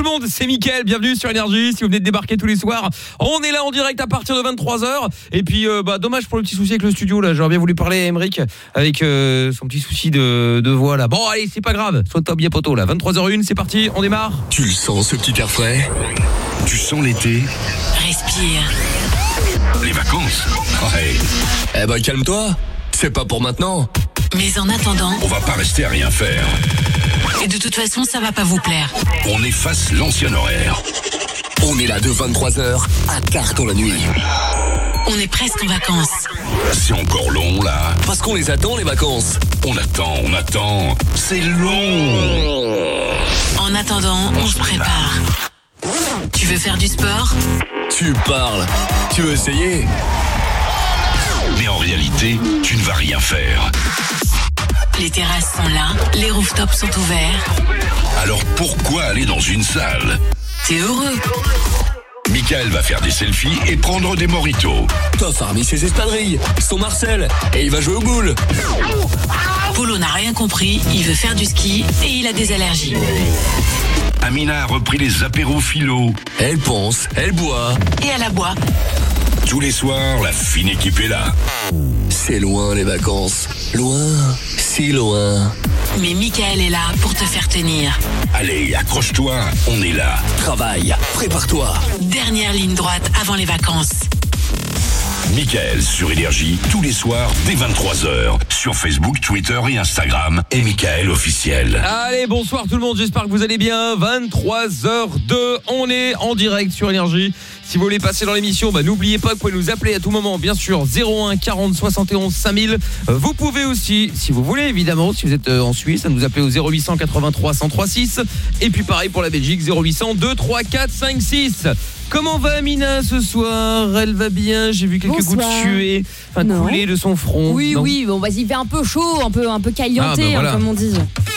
tout le monde, c'est Mickaël, bienvenue sur Énergie, si vous venez de débarquer tous les soirs, on est là en direct à partir de 23h, et puis euh, bah dommage pour le petit souci avec le studio là, j'aurais bien voulu parler à Emeric avec euh, son petit souci de, de voix là. Bon allez, c'est pas grave, sois top bien poteau là, 23h01, c'est parti, on démarre Tu le sens ce petit air frais? Tu sens l'été? Respire. Les vacances? Ouais. Eh ben calme-toi. C'est pas pour maintenant. Mais en attendant, On va pas rester à rien faire. Et de toute façon, ça va pas vous plaire. On efface l'ancien horaire. On est là de 23h à carton la nuit. On est presque en vacances. C'est encore long là. Parce qu'on les attend les vacances. On attend, on attend. C'est long. En attendant, on se prépare. Tu veux faire du sport? Tu parles. Tu veux essayer? Mais en réalité, tu ne vas rien faire. Les terrasses sont là, les rooftops sont ouverts. Alors pourquoi aller dans une salle? T'es heureux Michael va faire des selfies et prendre des moritos. Toff a remis ses espadrilles, son Marcel, et il va jouer au boule. Polo n'a rien compris, il veut faire du ski et il a des allergies. Amina a repris les apéros philo. Elle pense, elle boit. Et elle aboie. Tous les soirs, la fine équipe est là. C'est loin les vacances. Loin, si loin. Mais Michael est là pour te faire tenir. Allez, accroche-toi, on est là. Travaille, prépare-toi. Dernière ligne droite avant les vacances. Michael sur Énergie, tous les soirs dès 23h. Sur Facebook, Twitter et Instagram. Et Michael officiel. Allez, bonsoir tout le monde, j'espère que vous allez bien. 23h02, on est en direct sur Énergie. Si vous voulez passer dans l'émission, bah, n'oubliez pas que vous pouvez nous appeler à tout moment, bien sûr, 01 40 71 5000. Euh, Vous pouvez aussi, si vous voulez, évidemment, si vous êtes euh, en Suisse, à nous appeler au 0800 83 103 6. Et puis pareil pour la Belgique, 0800 2 3 4 5 6. Comment va Amina ce soir? Elle va bien, j'ai vu quelques Bonsoir. gouttes suées, enfin Non. couler de son front. Oui, Non oui, bon, il fait un peu chaud, un peu, un peu calienté, Ah, bah, hein, comme on dit.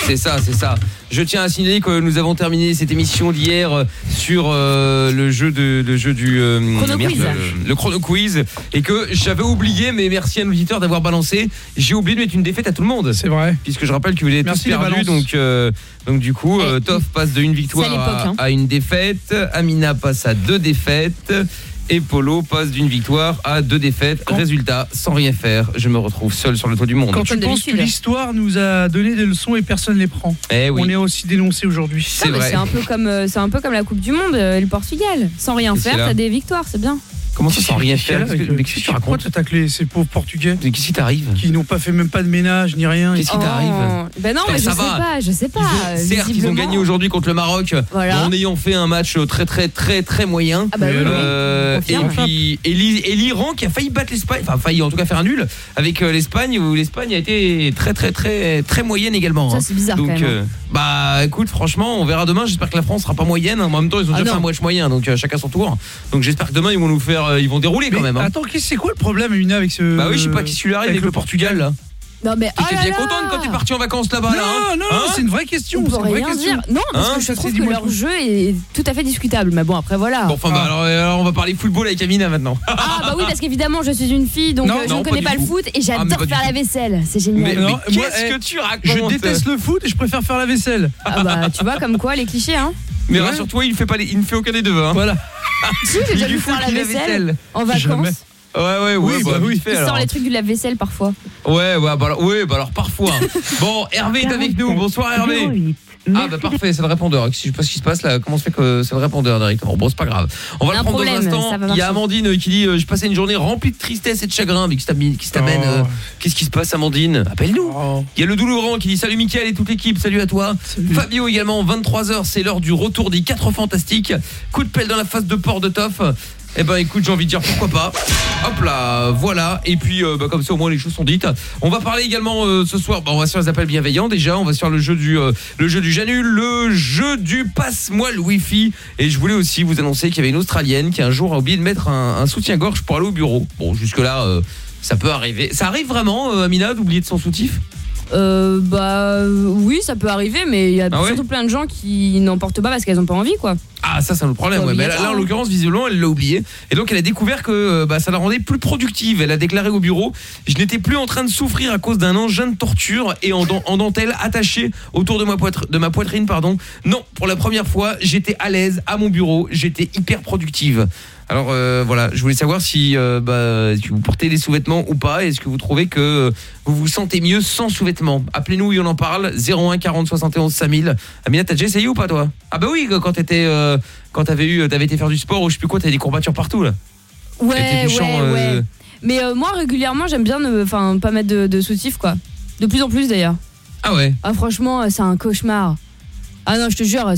C'est ça, c'est ça. Je tiens à signaler que nous avons terminé cette émission d'hier euh, sur euh, le jeu de le jeu du euh, Chrono quiz. le, le chrono quiz et que j'avais oublié mais merci à nos auditeurs d'avoir balancé. J'ai oublié de mettre une défaite à tout le monde. C'est vrai. Puisque je rappelle que vous avez tous Merci, perdu donc euh, donc du coup euh, Toff passe de une victoire à, hein. à une défaite, Amina passe à deux défaites et Polo passe d'une victoire à deux défaites. Quand- Résultat, sans rien faire, je me retrouve seul sur le toit du monde. Quand tu penses que l'histoire nous a donné des leçons et personne les prend. Eh oui, On est aussi dénoncé aujourd'hui. c'est Non, mais vrai. C'est un peu comme, euh, c'est un peu comme la Coupe du Monde, euh, et le Portugal. Sans rien Et faire, là. t'as des victoires, c'est bien. Comment ça sans rien faire Qu'est-ce que- mais Qu'est-ce que tu Pourquoi racontes t'attaques ces pauvres Portugais Mais Qu'est-ce qui t'arrive qui n'ont pas fait même pas de ménage ni rien Qu'est-ce qui t'arrive Oh, Ben non, mais je ça sais va. pas, je sais pas. Ils ont- certes, ils ont gagné aujourd'hui contre le Maroc Voilà. en ayant fait un match très très très très moyen. Ah bah. Euh, et puis et l'I- et l'Iran qui a failli battre l'Espagne, enfin failli en tout cas faire un nul avec euh, l'Espagne où l'Espagne a été très très très très moyenne également. Ça, hein. c'est bizarre Donc quand même. euh, bah écoute franchement on verra demain. J'espère que la France sera pas moyenne. En même temps ils ont Ah déjà fait un match moyen donc euh, chacun son tour. Donc j'espère que demain ils vont nous faire euh, ils vont dérouler Mais quand même. hein. Attends, qu'est-ce- c'est quoi le problème, Amina, avec ce. Bah oui je sais pas qui celui-là arrive avec, le Portugal là. Non, mais oh T'étais là bien là contente quand t'es parti en vacances là-bas Non, là. hein non, Hein non, c'est une vraie question. On peut C'est une vraie rien question. dire. Non, parce Hein que je Ça, trouve que dis-moi leur tout. jeu est tout à fait discutable. Mais bon, après voilà. Bon enfin bah, Ah. alors, alors, on va parler football avec Amina maintenant. Ah bah oui, parce qu'évidemment, je suis une fille, donc Non, euh, je non, ne pas connais du pas, le tout. foot et Ah, mais j'adore pas du faire la vaisselle. C'est Mais, génial. Non, mais moi, qu'est-ce eh, que tu racontes Je déteste le foot et je préfère faire la vaisselle. Ah bah tu vois, comme quoi, les clichés, hein. Mais Ouais. rassure-toi, il fait pas les- il ne fait aucun des deux hein. Voilà. Si, j'ai déjà vu faire la vaisselle vaisselle. en Jamais. vacances. Ouais ouais ouais Oui, bah, bah oui. fait, Il sort les trucs du lave-vaisselle parfois. Ouais ouais bah ouais bah alors parfois. bon, Hervé est avec nous. Bonsoir Hervé. Ah bah parfait, c'est le répondeur. Je sais pas ce qui se passe là? Comment se fait que c'est le répondeur directement Bon, c'est pas grave. On va le prendre problème, dans un instant. Il y a. Amandine qui dit euh, je passais une journée remplie de tristesse et de chagrin, mais qui t'amène qui t'amène, Oh. euh, Qu'est-ce qui se passe Amandine? Appelle-nous. Oh, Il y a le doulourant qui dit salut Mickaël et toute l'équipe, salut à toi. salut. Fabio également, 23h, c'est l'heure du retour des 4 fantastiques. Coup de pelle dans la face de port de Toff. Eh ben écoute, j'ai envie de dire pourquoi pas. Hop là, voilà. Et puis euh, bah, comme ça au moins les choses sont dites. On va parler également euh, ce soir, bah, on va sur les appels bienveillants déjà, on va sur le jeu du euh, le jeu du Janul, le jeu du passe-moi le wifi et je voulais aussi vous annoncer qu'il y avait une australienne qui un jour a oublié de mettre un, soutien-gorge pour aller au bureau. Bon, jusque là ça peut arriver. Ça arrive vraiment Amina d'oublier de son soutif? Euh, bah euh, oui, ça peut arriver, mais il y a Ah ouais surtout plein de gens qui n'en portent pas parce qu'elles ont pas envie, quoi. Ah ça c'est le problème ouais. Mais là, en l'occurrence visiblement elle l'a oublié. Et donc elle a découvert que euh, bah, ça la rendait plus productive. Elle a déclaré au bureau je n'étais plus en train de souffrir à cause d'un engin de torture et en, dentelle attaché autour de ma, poitre- de ma poitrine pardon. Non pour la première fois j'étais à l'aise à mon bureau. J'étais hyper productive alors euh, voilà, je voulais savoir si, euh, bah, si vous portez des sous-vêtements ou pas. Est-ce que vous trouvez que euh, vous vous sentez mieux sans sous-vêtements? Appelez-nous et on en parle. 01 40 71 5000. Amina, t'as déjà essayé ou pas toi? Ah bah oui, quand t'étais, euh, quand t'avais eu, t'avais été faire du sport ou je sais plus quoi, t'avais des courbatures partout là. Ouais, ouais, ouais. Mais moi, régulièrement, j'aime bien ne enfin, pas mettre de, de soutif, quoi. De plus en plus, d'ailleurs. Ah ouais. Ah, franchement, c'est un cauchemar. Ah non, je te jure,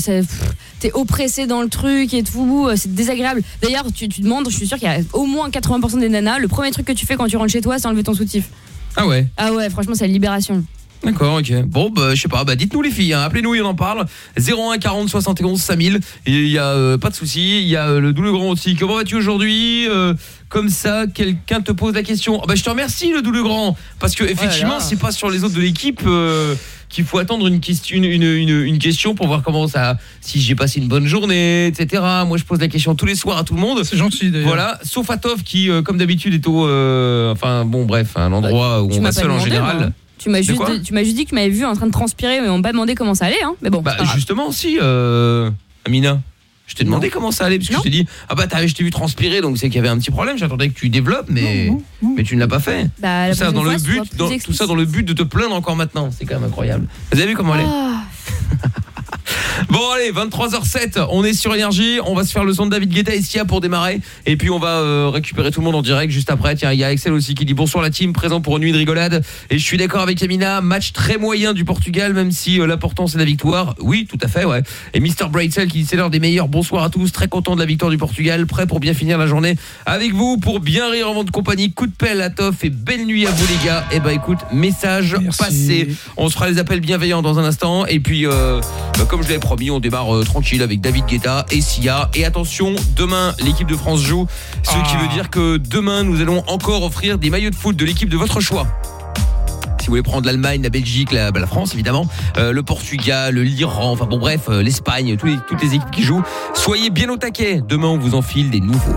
t'es oppressé dans le truc et tout, euh, c'est désagréable. D'ailleurs, tu, tu demandes, je suis sûre qu'il y a au moins 80% des nanas, le premier truc que tu fais quand tu rentres chez toi, c'est enlever ton soutif. Ah ouais. Ah ouais, franchement, c'est la libération. D'accord, ok. Bon, bah, je sais pas. Bah, dites-nous les filles. hein. Appelez-nous et on en parle. 01 40 71 5000. Et il y a euh, pas de souci. Il y a euh, le double grand aussi. Comment vas-tu aujourd'hui Euh, Comme ça, quelqu'un te pose la question. Ah bah, je te remercie le double grand parce que effectivement, là. c'est pas sur les autres de l'équipe. Qu'il faut attendre une question, une, une, une, une question pour voir comment ça, si j'ai passé une bonne journée, etc. Moi, je pose la question tous les soirs à tout le monde. C'est gentil d'ailleurs. Voilà, sauf Atov qui, euh, comme d'habitude, est au, euh, enfin bon, bref, un endroit où tu on m'as va seul en général. moi. Tu m'as juste, tu m'as juste dit que tu m'avais vu en train de transpirer, mais on m'a pas demandé comment ça allait, hein. Mais bon, Bah justement si euh, Amina je t'ai demandé comment ça allait parce que Non. je t'ai dit ah bah t'as- je t'ai vu transpirer donc c'est qu'il y avait un petit problème j'attendais que tu développes mais Non, mais tu ne l'as pas fait. Bah, tout ça dans le but dans- tout ça dans le but de te plaindre encore maintenant c'est quand même incroyable. Vous avez vu comment elle est? Ah. Bon allez, 23h07, on est sur énergie, on va se faire le son de David Guetta et Sia pour démarrer et puis on va euh, récupérer tout le monde en direct juste après. Tiens, il y a Excel aussi qui dit bonsoir la team, présent pour une nuit de rigolade et je suis d'accord avec Amina, match très moyen du Portugal même si euh, l'important c'est la victoire. Oui, tout à fait, ouais. Et Mr Braitzel qui dit c'est l'heure des meilleurs. Bonsoir à tous, très content de la victoire du Portugal, prêt pour bien finir la journée avec vous pour bien rire en votre compagnie. Coup de pelle à Toff et belle nuit à vous les gars. Et bah écoute, message Merci. passé. On se fera les appels bienveillants dans un instant. Et puis, euh, bah, comme je l'avais promis, on démarre euh, tranquille avec David Guetta et Sia. Et attention, demain, l'équipe de France joue. Ce qui Ah. veut dire que demain, nous allons encore offrir des maillots de foot de l'équipe de votre choix. Si vous voulez prendre l'Allemagne, la Belgique, la, bah, la France évidemment, euh, le Portugal, l'Iran, enfin bon bref, euh, l'Espagne, les- toutes les équipes qui jouent, soyez bien au taquet. Demain on vous enfile des nouveaux.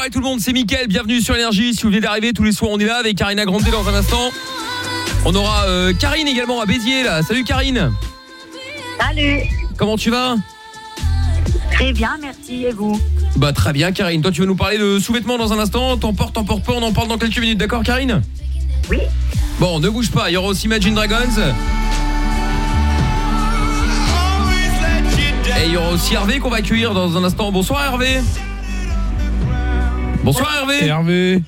Soirée tout le monde, c'est Mickaël, bienvenue sur Énergie. Si vous venez d'arriver, tous les soirs on est là avec Karina Grandé dans un instant. On aura euh, Karine également à Béziers là. Salut Karine. Salut. Comment tu vas? Très bien, merci. Et vous? Bah très bien Karine. Toi tu veux nous parler de sous-vêtements dans un instant? T'en portes, t'en portes pas, on en parle dans quelques minutes, d'accord Karine? Oui. Bon, ne bouge pas, il y aura aussi Imagine Dragons. Et il y aura aussi Hervé qu'on va accueillir dans un instant. Bonsoir Hervé. Bonsoir Hervé. Hervé.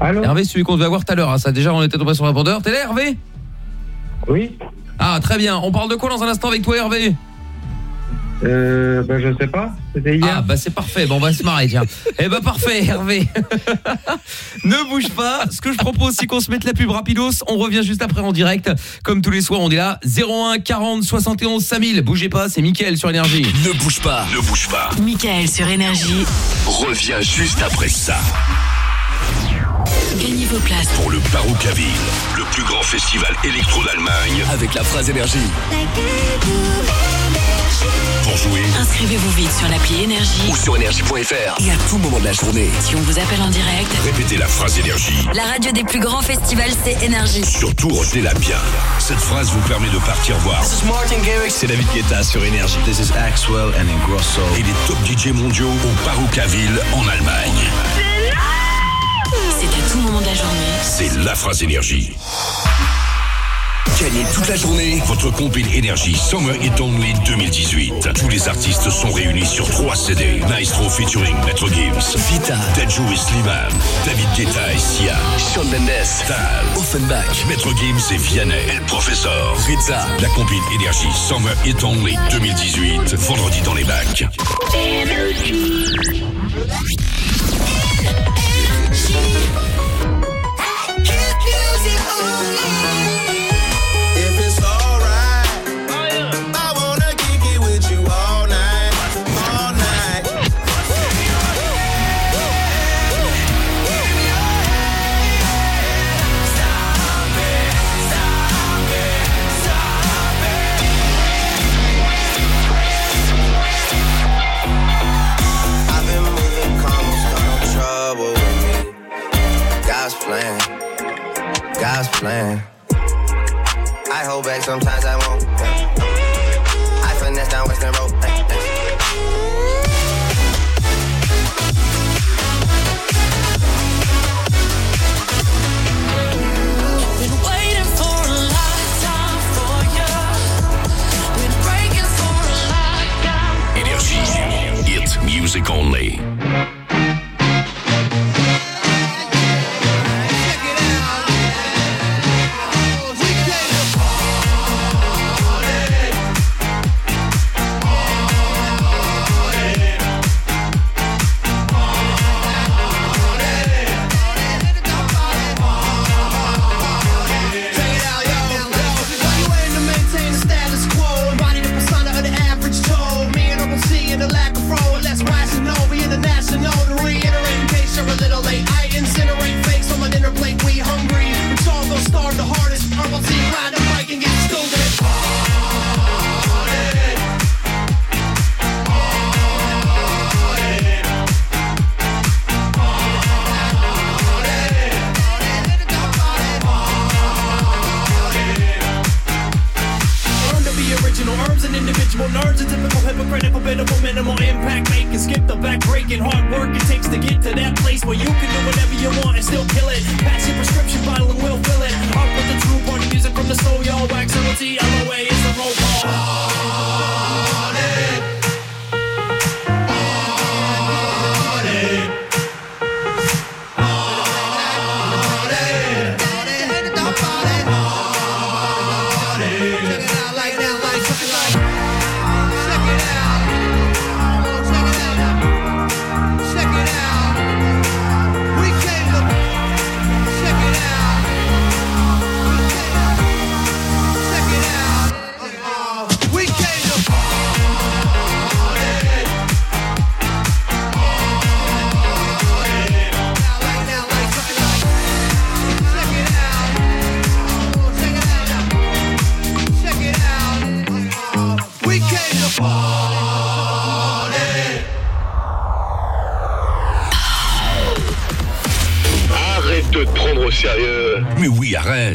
Allô Hervé, celui qu'on devait avoir tout à l'heure. hein. Ça déjà on était tombé sur le répondeur. T'es là Hervé? Oui. Ah très bien. On parle de quoi dans un instant avec toi Hervé? Euh, ben, je sais pas. C'était hier. Ah bah c'est parfait, bon on va se marrer tiens. Eh bah parfait Hervé. ne bouge pas, ce que je propose c'est qu'on se mette la pub rapidos, on revient juste après en direct. Comme tous les soirs, on est là 01 40 71 5000. Bougez pas, c'est Mickaël sur énergie. Ne bouge pas, ne bouge pas. Michael sur Énergie. Reviens juste après ça. Gagnez vos places. Pour le Baroukaville, le plus grand festival électro d'Allemagne. Avec la phrase énergie. Jouer Inscrivez-vous vite sur l'appli Énergie. ou sur énergie.fr. Et à tout moment de la journée. Si on vous appelle en direct, Répétez la phrase énergie. la radio des plus grands festivals, c'est Énergie. Surtout, retenez-la bien. Cette phrase vous permet de partir voir. C'est David Guetta sur Énergie. This is Axwell and Ingrosso. Et les top DJ mondiaux au Baroukaville en Allemagne. C'est à tout moment de la journée. C'est la phrase énergie. Gagnez toute la journée votre compil énergie Summer It Only 2018. Tous les artistes sont réunis sur 3 CD. Maestro featuring Metro Gibbs, Vita, Deju et Slimane, David Guetta et Sia, Shawn Mendes, Tal, Offenbach, Metro Gibbs et Vianney, El Professor, Rizza. La compil énergie Summer It Only 2018. Vendredi dans les bacs. God's plan. I hold back sometimes I won't. I finesse down Western Road. Hypocritical, minimal, minimal impact making. Skip the back breaking, hard work it takes to get to that place where you can do whatever you want and still kill it. Pass your prescription bottle and we'll fill it. Up with the true party music from the soul, y'all. Wax LOT, LOA is the roll call.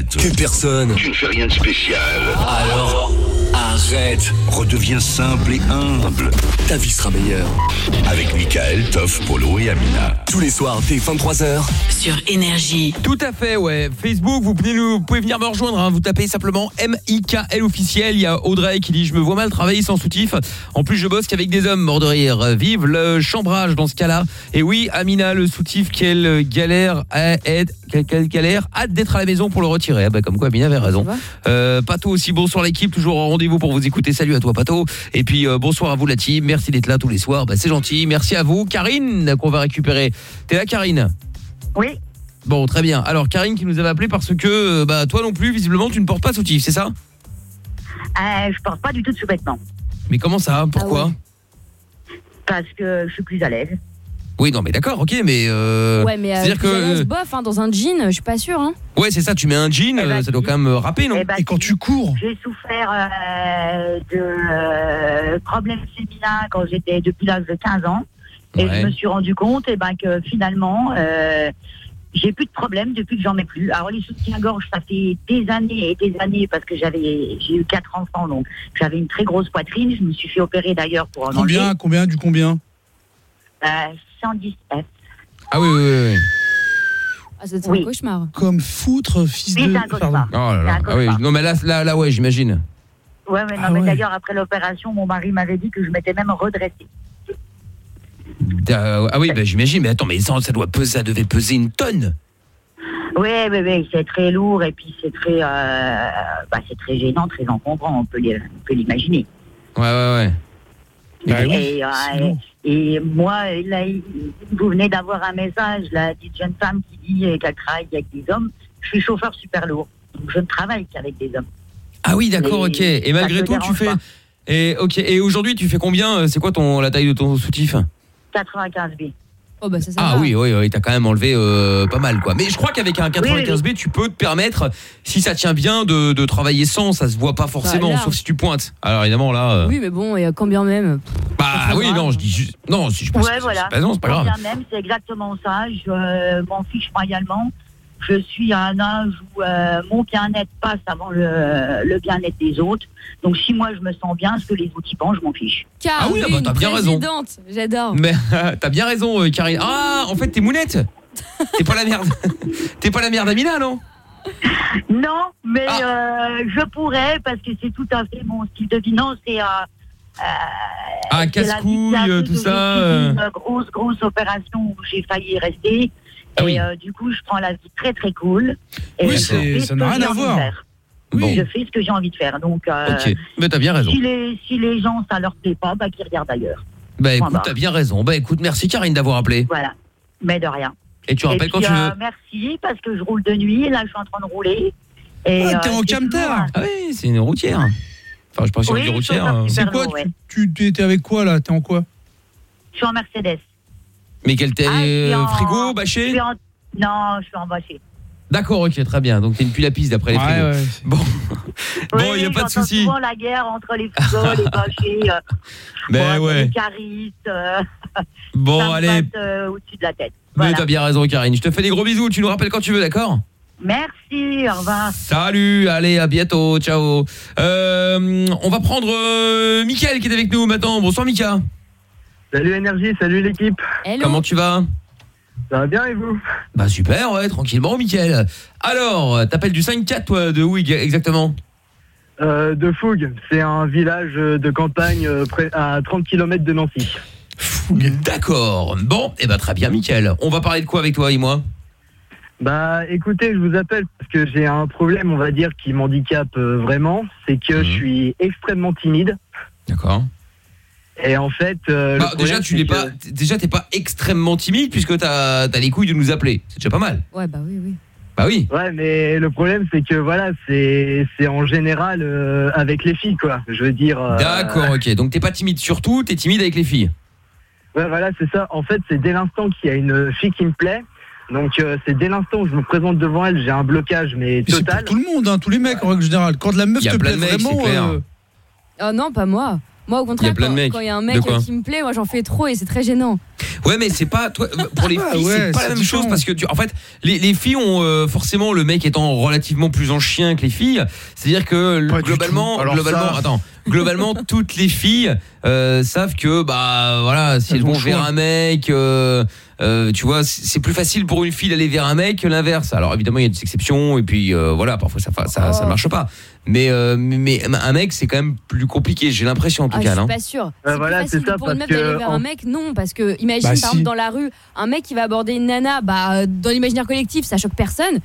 Tu personne. Tu ne fais rien de spécial. Alors, arrête. Redeviens simple et humble. Ta vie sera meilleure. Avec Michael, Toff, Polo et Amina. Tous les soirs, dès 23h. Sur Énergie. Tout à fait, ouais. Facebook, vous pouvez, nous, vous pouvez venir me rejoindre. hein. Vous tapez simplement M-I-K-L officiel. Il y a Audrey qui dit Je me vois mal travailler sans soutif. En plus, je bosse qu'avec des hommes, mort de rire. Vive le chambrage dans ce cas-là. Et oui, Amina, le soutif, quelle galère, à- aide, quelle, quelle galère. Hâte d'être à la maison pour le retirer. Ah bah, comme quoi, Amina avait raison. Euh, Pato aussi, bonsoir l'équipe. Toujours en rendez-vous pour vous écouter. Salut à toi, Pato. Et puis, euh, bonsoir à vous, la team. Merci d'être là tous les soirs. Bah, C'est gentil. Merci à vous. Karine, qu'on va récupérer. T'es là, Karine Oui. Bon, très bien. Alors, Karine qui nous avait appelé parce que euh, bah, toi non plus, visiblement, tu ne portes pas de soutif, c'est ça? Euh, je porte pas du tout de sous-vêtements Mais comment ça? Pourquoi? parce que je suis plus à l'aise. Oui, non, mais d'accord, ok, mais... Euh, ouais, mais euh, C'est-à-dire que... bof, hein, dans un jean, je suis pas sûre. Hein. Ouais, c'est ça, tu mets un jean, euh, ça doit quand même râper, non? Eh ben, Et quand tu cours J'ai souffert euh, de euh, problèmes féminins quand j'étais depuis l'âge de 15 ans. Et Ouais. je me suis rendu compte eh ben, que finalement, euh, j'ai plus de problèmes depuis que j'en ai plus. Alors les soutiens-gorge, ça fait des années et des années parce que j'avais j'ai eu quatre enfants, donc j'avais une très grosse poitrine. Je me suis fait opérer d'ailleurs pour en Combien enlever. Combien Du combien? Euh, 117. Ah oui, oui, oui. oui. Ah, c'est Oui. un cauchemar. Comme foutre, fils Oui, de... c'est un cauchemar. Oh là là, un ah oui, non mais là, là, là ouais, j'imagine. Ouais, mais non, Ah mais ouais. d'ailleurs, après l'opération, mon mari m'avait dit que je m'étais même redressée. Euh, ah oui, bah, j'imagine, mais attends, mais ça, ça doit peser, ça devait peser une tonne. Oui, oui, oui, c'est très lourd et puis c'est très, euh, bah, c'est très gênant, très encombrant, on peut l'imaginer. Ouais, ouais, ouais. Bah oui, et, euh, long. et moi, là, vous venez d'avoir un message, là, d'une jeune femme qui dit euh, qu'elle travaille avec des hommes. Je suis chauffeur super lourd, donc je ne travaille qu'avec des hommes. Ah oui, d'accord, ok. Et malgré tout, tu fais... pas. Et, ok. et aujourd'hui, tu fais combien C'est quoi ton, la taille de ton soutif? 95 B. Oh, bah ça, ça Ah va. oui, oui, oui, t'as quand même enlevé euh, pas mal, quoi. Mais je crois qu'avec un 95B, tu peux te permettre, si ça tient bien, de, de travailler sans. Ça se voit pas forcément, large. sauf si tu pointes. Alors évidemment, là... euh, Oui, mais bon, et quand bien même? Bah oui, grave. non, je dis juste... Non, si je pense Ouais, que voilà. c'est pas, non, c'est pas Quand grave. bien même, c'est exactement ça. Je euh, m'en fiche royalement. Je suis à un âge où euh, mon bien-être passe avant le, le bien-être des autres. Donc si moi je me sens bien, ce que les autres y pensent, je m'en fiche. Ah oui, ah bah, t'as bien raison. J'adore. Mais t'as bien raison, euh, Karine. Ah, en fait, t'es mounette T'es pas la merde T'es pas la mère d'Amina, non? Non, mais Ah. euh, je pourrais parce que c'est tout à fait mon style de vie. Non, c'est euh, euh, Ah, casse-couille, tout ça. Une grosse, grosse opération où j'ai failli rester. Ah et oui. euh, du coup, je prends la vie très très cool. Et Oui, je c'est- fais ça n'a que rien à voir. Bon, Je fais ce que j'ai envie de faire. Donc, euh, ok. Mais t'as bien raison. si, les, si les gens, ça leur plaît pas, bah, qu'ils regardent ailleurs. Bah écoute, Voilà. t'as bien raison. Bah écoute, merci Karine d'avoir appelé. Voilà. Mais de rien. Et tu rappelles et quand tu euh, veux. merci parce que je roule de nuit. Et là, je suis en train de rouler. Et, Ah, t'es en camtar. Ah oui, c'est une routière. Enfin, je sais pas si on Oui, routière. sortie. C'est quoi ouais. Tu t'es avec quoi là? T'es en quoi? Je suis en Mercedes. Mais quelle t'es Ah, en- frigo, Je bâché en- Non, je suis en bâché. D'accord, ok, très bien. Donc t'es une pull à piste d'après les Ouais, frigos. ouais. Bon, bon, Oui, y a pas de souci. souvent la guerre entre les frigos, les bâchés. euh, Mais bon, ouais. Les caristes. euh, Bon, ça me allez. passe, euh, au-dessus de la tête. Mais t'as bien raison, Karine. Je te fais des gros bisous. Tu nous rappelles quand tu veux, d'accord? Merci, au revoir. Salut, allez, à bientôt, ciao. Euh, on va prendre euh, Mickaël qui est avec nous maintenant. Bonsoir, Mika. Salut Énergie, salut l'équipe. Comment tu vas? Ça va bien et vous? Bah super, ouais, tranquillement, Mickaël. Alors, t'appelles du 5-4, toi, de où exactement? Euh, De Fougue, c'est un village de campagne euh, près- à 30 km de Nancy. D'accord. Bon, et bah très bien, Mickaël. On va parler de quoi avec toi et moi? Bah écoutez, je vous appelle parce que j'ai un problème, on va dire, qui m'handicape euh, vraiment. C'est que Mhm. je suis extrêmement timide. D'accord. Et en fait, euh, Bah, déjà, tu n'es que- pas, déjà, t'es pas extrêmement timide puisque t'as as les couilles de nous appeler. C'est déjà pas mal. Ouais, bah oui, oui. Bah oui. Ouais, mais le problème, c'est que voilà, c'est c'est en général euh, avec les filles, quoi. Je veux dire. euh, D'accord, ok. Donc t'es pas timide surtout, t'es timide avec les filles. Ouais, voilà, c'est ça. En fait, c'est dès l'instant qu'il y a une fille qui me plaît. Donc, euh, c'est dès l'instant où je me présente devant elle, j'ai un blocage, mais Mais c'est pour total. tout le monde, hein, tous les mecs en règle générale. Quand la meuf te plaît vraiment, euh, Oh non, pas moi. Moi, au Il y contraire, a plein de quand il y a un mec qui me plaît, moi j'en fais trop et c'est très gênant. Ouais, mais c'est pas toi pour les Ah filles, ouais, c'est pas la même chose parce que tu, en fait, les, les filles ont euh, forcément le mec étant relativement plus en chien que les filles. C'est-à-dire que Pas globalement, globalement, ça- attends, globalement, toutes les filles euh, savent que bah voilà, si Elles elles ont vont vers un mec. euh, euh, tu vois, c'est plus facile pour une fille d'aller vers un mec que l'inverse. Alors évidemment, il y a des exceptions et puis euh, voilà, parfois ça ça, ça Oh. marche pas. Mais, euh, mais mais un mec, c'est quand même plus compliqué. J'ai l'impression en tout Ah, cas. je non suis pas sûre. Euh, c'est voilà, c'est ça, pour une meuf parce que d'aller vers en- un mec, non, parce que imagine Bah, par si. exemple dans la rue, un mec qui va aborder une nana, bah euh, dans l'imaginaire collectif, ça choque personne.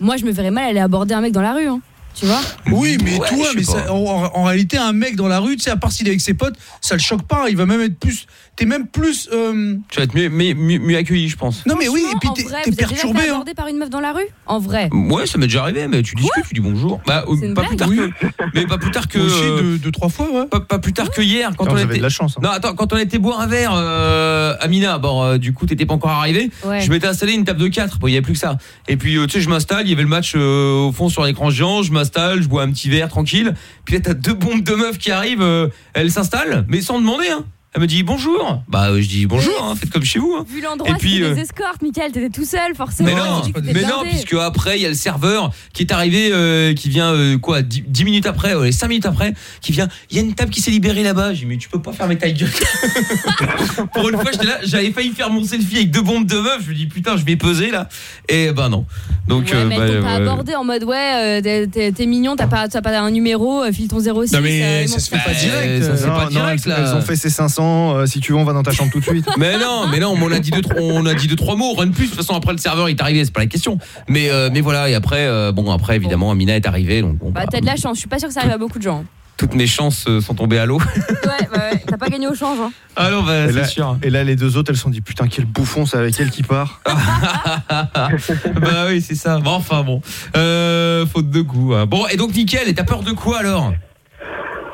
Moi, je me verrais mal aller aborder un mec dans la rue, hein, tu vois. Oui, mais Ouais, toi, mais ça- en, en réalité, un mec dans la rue, tu sais, à part s'il est avec ses potes, ça le choque pas. Il va même être plus. T'es même plus. euh, Tu vas être mieux, mieux, mieux- mieux accueilli, je pense. Non, mais oui, et puis t'es êtes déjà perturbé. fait hein. par une meuf dans la rue? En vrai. Ouais, ça m'est déjà arrivé, mais tu discutes, tu dis bonjour. Bah, une pas plus tard que, mais pas plus tard que, aussi, euh, deux, deux, trois fois, ouais. pas, pas plus tard que hier, quand Alors, on était. de la chance. hein. Non, attends, quand on était boire un verre, euh, Amina, bon, euh, du coup, t'étais pas encore arrivé. Ouais. Je m'étais installé une table de 4 bon, il y avait plus que ça. Et puis, euh, tu sais, je m'installe, il y avait le match euh, au fond sur l'écran géant, je je bois un petit verre tranquille. Puis là, t'as deux bombes de meufs qui arrivent, euh, elles s'installent, mais sans demander, hein. Elle me dit bonjour. Bah, euh, je dis bonjour, hein, faites comme chez vous. hein. Vu l'endroit, Et puis, c'était euh, des escortes, Michael, t'étais tout seul, forcément. Mais non, mais blindé. puisque après il y a le serveur qui est arrivé, euh, qui vient euh, quoi, 10, minutes après, ouais, 5 minutes après, qui vient. Il y a une table qui s'est libérée là-bas. J'ai dit mais tu peux pas fermer ta gueule. Pour une fois, j'étais là, j'avais failli faire mon selfie avec deux bombes de meufs. Je me dis putain, je vais peser là. Et ben non. Donc Ouais, euh, mais bah, elles t'ont pas abordé en mode ouais, euh, t'es- t'es t'es mignon, t'as pas, t'as pas un numéro, euh, file ton 06. Non, mais euh, ça se fait pas direct. ça, c'est Non, pas direct là. elles ont fait ses 500. Euh, si tu veux, on va dans ta chambre tout de suite. Mais non, mais non, on a dit deux, trois- on a dit deux trois mots, rien de plus. De toute façon, après le serveur il est arrivé, c'est pas la question. Mais euh, mais voilà, et après, euh, bon après évidemment, Amina est arrivée, donc bon, Bah, bah, t'as de la chance, je suis pas sûr que ça arrive à beaucoup de gens. toutes mes chances euh, sont tombées à l'eau. Ouais, bah ouais, t'as pas gagné au change. Hein. Ah non, bah, Et c'est sûr. et là, les deux autres, elles se sont dit Putain, quel bouffon, c'est avec elle qui part. bah oui, c'est ça. Bon, enfin bon. Euh, faute de goût. hein. Bon, et donc nickel, et t'as peur de quoi alors?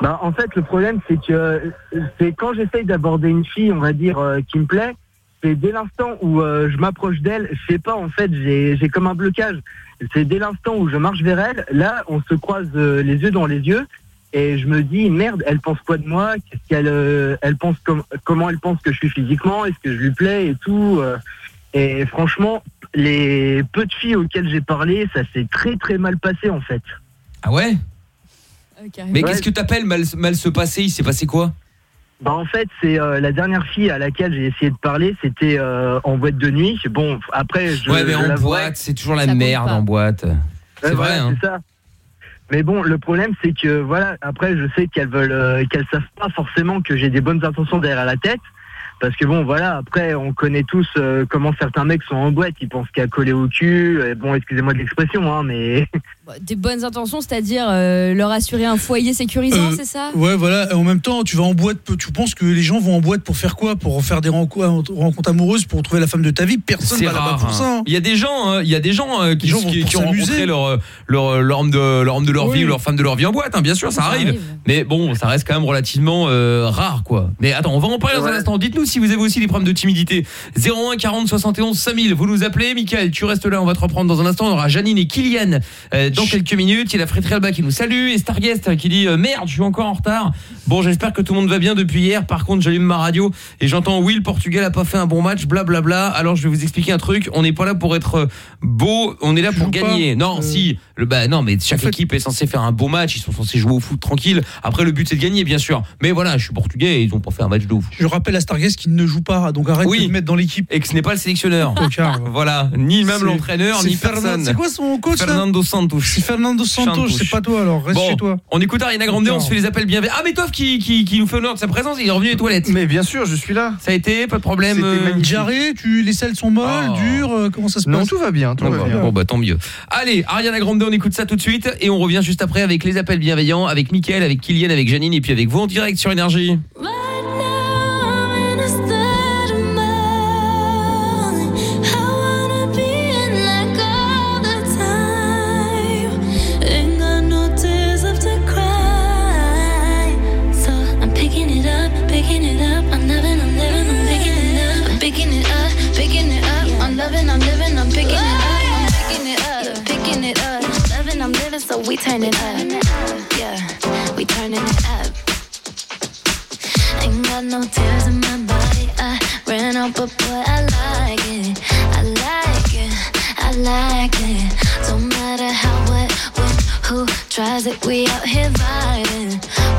Bah, en fait, le problème, c'est que c'est quand j'essaye d'aborder une fille, on va dire, euh, qui me plaît, c'est dès l'instant où euh, je m'approche d'elle, je sais pas, en fait, j'ai comme un blocage. C'est dès l'instant où je marche vers elle, là, on se croise euh, les yeux dans les yeux, et je me dis, merde, elle pense quoi de moi? Qu'est-ce qu'elle elle pense com- Comment elle pense que je suis physiquement? Est-ce que je lui plais et tout. Et franchement, les peu de filles auxquelles j'ai parlé, ça s'est très très mal passé, en fait. Ah ouais? Euh. Mais Ouais. qu'est-ce que t'appelles mal, mal se passer? Il s'est passé quoi? Bah en fait, c'est euh, la dernière fille à laquelle j'ai essayé de parler, c'était euh, en boîte de nuit. Bon, après, je, Ouais, mais je en boîte, c'est toujours la Ça merde en boîte. Ouais, C'est vrai, voilà, hein. c'est ça. Mais bon, le problème, c'est que voilà, après, je sais qu'elles veulent, euh, qu'elles savent pas forcément que j'ai des bonnes intentions derrière la tête. Parce que bon, voilà, après, on connaît tous euh, comment certains mecs sont en boîte. Ils pensent qu'à coller au cul. Et bon, excusez-moi de l'expression, hein, mais Des bonnes intentions, c'est-à-dire euh, leur assurer un foyer sécurisant, Euh, c'est ça? Ouais, voilà. Et en même temps, tu vas en boîte. Tu penses que les gens vont en boîte pour faire quoi? Pour faire des rencontres, rencontres amoureuses, pour trouver la femme de ta vie? Personne C'est va là-bas rare. pour hein. ça. hein. Il y a des gens, hein, il y a des gens euh, qui, gens vont qui, qui ont rencontré s'amuser. leur, leur, leur homme de leur homme de leur Oui. vie ou leur femme de leur vie en boîte. hein, bien sûr, ça, arrive. Mais bon, ça reste quand même relativement euh, rare, quoi. Mais attends, on va en parler dans un instant. Dites-nous si vous avez aussi des problèmes de timidité. 01 40 71 5000. Vous nous appelez, Michael. Tu restes là. On va te reprendre dans un instant. On aura Janine et Kylian euh, dans quelques minutes. Il y a la Alba qui nous salue et Starguest qui dit euh, merde, je suis encore en retard. Bon, j'espère que tout le monde va bien depuis hier. Par contre, j'allume ma radio et j'entends oui, le Portugal a pas fait un bon match, blablabla. Alors je vais vous expliquer un truc. On n'est pas là pour être euh, beau. On est là pour pas gagner. Non, Euh, si. Le bah non, mais chaque en fait- équipe est censée faire un beau match. Ils sont censés jouer au foot tranquille. Après, le but c'est de gagner, bien sûr. Mais voilà, je suis portugais et ils ont pas fait un match de ouf. Je rappelle à Starguest qu'il ne joue pas, donc arrête Oui. de le mettre dans l'équipe. Et que ce n'est pas le sélectionneur. Voilà, ni même l'entraîneur, ni Fernand- personne. C'est quoi son coach Fernando Santos. C'est Fernando Santos, Santos. c'est pas toi alors, reste Bon, chez toi. on écoute Ariana Grande, on se fait les appels bienveillants. Ah mais Toff qui, qui, qui nous fait honneur de sa présence, il est revenu des toilettes. Mais bien sûr, je suis là. Ça a été, pas de problème. Euh. Jarré, tu, les selles sont molles, Oh. dures, euh, comment ça se Non, passe tout va bien, tout Bon, va bah, bien. bon, bah tant mieux. Allez, Ariana Grande, on écoute ça tout de suite et on revient juste après avec les appels bienveillants, avec Mickaël, avec Kylian, avec Janine et puis avec vous en direct sur Énergie. Turn it up. Yeah, we turning it up. Ain't got no tears in my body. I ran out, but boy, I like it. I like it. I like it. Don't matter how, what, when, who tries it. We out here vibing.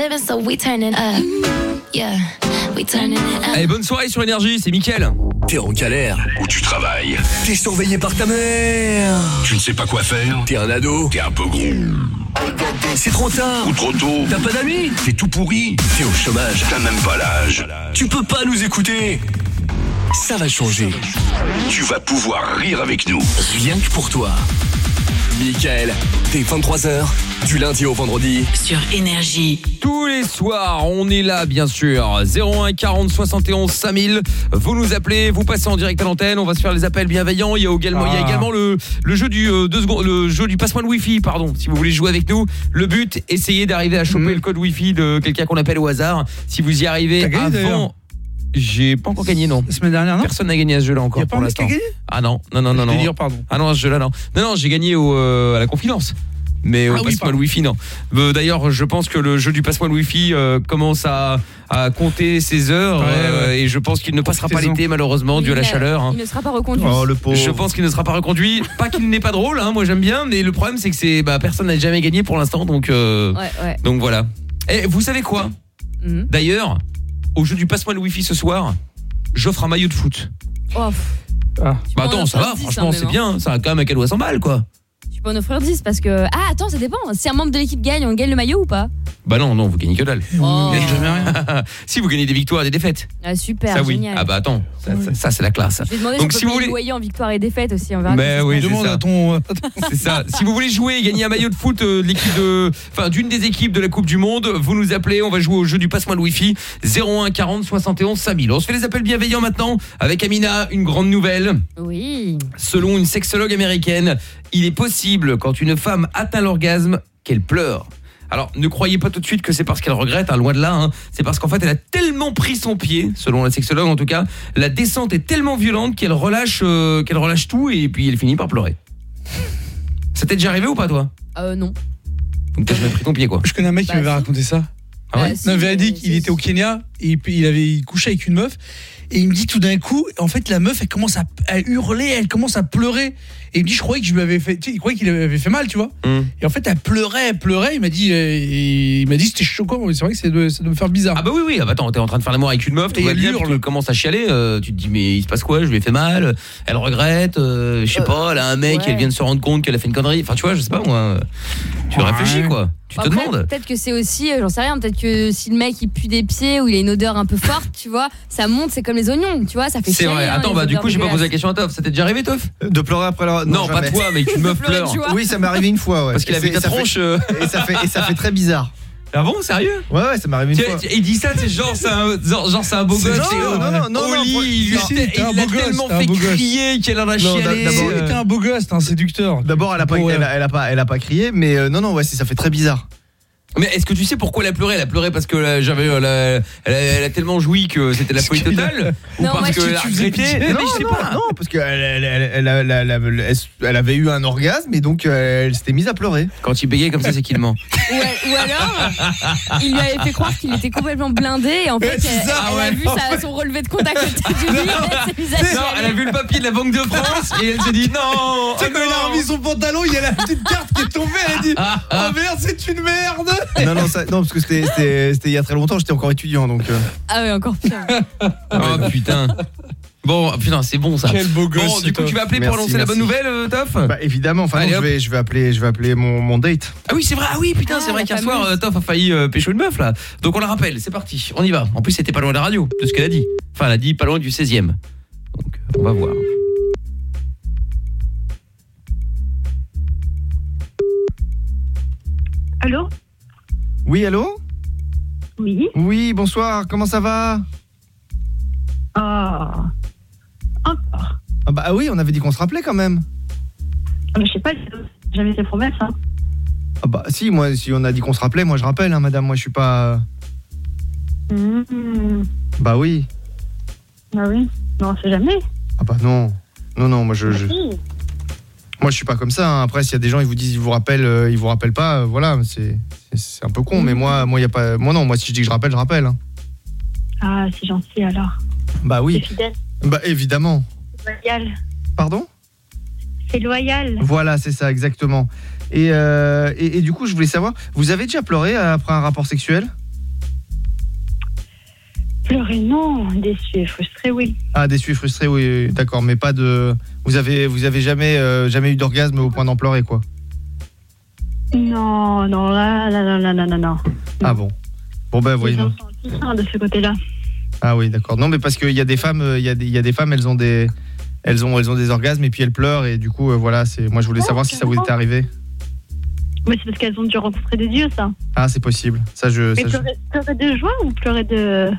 Living, so we turning up. Yeah, we turning it up. Allez, bonne soirée sur Énergie, c'est Mickaël. T'es en galère. Où tu travailles. T'es surveillé par ta mère. Tu ne sais pas quoi faire. T'es un ado. T'es un peu gros. C'est trop tard. Ou trop tôt. T'as pas d'amis. T'es tout pourri. T'es au chômage. T'as même pas l'âge. Tu peux pas nous écouter. Ça va changer. Tu vas pouvoir rire avec nous. Rien que pour toi Michael, dès 23h, du lundi au vendredi. Sur Énergie. Tous les soirs, on est là bien sûr. 01 40 71 5000. Vous nous appelez, vous passez en direct à l'antenne, on va se faire les appels bienveillants. Il y a également, il y a Ah. également le, le jeu du euh, deux secondes, le jeu du passe-moi le wifi, pardon. Si vous voulez jouer avec nous, le but essayez d'arriver à choper le code wifi de quelqu'un qu'on appelle au hasard. Si vous y arrivez gagné, avant j'ai pas encore gagné non. La semaine dernière, non Personne n'a gagné à ce jeu-là encore Y a pas pour l'instant. gagné? Ah non, non non non non. Délire, pardon. Ah non, à ce jeu-là non. Non non, j'ai gagné au euh, à la confidence. Mais au Ah oui, passe-moi le wifi non. Euh, D'ailleurs, je pense que le jeu du passe-moi le wifi euh, commence à, à compter ses heures Ouais, euh, ouais. et je pense qu'il ne passera pas l'été malheureusement dû à la chaleur. hein. Il ne sera pas reconduit. Oh le pauvre. Je pense qu'il ne sera pas reconduit. Pas qu'il n'est pas drôle, hein, moi j'aime bien, mais le problème c'est que c'est bah, personne n'a jamais gagné pour l'instant, donc euh, Ouais, ouais. donc voilà. Et vous savez quoi? Mhm. D'ailleurs, au jeu du passe-moi le wifi ce soir, j'offre un maillot de foot. Oh, Ah. Bah en attends, ça va, 10, franchement hein, c'est même, bien, ça a quand même à 100 balles quoi. Tu peux en offrir 10 parce que. Ah, attends, ça dépend. Si un membre de l'équipe gagne, on gagne le maillot ou pas Bah non, non, vous gagnez que dalle. Oh. gagne jamais rien. si vous gagnez des victoires et des défaites. Ah, super, ça oui. génial. Ah bah attends, ça, ça- ça, c'est la classe. Je vais demander Donc, si on vous voulez- loyer en victoire et défaite aussi. On verra Mais oui, Demande à ton. C'est ça. Si vous voulez jouer et gagner un maillot de foot euh, de l'équipe de enfin d'une des équipes de la Coupe du monde, vous nous appelez, on va jouer au jeu du passe-moi le wifi 01 40 71 5000. On se fait les appels bienveillants maintenant avec Amina, une grande nouvelle. Oui. Selon une sexologue américaine, il est possible quand une femme atteint l'orgasme qu'elle pleure. Alors, ne croyez pas tout de suite que c'est parce qu'elle regrette, hein, loin de là. hein. C'est parce qu'en fait, elle a tellement pris son pied, selon la sexologue en tout cas, la descente est tellement violente qu'elle relâche, euh, qu'elle relâche tout et puis elle finit par pleurer. Ça t'est déjà arrivé ou pas, toi? Euh, non. Donc t'as jamais pris ton pied, quoi. Je connais un mec qui Bah, m'avait si. raconté ça. Ah ouais? Bah, si, Non, il m'avait dit mais qu'il c'est- était au Kenya et puis il avait il couchait avec une meuf et il me dit tout d'un coup en fait la meuf elle commence à, à hurler elle commence à pleurer et il me dit je croyais que je lui avais fait tu sais, il croyait qu'il avait fait mal tu vois Hum. et en fait elle pleurait elle pleurait il m'a dit euh, il m'a dit c'était choquant c'est vrai que c'est de, ça doit me faire bizarre Ah bah oui oui, ah bah attends, t'es en train de faire l'amour avec une meuf, va elle bien, hurle. tu commences à chialer, euh, tu te dis mais il se passe quoi, je lui ai fait mal, elle regrette, euh, je sais Euh, pas, elle a un mec, ouais. elle vient de se rendre compte qu'elle a fait une connerie, enfin tu vois, je sais pas moi. Tu réfléchis quoi Tu te Après, demandes Peut-être que c'est aussi, euh, j'en sais rien, peut-être que si le mec il pue des pieds ou il a une odeur un peu forte, tu vois, ça monte, c'est comme les oignons, tu vois, ça fait C'est vrai. hein, Attends, bah du coup, j'ai pas posé la question à Toff. Ça t'est déjà arrivé, Toff? De pleurer après la... Non, pas toi, mais qu'une meuf pleure. Oui, ça m'est arrivé une fois, ouais. Parce qu'il Et a vu c'est- ta tronche. euh. Et ça fait, et ça fait très bizarre. Ah bon, sérieux? Ouais, ouais, ça m'est arrivé une Tu- fois. Il dit ça, c'est genre c'est un genre, genre, c'est un beau gosse. non, euh, non, non, il, non, lui- si, t'es un il beau a gosse, tellement fait crier qu'elle en a chialé. d'abord, Si, euh. un beau gosse, un séducteur. D'abord, elle a pas, Ouais. elle a, pas, elle a pas crié, mais euh, non, non, ouais, ça fait très bizarre. Mais est-ce que tu sais pourquoi elle a pleuré? Elle a pleuré parce que euh, j'avais euh, la- elle, a, elle a tellement joui que c'était la folie totale? Ou Non, parce moi, qu'elle a tu faisais regretté? pitié. Mais non, je sais non, pas. non, parce qu'elle elle, elle, elle, a- elle, a- elle a- elle- elle avait eu un orgasme et donc euh, elle s'était mise à pleurer. Quand il bégayait comme ça, c'est qu'il ment. Ou, ou alors, il lui avait fait croire qu'il était complètement blindé et en fait, Ouais, c'est elle, ça, elle ouais. a vu sa- son relevé de compte à côté du lit, elle s'est mise à Non, elle a chialer. vu le papier de la Banque de France et elle s'est dit non. Tu sais, oh quand il a non. remis son pantalon, il y a la petite carte qui est tombée, elle a dit Oh merde, c'est une merde non, non, ça- non, parce que c'était- il y a très longtemps, j'étais encore étudiant donc. euh, Ah ouais, encore pire. Oh putain. Bon, putain, c'est bon ça. Quel beau gosse Bon, du coup, tu vas appeler Merci, pour annoncer la bonne nouvelle, euh, Toff Bah évidemment, enfin non, je vais, je vais appeler, je vais appeler mon, mon date. Ah oui, c'est vrai. Ah oui, putain, Ah, c'est vrai qu'un soir, euh, Toff a failli euh, pécho une meuf là. Donc on la rappelle, c'est parti. On y va. En plus, c'était pas loin de la radio, de ce qu'elle a dit. Enfin, elle a dit pas loin du 16e. Donc euh, on va voir. Allô? Oui, allô Oui. Oui, bonsoir, comment ça va Ah. Encore. ah Bah oui, on avait dit qu'on se rappelait quand même. Ah, mais je sais pas, jamais fait promesse. Hein. Ah bah si, moi, si on a dit qu'on se rappelait, moi je rappelle, hein, madame, moi je suis pas... Mmh. Bah oui. Ah oui. Non, on sait jamais. Ah bah non. Non, non, moi je... je- Si. Moi je suis pas comme ça. hein. Après, s'il y a des gens, ils vous disent, ils vous rappellent, euh, ils vous rappellent pas, euh, voilà, c'est un peu con. Mais moi, moi, y a pas... Moi non, moi si je dis que je rappelle, je rappelle. hein. Ah, c'est gentil alors. Bah oui. fidèle. Bah évidemment. C'est loyal. Pardon? C'est loyal. Voilà, c'est ça, exactement. Et, euh, et, et du coup, je voulais savoir, vous avez déjà pleuré après un rapport sexuel? Pleurer, non. Déçu et frustré, oui. Ah, déçu et frustré, oui, d'accord, mais pas de... Vous avez, vous avez jamais, euh, jamais eu d'orgasme au point d'en pleurer, quoi Non, non, là, là, là, là, là, là, non. Ah bon Bon, ben, voyez. de ce côté-là. Ah oui, d'accord. Non, mais parce qu'il y a des femmes, euh, il y, a des- il y a des femmes, elles ont des... Elles ont, elles ont des orgasmes et puis elles pleurent et du coup euh, voilà c'est moi je voulais Ouais, savoir si ça vous était arrivé. Mais c'est parce qu'elles ont dû rencontrer des dieux, ça. Ah c'est possible. Ça je, Mais ça, je- pleurer, pleurer de joie ou pleurer de.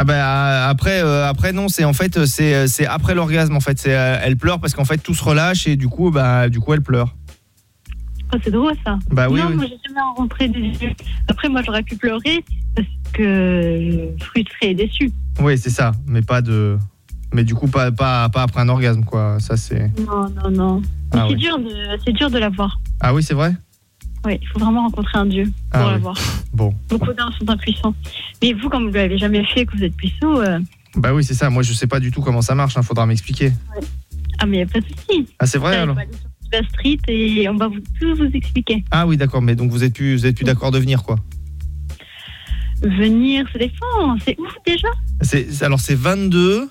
Ah bah après euh, après non c'est en fait euh, c'est euh, c'est après l'orgasme en fait c'est elle pleure parce qu'en fait tout se relâche et du coup bah du coup elle pleure. Oh, c'est drôle, ça. Bah oui, non, oui. moi, j'ai jamais rencontré des. Après, moi, j'aurais pu pleurer parce que frustré et déçu. Oui c'est ça mais pas de mais du coup pas pas pas après un orgasme quoi ça c'est Non, non, non. Ah c'est oui. dur de, c'est dur de l'avoir. ah oui c'est vrai? Oui, il faut vraiment rencontrer un dieu pour Ah oui. l'avoir. bon Beaucoup d'hommes sont impuissants. Mais vous, comme vous l'avez jamais fait, que vous êtes puceau, euh, bah oui c'est ça moi je sais pas du tout comment ça marche hein, faudra m'expliquer. ah, mais il n'y a pas de souci. Ah c'est vrai Vous alors allez aller sur la street et on va vous, tout vous expliquer. Ah oui d'accord mais donc vous êtes plus vous êtes plus d'accord de venir quoi. Venir, ça dépend. C'est où déjà? C'est c'est- alors c'est 22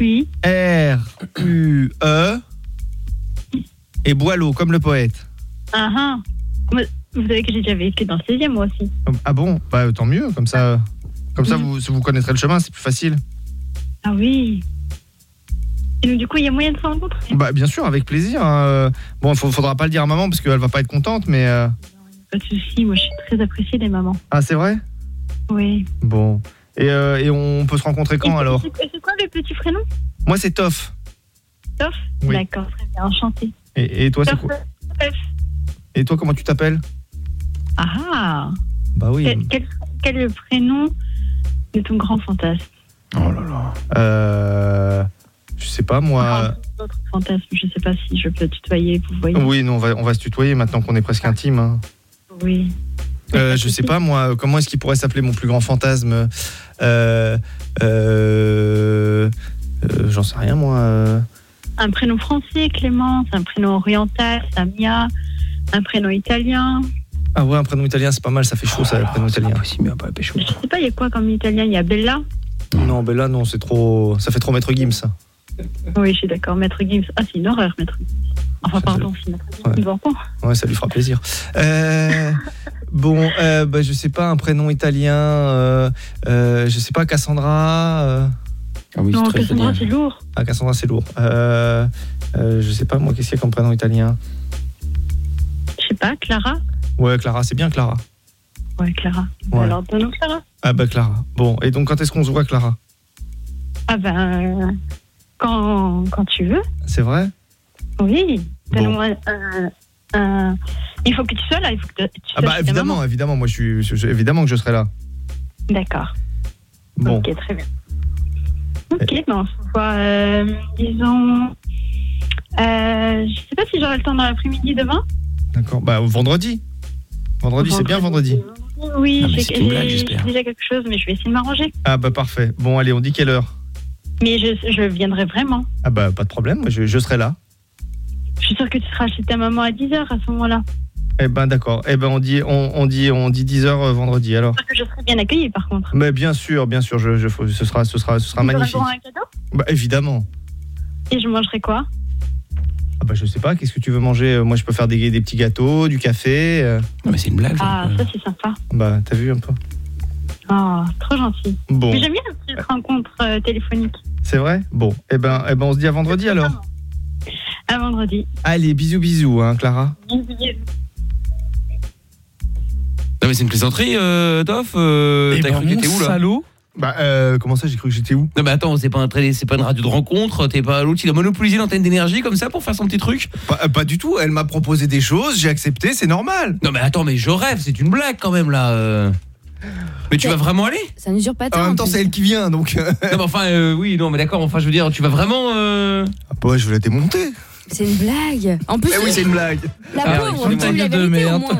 Oui. R U E et Boileau comme le poète. Ah ah. Vous savez que j'ai déjà vécu dans le 16e, moi aussi. Ah bon Bah tant mieux, comme ça, comme ça vous, vous connaîtrez le chemin, c'est plus facile. Ah oui. Et donc, du coup, il y a moyen de se rencontrer Bah bien sûr, avec plaisir. hein. Euh, Bon, il faudra pas le dire à maman parce qu'elle va pas être contente, mais euh, Pas de souci, moi je suis très appréciée des mamans. ah c'est vrai? Oui. Bon. Et, euh, et on peut se rencontrer quand Et alors? c'est- C'est quoi le petit prénom? Moi c'est Toff. Toff? Oui. D'accord, très bien, enchanté. Et, et toi c'est Toff, quoi? Toff. Et toi comment tu t'appelles? Ah ah Bah oui. quel, quel, quel est le prénom de ton grand fantasme? Oh là là. Euh, je sais pas moi. Votre fantasme, je sais pas si je peux tutoyer, vous voyez Oui, non, on va, on va se tutoyer maintenant qu'on est presque intime. hein. Oui. Euh, je sais pas moi, comment est-ce qu'il pourrait s'appeler mon plus grand fantasme? Euh, euh, euh, J'en sais rien moi. Un prénom français, Clémence, un prénom oriental, Samia, un prénom italien. Ah ouais, un prénom italien, c'est pas mal, ça fait chaud ça, le prénom italien. Possible, mais pas pécho. Je sais pas, il y a quoi comme italien? Il y a Bella? Non, là non, c'est trop, ça fait trop maître Gims. ça. Oui, je suis d'accord. Maître Gims. Ah, c'est une horreur, Maître Gims. Enfin, pardon, c'est qui nous entend. Ouais, ça lui fera plaisir. Euh, bon, euh, bah, je sais pas, un prénom italien, euh, euh, je sais pas, Cassandra. euh, Ah oui, Non, Cassandra, c'est lourd. Ah, Cassandra, c'est lourd. Euh, euh, je sais pas, moi, qu'est-ce qu'il y a comme prénom italien? Sais pas, Clara Ouais, Clara, c'est bien Clara. Ouais, Clara. Ouais. Alors, donne-nous Clara. Ah, bah, Clara. Bon, et donc, quand est-ce qu'on se voit, Clara? Ah ben, quand, quand tu veux. C'est vrai? Oui. Bon. Donne-moi un, un- Il faut que tu sois là, il faut que tu Ah, bah, évidemment, évidemment, moi, je suis, je- évidemment que je serai là. D'accord. Bon. Ok, très bien. Ok, ben on se voit, euh, disons. Euh, je sais pas si j'aurai le temps dans l'après-midi demain. D'accord. Bah, vendredi. Vendredi, c'est bien vendredi. Oui, Ah, j'ai c'est déjà quelque chose, mais je vais essayer de m'arranger. Ah, bah, parfait. Bon, allez, on dit quelle heure? Mais je, je viendrai vraiment. Ah, bah, pas de problème, moi, je, je serai là. Je suis sûre que tu seras chez ta maman à 10h à ce moment-là. Eh ben, d'accord. Eh ben, on dit, on, on dit, on dit 10h vendredi, alors. Parce que je serai bien accueillie par contre. Mais bien sûr, bien sûr, je, je- ce sera, ce sera, ce sera Tu magnifique. un cadeau? Bah, évidemment. Et je mangerai quoi? Ah bah, je sais pas, qu'est-ce que tu veux manger? Euh, Moi, je peux faire des, des petits gâteaux, du café. euh. Non, mais c'est une blague. Ah, ça c'est sympa. Bah, t'as vu un peu Oh, trop gentil. Bon. Mais j'aime bien les petites rencontres euh, téléphoniques. C'est vrai? Bon, eh ben, eh ben, on se dit à vendredi alors. À vendredi. Allez, bisous, bisous, hein, Clara. Bisous, bisous. Non, mais c'est une plaisanterie, euh, Toff. Euh, Eh T'as ben, cru que t'étais où là? salaud Bah, euh, comment ça, j'ai cru que j'étais où? Non, mais attends, c'est pas, un télé- pas une radio de rencontre. T'es pas l'autre, il a monopolisé l'antenne d'énergie comme ça pour faire son petit truc? Pas, euh, pas du tout, elle m'a proposé des choses, j'ai accepté, c'est normal. Non, mais attends, mais je rêve, c'est une blague quand même là. euh. Mais tu vas vraiment aller? Ça n'usure pas En même temps, c'est elle qui vient, donc. Non, mais enfin, euh, oui, non, mais d'accord, enfin, je veux dire, tu vas vraiment. euh, Ah, bah, je vais la démonter. C'est une blague. En plus, Eh oui, c'est une blague. la Ah, pauvre, excusez-moi. dis-lui la de vérité au merde. moins.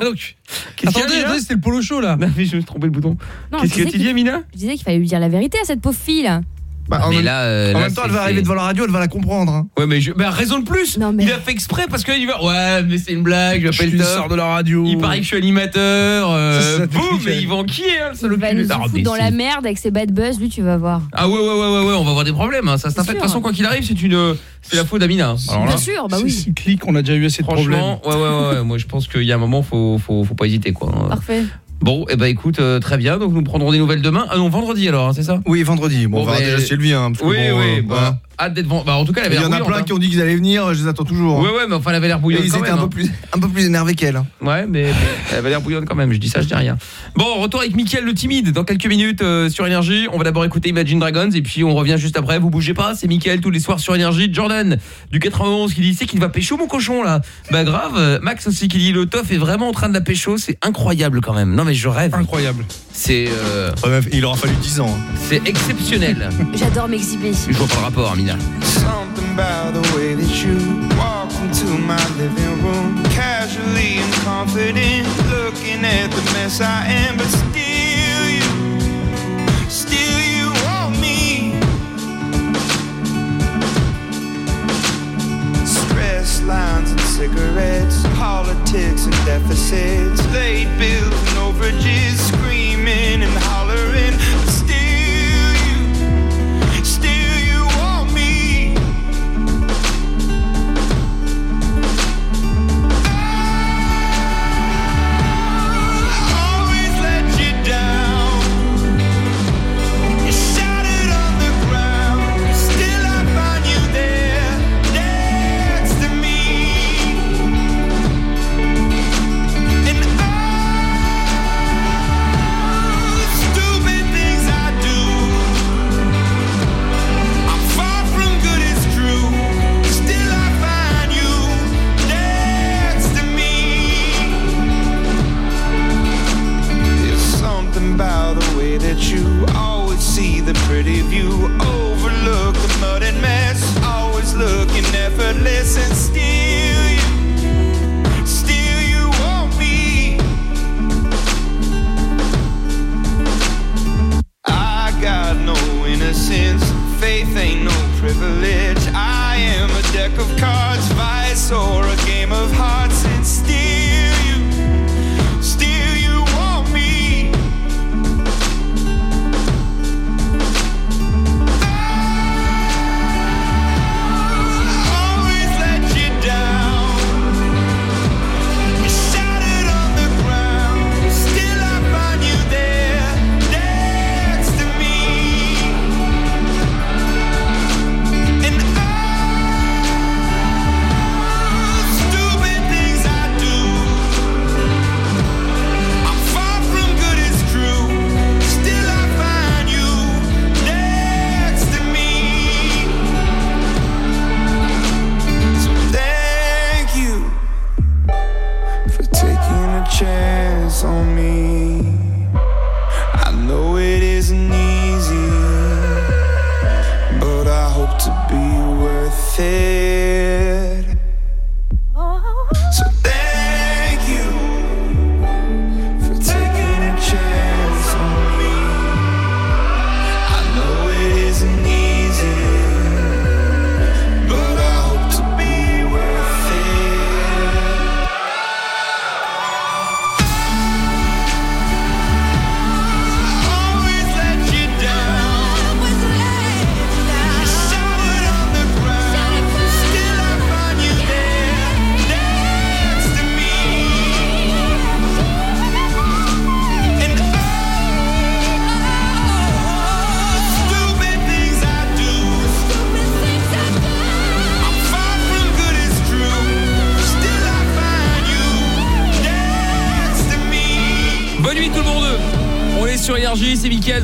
Qu'est-ce qu'il y a, Attendez, c'était le polo show là. Non, mais je me suis trompé le bouton. Qu'est-ce que tu dis, Amina Je disais qu'il fallait lui dire la vérité à cette pauvre fille là. Bah, en Mais même, là, euh, en là, même temps, elle va arriver devant la radio, elle va la comprendre. hein. Ouais, mais, je... bah, raison de plus. Non, mais- Il a fait exprès parce qu'il va. Ouais, mais c'est une blague, une Top. star de la radio. Il paraît que je suis animateur. euh, boum, mais il va enquiller, hein, le Il va nous Ah, foutre dans la merde avec ses bad buzz, lui tu vas voir. Ah ouais, ouais, ouais, ouais, ouais, on va avoir des problèmes. hein. Ça, c'est un fait. De toute façon, quoi qu'il arrive, c'est une, c'est la faute d'Amina. Bien sûr, bah oui. cyclique, on a déjà eu assez de problèmes. franchement, ouais, ouais, ouais, ouais. Moi, je pense qu'il y a un moment, faut, faut, faut pas hésiter, quoi. Parfait. Bon, et eh ben, écoute, euh, très bien. Donc, nous prendrons des nouvelles demain. Ah non, vendredi alors, hein, c'est ça? Oui, vendredi. Bon, Bon, on verra mais- déjà vient. parce que Oui, bon, oui. euh, bah, voilà. Hâte d'être. Bah, en tout cas, elle avait Il y en a plein hein. qui ont dit qu'ils allaient venir, je les attends toujours. hein. Ouais, ouais, mais enfin, elle avait l'air bouillante ils quand étaient même. un hein. peu, plus, un peu plus énervés qu'elle. Ouais, mais elle avait l'air bouillante quand même. Je dis ça, je dis rien. Bon, retour avec Mickaël le timide dans quelques minutes euh, sur Énergie. On va d'abord écouter Imagine Dragons et puis on revient juste après. Vous bougez pas, c'est Mickaël tous les soirs sur Énergie. Jordan du 91 qui dit c'est qu'il va pécho mon cochon là. Bah grave. Euh, Max aussi qui dit le tof est vraiment en train de la pécho. C'est incroyable quand même. Non mais je rêve. Incroyable. C'est euh, il aura fallu 10 ans. c'est exceptionnel. J'adore m'exhiber. Je vois pas le rapport, Amina. Something about the way that you walked into my living room, casually and confident, looking at the mess I am, but still you, still you want me. Stress lines and cigarettes, politics and deficits, late bills and overages, screaming and hollering, effortless, and still you, still you want me. I got no innocence, faith ain't no privilege. I am a deck of cards, vice or a game of hearts,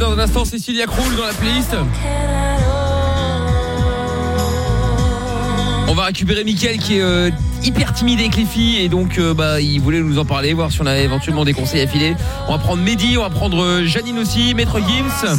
dans un instant Cécilia Kroul dans la playlist On va récupérer Mickaël qui est euh, hyper timide avec les filles et donc euh, bah il voulait nous en parler, voir si on a éventuellement des conseils à filer. On va prendre Mehdi, on va prendre euh, Janine aussi, Maître Gims.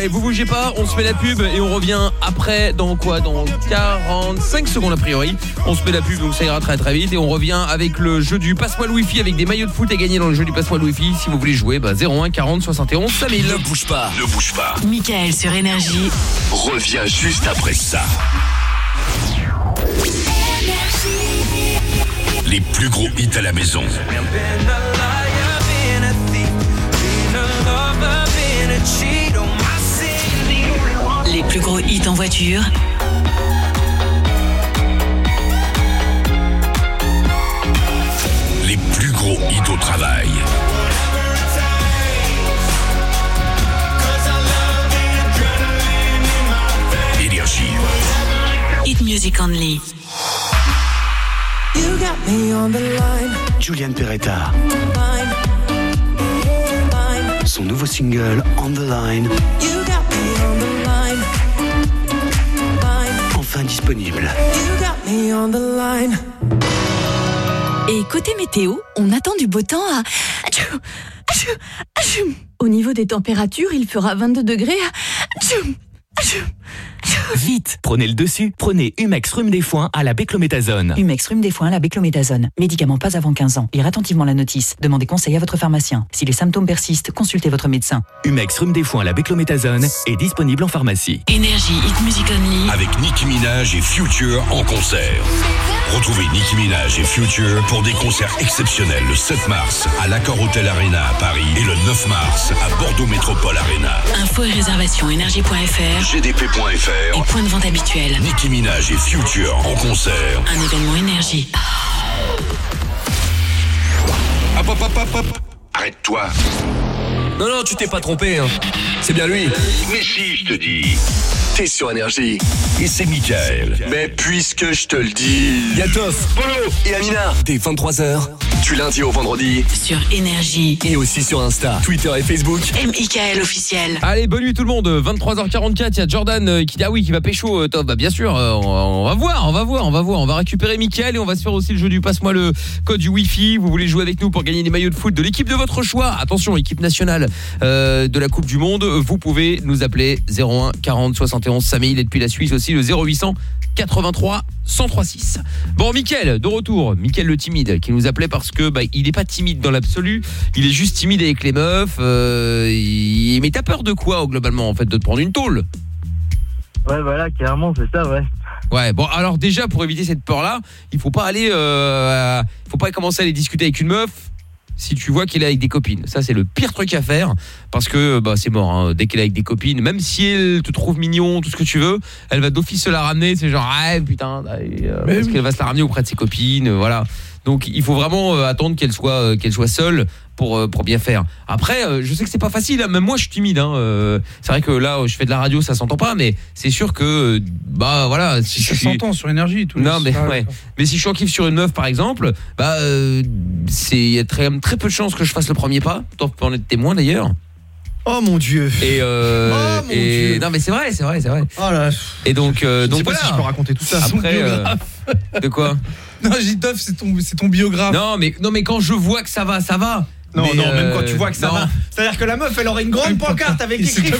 Allez, vous bougez pas, on se fait la pub et on revient après dans quoi Dans 45 secondes a priori. On se fait la pub donc ça ira très très vite et on revient avec le jeu du passe-moi le wifi avec des maillots de foot à gagner dans le jeu du passe-moi le wifi. Si vous voulez jouer, bah 01 40 71 5000. Ne bouge pas, ne bouge pas. Michael sur Énergie. Reviens juste après ça. Les plus gros hits à la maison. Plus gros hits en voiture. Les plus gros hits au travail. Énergie. Hit Music Only. You got me on the line, Julian Peretta, line, line. son nouveau single On the Line, You line. Et côté météo, on attend du beau temps à... Au niveau des températures, il fera 22 degrés. Atchou. Vite, prenez le dessus. Prenez Humex Rhume des Foins à la béclométasone. Humex rhume des foins à la béclométasone. Médicament pas avant 15 ans. Lire attentivement la notice. Demandez conseil à votre pharmacien. Si les symptômes persistent, consultez votre médecin. Humex Rhume des Foins à la béclométasone est disponible en pharmacie. Énergie Hit Music Only. Avec Nicki Minaj et Future en concert. Retrouvez Nicki Minaj et Future pour des concerts exceptionnels le 7 mars à l'Accor Hotel Arena à Paris et le 9 mars à Bordeaux Métropole Arena. Info et réservation énergie.fr et point de vente habituel. Nicki Minaj et Future en concert. Un événement énergie. Hop hop hop hop hop Arrête-toi Non, non, tu t'es pas trompé. hein. C'est bien lui. Mais si, je te dis T'es sur énergie. Et c'est Michael. Mais puisque je te le dis. Yatoff, Polo et Amina. Dès 23h, du lundi au vendredi. Sur Énergie. Et aussi sur Insta, Twitter et Facebook. M.I.K.L. officiel. Allez, bonne nuit tout le monde. 23h44, il y a Jordan euh, qui dit ah oui, qui va pécho euh, Top. Bah bien sûr, euh, on, va- on va voir, on va voir, on va voir. On va récupérer Mickaël et on va se faire aussi le jeu du passe-moi le code du Wi-Fi. Vous voulez jouer avec nous pour gagner des maillots de foot de l'équipe de votre choix. Attention, équipe nationale euh, de la Coupe du Monde. Vous pouvez nous appeler 01 40 71 5000 et depuis la Suisse aussi le 0800 83 1036. Bon, Mickaël, de retour. Mickaël le timide qui nous appelait parce que bah, il est pas timide dans l'absolu. Il est juste timide avec les meufs. euh, il- Mais t'as peur de quoi, globalement, en fait, de te prendre une tôle? Ouais, voilà, clairement, c'est ça, ouais. Ouais, bon, alors déjà, pour éviter cette peur-là, il faut pas aller... Euh, faut pas commencer à aller discuter avec une meuf si tu vois qu'elle est avec des copines. Ça, c'est le pire truc à faire parce que bah, c'est mort. hein. Dès qu'elle est avec des copines, même si elle te trouve mignon, tout ce que tu veux, elle va d'office se la ramener. C'est genre, ah putain, euh, parce qu'elle va se la ramener auprès de ses copines, voilà. Donc il faut vraiment euh, attendre qu'elle soit euh, qu'elle soit seule pour euh, pour bien faire. Après je sais que c'est pas facile hein. même moi je suis timide hein. C'est vrai que là je fais de la radio ça s'entend pas mais c'est sûr que bah voilà si Ça je suis- s'entend sur énergie. Tout non mais ouais. Mais si je suis en kiff sur une meuf par exemple, bah c'est il y a très très peu de chances que je fasse le premier pas. Tu peux en être témoin d'ailleurs. Oh mon dieu. Et euh, Oh, mon et Dieu. non mais c'est vrai, c'est vrai, c'est vrai. Oh là. Et donc euh, Je donc sais pas voilà. si je peux raconter tout ça. Après euh, de quoi? Non, j'ai dit Toff, c'est ton, c'est ton biographe. Non, mais non, mais quand je vois que ça va, ça va. Non, Mais, non, même euh, quand tu vois que ça non. va. C'est-à-dire que la meuf, elle aurait une grande pancarte avec C'est écrit.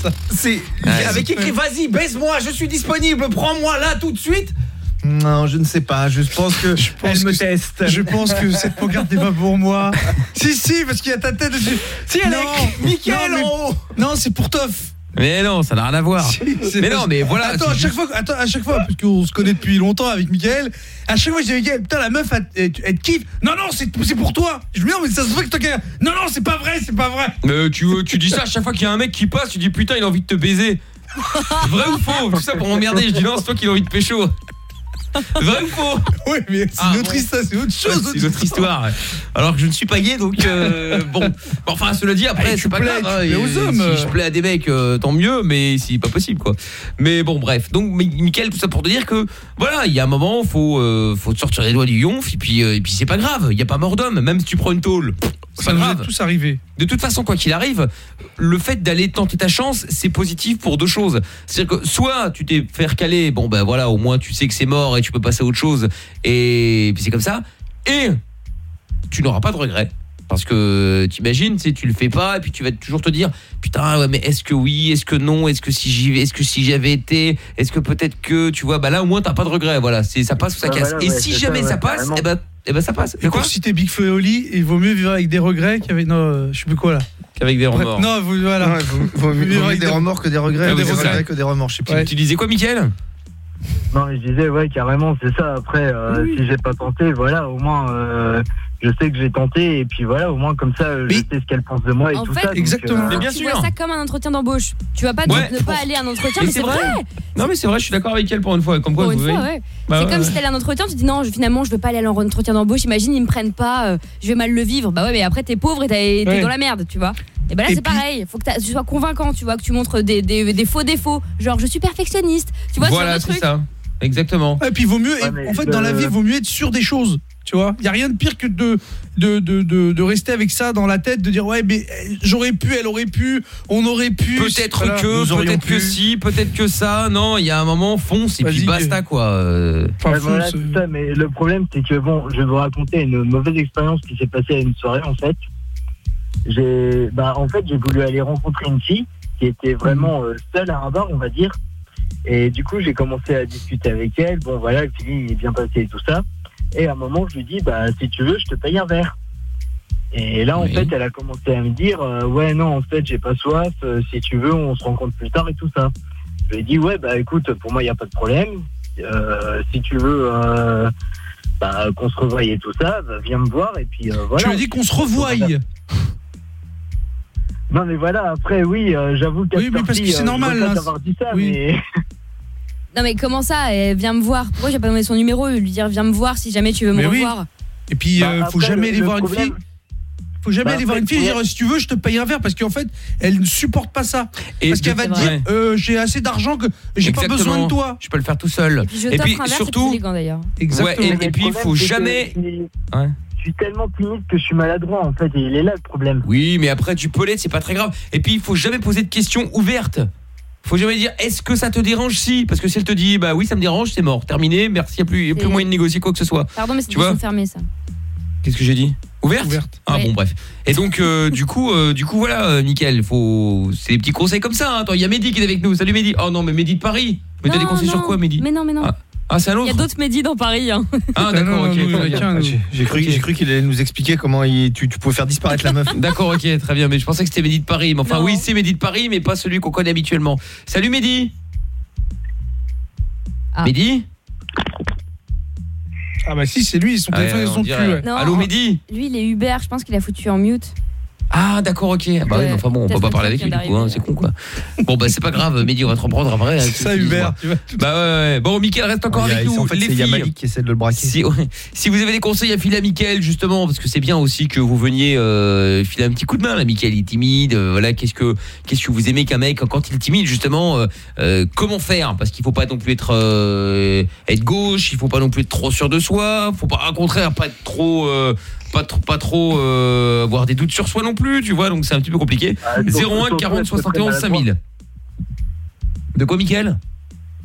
ça. C'est Ouais, avec écrit vas-y, baise-moi, je suis disponible, prends-moi là tout de suite. Non, je ne sais pas, je pense que pense elle me que- teste. Je pense que cette pancarte n'est pas pour moi. si, si, parce qu'il y a ta tête dessus. Si, elle est Non, écrit Mickaël non, mais- en haut. Non, c'est pour Toff. Mais non, ça n'a rien à voir. Mais non, mais voilà. Attends, à chaque fois, attends, à chaque fois, parce qu'on se connaît depuis longtemps avec Mickaël, à chaque fois je dis Mickaël, putain la meuf elle, te kiffe. Non non, c'est c'est pour toi. Je me dis non mais ça se voit que toi Non non, c'est pas vrai, c'est pas vrai. Mais tu, tu dis ça à chaque fois qu'il y a un mec qui passe, tu dis putain, il a envie de te baiser. Vrai ou faux? Tout ça pour m'emmerder, je dis non, c'est toi qui as envie de pécho. Vrai ou faux Oui, mais c'est Ah, une autre bon. histoire, c'est autre chose. C'est une autre histoire. Alors que je ne suis pas gay, donc euh, bon. Enfin, cela dit, après, c'est pas plais, grave. hein, et aux hommes. Si je plais à des mecs, euh, tant mieux, mais c'est pas possible, quoi. Mais bon, bref. Donc, Mi- Mickaël, tout ça pour te dire que, voilà, il y a un moment, faut, euh, faut te sortir les doigts du yonf, et puis, euh, et puis c'est pas grave. Il y a pas mort d'homme, même si tu prends une tôle. C'est Ça pas nous est grave. tous arrivé. De toute façon, quoi qu'il arrive, le fait d'aller tenter ta chance, c'est positif pour deux choses. C'est-à-dire que soit tu t'es fait recaler, bon ben voilà, au moins tu sais que c'est mort et tu peux passer à autre chose, et puis c'est comme ça. Et tu n'auras pas de regrets. Parce que t'imagines, tu sais, tu le fais pas, et puis tu vas toujours te dire, putain, ouais, mais est-ce que oui, est-ce que non, est-ce que si j'y vais, est-ce que si j'avais été, est-ce que peut-être que, tu vois, bah là au moins t'as pas de regrets, voilà, c'est ça passe ou ça Ouais, casse. voilà, et ouais, si jamais ça, ouais, passe, et ben, et ben ça passe. Et pour citer Big Flo et Oli, il vaut mieux vivre avec des regrets qu'avec non, euh, je sais plus quoi là. Qu'avec des remords. Non, vous- voilà. Ouais, vaut- vaut mieux Vivre avec des des- remords que des regrets, Ah, des regrets ça. que des remords, je sais plus. Tu, tu disais quoi, Mickaël Non, mais je disais, ouais, carrément, c'est ça. Après, euh, si j'ai pas tenté, voilà, au moins, euh, je sais que j'ai tenté, et puis voilà, au moins, comme ça, euh, je sais ce qu'elle pense de moi et En tout fait, ça. donc, exactement. euh, Mais bien tu sûr. vois ça comme un entretien d'embauche. Tu vas pas Ouais. ne pas aller à un entretien, Mais mais c'est vrai. vrai. Non mais c'est vrai, je suis d'accord avec elle pour une fois. Comme quoi, Pour vous fois, ouais. Bah c'est ouais, comme si t'allais à un entretien, tu te dis non, je- finalement, je veux pas aller à l'entretien d'embauche. Imagine, ils me prennent pas, euh, je vais mal le vivre. Bah ouais, mais après, t'es pauvre et t'es dans la merde, tu vois. Et bah là, c'est pareil. Faut que tu sois convaincant, tu vois, que tu montres des, des, des faux défauts. Genre, je suis perfectionniste. Tu vois, ce Voilà, c'est ça. Exactement. Et puis vaut mieux, Ouais, en fait, dans la vie, il vaut mieux être sûr des choses. Tu vois, il y a rien de pire que de de, de, de de rester avec ça dans la tête, de dire ouais, mais euh, j'aurais pu, elle aurait pu, on aurait pu. Peut-être Voilà. que, peut-être que si, peut-être que ça. Non, il y a un moment, fonce et puis basta quoi. Euh, Enfin, ouais, voilà, fonce, c'est ça, mais le problème, c'est que, bon, je vais vous raconter une mauvaise expérience qui s'est passée à une soirée, en fait. J'ai, bah, en fait, j'ai voulu aller rencontrer une fille qui était vraiment euh, seule à un bar, on va dire. Et du coup, j'ai commencé à discuter avec elle. Bon, voilà, le feeling est bien passé et tout ça. Et à un moment, je lui dis, bah, si tu veux, je te paye un verre. Et là, en Oui. fait, elle a commencé à me dire, euh, ouais, non, en fait, j'ai pas soif. euh, si tu veux, on se rencontre plus tard et tout ça. Je lui ai dit, ouais, bah, écoute, pour moi, il n'y a pas de problème. Euh, si tu veux, bah, qu'on se revoie et tout ça, bah, viens me voir et puis voilà. tu as dit qu'on se revoie. Non, mais voilà, après, oui, j'avoue qu'à Oui, mais parce que c'est normal, d'avoir dit ça, Oui. mais. Non, mais comment ça Elle vient me voir? Pourquoi j'ai pas donné son numéro Lui dire, viens me voir si jamais tu veux me Mais oui. revoir? Et puis Bah, euh, faut après, jamais le- aller le voir une fille. Faut jamais Bah, aller voir une fille et dire si tu veux je te paye un verre parce qu'en fait elle ne supporte pas ça Et parce qu'elle va te dire euh, j'ai assez d'argent que j'ai pas besoin de toi. Je peux le faire tout seul. Et puis je Et puis un verre, surtout, élégant d'ailleurs. Exactement. Ouais, et- puis, il faut que jamais- Ouais. je suis tellement timide que je suis maladroit, en fait, et il est là le problème. Oui, mais après tu peux l'être, c'est pas très grave. Et puis il faut jamais poser de questions ouvertes. Faut jamais dire est-ce que ça te dérange si parce que si elle te dit bah oui ça me dérange c'est mort terminé merci y a plus y a plus moyen de négocier quoi que ce soit. Pardon, mais c'est fermées, ça. Qu'est-ce que j'ai dit Ouverte Ouverte. Ah Ouais. bon bref. Et donc euh, du coup euh, du coup voilà euh, Mickaël, faut c'est des petits conseils comme ça. hein. Attends, il y a Mehdi qui est avec nous. Salut Mehdi. Oh non mais Mehdi de Paris. Mais t'as des Non, conseils sur quoi Mehdi Mais non, mais non. Ah, Ah c'est un Il y autre. a d'autres médis dans Paris. Hein. Ah Ah, d'accord, OK. J'ai cru, j'ai cru qu'il allait nous expliquer comment il- tu, tu pouvais faire disparaître la meuf. D'accord, OK, très bien, mais je pensais que c'était Mehdi de Paris. Mais enfin Non. oui, c'est Mehdi de Paris mais pas celui qu'on connaît habituellement. Salut Mehdi. Ah. Mehdi Ah bah si c'est lui son Ah, téléphone on son cul. ouais. Non, Allô Mehdi Lui, il est Uber. Je pense qu'il a foutu en mute. Ah d'accord ok Ah bah Ouais, enfin bon on peut pas le parler avec lui du coup hein, c'est con quoi Bon bah c'est pas grave Mehdi on va te reprendre après hein, C'est ça. Hubert, tu vois. Bah ouais, ouais Bon Mickaël reste encore Il y a- avec nous en fait, les c'est filles Yamalik qui essaie de le braquer. si, ouais. si vous avez des conseils à filer à Mickaël justement parce que c'est bien aussi que vous veniez euh, filer un petit coup de main là Mickaël il est timide euh, voilà qu'est-ce que qu'est-ce que vous aimez qu'un mec quand il est timide justement euh, euh, comment faire? Parce qu'il faut pas non plus être euh, être gauche il faut pas non plus être trop sûr de soi faut pas au contraire pas être trop euh, pas trop pas trop euh, avoir des doutes sur soi non plus tu vois donc c'est un petit peu compliqué Ah, surtout- 01 surtout 40 être très 71 maladroit. 5000 de quoi Mickaël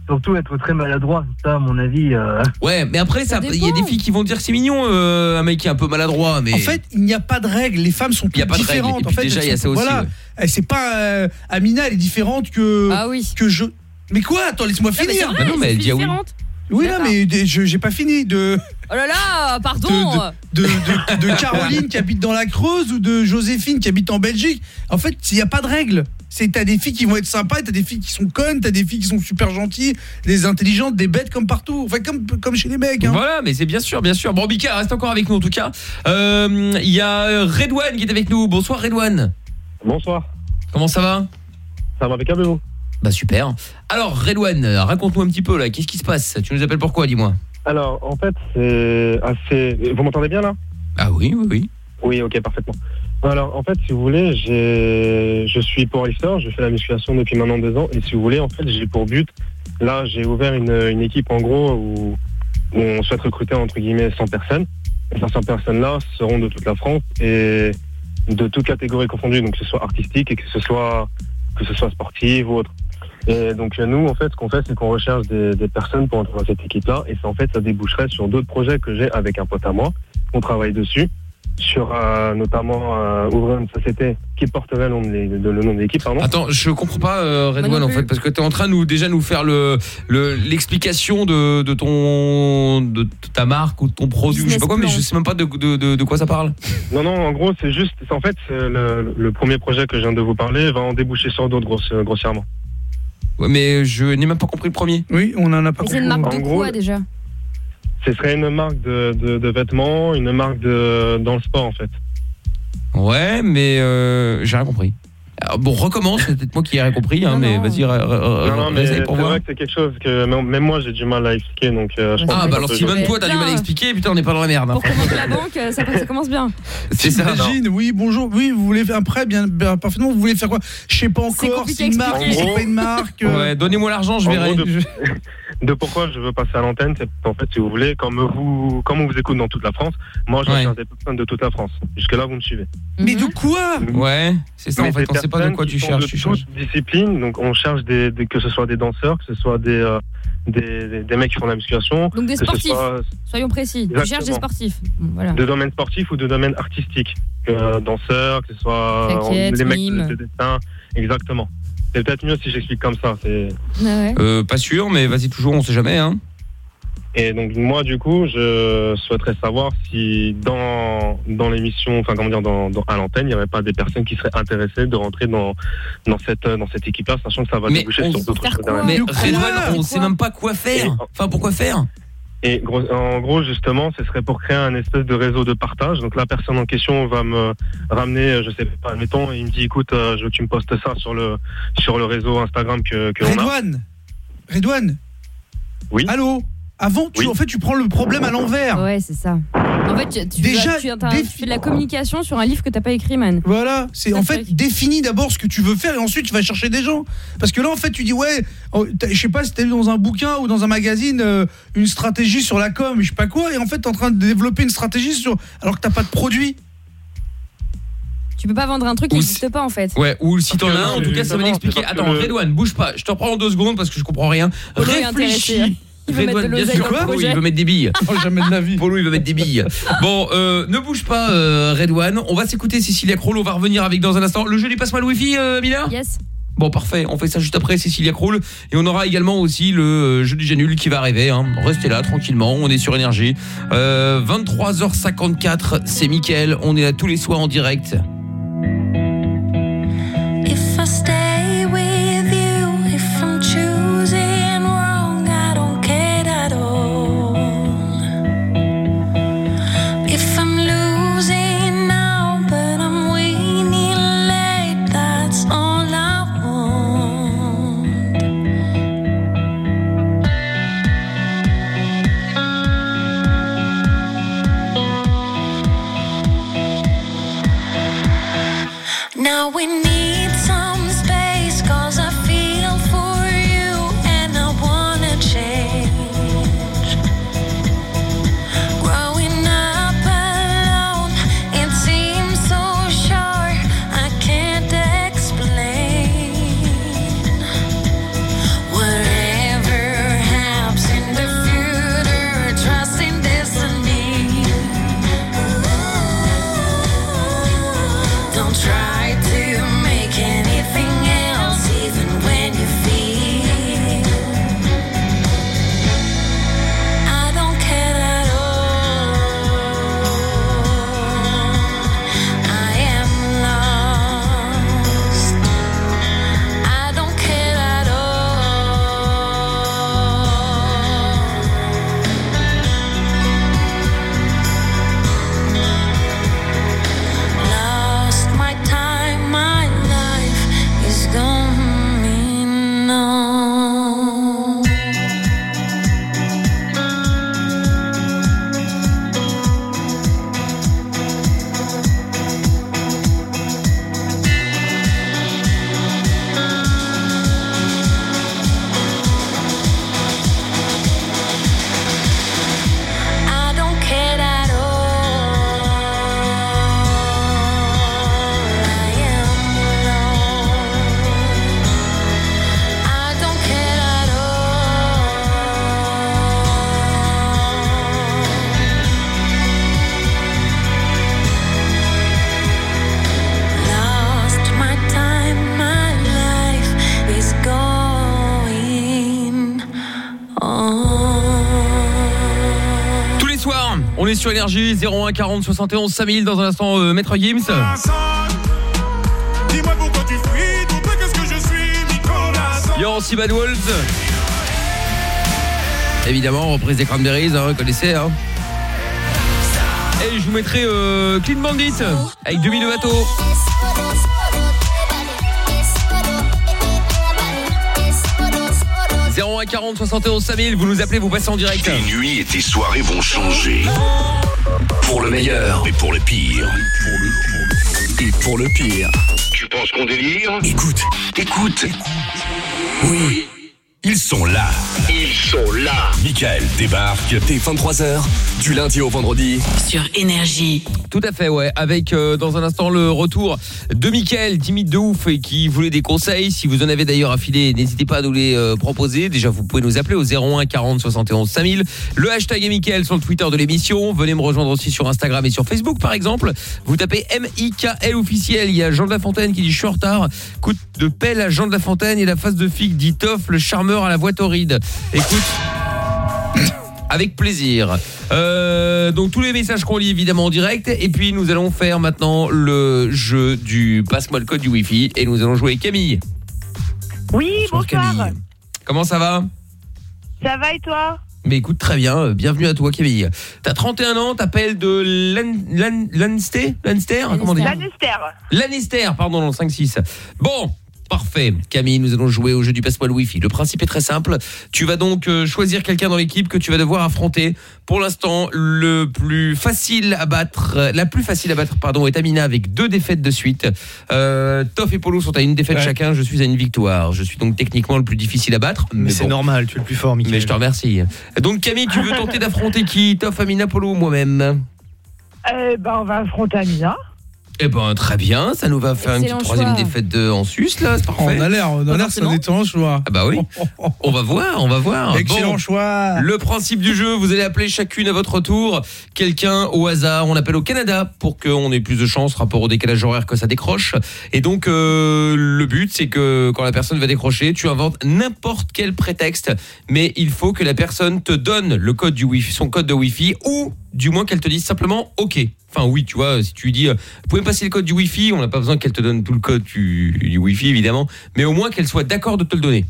surtout être très maladroit, ça, à mon avis. euh, Ouais, mais après ça il y a des filles qui vont dire que c'est mignon euh, un mec qui est un peu maladroit mais En fait, il n'y a pas de règles. Les femmes sont Il y a toutes pas de règles. différentes. Et puis en fait, déjà, il y a ça aussi, Voilà. ouais. C'est pas euh, Amina, elle est différente que que je. Mais quoi? Attends, laisse-moi finir. vrai, Ah non, mais elle dit ah oui. Oui, là, mais j'ai pas fini de Oh là là, pardon. de, de, de Caroline qui habite dans la Creuse ou de Joséphine qui habite en Belgique. En fait, il n'y a pas de règles. C'est t'as des filles qui vont être sympas, t'as des filles qui sont connes, t'as des filles qui sont super gentilles, des intelligentes, des bêtes comme partout. Enfin comme comme chez les mecs. hein. Voilà, mais c'est bien sûr, bien sûr. Bon, Bika, reste encore avec nous en tout cas. Euh, Il y a euh, Redouane qui est avec nous. Bonsoir Redouane. Bonsoir. Comment ça va? Ça va et vous? Bah super. Alors Redouane, raconte-nous un petit peu là, qu'est-ce qui se passe? Tu nous appelles pourquoi, dis-moi? Alors, en fait, c'est assez. Vous m'entendez bien là? Ah oui, oui, oui. Oui, ok, parfaitement. Alors, en fait, si vous voulez, j'ai, je suis powerlifter, je fais la musculation depuis maintenant deux ans, et si vous voulez, en fait, j'ai pour but, là, j'ai ouvert une, une équipe en gros où, où on souhaite recruter entre guillemets 100 personnes. Et ces 100 personnes-là seront de toute la France et de toutes catégories confondues, donc que ce soit artistique et que ce soit que ce soit sportive ou autre. Et donc euh, nous, en fait, ce qu'on fait, c'est qu'on recherche des, des personnes pour entrer dans cette équipe-là, et ça, en fait, ça déboucherait sur d'autres projets que j'ai avec un pote à moi. On travaille dessus, sur euh, notamment euh, ouvrir une société qui porterait le nom de, l'é- de- le nom de l'équipe, pardon. Attends, je comprends pas euh, en fait parce que tu es en train de nous déjà nous faire le le- l'explication de, de ton de ta marque ou de ton produit, ou je sais pas quoi mais je sais même pas de, de, de, de quoi ça parle. Non, non, en gros, c'est juste, c'est en fait, le, le premier projet que je viens de vous parler va en déboucher sur d'autres grossièrement. Ouais, mais je n'ai même pas compris le premier. Oui, on en a pas Mais c'est une marque de En gros, quoi déjà Ce serait une marque de, de, de vêtements, une marque de, dans le sport, en fait. Ouais, mais euh, j'ai rien compris. Alors, bon, recommence, c'est peut-être moi qui ai rien compris hein, mais vas-y réessaye c'est pour voir. vrai que c'est quelque chose que même même moi j'ai du mal à expliquer, donc euh, je pense Ah bah alors si même toi t'as du mal à expliquer, putain on n'est pas dans la merde. hein. Pour commencer la banque, euh, ça, ça commence bien. C'est ça. Oui, bonjour, oui, vous voulez faire un prêt, bien, bien parfaitement, vous voulez faire quoi? Je sais pas encore, c'est une marque, c'est pas une marque. euh. Ouais, donnez-moi l'argent, je verrai. de, pourquoi je veux passer à l'antenne, c'est en fait, si vous voulez, comme vous, comme on vous écoute dans toute la France, moi je recherche des personnes de toute la France. Jusque là, vous me suivez. Mais de quoi? Ouais, c'est ça en fait, sait pas de quoi tu cherches. De tu cherches. toutes disciplines, donc on cherche des, des- que ce soit des danseurs, que ce soit des, euh, des, des- des mecs qui font de la musculation, Donc des sportifs. soit Soyons précis. Tu cherches des Exactement. sportifs. Voilà. de domaine sportif ou de domaine artistique, que euh, danseurs, que ce soit euh, Claquettes, les mecs mime. de, de dessin, exactement. C'est peut-être mieux si j'explique comme ça. C'est Euh, pas sûr, mais vas-y toujours, on sait jamais. Hein. Et donc moi du coup, je souhaiterais savoir si dans dans l'émission, enfin comment dire, dans, dans- à l'antenne, il n'y aurait pas des personnes qui seraient intéressées de rentrer dans dans cette dans cette équipe-là, sachant que ça va déboucher sur d'autres choses derrière. Mais Redouane, on sait même pas quoi faire. Enfin, pourquoi faire? Et gros- en gros, justement, ce serait pour créer un espèce de réseau de partage. Donc la personne en question va me ramener, euh, je sais pas, admettons, il me dit, écoute, euh, je veux que tu me postes ça sur le sur le réseau Instagram que, que a. Redouane Redouane Oui. Allô? Avant, tu, en fait, tu prends le problème à l'envers. Ouais, c'est ça. En fait, tu, tu, Déjà, vas- tu, t'as- tu fais de la communication sur un livre que t'as pas écrit, man. Voilà, c'est en fait définis d'abord ce que tu veux faire et ensuite tu vas chercher des gens. Parce que là en fait tu dis ouais, oh, je sais pas si t'as lu dans un bouquin ou dans un magazine euh, une stratégie sur la com, je sais pas quoi, et en fait t'es en train de développer une stratégie sur alors que t'as pas de produit. Tu peux pas vendre un truc qui n'existe pas en fait. Ouais, ou si t'en as un, en tout cas, ça va parce Attends, que- Redouane, bouge pas. Je te reprends en deux secondes parce que je comprends rien. Réfléchis. Il veut mettre de Redouane, l'oseille dans le projet. il veut mettre des billes. Oh, jamais de la vie. Polo, il veut mettre des billes. Bon, euh, ne bouge pas, euh, Redouane. On va s'écouter Cécilia Kroll. On va revenir avec dans un instant. Le jeu du passe-moi le wifi, euh, Mila Yes. Bon, parfait. On fait ça juste après Cécilia Kroll. Et on aura également aussi le euh, jeu du Janul qui va arriver. Hein. Restez là, tranquillement. On est sur Énergie. Euh, 23h54, c'est Mickaël. On est là tous les soirs en direct. when sur énergie 01 40 71 5000 dans un instant euh, Maître Gims. Dis-moi pourquoi tu fuis, toi qu'est-ce que je suis, Nicolas Il y a aussi Bad Wolves. Évidemment, reprise des Cranberries, hein, vous connaissez hein. Et je vous mettrai euh, Clean Bandit avec 2000 de bateau. 01 40 71 5000, vous nous appelez, vous passez en direct. Tes nuits et tes soirées vont changer. Pour le meilleur et pour le pire. Et pour le pire. Tu penses qu'on délire? Écoute, écoute. Oui, ils sont là. Ils sont là. Michael débarque dès 23h, du lundi au vendredi. Sur Énergie. Tout à fait, ouais. Avec euh, dans un instant le retour de Mickaël, timide de ouf et qui voulait des conseils. Si vous en avez d'ailleurs affilé, n'hésitez pas à nous les euh, proposer. Déjà, vous pouvez nous appeler au 01 40 71 5000. Le hashtag est Mickaël sur le Twitter de l'émission. Venez me rejoindre aussi sur Instagram et sur Facebook, par exemple. Vous tapez M-I-K-L officiel. Il y a Jean de La Fontaine qui dit je suis en retard. Coup de pelle à Jean de La Fontaine et la face de figue dit Toff, le charmeur à la voix torride. Écoute. Avec plaisir. Euh, donc tous les messages qu'on lit évidemment en direct et puis nous allons faire maintenant le jeu du passe-moi le code du Wi-Fi et nous allons jouer Camille. Oui, Bonjour, bonsoir. Camille. Comment ça va? Ça va et toi? Mais écoute très bien, bienvenue à toi Camille. T'as 31 ans, t'appelles de Lan- Lan- Lanster Lanster Comment on dit? Lannister. Lannister, pardon, le 5-6. Bon, parfait. Camille, nous allons jouer au jeu du passe-moi le Wi-Fi. Le principe est très simple. Tu vas donc euh, choisir quelqu'un dans l'équipe que tu vas devoir affronter. Pour l'instant, le plus facile à battre, la plus facile à battre, pardon, est Amina avec deux défaites de suite. Euh, Toff et Polo sont à une défaite chacun. Je suis à une victoire. Je suis donc techniquement le plus difficile à battre. Mais, c'est bon. normal, tu es le plus fort, Michael. Mais je te remercie. Donc Camille, tu veux tenter d'affronter qui? Toff, Amina, Polo ou moi-même? Eh ben, on va affronter Amina. Eh ben très bien, ça nous va faire une Excellent petite troisième choix. défaite de en sus là, c'est parfait. On a l'air, on a l'air, c'est un excellent choix. Ah bah oui. On va voir, on va voir. Excellent Bon. choix. Le principe du jeu, vous allez appeler chacune à votre tour quelqu'un au hasard. On appelle au Canada pour qu'on ait plus de chance rapport au décalage horaire que ça décroche. Et donc euh, le but, c'est que quand la personne va décrocher, tu inventes n'importe quel prétexte, mais il faut que la personne te donne le code du Wi-Fi, son code de Wi-Fi, ou du moins qu'elle te dise simplement OK. Enfin oui, tu vois, si tu lui dis, euh, vous pouvez me passer le code du Wi-Fi, on n'a pas besoin qu'elle te donne tout le code du, du Wi-Fi évidemment, mais au moins qu'elle soit d'accord de te le donner.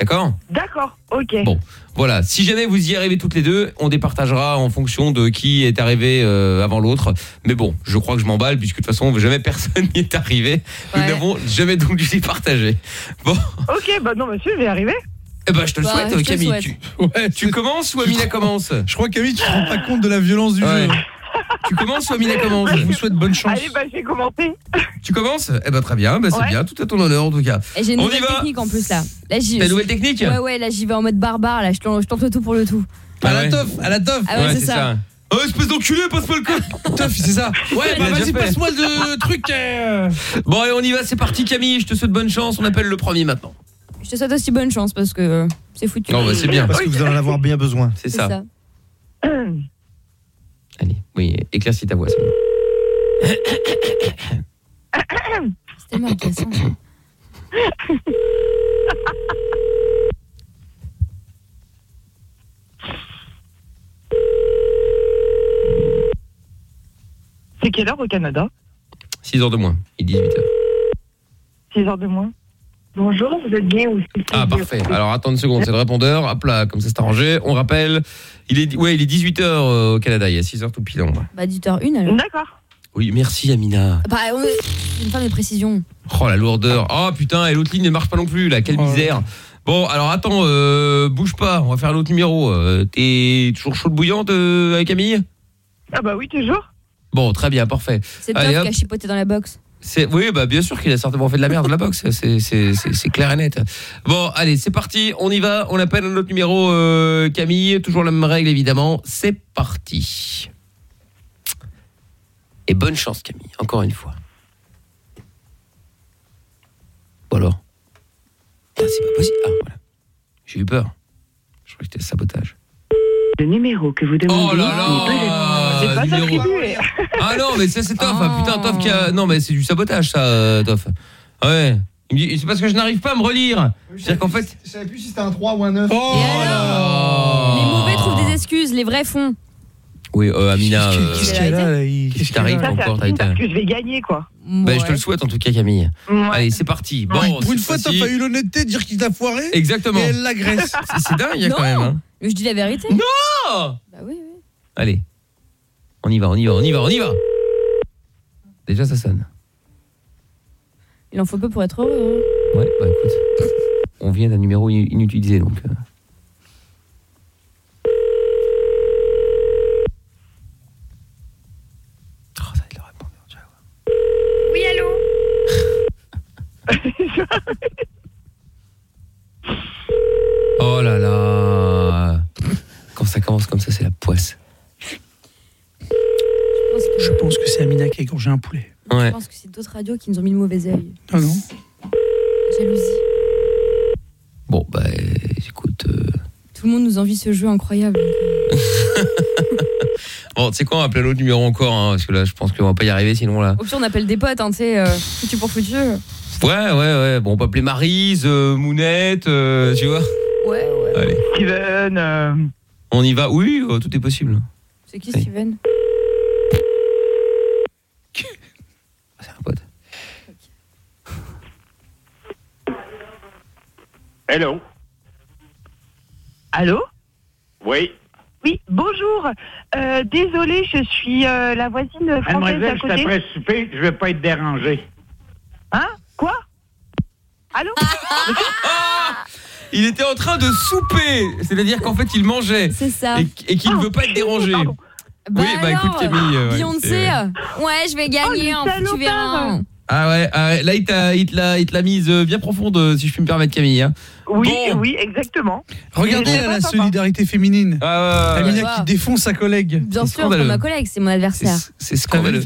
D'accord? D'accord, ok. Bon, voilà. Si jamais vous y arrivez toutes les deux, on départagera en fonction de qui est arrivé euh, avant l'autre. Mais bon, je crois que je m'emballe puisque de toute façon jamais personne n'y est arrivé. Nous n'avons jamais donc dû départager. Bon, Ok, bah non, monsieur, je vais y arriver. eh ben je te le Bah, souhaite, Camille. souhaite. Tu, Ouais, tu commences ou Amina commence? Je crois Camille, tu te rends pas compte de la violence du Ouais. jeu. Tu commences ou Amina commence Je vous souhaite bonne chance. Allez, bah, je vais commencer. Tu commences? Eh ben très bien, ben, c'est Ouais. bien, tout à ton honneur en tout cas. Et j'ai une On y nouvelle va technique en plus là. Là T'as une nouvelle technique? Ouais ouais, là j'y vais en mode barbare là, je tente, tout pour le tout. À la toffe, à la toffe. Ah ouais, c'est ça. Oh espèce d'enculé, passe-moi le code Toff, c'est ça. Ouais, bah vas-y, passe-moi le truc. euh. Bon allez, on y va, c'est parti Camille, je te souhaite bonne chance, on appelle le premier maintenant. Je te souhaite aussi bonne chance parce que euh, c'est foutu. Non, bah, c'est bien. Parce que vous allez en avoir bien besoin. C'est ça. Allez, oui, éclaircis ta voix. c'est mieux. C'est tellement agaçant. C'est quelle heure au Canada? 6 heures de moins, il est 18 heures. 6 heures de moins? Bonjour, vous êtes bien aussi. Ah parfait. Alors attends une seconde, c'est le répondeur. Hop là, comme ça c'est arrangé. On rappelle, il est ouais, il est 18 heures euh, au Canada, il y a 6 heures tout pile. ouais. Bah 18h01 alors. D'accord. Oui, merci Amina. Bah on est une femme de précision. Oh la lourdeur. Oh putain, et l'autre ligne ne marche pas non plus là, quelle misère. Bon, alors attends, euh, bouge pas, on va faire un autre numéro. Euh, T'es toujours chaude bouillante euh, avec Camille? Ah bah oui, toujours. Bon, très bien, parfait. C'est hop. qui a chipoté dans la box. C'est oui, bah bien sûr qu'il a certainement fait de la merde de la boxe, c'est clair et net. Bon, allez, c'est parti, on y va, on appelle un autre numéro euh, Camille, toujours la même règle évidemment. C'est parti. Et bonne chance Camille, encore une fois. Bon alors. Ah, c'est pas possible. Ah voilà. J'ai eu peur. Je crois que c'était sabotage. Le numéro que vous demandez Oh là là C'est pas numéro- attribué. Ah non, mais ça c'est Toff. Ah, putain, Toff qui a. Non, mais c'est du sabotage, ça, euh, Toff. Ouais. Il me dit, c'est parce que je n'arrive pas à me relire. C'est-à-dire qu'en fait. Je savais plus si c'était un 3 ou un 9. Oh là Les mauvais trouvent des excuses, les vrais font. Oui, euh, Amina, euh, Qu'est-ce qu'elle a là qu'est-ce t'arrive encore Parce que je vais gagner, quoi. Bah, je te le souhaite en tout cas Camille. Allez, c'est parti. Bon, Ouais, Pour une fois, t'as pas eu l'honnêteté de dire qu'il t'a foiré. Exactement. Et elle l'agresse. C'est c'est dingue hein, quand même. hein. Mais je dis la vérité. Non Bah oui, oui. Allez. On y va, on y va, on y va, on y va. Déjà ça sonne. Il en faut peu pour être heureux. hein. Ouais, bah écoute. On vient d'un numéro in- inutilisé donc. euh. Oui, allô? Oh là là. Quand ça commence comme ça, c'est la poisse. Je pense que c'est Amina qui a égorgé un poulet. Ouais. Je pense que c'est d'autres radios qui nous ont mis le mauvais œil. Ah non Jalousie. Bon bah écoute euh, Tout le monde nous envie ce jeu incroyable. Bon, tu sais quoi, on va appeler l'autre numéro encore hein, parce que là je pense qu'on va pas y arriver sinon là. Au pire, on appelle des potes, hein, tu sais, euh, foutu pour foutu. Ouais, Ouais, ouais, ouais. Bon, on peut appeler Marise, euh, Mounette, euh, tu vois. ouais. Allez. Steven, euh, On y va. Oui, euh, tout est possible. C'est qui Steven C'est un pote. Hello. Allô? Oui. Oui, bonjour. Euh, désolée, je suis euh, la voisine française c'est côté. après souper, je vais pas être dérangé. Hein? Quoi? Allô? Il était en train de souper, c'est-à-dire qu'en fait il mangeait. C'est ça. Et, et qu'il ne veut pas être dérangé. oui, bah alors, écoute Camille. euh, ouais, Beyoncé, euh, ouais, je vais gagner, Oh, hein, tu verras. Ah ouais, ah ouais, là il te l'a mise euh, bien profonde euh, si je puis me permettre Camille hein. Oui, Bon. oui, exactement. Regardez là, la solidarité féminine. Ah ouais, ouais, qui défonce sa collègue. Bien sûr, c'est ma collègue, c'est mon adversaire. C'est scandaleux.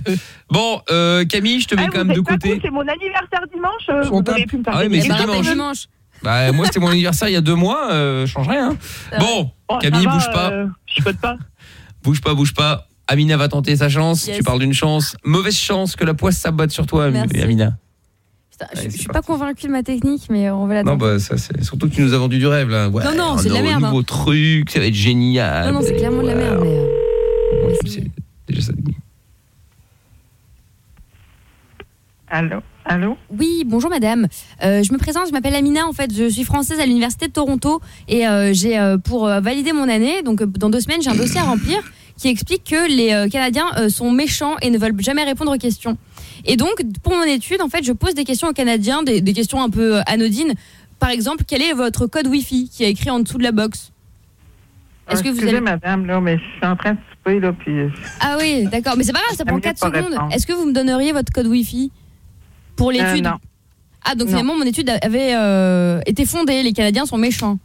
Bon, euh, Camille, je te mets Eh, quand même de côté. C'est mon anniversaire dimanche. euh, Vous tape. auriez pu me Ah ouais, mais dimanche. dimanche. Bah moi c'était mon anniversaire il y a deux mois, euh, je change rien. hein. Bon, Oh, Camille bouge pas. je chipote pas. Bouge pas, bouge pas. Amina va tenter sa chance. Yes. Tu parles d'une chance. Mauvaise chance que la poisse s'abatte sur toi, Merci. Amina. Putain, je, je suis pas convaincue de ma technique, mais on va la Non, bah ça c'est surtout que tu nous as vendu du rêve là. Ouais, Non, non, un c'est de la nouveau- merde, hein. nouveau truc, ça va être génial. non, non, c'est clairement de la merde. Mais, euh, Ouais, c'est déjà ça. Allô Allô? Oui, bonjour madame. Euh, je me présente, je m'appelle Amina en fait, je suis française à l'université de Toronto et euh, j'ai euh, pour euh, valider mon année, donc dans deux semaines j'ai un dossier à remplir qui explique que les euh, Canadiens euh, sont méchants et ne veulent jamais répondre aux questions. Et donc pour mon étude en fait je pose des questions aux Canadiens, des, des questions un peu euh, anodines. Par exemple, quel est votre code Wi-Fi qui est écrit en dessous de la box? Est-ce que vous Excusez, allez... madame, là, mais je suis en train de souper, là, puis... Ah oui, d'accord, mais c'est pas grave, ça prend mieux 4 pas secondes. Est-ce que vous me donneriez votre code Wi-Fi pour l'étude? Euh, non. Ah, donc Non. finalement, mon étude avait euh, été fondée. Les Canadiens sont méchants.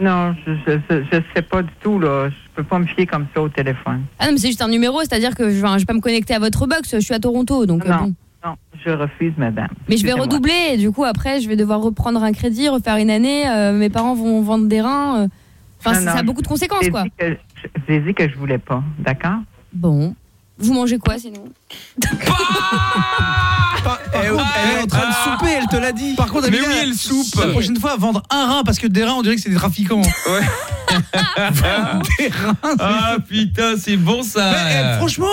Non, je, je sais pas du tout, là. Je peux pas me fier comme ça au téléphone. Ah non, mais c'est juste un numéro, c'est-à-dire que je vais, je vais pas me connecter à votre box. Je suis à Toronto, donc euh, Non. bon. Non, je refuse, madame. Mais je vais redoubler, et du coup, après, je vais devoir reprendre un crédit, refaire une année. euh, mes parents vont vendre des reins. euh. Enfin, Non, ça a beaucoup de conséquences, quoi. J'ai dit que je voulais pas, d'accord? Bon. Vous mangez quoi, sinon? Elle, elle est en train de souper, elle te l'a dit. Par contre, Mais Amina, oui, elle soupe. La prochaine fois, vendre un rein parce que des reins, on dirait que c'est des trafiquants. Ouais. des reins. Ah putain, c'est bon ça. Mais, eh, franchement,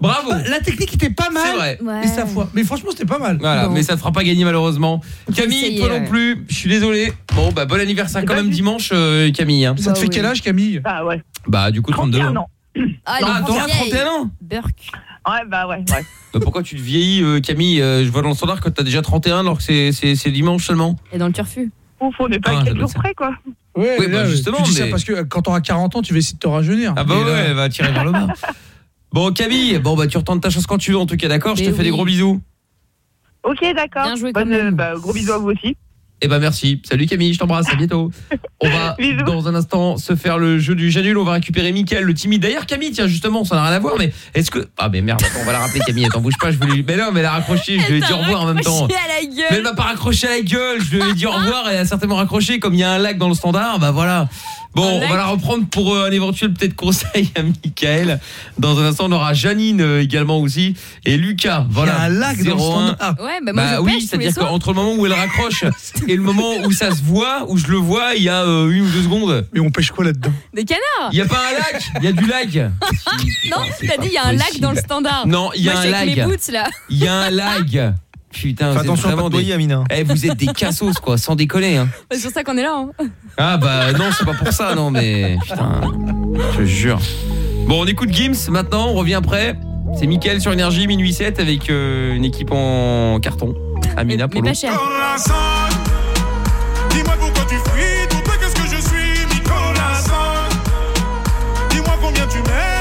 Bravo. la technique était pas mal. C'est vrai. Ouais. Et sa foi. Mais franchement, c'était pas mal. Voilà, Bon. mais ça te fera pas gagner malheureusement. Camille, essayer, toi non plus. Je suis désolé. Bon, bah bon anniversaire quand Bah, même dimanche, euh, Camille. hein. Ça te Bah fait oui. quel âge, Camille? Ah ouais. Bah du coup 32. 31 hein. ans. Ah, Ah, les t'auras vieilles. 31 ans. Burk. Ouais, bah ouais, ouais. Bah, pourquoi tu te vieillis, euh, Camille Euh, Je vois dans le standard que t'as déjà 31 alors que c'est- c'est c'est dimanche seulement. Et dans le turfu. Ouf, on n'est pas Ah, à ça 4 doit jours ça. près, quoi. Ouais, Oui, bah, là, justement, Tu dis ça mais- parce que euh, quand t'auras 40 ans, tu vas essayer de te rajeunir. Ah bah ouais, là- elle va tirer vers le bas. Bon Camille, bon bah tu retentes ta chance quand tu veux en tout cas, d'accord? Je te Mais fais des oui. gros bisous. Ok, d'accord. Bien joué quand Bonne, euh, bah, gros bisous à vous aussi. Eh ben merci. Salut Camille, je t'embrasse, à bientôt. On va Bisous. dans un instant se faire le jeu du Janul, on va récupérer Mickaël le timide. D'ailleurs Camille, tiens justement, ça n'a rien à voir mais est-ce que Ah mais merde, attends, on va la rappeler Camille, attends bouge pas, je voulais Mais non, mais elle a raccroché, je lui ai dit au revoir en même temps. Raccroché à la Mais gueule. elle m'a pas raccroché à la gueule, je lui ai dit au revoir et elle a certainement raccroché comme il y a un lac dans le standard, bah voilà. Bon, on va la reprendre pour euh, un éventuel peut-être conseil à Michael. Dans un instant, on aura Janine euh, également aussi et Lucas. Voilà. Il y a un lac dans le 01. standard. Ouais, bah moi je oui, pêche tous c'est-à-dire les soirs. qu'entre le moment où elle raccroche et le moment où ça se voit, où je le vois, il y a euh, une ou deux secondes. Mais on pêche quoi là-dedans? Des canards Il y a pas un lac, il y a du lac. Non, t'as dit il y a un lac dans le standard. Non, il y a Moi, un je suis avec lag. mes boots là. Il y a un lag. Putain, Fais attention vraiment des... Amina. Eh, vous êtes des cassos quoi, sans déconner hein. C'est pour ça qu'on est là. hein. Ah bah non, c'est pas pour ça non mais putain, je te jure. Bon, on écoute Gims maintenant, on revient après. C'est Mickaël sur énergie minuit 7 avec euh, une équipe en carton. Amina Mais Polo. pas cher. Dis-moi pourquoi tu fuis, pour toi qu'est-ce que je suis, Nicolas. Dis-moi combien tu m'aimes,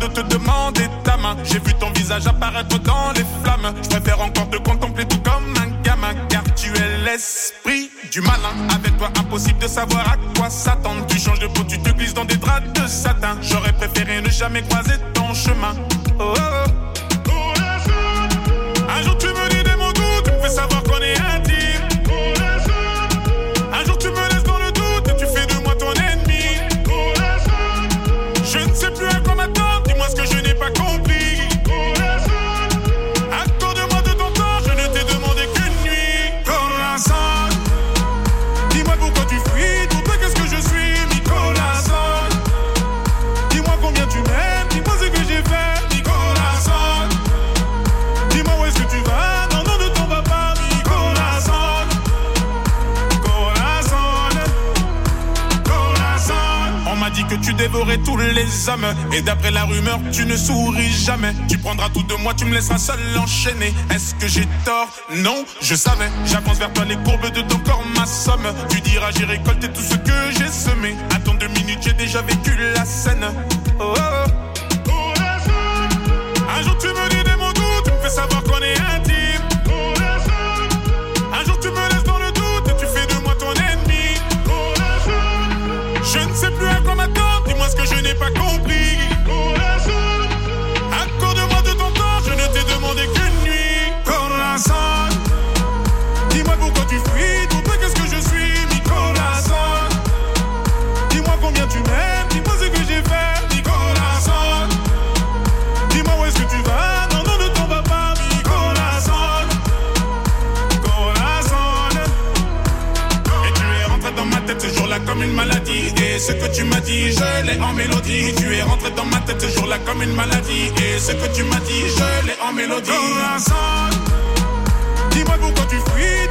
De te demander ta main. J'ai vu ton visage apparaître dans les flammes. Je préfère encore te contempler tout comme un gamin, car tu es l'esprit du malin. Avec toi, impossible de savoir à quoi s'attendre. Tu changes de peau, tu te glisses dans des draps de satin. J'aurais préféré ne jamais croiser ton chemin. Oh, oh, oh. Tous les hommes. Et d'après la rumeur tu ne souris jamais. Tu prendras tout de moi, tu me laisseras seul enchaîné Est-ce que j'ai tort? Non, je savais. J'avance vers toi les courbes de ton corps, ma somme Tu diras j'ai récolté tout ce que j'ai semé. Attends deux minutes, j'ai déjà vécu la scène. Oh, oh, ce que tu m'as dit, je l'ai en mélodie. Tu es rentré dans ma tête ce jour-là comme une maladie. Et ce que tu m'as dit, je l'ai en mélodie. Dis-moi pourquoi tu fuis.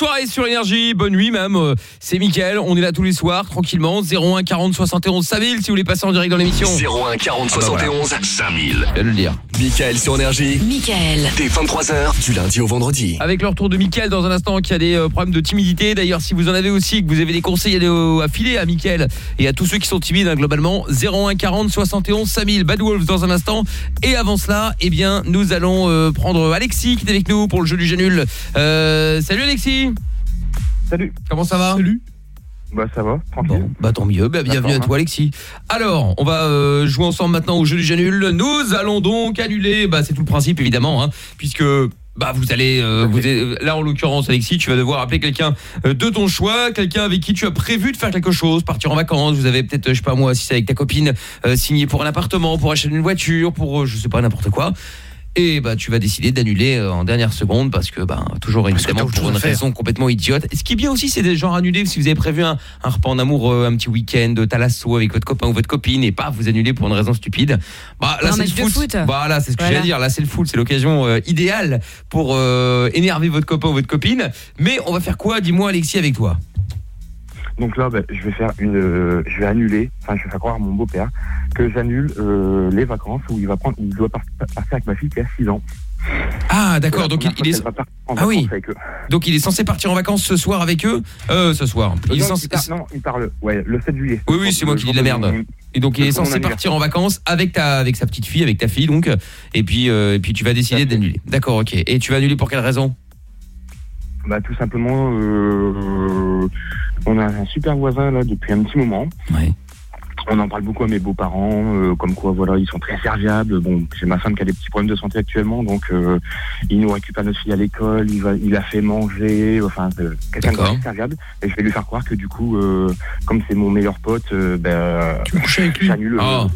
Soirée sur énergie, bonne nuit même. C'est Mickaël, on est là tous les soirs tranquillement 01 40 71 5000 si vous voulez passer en direct dans l'émission. 01 40 Ah bah voilà. 71 5000. Je vais le dire. Michael sur énergie. Michael. Dès 23h, du lundi au vendredi. Avec le retour de Mickaël dans un instant qui a des euh, problèmes de timidité. D'ailleurs, si vous en avez aussi, que vous avez des conseils à, à filer à Mickaël et à tous ceux qui sont timides hein, globalement, 01 40 71 5000. Bad Wolves dans un instant. Et avant cela, eh bien, nous allons euh, prendre Alexis qui est avec nous pour le jeu du Janul. Euh, salut Alexis. Salut. Comment ça va Salut. Bah ça va, tranquille. Bah tant mieux, bah, bienvenue à toi Alexis. Alors, on va euh, jouer ensemble maintenant au jeu du Janul. Nous allons donc annuler, bah c'est tout le principe évidemment, hein, puisque bah vous allez, euh, vous êtes- là en l'occurrence Alexis, tu vas devoir appeler quelqu'un euh, de ton choix, quelqu'un avec qui tu as prévu de faire quelque chose, partir en vacances. Vous avez peut-être, je sais pas moi, si c'est avec ta copine, euh, signé pour un appartement, pour acheter une voiture, pour je sais pas n'importe quoi. Et bah tu vas décider d'annuler euh, en dernière seconde parce que bah toujours évidemment pour une raison complètement idiote. Et ce qui est bien aussi c'est des genre annuler si vous avez prévu un, un repas en amour, euh, un petit week-end, euh, talasso avec votre copain ou votre copine et pas vous annulez pour une raison stupide. Bah là c'est le foot. foot. Voilà, c'est ce que Voilà. j'allais dire. Là c'est le foot, c'est l'occasion euh, idéale pour euh, énerver votre copain ou votre copine. Mais on va faire quoi? Dis-moi Alexis avec toi. Donc là, ben, je vais faire une, euh, je vais annuler, enfin, je vais faire croire à mon beau-père que j'annule euh, les vacances où il va prendre, où il doit par- partir avec ma fille qui a 6 ans. Ah d'accord, donc il, est Ah oui. donc il est censé partir en vacances ce soir avec eux? Euh ce soir. Il est non, censé il non, il parle, ouais, le 7 juillet. Oui oui, c'est moi qui dis de la merde. Et donc il est censé partir en vacances avec ta avec sa petite fille, avec ta fille donc et puis euh, et puis tu vas décider d'annuler. D'accord, OK. Et tu vas annuler pour quelle raison? Bah tout simplement, euh, on a un super voisin là depuis un petit moment. Ouais. On en parle beaucoup à mes beaux-parents, euh, comme quoi voilà ils sont très serviables. Bon, j'ai ma femme qui a des petits problèmes de santé actuellement, donc euh, il nous récupère notre fille à l'école, il va, il a fait manger, enfin euh, quelqu'un de très serviable. Et je vais lui faire croire que du coup, euh, comme c'est mon meilleur pote, euh, ben j'annule. euh, Oh.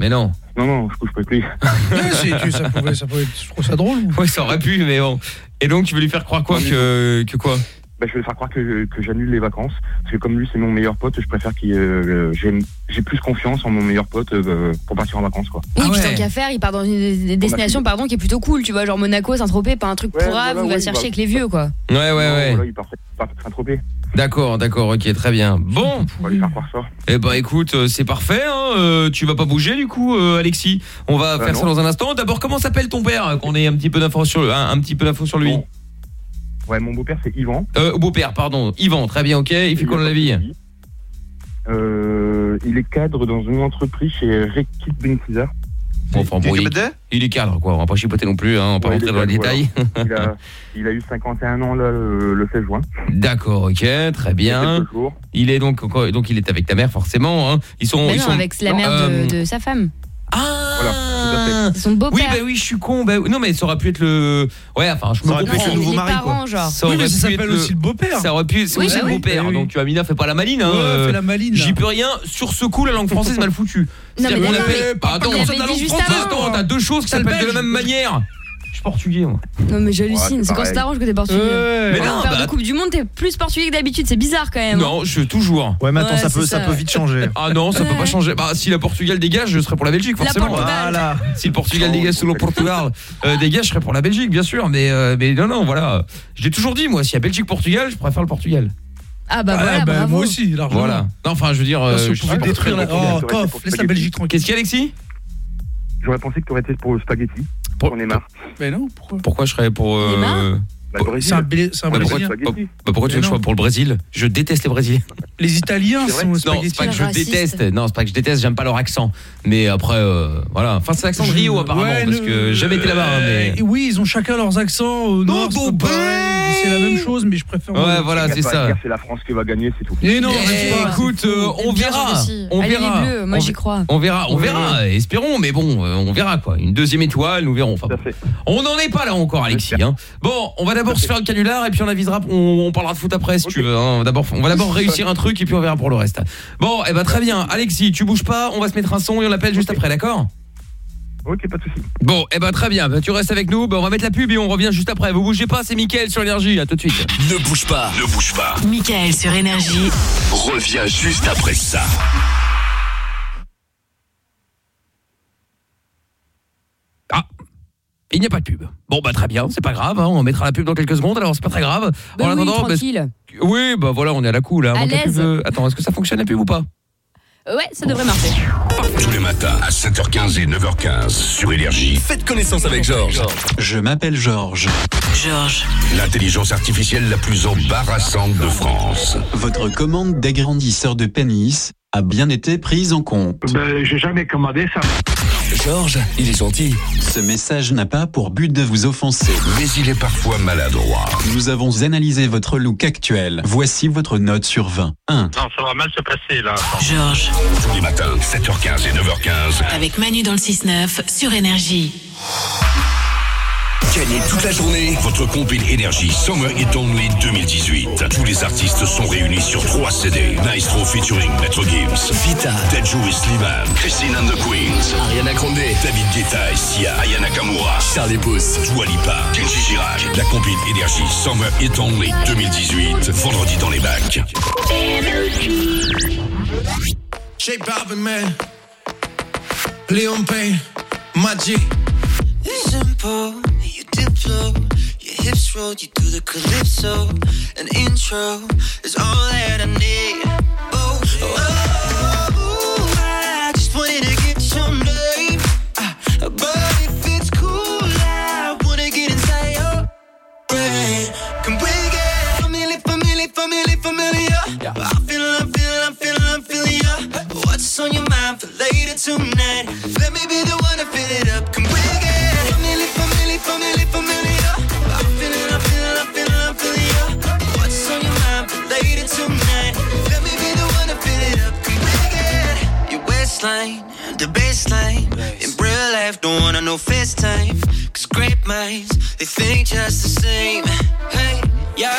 Mais non. Non non, je couche pas avec lui. Ouais, c'est- tu- ça pouvait, ça pouvait, je trouve ça drôle. Ouais, ça aurait pu mais bon. Et donc tu veux lui faire croire quoi que que quoi? Bah, je vais lui faire croire que, que j'annule les vacances. Parce que comme lui, c'est mon meilleur pote, je préfère qu'il euh, j'ai j'ai plus confiance en mon meilleur pote euh, pour partir en vacances. Quoi. Oui, puis tant qu'à faire, il part dans une destination pardon, qui est plutôt cool, tu vois, genre Monaco, Saint-Tropez, pas un truc Ouais, pourrave voilà, où il va chercher bah. avec les vieux, quoi. Ouais ouais ouais. Voilà, il part, il part Saint-Tropez. D'accord, d'accord, OK, très bien. Bon. On va lui faire croire ça. Eh ben écoute, euh, c'est parfait hein, euh, tu vas pas bouger du coup euh, Alexis. On va faire ça dans un instant. D'abord comment s'appelle ton père qu'on ait un petit peu d'infos sur un, un petit peu d'infos sur lui? Ouais, mon beau-père, c'est Yvan. Euh beau-père, pardon. Yvan, très bien, OK. Il fait quoi dans la vie? Euh, il est cadre dans une entreprise chez Rekit Benkiser. Bon, enfin, bon, il, il est cadre quoi, on va pas chipoter non plus hein, on va pas Ouais, rentrer dans les détails. voilà. il, a, il a eu 51 ans là, le, le 16 juin. D'accord, OK, très bien. Il est donc donc il est avec ta mère forcément hein. Ils sont ils non, sont avec la mère Euh, de, de sa femme. Ah, C'est son beau-père. Oui, bah oui, je suis con. Bah, non, mais ça aurait pu être le. Ouais, enfin, je me aurait pu être le nouveau Les mari, quoi. parents, genre. Ça Oui, mais aurait ça pu s'appelle être aussi le beau-père. Ça aurait pu. C'est Oui, aussi bah le oui. beau-père. Oui, oui. Donc, tu vois, Amina fait pas la maline. Hein, Ouais, euh, fais la maline, J'y peux rien. Sur ce coup, la langue française mal foutue. Non, C'est-à-dire mais qu'on non, appelle- mais Bah, attends, ça, ça, t'as dit langue juste française. avant. Attends, t'as deux choses qui s'appellent de la même manière. Suis portugais, moi. Non, mais j'hallucine. Ouais, c'est c'est quand ça t'arrange que t'es portugais. Ouais. Mais non, non, bah- de Coupe du Monde, t'es plus portugais que d'habitude. C'est bizarre quand même. Non, je toujours. Ouais, mais attends, Ouais, ça, peut, c'est ça ça. peut vite changer. Ah non, ça peut pas changer. Bah si la Portugal dégage, je serai pour la Belgique La forcément. Portugal. Voilà. Si le Portugal dégage sous le Portugal euh, dégage, je serai pour la Belgique bien sûr, mais euh, mais non non, voilà. Je l'ai toujours dit moi, s'il y a Belgique Portugal, je préfère le Portugal. Ah bah Ouais, voilà, bah, bravo. moi aussi, largement. Voilà. Non, enfin, je veux dire euh, Si je suis détruire la. Oh, la Belgique tranquille. Qu'est-ce qu'il y a Alexis? J'aurais pensé que tu aurais été pour le spaghetti. Pour- On est marre. Mais non, pourquoi Pourquoi je serais pour euh, Bah, le Brésil. C'est un, un Ouais, pourquoi, Brésilien. Bah, pourquoi tu veux que je sois non. pour le Brésil? Je déteste les Brésiliens. Les Italiens sont Non, c'est pas que je Raciste. déteste. Non, c'est pas que je déteste, j'aime pas leur accent. Mais après euh, voilà, enfin c'est l'accent de Rio apparemment ouais, parce le- que j'ai jamais été là-bas hein, mais Euh, Oui, ils ont chacun leurs accents. Bon, pas pareil. C'est la même chose, mais je préfère. Ouais, voilà, c'est ça. C'est la France qui va gagner, c'est tout. Et non, Eh, écoute, euh, on verra. On Allez, verra. les bleus, moi On j'y crois. On verra, on Ouais. verra, espérons, mais bon, euh, on verra quoi. Une deuxième étoile, nous verrons. On n'en est pas là encore, Alexis. Hein. Bon, on va d'abord se faire le canular et puis on avisera, on, on parlera de foot après si tu veux. hein. D'abord, on va d'abord réussir un truc et puis on verra pour le reste. Bon, eh ben très bien, Alexis, tu bouges pas, on va se mettre un son et on l'appelle juste après, d'accord? Ok, pas de soucis. Bon, eh ben très bien, Ben, tu restes avec nous, Ben, on va mettre la pub et on revient juste après. Vous bougez pas, c'est Mickaël sur l'énergie, à tout de suite. Ne bouge pas, ne bouge pas. Michael sur Énergie. Reviens juste après ça. Ah il n'y a pas de pub. Bon bah très bien, c'est pas grave, hein, on mettra la pub dans quelques secondes, alors c'est pas très grave. Bah En oui, attendant, bah, tranquille. oui, bah voilà, on est à la cool. Hein, À Attends, est-ce que ça fonctionne la pub ou pas? Ouais, ça devrait marcher. Tous les matins à 7h15 et 9h15 sur Énergie. Faites connaissance avec Georges. Je m'appelle Georges. Georges. L'intelligence artificielle la plus embarrassante de France. Votre commande d'agrandisseur de pénis a bien été prise en compte. Ben, j'ai jamais commandé ça. Georges, il est gentil. Ce message n'a pas pour but de vous offenser. Mais il est parfois maladroit. Nous avons analysé votre look actuel. Voici votre note sur 20. 1. Non, ça va mal se passer, là. Georges. Tous les matins, 7h15 et 9h15. Avec Manu dans le 6-9 sur Énergie. Gagnez toute la journée votre compil Énergie Summer It Only 2018. Tous les artistes sont réunis sur 3 CD. Maestro featuring Maître Gims, Vita, Deju et Slimane, Christine and the Queens, Ariana Grande, David Guetta et Sia, Aya Nakamura, Charlie Puth. Dua Kenji Girac. La compil Énergie Summer It Only 2018. Vendredi dans les bacs. J man. Leon Payne. It's simple, you diplo. Your hips roll, you do the calypso. An intro is all that I need. Oh, oh, oh I just wanted to get your name. Uh, but if it's cool, I wanna get inside your brain. Can we get familiar, familiar, familiar, familiar? Yeah. I'm feeling, I'm feeling, I'm feeling, I'm feeling ya. What's on your mind for later tonight? Let me be the one to fill it up. Can we get Familiar. I feel it, I feel, I feel, I feel ya. What's on your mind? Let me be the one to fill it up. Bring it. Your waistline, the baseline. In real life, don't wanna know FaceTime. Cause great minds, they think just the same. Hey, yeah.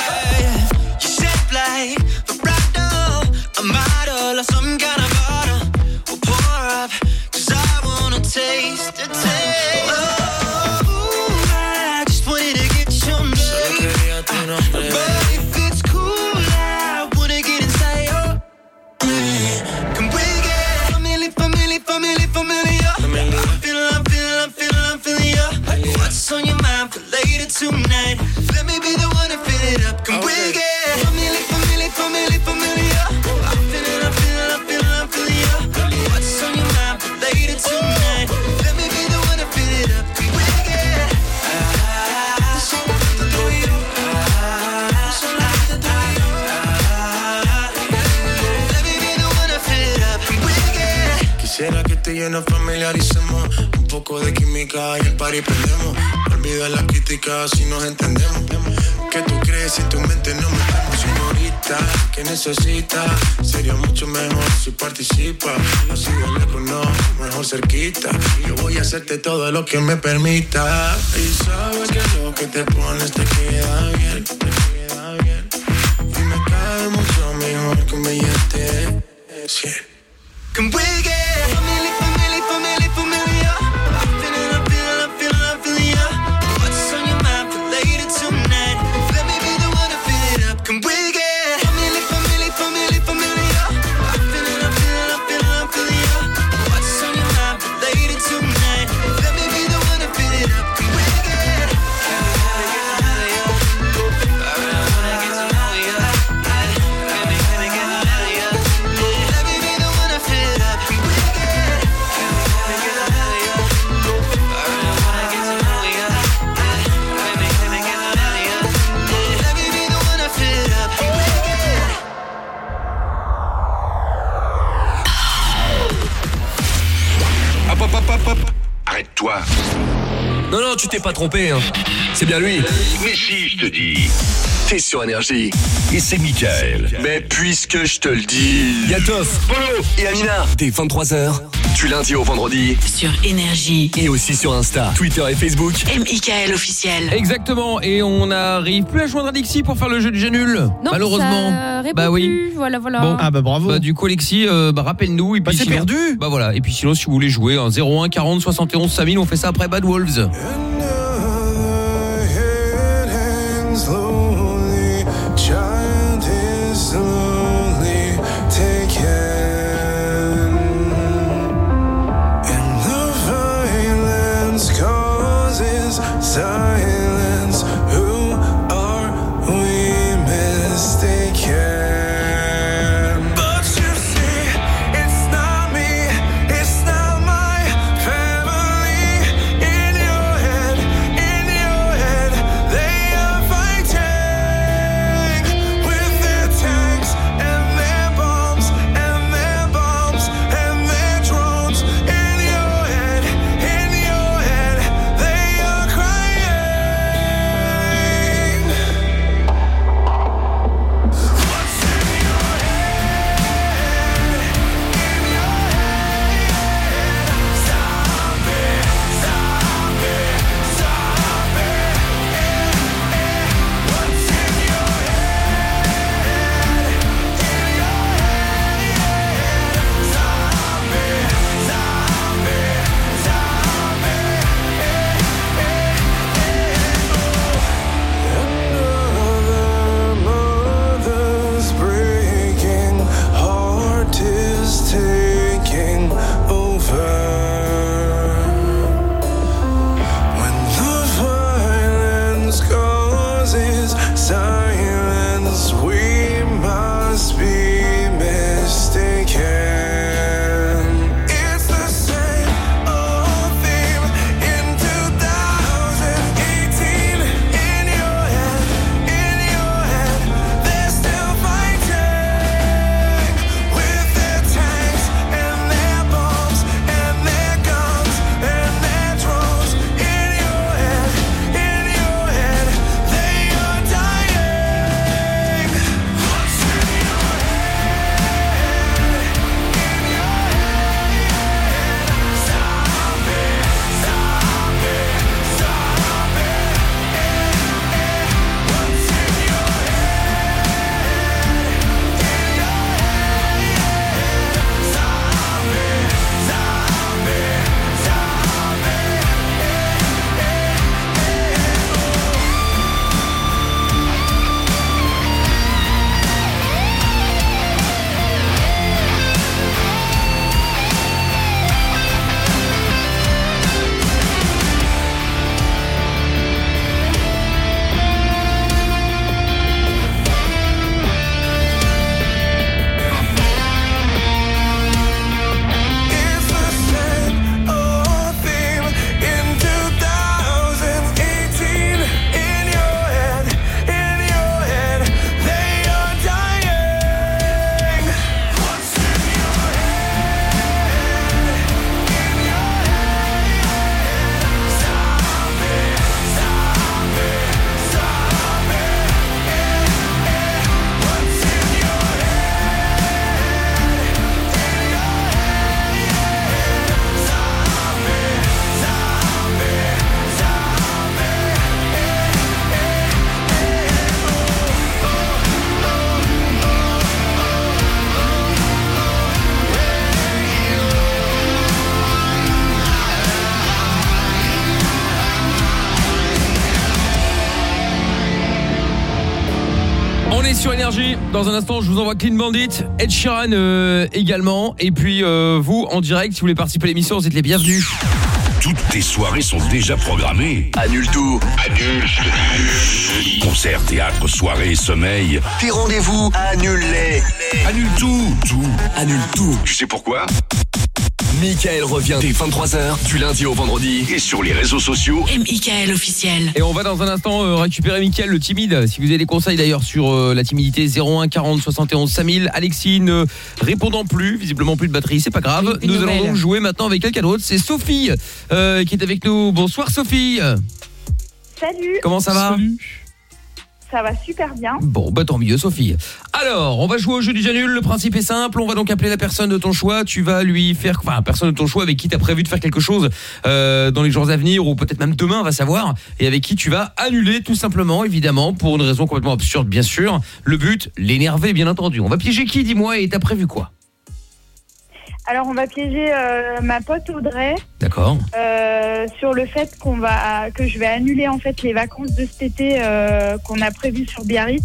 You shape like vibrato, a model or some kind of bottle. We'll pour up, cause I wanna taste the taste. Later tonight? Let me be the one to fill it up. Come bring it. Tú y nos familiaricemos. Un poco de química y el party prendemos. Olvida la crítica si nos entendemos. ¿Qué tú crees si tu mente no metemos Señorita, que necesitas? Sería mucho mejor si participas Así de lejos no, mejor cerquita. Yo voy a hacerte todo lo que me permita. Y sabes que lo que te pones te queda bien Te queda bien. Y me cae mucho mejor que un billete de 100 Come bring Arrête-toi. Non, non, tu t'es pas trompé. hein. C'est bien lui. Mais si, je te dis. Sur énergie. Et c'est Michael. Mais puisque je te le dis. Yatof, Polo et Amina. Dès 23h. Du lundi au vendredi. Sur Énergie. Et aussi sur Insta, Twitter et Facebook. M.I.K.L. officiel. Exactement, et on n'arrive plus à joindre Alexis pour faire le jeu du jeu nul. Non, malheureusement. ça bah oui. plus. Voilà, voilà. Bon, Ah bah bravo. Bah du coup Alexis, euh, bah, rappelle-nous et puis c'est perdu. Bah voilà, et puis sinon si vous voulez jouer en 01 40 71 5000, on fait ça après Bad Wolves. Dans un instant, je vous envoie Clean Bandit, Ed Sheeran euh, également. Et puis, euh, vous, en direct, si vous voulez participer à l'émission, vous êtes les bienvenus. Toutes tes soirées sont déjà programmées. Annule tout. Annule. Concerts, théâtre, soirées, sommeil. Tes rendez-vous, annule-les. Annule tout. Tout. Annule tout. Tu sais pourquoi? Michael revient dès 23h, du lundi au vendredi. Et sur les réseaux sociaux. Et Michael officiel. Et on va dans un instant euh, récupérer Mickaël le timide. Si vous avez des conseils d'ailleurs sur euh, la timidité 01 40 71 5000. Alexis ne répondant plus, visiblement plus de batterie, c'est pas grave. Nous allons donc jouer maintenant avec quelqu'un d'autre. C'est Sophie euh, qui est avec nous. Bonsoir Sophie. Salut. Comment ça va? Ça va super bien. Bon, bah tant mieux Sophie. Alors, on va jouer au jeu du Janul. Le principe est simple. On va donc appeler la personne de ton choix. Tu vas lui faire, enfin, personne de ton choix avec qui tu prévu de faire quelque chose euh, dans les jours à venir ou peut-être même demain, on va savoir. Et avec qui tu vas annuler tout simplement, évidemment, pour une raison complètement absurde, bien sûr. Le but, l'énerver, bien entendu. On va piéger qui, dis-moi, et t'as prévu quoi? Alors, on va piéger euh, ma pote Audrey D'accord. euh, sur le fait qu'on va que je vais annuler en fait les vacances de cet été euh, qu'on a prévues sur Biarritz.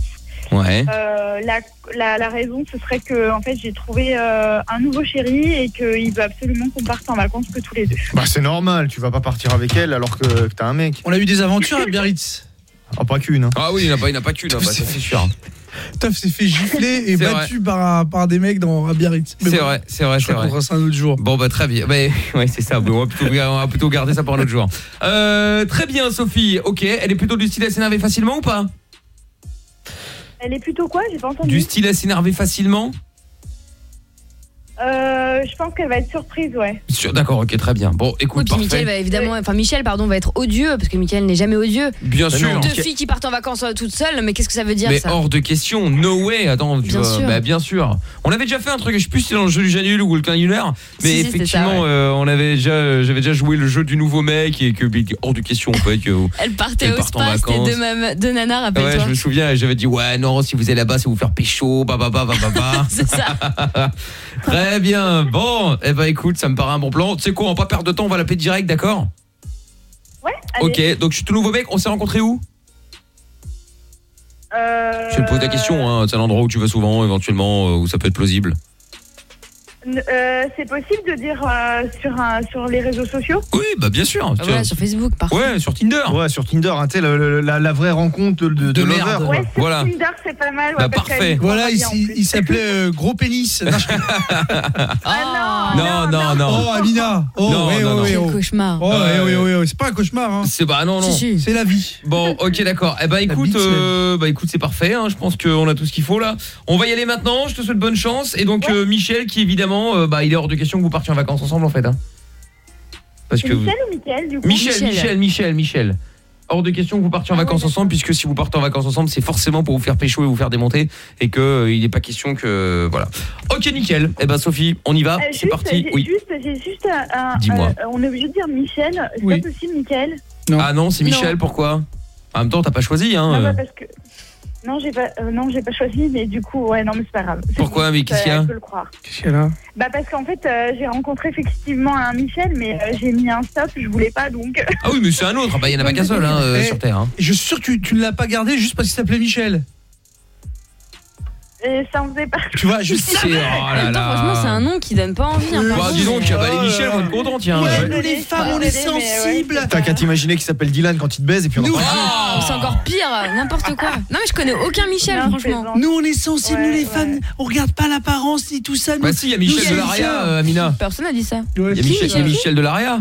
Ouais. Euh, la, la, la raison, ce serait que en fait, j'ai trouvé euh, un nouveau chéri et qu'il veut absolument qu'on parte en vacances que tous les deux. Bah c'est normal, tu vas pas partir avec elle alors que, que t'as un mec. On a eu des aventures à Biarritz. Ah, pas qu'une. Hein. Ah oui, il n'y en a pas, il a pas qu'une, hein, bah, ça, c'est sûr. Toff s'est fait gifler et battu par, par des mecs dans Biarritz. C'est bon, vrai, c'est vrai, je c'est vrai. raconterai ça un autre jour. Bon bah très bien. Mais ouais, c'est ça. Bon, on, va plutôt, on va plutôt garder ça pour un autre jour. Euh, très bien Sophie. OK, elle est plutôt du style à s'énerver facilement ou pas? Elle est plutôt quoi? J'ai pas entendu. Du style à s'énerver facilement? Euh, je pense qu'elle va être surprise, ouais. Sûr, d'accord, OK, très bien. Bon, Oui, écoute, puis parfait. Mickaël va évidemment, enfin Michel pardon va être odieux parce que Michael n'est jamais odieux. Bien sûr. Deux filles qui partent en vacances euh, toutes seules, mais qu'est-ce que ça veut dire Mais ça hors de question, no way. Attends, Bien vois, sûr. bah, bien sûr. On avait déjà fait un truc, je sais plus si c'est dans le jeu du Janul ou le Canulaire, mais Si, si, c'était effectivement, ça, ouais. euh, on avait déjà, j'avais déjà joué le jeu du nouveau mec et que hors de question en fait que Elle partait Elle au part spa, c'était deux, mam- deux Ouais, je me souviens, j'avais dit ouais non, si vous êtes là-bas, c'est vous faire pécho, bah bah bah bah bah bah. C'est ça. Très bien. Bon, eh ben écoute, ça me paraît un bon plan. Tu sais quoi, on va pas perdre de temps, on va l'appeler direct, d'accord? Ouais. OK, donc je suis tout nouveau mec, on s'est rencontrés où? Euh, Je te pose la question hein, c'est un endroit où tu vas souvent éventuellement euh, où ça peut être plausible. Euh, c'est possible de dire euh, sur, un, sur les réseaux sociaux? Oui, bah bien sûr. Ah, voilà, sur Facebook, parfait. Ouais, sur Tinder. Ouais, sur Tinder, hein, tu sais, la, la vraie rencontre de, de, De merde. Ouais, sur Voilà. Tinder, c'est pas mal. Ouais, Bah, parfait. Voilà, il, s'appelait euh, Gros Pénis. Non, je- Ah Non, non, non. Oh, Amina. Oh, Non, ouais, non, ouais, non. ouais, oh. cauchemar. Oh, Ouais. ouais, ouais, ouais, ouais, c'est pas un cauchemar. Hein. C'est bah non non. Si, si. C'est la vie. Bon, OK, d'accord. Eh ben écoute bah écoute, c'est parfait hein. Je pense qu'on a tout ce qu'il faut là. On va y aller maintenant. Je te souhaite bonne chance et donc Michel qui évidemment euh, bah il est hors de question que vous partiez en vacances ensemble en fait hein. Parce vous- Michel ou Mickaël, du coup Michel, Michel. Michel, Michel, Michel. Hors de question que vous partiez en Ah vacances ensemble puisque si vous partez en vacances ensemble, c'est forcément pour vous faire pécho et vous faire démonter et que euh, il n'est pas question que voilà. OK, nickel. Eh ben Sophie, on y va. Euh, c'est parti. j'ai- Oui. Juste, j'ai juste un. euh, on est obligé de dire Michel. C'est Oui. pas possible. Non. Ah non, c'est Michel, Non. pourquoi? En même temps, t'as pas choisi hein. Non, euh. bah, parce que. Non, j'ai pas, euh, non, j'ai pas choisi, mais du coup, ouais, non, mais c'est pas grave. C'est Pourquoi, mais qu'est-ce ça, qu'il y a Je peux le croire. Qu'est-ce qu'elle a Bah, parce qu'en fait, euh, j'ai rencontré effectivement un Michel, mais euh, j'ai mis un stop, je voulais pas, donc. Ah oui, mais c'est un autre. Ah bah il y en a pas qu'un seul hein, euh, Eh, sur terre hein. Et je suis sûr que tu, tu ne l'as pas gardé juste parce qu'il s'appelait Michel. Et ça en faisait pas. Tu vois, je C'est oh En là même temps, là. franchement, c'est un nom qui donne pas envie. hein, Bah, dis donc, mais- bah, les Michel vont être contents, tiens. Ouais, Ouais. nous les femmes, on est sensibles. T'as qu'à t'imaginer qu'il s'appelle Dylan quand il te baise et puis on en Nous- parle. Oh, c'est encore pire, n'importe quoi. Non mais je connais aucun Michel, Non, franchement. Nous, on est sensibles, Ouais, nous les ouais. femmes. On regarde pas l'apparence ni tout ça. nous- Bah si, il y a Michel nous, de c'est l'Aria, ça. euh, Amina. Personne n'a dit ça. Ouais. Il y a Michel, il y a Michel de l'Aria.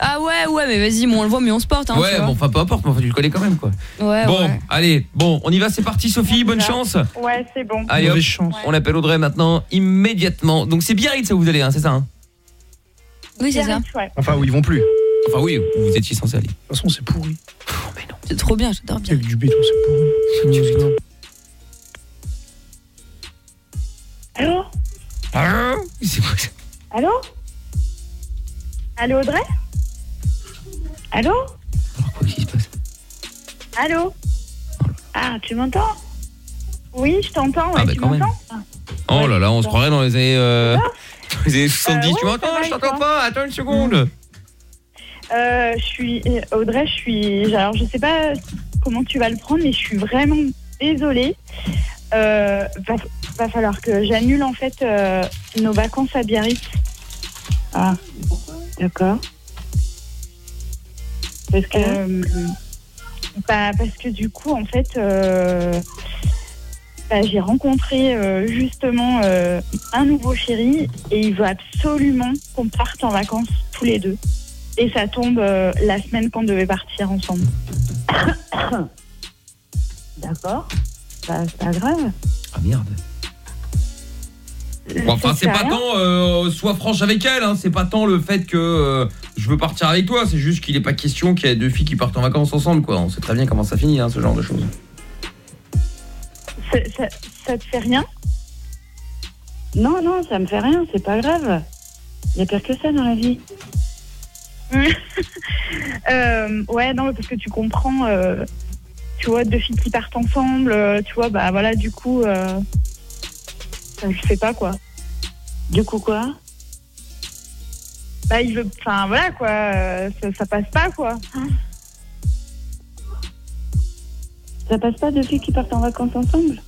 Ah ouais, ouais, mais vas-y, bon, on le voit, mais on se porte. Hein, Ouais, bon, enfin peu importe, mais enfin tu le connais quand même quoi. Ouais, Bon, ouais. allez, bon, on y va, c'est parti Sophie, bonne chance. Ouais, c'est bon. Allez hop, chance. on appelle Audrey maintenant immédiatement. Donc c'est Biarritz où vous allez hein, c'est ça hein Oui, c'est ça. Ouais. Enfin, où ils vont plus. Enfin oui, où vous étiez censé aller. De toute façon, c'est pourri. C'est trop bien, j'adore bien. Avec du béton, c'est pourri. Allô Ah, c'est quoi ça Allô? Allô, Audrey? Allô Alors quoi qui se passe Allô Ah, tu m'entends Oui, je t'entends. Ouais, Ah, bah, tu quand même. m'entends Oh là là, on se croirait dans les années euh, les années 70, Euh, tu m'entends Je t'entends pas, attends une seconde. Euh, je suis euh, Audrey, je suis. Alors, je sais pas comment tu vas le prendre, mais je suis vraiment désolée. euh, va, va falloir que j'annule en fait euh, nos vacances à Biarritz. Ah, d'accord. Parce que Euh, bah, parce que du coup, en fait, euh, bah, j'ai rencontré euh, justement euh, un nouveau chéri et il veut absolument qu'on parte en vacances tous les deux. Et ça tombe euh, la semaine qu'on devait partir ensemble. D'accord. Bah, c'est pas grave. Ah merde. Bon, enfin, c'est pas tant euh, sois franche avec elle, hein. c'est pas tant le fait que euh, je veux partir avec toi, c'est juste qu'il est pas question qu'il y ait deux filles qui partent en vacances ensemble, quoi. On sait très bien comment ça finit, hein, ce genre de choses. Ça, ça- ça te fait rien? Non, non, ça me fait rien, c'est pas grave. Il y a pire que ça dans la vie. Euh, ouais, non, parce que tu comprends, euh, tu vois, deux filles qui partent ensemble, euh, tu vois, bah voilà, du coup, euh, je sais pas quoi. Du coup, quoi? Bah, il veut, enfin, voilà, quoi, euh, ça, ça passe pas, quoi. Ça passe pas deux filles qui partent en vacances ensemble?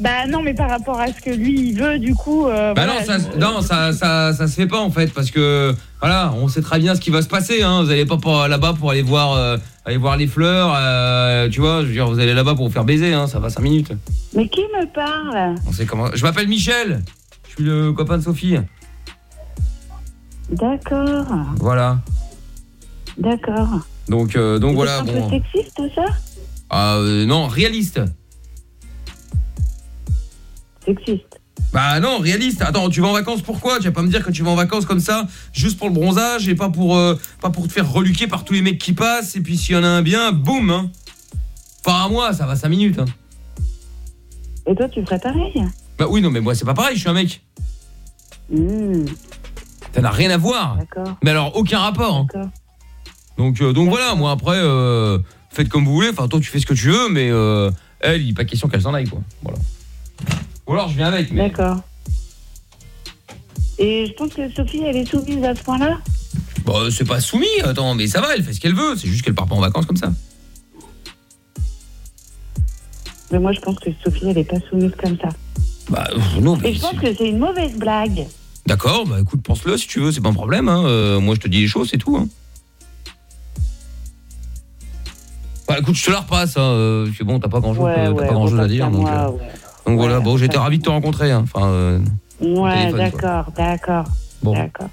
Bah, non, mais par rapport à ce que lui, il veut, du coup. euh, Bah voilà, non, ça, je- non ça, ça, ça se fait pas en fait, parce que voilà, on sait très bien ce qui va se passer. Hein. Vous allez pas là-bas pour aller voir, euh, aller voir les fleurs, euh, tu vois. Je veux dire, vous allez là-bas pour vous faire baiser, hein, ça va 5 minutes. Mais qui me parle? On sait comment. Je m'appelle Michel. Je suis le copain de Sophie. D'accord, Voilà. d'accord. Donc, donc voilà. C'est un Bon. peu sexiste tout ça? Ah, non, réaliste. Sexiste. Bah non, réaliste. Attends, tu vas en vacances pourquoi Tu vas pas me dire que tu vas en vacances comme ça, juste pour le bronzage et pas pour euh, pas pour te faire reluquer par tous les mecs qui passent. Et puis s'il y en a un bien, boum. Hein. Enfin à moi, ça va 5 minutes. Hein. Et toi, tu ferais pareil? Bah oui, non, mais moi c'est pas pareil. Je suis un mec. Hmm, Ça n'a rien à voir. D'accord. Mais alors aucun rapport. hein. D'accord. Donc euh, donc voilà. Moi après, euh, faites comme vous voulez. Enfin toi tu fais ce que tu veux, mais euh, elle, il est pas question qu'elle s'en aille quoi. Voilà. Ou alors je viens avec. Mais... D'accord. Et je pense que Sophie, elle est soumise à ce point-là Bah c'est pas soumis. Attends, mais ça va. Elle fait ce qu'elle veut. C'est juste qu'elle part pas en vacances comme ça. Mais moi, je pense que Sophie, elle est pas soumise comme ça. Bah euh, non. mais Et je pense que c'est une mauvaise blague. D'accord, bah écoute, pense-le si tu veux, c'est pas un problème. Hein. Euh, moi, je te dis les choses, c'est tout. Hein. Bah écoute, je te la repasse. Hein. euh, C'est bon, t'as pas grand-chose Ouais, t'as ouais, pas grand à repasse dire. Donc, moi, euh, ouais. Donc voilà, bon, j'étais ravi de te rencontrer. hein. Enfin, euh, Ouais, téléphone, d'accord, d'accord. Bon. D'accord.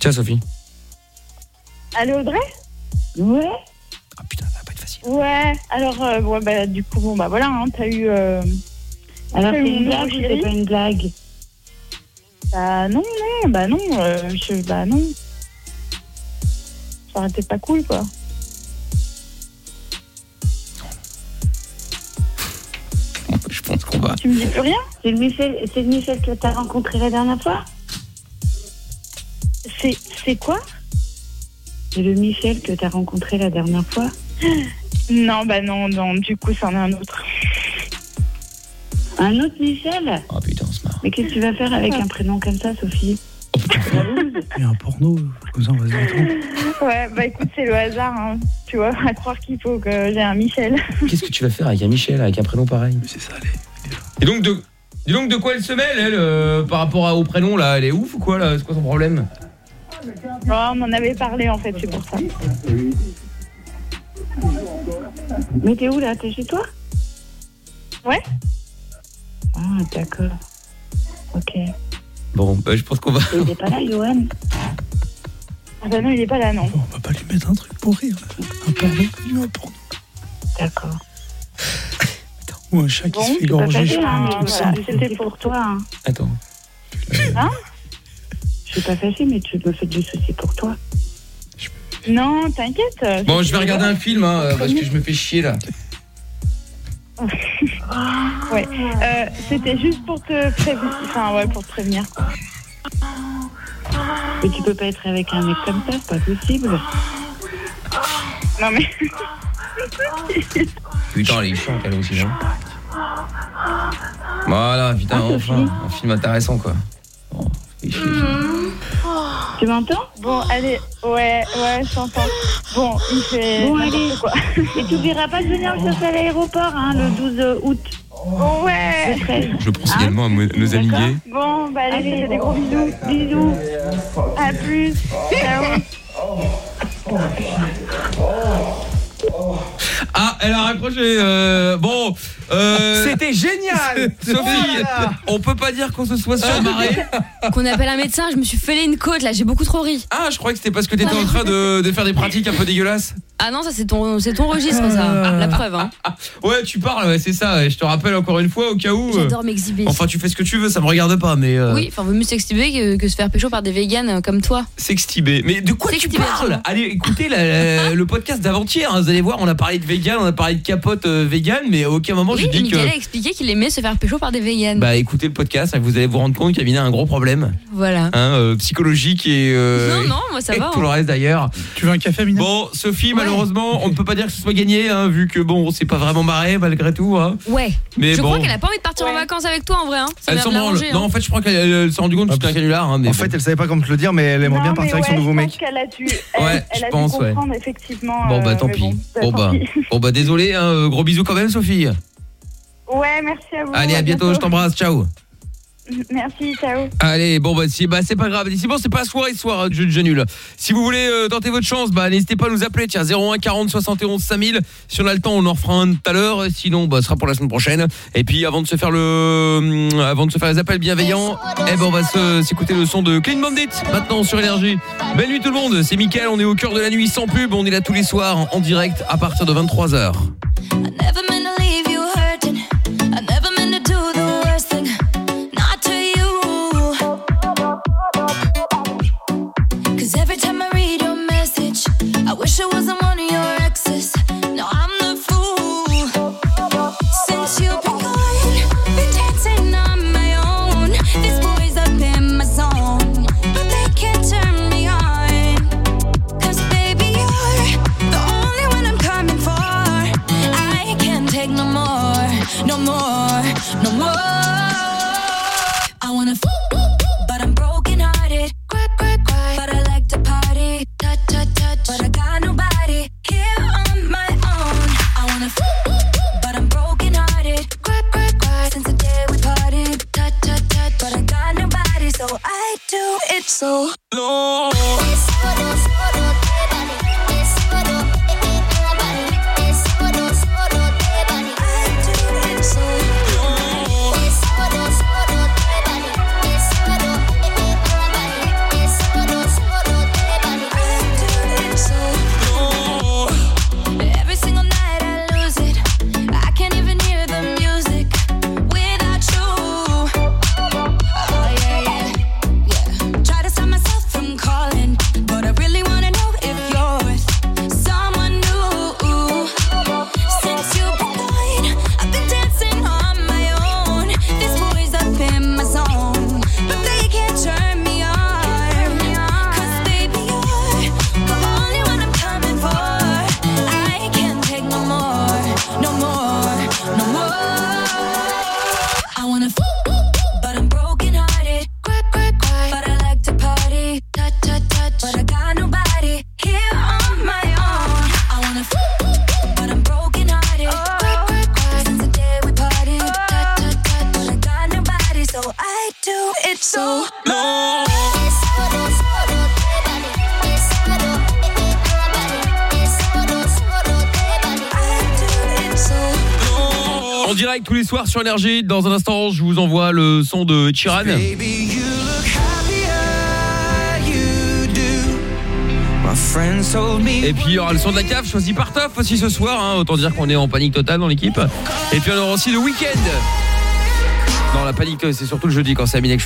tiens, Sophie. Allô, Audrey? Ouais. Ah putain, ça va pas être facile. Ouais, alors, euh, ouais, bah, du coup, bon, bah voilà, hein, t'as eu. euh, Alors, t'as eu une mon blague ou c'est chéri pas une blague Bah non, non, bah non, euh, je, bah non. Ça aurait été pas cool, quoi. Tu me dis plus rien. C'est le Michel, c'est le Michel que t'as rencontré la dernière fois. C'est, c'est quoi? C'est le Michel que t'as rencontré la dernière fois. Non, bah non, non, du coup, c'en est un autre. Un autre Michel? Oh putain, on se marre. Mais qu'est-ce que tu vas faire avec un prénom comme ça, Sophie? Il y a un porno, cousin, vas-y, attends. Ouais, bah écoute, c'est le hasard, hein. tu vois, à croire qu'il faut que j'ai un Michel. Qu'est-ce que tu vas faire avec un Michel, avec un prénom pareil? C'est ça, Et donc de. Dis donc de quoi elle se mêle, elle, euh, par rapport à- au prénom, là? Elle est ouf ou quoi, là? C'est quoi son problème? Oh, on en avait parlé, en fait, c'est pour ça. Mais t'es où là? T'es chez toi? Ouais? Ah, d'accord. Ok. Bon, bah, je pense qu'on va. il est pas là, Johan Ah bah non, il est pas là, non. On va pas lui mettre un truc pour rire. là. Un porno, lui, un porno. D'accord. Ou un chat qui Bon, se fait c'est pas gorger, je facile, un hein, truc voilà, simple. C'était pour toi. hein. Attends. Hein Je suis pas fâchée, mais tu me fais du souci pour toi. Non, t'inquiète. Bon, je vais regarder un film, hein, euh, parce que je me fais chier, là. Ouais. Euh, C'était juste pour te prévenir. Enfin, ouais, pour te prévenir. Mais tu peux pas être avec un mec comme ça, c'est pas possible. Non, mais. Putain, elle est chiante, elle aussi, non Voilà, putain, Ah, enfin, un film intéressant, quoi. Tu m'entends Bon, allez, Ouais, ouais, je t'entends. Bon, il fait. Bon, allez. quoi. Et tu n'oublieras pas de venir me chercher à l'aéroport hein, le 12 août. Ouais. Le 13. Je pense également à nos amis gays. Bon, bah allez, fais des gros bisous. Bisous. À plus. Ciao. Ah, elle a raccroché. euh, bon, euh, C'était génial Sophie, Voilà. on peut pas dire qu'on se soit surmarré. Qu'on appelle un médecin, je me suis fêlé une côte là, j'ai beaucoup trop ri. Ah, je croyais que c'était parce que t'étais en train de, de faire des pratiques un peu dégueulasses. Ah non, ça c'est ton c'est ton registre ça, la preuve hein. Ouais, tu parles, ouais, c'est ça. Je te rappelle encore une fois au cas où. euh, J'adore m'exhiber. Enfin, tu fais ce que tu veux, ça me regarde pas, mais. euh, Oui, enfin vaut mieux s'exhiber que, que se faire pécho par des véganes euh, comme toi. S'extiber. Mais de quoi tu S'extiber, parles absolument. Allez, écoutez la- la- le podcast d'avant-hier. hein, vous allez voir, on a parlé de vegan, on a parlé de capote euh, vegan, mais à aucun moment Oui, j'ai dit que. Mickaël a expliqué qu'il aimait se faire pécho par des véganes. Bah écoutez le podcast, et vous allez vous rendre compte qu'Amina a un gros problème. Voilà. Hein, euh, psychologique et, euh, Non, non, moi, ça et va, tout hein. le reste d'ailleurs. Tu veux un café, Amina? Bon, Sophie, malheureusement, on ne peut pas dire que ce soit gagné, hein, vu que bon, on s'est pas vraiment marré malgré tout. Hein. Ouais. Mais je bon. crois qu'elle a pas envie de partir en vacances avec toi en vrai. Hein. Ça Elle s'en branle. Non, en fait, je crois qu'elle elle s'est rendu compte que c'était un canular. Hein, En bon. fait, elle savait pas comment te le dire, mais elle aimerait bien partir avec son nouveau je mec. pense qu'elle a dû, elle, Ouais, elle je a pense, dû ouais. comprendre effectivement. Bon bah euh, tant mais pis. Bon, bah, tant pis. bon bah désolé, euh, gros bisous quand même Sophie. Ouais, merci à vous. Allez à bientôt, je t'embrasse, ciao. Merci, ciao. Allez, bon bah si bah c'est pas grave. Si bon, c'est pas soir hein, jeu de jeu nul. Si vous voulez euh, tenter votre chance, bah n'hésitez pas à nous appeler. Tiens 01 40 71 5000. Si on a le temps, on en refera un tout à l'heure. Sinon, bah ce sera pour la semaine prochaine. Et puis avant de se faire le hum, avant de se faire les appels bienveillants, eh ben on va s'écouter le son de Clean Bandit maintenant sur énergie. Belle nuit tout le monde, c'est Mickaël, on est au cœur de la nuit sans pub, on est là tous les soirs en, en direct à partir de 23h. I wish it wasn't one so low. Soirs sur énergie. Dans un instant, je vous envoie le son de Chiran. Et puis il y aura le son de la cave choisi par Toff aussi ce soir. hein. Autant dire qu'on est en panique totale dans l'équipe. Et puis on aura aussi le week-end. Non, la panique, c'est surtout le jeudi quand c'est Amina qui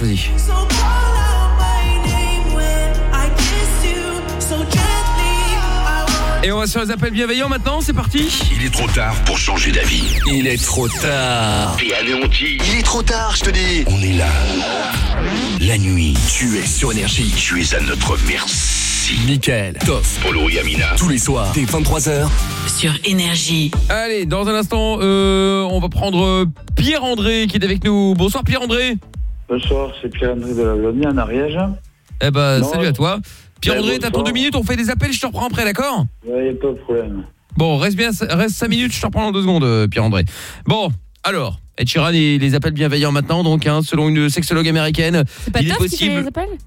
Et on va sur les appels bienveillants maintenant, c'est parti Il est trop tard pour changer d'avis. Il est trop tard. T'es anéanti. Il est trop tard, je te dis. On est là. La nuit, tu es sur énergie. Tu es à notre merci. Mickaël, Toff, Polo et Amina. tous les soirs, dès 23h. Sur Énergie. Allez, dans un instant, euh, on va prendre euh, Pierre-André qui est avec nous. Bonsoir Pierre-André. Bonsoir, c'est Pierre-André de la Valonie en Ariège. Eh ben, Non. salut à toi. Pierre-André, t'as ton deux minutes, on fait des appels, je te reprends après, d'accord Ouais, y a pas de problème. Bon, reste bien, reste 5 minutes, je te reprends dans deux secondes, euh, Pierre-André. Bon, alors, Ed Sheeran et les appels bienveillants maintenant, donc, hein, selon une sexologue américaine, C'est pas il est toi qui fait les possible... appels?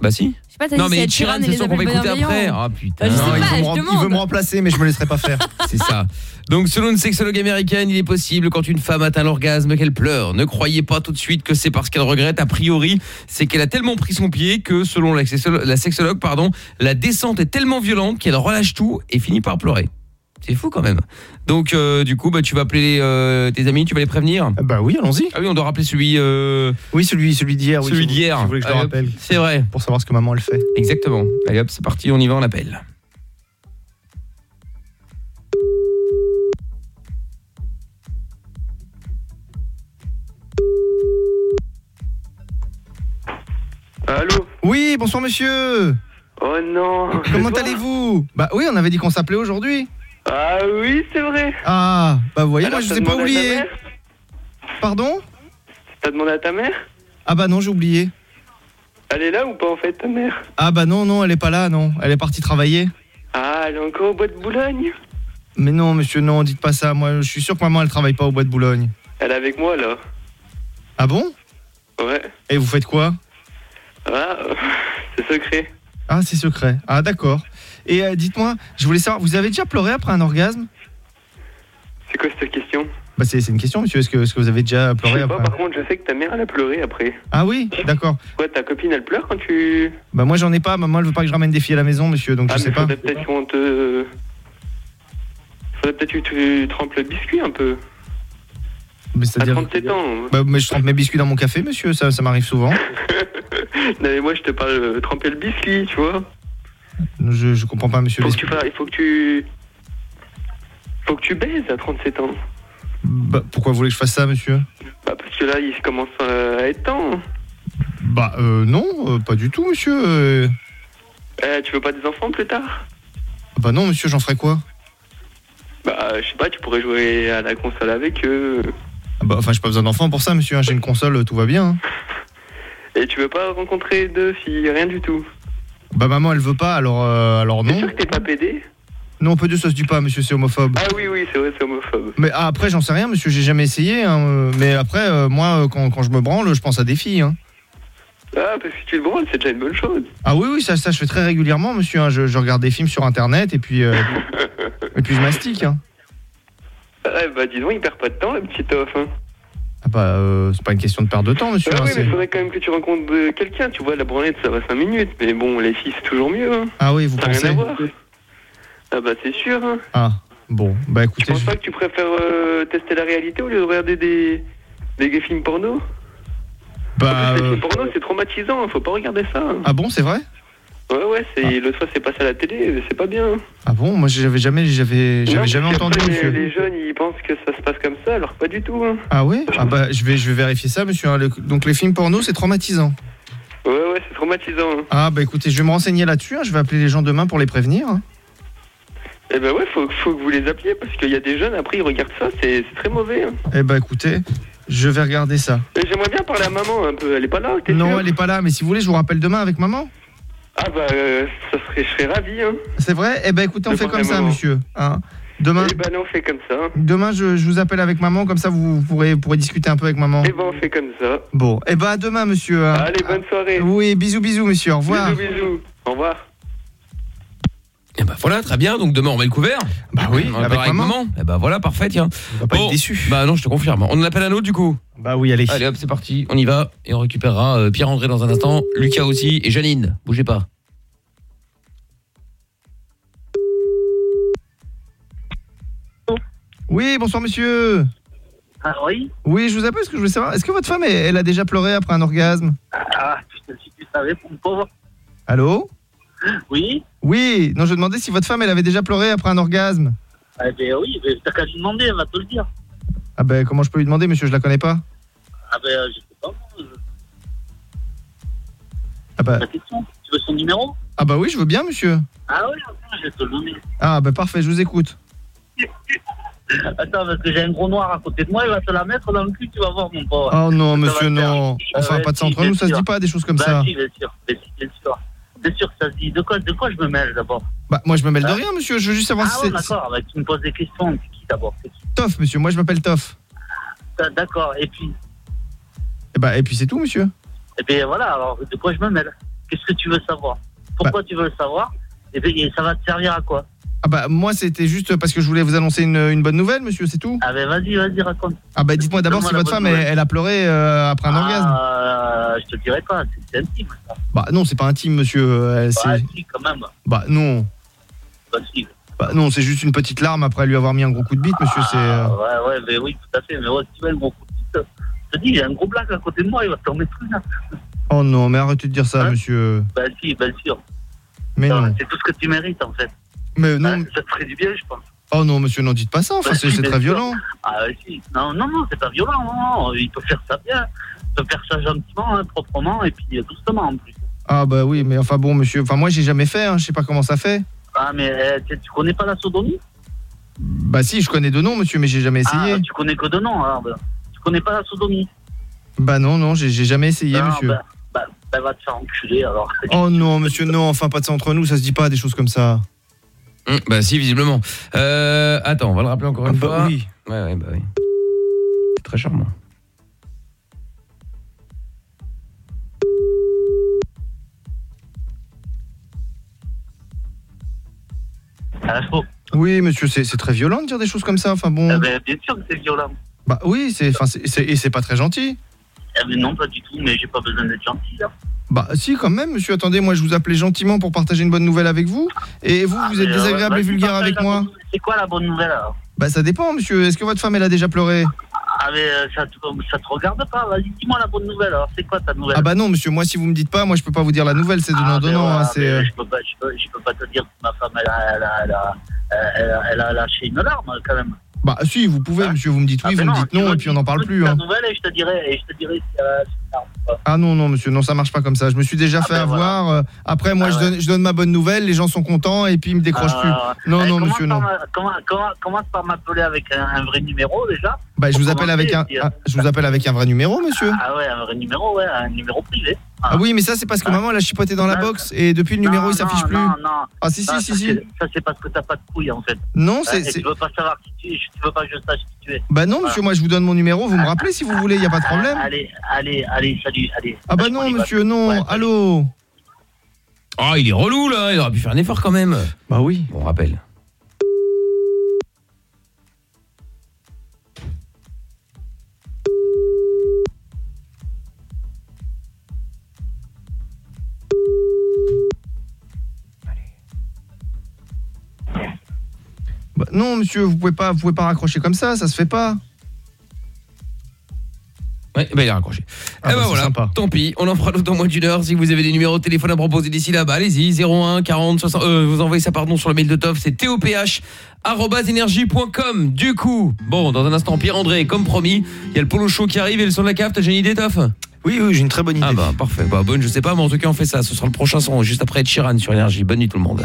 Bah si. Je sais pas, t'as Non mais et c'est sûr qu'on va écouter après. Ah putain. Bah, je sais Non, pas, il, veut je me, il veut me remplacer, mais je me laisserai pas faire. C'est ça. Donc selon une sexologue américaine, il est possible quand une femme atteint l'orgasme qu'elle pleure. Ne croyez pas tout de suite que c'est parce qu'elle regrette. A priori, c'est qu'elle a tellement pris son pied que selon la sexolo- la sexologue, pardon, la descente est tellement violente qu'elle relâche tout et finit par pleurer. C'est fou quand même. Donc euh, du coup, bah, tu vas appeler euh, tes amis, tu vas les prévenir? Bah oui, allons-y. Ah oui, on doit rappeler celui euh, Oui, celui, celui d'hier. Oui, celui si vous- d'hier. si vous voulez que je le Allez, hop, rappelle. C'est vrai. Pour savoir ce que maman elle fait. Exactement. Allez hop, c'est parti, on y va, on appelle. Allô? Oui, bonsoir monsieur. Oh non Comment allez-vous? Bah oui, on avait dit qu'on s'appelait aujourd'hui. Ah oui, c'est vrai Ah, bah vous voyez, Alors, moi je vous ai pas oublié. Pardon? T'as demandé à ta mère? Ah bah non, j'ai oublié. Elle est là ou pas en fait, ta mère? Ah bah non, non, elle est pas là, non. Elle est partie travailler. Ah, elle est encore au bois de Boulogne? Mais non, monsieur, non, dites pas ça. Moi, je suis sûr que maman, elle travaille pas au bois de Boulogne. Elle est avec moi là. Ah bon? Ouais. Et vous faites quoi? Ah, euh, c'est secret. Ah, c'est secret. Ah, d'accord. Et euh, dites-moi, je voulais savoir, vous avez déjà pleuré après un orgasme? C'est quoi cette question? Bah c'est une question, monsieur. Est-ce que, vous avez déjà Je pleuré sais pas, après par contre, je sais que ta mère elle a pleuré après. Ah oui, d'accord. Ouais, ta copine elle pleure quand tu. Bah moi j'en ai pas. Maman elle veut pas que je ramène des filles à la maison, monsieur. Donc ah, je mais sais pas. faudrait peut-être qu'on te. Faudrait peut-être que tu trempes le biscuit un peu. Mais À c'est-à-dire. 37 ans. Bah, mais je trempe mes biscuits dans mon café, monsieur. Ça, ça m'arrive souvent. non, mais moi je te parle de tremper le biscuit, tu vois. Je, je comprends pas, monsieur. Faut que tu fasses- il faut que tu. Faut que tu baises à 37 ans. Bah, pourquoi vous voulez que je fasse ça, monsieur Bah, parce que là, il commence à être temps. Bah euh, non, euh, pas du tout, monsieur. Euh, Eh, tu veux pas des enfants plus tard Bah non, monsieur, j'en ferai quoi Bah, je sais pas, tu pourrais jouer à la console avec eux. Ah Bah enfin, j'ai pas besoin d'enfants pour ça, monsieur. hein. J'ai une console, euh, tout va bien. hein. Et tu veux pas rencontrer deux filles, rien du tout. Bah maman, elle veut pas, alors euh, alors T'es non. sûr que t'es pas pédé Non, peu de ça se dit pas, monsieur, c'est homophobe. Ah oui, oui, c'est vrai, c'est homophobe. Mais ah, après, j'en sais rien, monsieur, j'ai jamais essayé. hein, euh, Mais après, euh, moi, euh, quand, quand je me branle, je pense à des filles. hein. Ah, parce que tu te branles, c'est déjà une bonne chose. Ah oui, oui, ça, ça je fais très régulièrement, monsieur. hein. Je, je regarde des films sur Internet et puis, euh, et puis je mastique. hein. Ouais, bah dis donc, il perd pas de temps, le petit off. Ah bah, euh, c'est pas une question de perte de temps, monsieur. Ah hein, oui, mais faudrait quand même que tu rencontres euh, quelqu'un. Tu vois, la branlette, ça va 5 minutes. Mais bon, les filles, c'est toujours mieux. Hein. Ah oui, vous Ça n'a rien pensez à voir. Ah bah c'est sûr. Hein. Ah, bon, bah Tu écoutez. penses je- pas que tu préfères euh, tester la réalité au lieu de regarder des, des films porno? Bah, Les euh, films porno, c'est traumatisant, faut pas regarder ça. hein. ah bon, c'est vrai? Ouais, ouais, c'est l'autre fois, c'est passé à la télé, c'est pas bien. Ah bon, moi j'avais jamais, j'avais, jamais entendu, monsieur. Les, les jeunes, ils pensent que ça se passe comme ça, alors pas du tout. Hein. Ah oui Ah bah, je vais, je vais vérifier ça, monsieur. hein. Le- Donc les films porno, c'est traumatisant. Ouais, ouais, c'est traumatisant. hein. Ah bah écoutez, je vais me renseigner là-dessus. hein. Je vais appeler les gens demain pour les prévenir. Eh ben ouais, faut, faut que vous les appeliez, parce qu'il y a des jeunes, après, ils regardent ça, c'est très mauvais. Eh bah écoutez, je vais regarder ça. J'aimerais bien parler à maman un peu, elle est pas là t'es Non, elle est pas là, mais si vous voulez, je vous rappelle demain avec maman. Ah bah, euh, ça serait, je serais ravi. Hein. C'est vrai? Eh ben écoutez, on fait comme ça, monsieur. hein. Demain, Eh ben non, on fait comme ça. demain je, je vous appelle avec maman, comme ça vous pourrez, pourrez discuter un peu avec maman. Eh ben on fait comme ça. Bon, eh ben à demain, monsieur. hein. Allez, bonne soirée. Oui, bisous, bisous, monsieur. Au revoir. Bisous, bisous. Au revoir. Et bah voilà, très bien. Donc demain on met le couvert. Bah oui, on va avec avec maman. maman. Et bah voilà, parfait, tiens. On va pas Bon. être déçu. Bah non, je te confirme. On en appelle un autre du coup. Bah oui, allez. Allez hop, c'est parti. On y va et on récupérera euh, Pierre-André dans un instant, Lucas aussi et Janine. Bougez pas. Oui, bonsoir, monsieur. Ah oui Oui, je vous appelle parce que je voulais savoir, est-ce que votre femme, elle, elle a déjà pleuré après un orgasme? Ah, putain, si tu savais, pour me pauvre. Allô? Oui Oui, non, je demandais si votre femme, elle avait déjà pleuré après un orgasme. Eh ben oui, t'as qu'à lui demander, elle va te le dire. Ah ben, comment je peux lui demander, monsieur, je la connais pas? Ah ben, euh, je sais pas, moi, euh, Ah bah, la question. Tu veux son numéro? Ah bah oui, je veux bien, monsieur. Ah oui, attends, je vais te le donner. Ah bah parfait, je vous écoute. Attends, parce que j'ai un gros noir à côté de moi, il va te la mettre dans le cul, tu vas voir, mon pauvre. Oh non, Ça va monsieur, le faire. non. Euh, Enfin, pas de ça si, entre bien nous, ça se sûr. dit pas des choses comme Bah, ça. si, bien sûr, bien sûr, bien sûr. C'est sûr que ça se dit. De quoi, de quoi je me mêle d'abord? Bah, moi, je me mêle de Hein? rien, monsieur. Je veux juste savoir Ah si ouais, c'est. d'accord. Bah, tu me poses des questions. C'est qui d'abord? C'est qui? Toff, monsieur. Moi, je m'appelle Toff. Ah, D'accord. Et puis, Et bah, et puis c'est tout, monsieur. et bien voilà. Alors, de quoi je me mêle? Qu'est-ce que tu veux savoir? Pourquoi tu veux le savoir? Et, bien, et ça va te servir à quoi? Ah bah, moi, c'était juste parce que je voulais vous annoncer une, une bonne nouvelle, monsieur. C'est tout. Ah ben vas-y, vas-y, raconte. Ah bah, dites-moi d'abord si votre femme, elle, a pleuré euh, après un orgasme. Ah, je te dirai pas. c'est- intime. Ça. Bah, non, c'est pas intime, monsieur. euh, c'est- Bah, si, quand même. Bah, non. Bah, si. Bah, non, c'est juste une petite larme après lui avoir mis un gros coup de bite, monsieur. C'est. euh, Ah, ouais, ouais, mais oui, tout à fait. Mais ouais, si tu veux un gros coup de pute, je te dis, il y a un gros blague à côté de moi, il va t'en mettre une. là. Oh non, mais arrêtez de dire ça, monsieur. Bah si, bien sûr. Mais non. C'est tout ce que tu mérites, en fait. Mais non. Ça te ferait du bien, je pense. Oh non, monsieur, n'en dites pas ça. Enfin, Bah, c'est très violent. Ah ouais, si. Non, non, non, c'est pas violent. Non, non. Il peut faire ça bien. Il peut faire ça gentiment, hein, proprement, et puis euh, doucement en plus. Ah bah oui, mais enfin bon, monsieur. Enfin, moi, j'ai jamais fait. Hein, je sais pas comment ça fait. Ah, mais euh, tu, tu connais pas la sodomie? Bah si, je connais deux noms, monsieur, mais j'ai jamais essayé. Ah, tu connais que de nom, alors. ben. Tu connais pas la sodomie? Bah non, non, j'ai j'ai jamais essayé, Non, monsieur. Bah, bah, bah, va te faire enculer, alors. Oh non, monsieur, non, enfin pas de ça entre nous, ça se dit pas des choses comme ça. Hum, bah si, visiblement. Euh, attends, on va le rappeler encore une bah fois. oui. Ouais, ouais, bah oui. Très charmant. Oui, monsieur, c'est très violent de dire des choses comme ça. Enfin bon. Ah, ben, bien sûr que c'est violent. Bah oui, c'est enfin c'est c'est- et c'est pas très gentil. Ah, non, pas du tout, mais j'ai pas besoin d'être gentil, là. Bah si quand même, monsieur. Attendez, moi je vous appelais gentiment pour partager une bonne nouvelle avec vous et vous vous êtes désagréable et vulgaire avec moi. C'est quoi la bonne nouvelle, alors? Bah ça dépend, monsieur. Est-ce que votre femme elle a déjà pleuré? Ah, mais euh, ça, te, ça te regarde pas, vas-y, dis-moi la bonne nouvelle, alors. C'est quoi ta nouvelle? Ah bah non, monsieur. Moi si vous me dites pas, moi je peux pas vous dire la nouvelle. C'est donnant Ah, mais donnant. voilà, hein, euh, je, peux pas, je, peux, je peux pas te dire que ma femme, elle a, elle a, elle a, elle a- elle a lâché une larme, quand même. Bah si, vous pouvez, monsieur. Vous me dites oui, Ah, vous mais me dites non et puis on n'en parle plus. Hein. Nouvelle, et je te dirai, et je te dirai si ou pas. Ah non, non, monsieur, non, ça marche pas comme ça. Je me suis déjà fait ben avoir. euh, Après, moi, Ah je, ouais. donne, je donne ma bonne nouvelle, les gens sont contents et puis ils me décrochent Ah, plus. Non, eh, non, monsieur, non. ma- comment- comment- Commence par m'appeler avec un, un vrai numéro, déjà. Bah, je vous appelle avec un, ah, je vous appelle avec un vrai numéro, monsieur. Ah ouais, un vrai numéro, ouais, un numéro privé. Ah oui, mais ça, c'est parce que maman, elle a chipoté dans la Non, box et depuis le numéro, Non, il s'affiche non, plus. Non, non. Ah, si, Ça, si, si, ça, si. c'est- Ça, c'est parce que t'as pas de couilles, en fait. Non, c'est- Tu veux pas savoir qui tu es, tu veux pas que je sache qui tu es. Bah non, monsieur, moi, je vous donne mon numéro, vous me rappelez si vous voulez, il y a pas de problème. Ah, Allez, allez, allez, salut, allez. Ah bah non, monsieur, non. Allô Oh, il est relou là, il aurait pu faire un effort quand même. Bah oui. Bon, rappel. Bah non, monsieur, vous pouvez pas, vous pouvez pas raccrocher comme ça, ça se fait pas. Ouais, bah il a raccroché. Ah eh bah, ben c'est voilà, sympa. tant pis, on en fera d'autres dans moins d'une heure. Si vous avez des numéros de téléphone à proposer d'ici là, bah allez-y, 01 40 60, euh, vous envoyez ça pardon sur le mail de Toff, c'est toph@energie.com. Du coup, bon, dans un instant Pierre-André, comme promis, il y a le polo show qui arrive et le son de la cave, t'as déjà une idée Toff? Oui, oui, j'ai une très bonne idée. Ah bah parfait, bah bonne, je sais pas, mais en tout cas on fait ça, ce sera le prochain son, juste après Ed Sheeran sur Énergie. Bonne nuit tout le monde.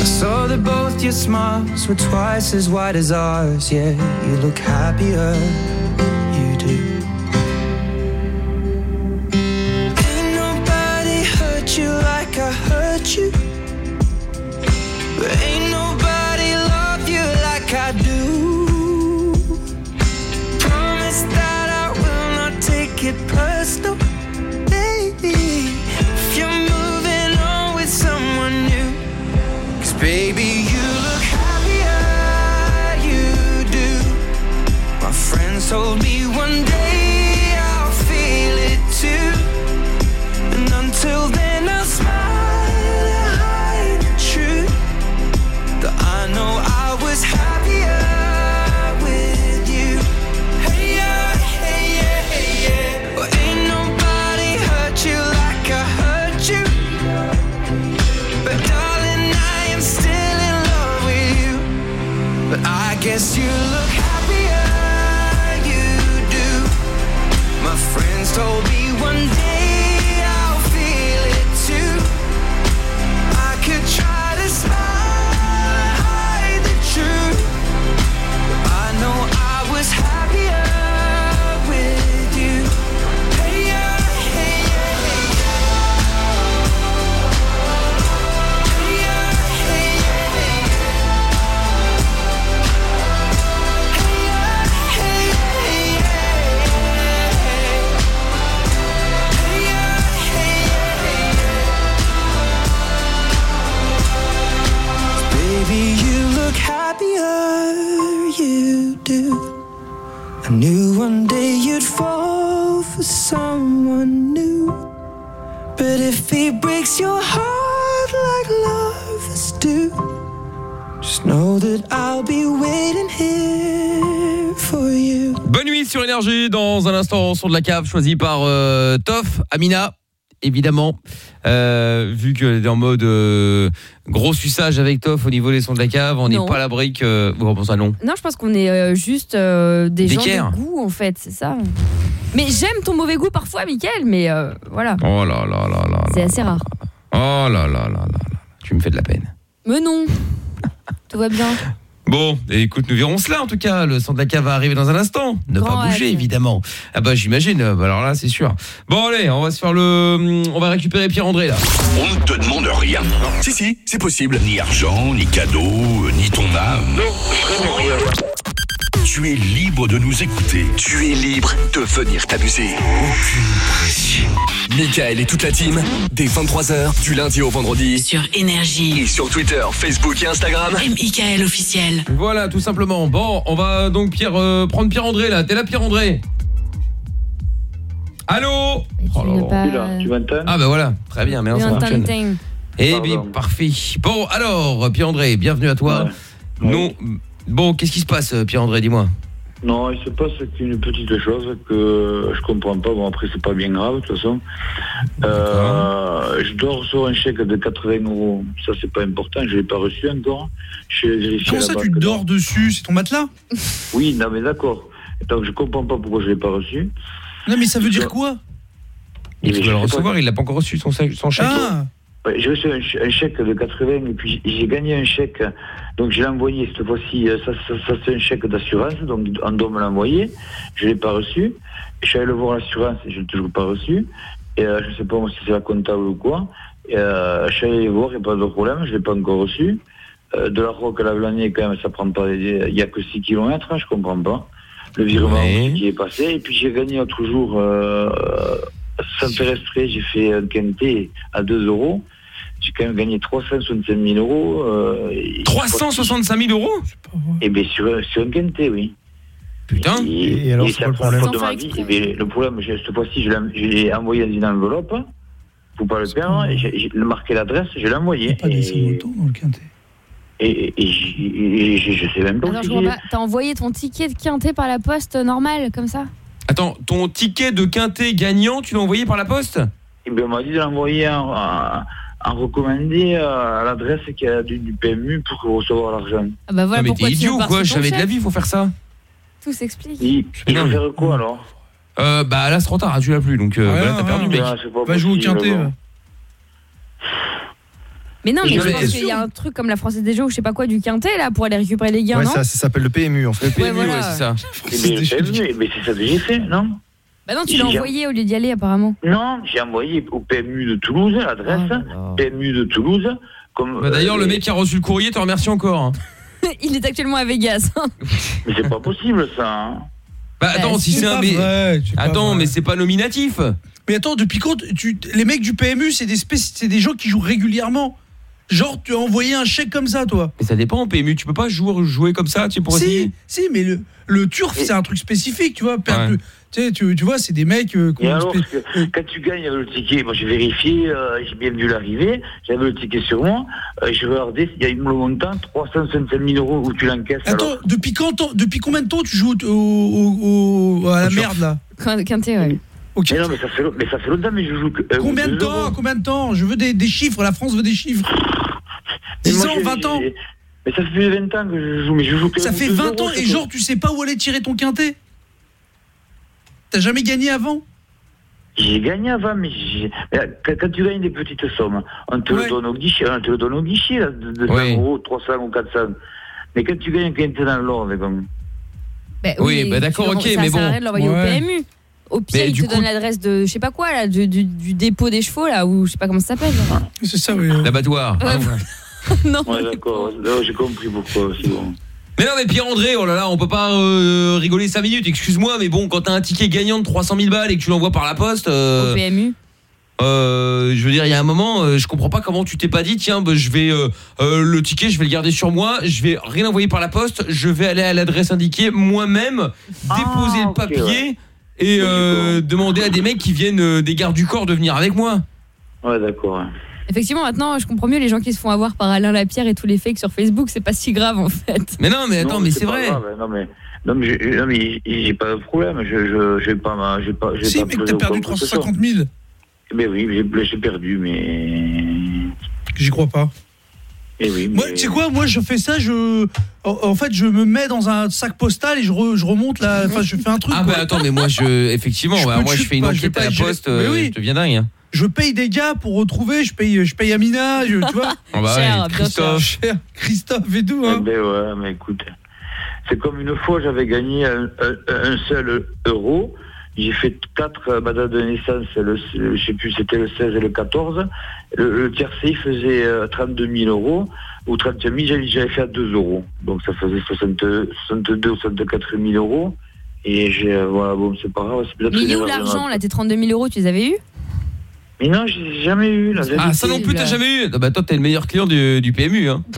I saw that both your smiles were twice as wide as ours. Yeah, you look happier. Do. I knew one day you'd fall for someone new. But if he breaks your heart like lovers do, just know that I'll be waiting here for you. Bonne nuit sur Énergie dans un instant son de la cave choisi par euh, Toff, Amina évidemment euh, vu que est en mode euh, gros suçage avec Toff au niveau des sons de la cave, on n'est Non. pas à la brique euh, bon pour ça non. Non, je pense qu'on est euh, juste euh, des gens D'équerre. de goût, en fait, c'est ça. Mais j'aime ton mauvais goût parfois, Mickaël, mais euh, voilà. Oh là là là là. C'est assez rare. Oh là là là là là. Tu me fais de la peine. Mais non, tout va bien. Bon, écoute, nous verrons cela en tout cas. Le son de la cave va arriver dans un instant. Ne Grand pas bouger, évidemment. Ah bah j'imagine. Bah Alors là, c'est sûr. Bon allez, on va se faire le, on va récupérer Pierre André là. On ne te demande rien. Si, si, c'est possible. Ni argent, ni cadeau, euh, ni ton âme. Non, vraiment rien. Tu es libre de nous écouter. Tu es libre de venir t'amuser. Aucune pression. Michael et toute la team, dès 23h, du lundi au vendredi. Sur Énergie. Et sur Twitter, Facebook et Instagram. Et Michael officiel. Voilà, tout simplement. Bon, on va donc Pierre euh, prendre Pierre André là. T'es là Pierre André Allô Oh là là. Tu m'entends Ah bah voilà, très bien, on fonctionne. t'entend. Eh bien, parfait. Bon, alors, Pierre-André, bienvenue à toi. Non, bon, qu'est-ce qui se passe, Pierre-André, dis-moi Non, il se passe qu'une petite chose que je comprends pas. Bon, après, c'est pas bien grave, de toute façon. Euh, je dois recevoir un chèque de 80 euros. Ça, c'est pas important. Je l'ai pas reçu encore. Je Comment ça, tu dors dessus C'est ton matelas Oui, non, mais d'accord. Donc, je comprends pas pourquoi je l'ai pas reçu. Non, mais ça veut dire quoi Il doit le recevoir, il l'a pas encore reçu, son, chèque- son chèque. Ah Ouais, J'ai reçu un, ch- un chèque de 80 et puis j'ai gagné un chèque. Donc je l'ai envoyé cette fois-ci. euh, Ça, ça, ça, c'est un chèque d'assurance. Donc on doit me l'envoyer. Je l'ai pas reçu. Je suis allé le voir l'assurance et je l'ai toujours pas reçu. Et euh, je sais pas si c'est la comptable ou quoi. Et, euh, je suis allé voir, il n'y a pas de problème. Je l'ai pas encore reçu. Euh, de la roque à la Vlanée, quand même, ça prend pas. Il y a que 6 km, hein, je comprends pas. Le virement qui est passé. Et puis j'ai gagné l'autre jour, sans faire exprès, j'ai fait un quintet à 2 euros. J'ai quand même gagné 365 000 euros. Euh, et- 365 000 euros Eh bien, sur, sur un quintet, oui. Putain Et, c'est le première fois problème de ma vie. Eh bien, le problème, j'ai- cette fois-ci, je l'ai- je l'ai envoyé dans une enveloppe. Faut pas le perdre. et J'ai marqué l'adresse, je l'ai envoyé. Et, et, je sais même pas je pas. T'as envoyé ton ticket de quintet par la poste euh, normal, comme ça? Attends, ton ticket de quintet gagnant, tu l'as envoyé par la poste? Eh bien, on m'a dit de l'envoyer en, en- en recommandé euh, à l'adresse qui a du, du PMU pour recevoir l'argent. Ah bah voilà Non, mais pourquoi t'es tu idiot quoi Jamais de la vie, il faut faire ça. Tout s'explique. Il, il faut faire quoi alors Euh, bah là, c'est trop tard, hein, tu l'as plus, donc euh, Ouais, bah, là, t'as ouais, perdu, ouais. mec. Ah, c'est pas Va jouer au quintet. Mais non, mais Je pense qu'il y a un truc comme la Française des Jeux ou je sais pas quoi du quintet là pour aller récupérer les gains, Ouais, non ça, ça s'appelle le PMU en fait. Ouais, voilà. c'est ça. Eh bien, le PMU, mais c'est ça que j'ai fait, non Bah non, tu l'as J'ai- envoyé au lieu d'y aller apparemment. Non, j'ai envoyé au PMU de Toulouse, l'adresse, PMU de Toulouse. Comme, Bah, D'ailleurs, euh, le mec qui a reçu le courrier te remercie encore. hein. Il est actuellement à Vegas. Mais c'est pas possible ça. hein. Bah attends, si c'est un mais vrai, c'est pas Attends, mais c'est pas nominatif. Mais attends, depuis quand tu, les mecs du PMU, c'est des, spéc- c'est des gens qui jouent régulièrement Genre, tu as envoyé un chèque comme ça, toi Mais ça dépend, PMU, tu peux pas jouer, jouer comme ça, tu sais, pour essayer Si, si, mais le, le turf, c'est un truc spécifique, tu vois. perdre Ouais. le- tu, sais, tu, tu vois, c'est des mecs. euh, Et alors, que- quand tu gagnes avec le ticket, moi j'ai vérifié, euh, j'ai bien vu l'arrivée, j'avais le ticket sur moi, euh, je regardais, il y a une le montant, 365 000 euros où tu l'encaisses. Attends, alors. depuis, quand, depuis combien de temps tu joues au, au- au- à la merde, là? Quintet, ouais. Ok. Mais non, mais ça fait, mais ça fait longtemps, mais je joue que. euh, Combien de temps. Combien de temps? Je veux des, des chiffres, la France veut des chiffres. Mais 10 moi, ans, j'ai- 20 ans Mais ça fait 20 ans que je joue, mais je joue que Ça fait 20 ans et genre tu sais pas où aller tirer ton quintet T'as jamais gagné avant? J'ai gagné avant, mais, quand, tu gagnes des petites sommes, on te le donne au guichet, on te le donne au guichet, là, de, de 100 Oui. euros, 300 ou 400. Mais quand tu gagnes un quintet dans l'ordre, comme... Bah Oui, bah d'accord, ok, ça mais bon. rien de l'envoyer Ouais. au PMU. Au pire, Mais il te donne l'adresse de je sais pas quoi là, du, du- du dépôt des chevaux là, ou je sais pas comment ça s'appelle. C'est ça, oui. L'abattoir. hein, ouais. non. Ouais, d'accord, j'ai compris pourquoi, c'est bon. Mais non mais Pierre-André, oh là là, on peut pas euh, rigoler 5 minutes, excuse-moi, mais bon, quand t'as un ticket gagnant de 300 000 balles et que tu l'envoies par la poste... euh, Au PMU. Euh, je veux dire, il y a un moment, euh, je comprends pas comment tu t'es pas dit, tiens, bah, je vais euh, euh, le ticket, je vais le garder sur moi, je vais rien envoyer par la poste, je vais aller à l'adresse indiquée moi-même, déposer le papier ouais. et euh, demander à des mecs qui viennent euh, des gardes du corps de venir avec moi. Ouais, d'accord. ouais. Effectivement, maintenant, je comprends mieux les gens qui se font avoir par Alain Lapierre et tous les fakes sur Facebook, c'est pas si grave en fait. Mais non, mais attends, Non, mais c'est vrai. grave, Non, mais, non, mais j'ai non, mais j'ai pas de problème, je, je, j'ai pas, ma- j'ai pas, j'ai Si, pas pleuré t'as perdu quoi que ce soit. 350 000. Mais oui, j'ai, perdu, mais. J'y crois pas. Mais oui, Moi, mais- tu sais quoi, moi je fais ça, je en, fait je me mets dans un sac postal et je, re- je remonte là, enfin je fais un truc. Ah quoi. bah attends, mais moi je effectivement, Je ouais, moi je fais une pas, je vais enquête à la poste, Mais euh, oui. je deviens dingue. hein. Je paye des gars pour retrouver, je paye je paye Amina, je, tu vois. Ah bah Cher, ouais, Christophe. Cher, Christophe et tout Eh hein. ben ouais, mais écoute, c'est comme une fois, j'avais gagné un, un- un seul euro. J'ai fait quatre ma date de naissance, le, le- je sais plus, c'était le 16 et le 14. Le, le tiercé, faisait euh, 32 000 euros. Ou 31 000, j'avais- j'avais fait à 2 euros. Donc ça faisait 60 62 ou 64 000 euros. Et j'ai, euh, voilà, bon, c'est pas grave. Mais il est où l'argent là Tes 32 000 euros, tu les avais eu Mais non, j'ai jamais eu. La Ah ça non plus t'as jamais eu. Ah Bah toi t'es le meilleur client du, du PMU hein.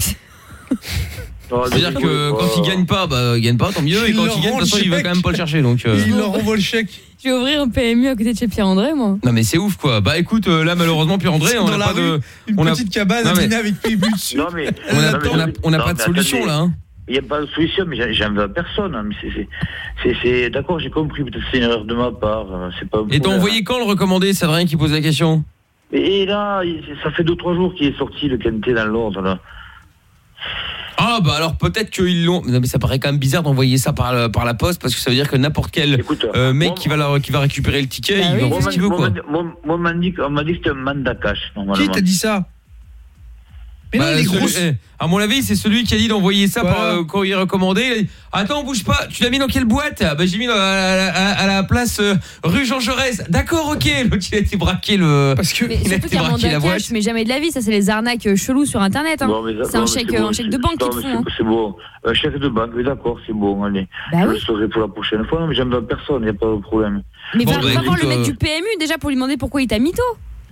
C'est-à-dire que quand il gagne pas, bah il gagne pas, tant mieux. Et quand il gagne, de toute façon il va quand même pas le chercher. Donc euh, Il leur envoie le chèque. Je vais ouvrir un PMU à côté de chez Pierre-André, moi. non mais c'est ouf quoi. Bah écoute, euh, là malheureusement Pierre-André, on n'a pas rue, de, une on a- petite cabane Non, mais- avec PMU dessus. Non, mais. on a, non, mais- on a, on a non, pas de solution là. Hein. Il n'y a pas de solution, mais j'en- veux à personne. hein, c'est- D'accord, j'ai compris, peut-être c'est une erreur de ma part. euh, C'est pas un Et t'as envoyé quand le recommandé C'est Adrien qui pose la question? Et là, ça fait 2-3 jours qu'il est sorti le quintet dans l'ordre. là. Ah bah alors peut-être qu'ils l'ont. Mais ça paraît quand même bizarre d'envoyer ça par, la- par la poste parce que ça veut dire que n'importe quel euh, mec qui va la- qui va récupérer le ticket, Bah il va Moi, faire ce qu'il veut moi, quoi. moi, moi, on m'a dit, on m'a dit que c'était un mandat cash, normalement. Qui t'a dit ça? Mais non, Bah, il est celui- gros. eh, à mon avis, c'est celui qui a dit d'envoyer ça par euh, courrier recommandé. Il a dit, Attends, bouge pas. Tu l'as mis dans quelle boîte Ah, Bah j'ai mis dans- à, la- à- à la place euh, rue Jean Jaurès. D'accord, ok. L'autre il a été braqué le. Parce que Mais il a été braqué la boîte. cash, mais jamais de la vie, ça c'est les arnaques euh, chelous sur internet. hein. Mais- c'est un mais chèque, bon, un chèque de banque te mais font. hein. c'est- bon. Un chèque de banque, oui, d'accord, c'est bon, allez. Bah je oui. le saurai pour la prochaine fois, non, mais à personne, il n'y a pas de problème. Mais Bon, va, bah, va voir le mec euh, du PMU déjà pour lui demander pourquoi il t'a mytho.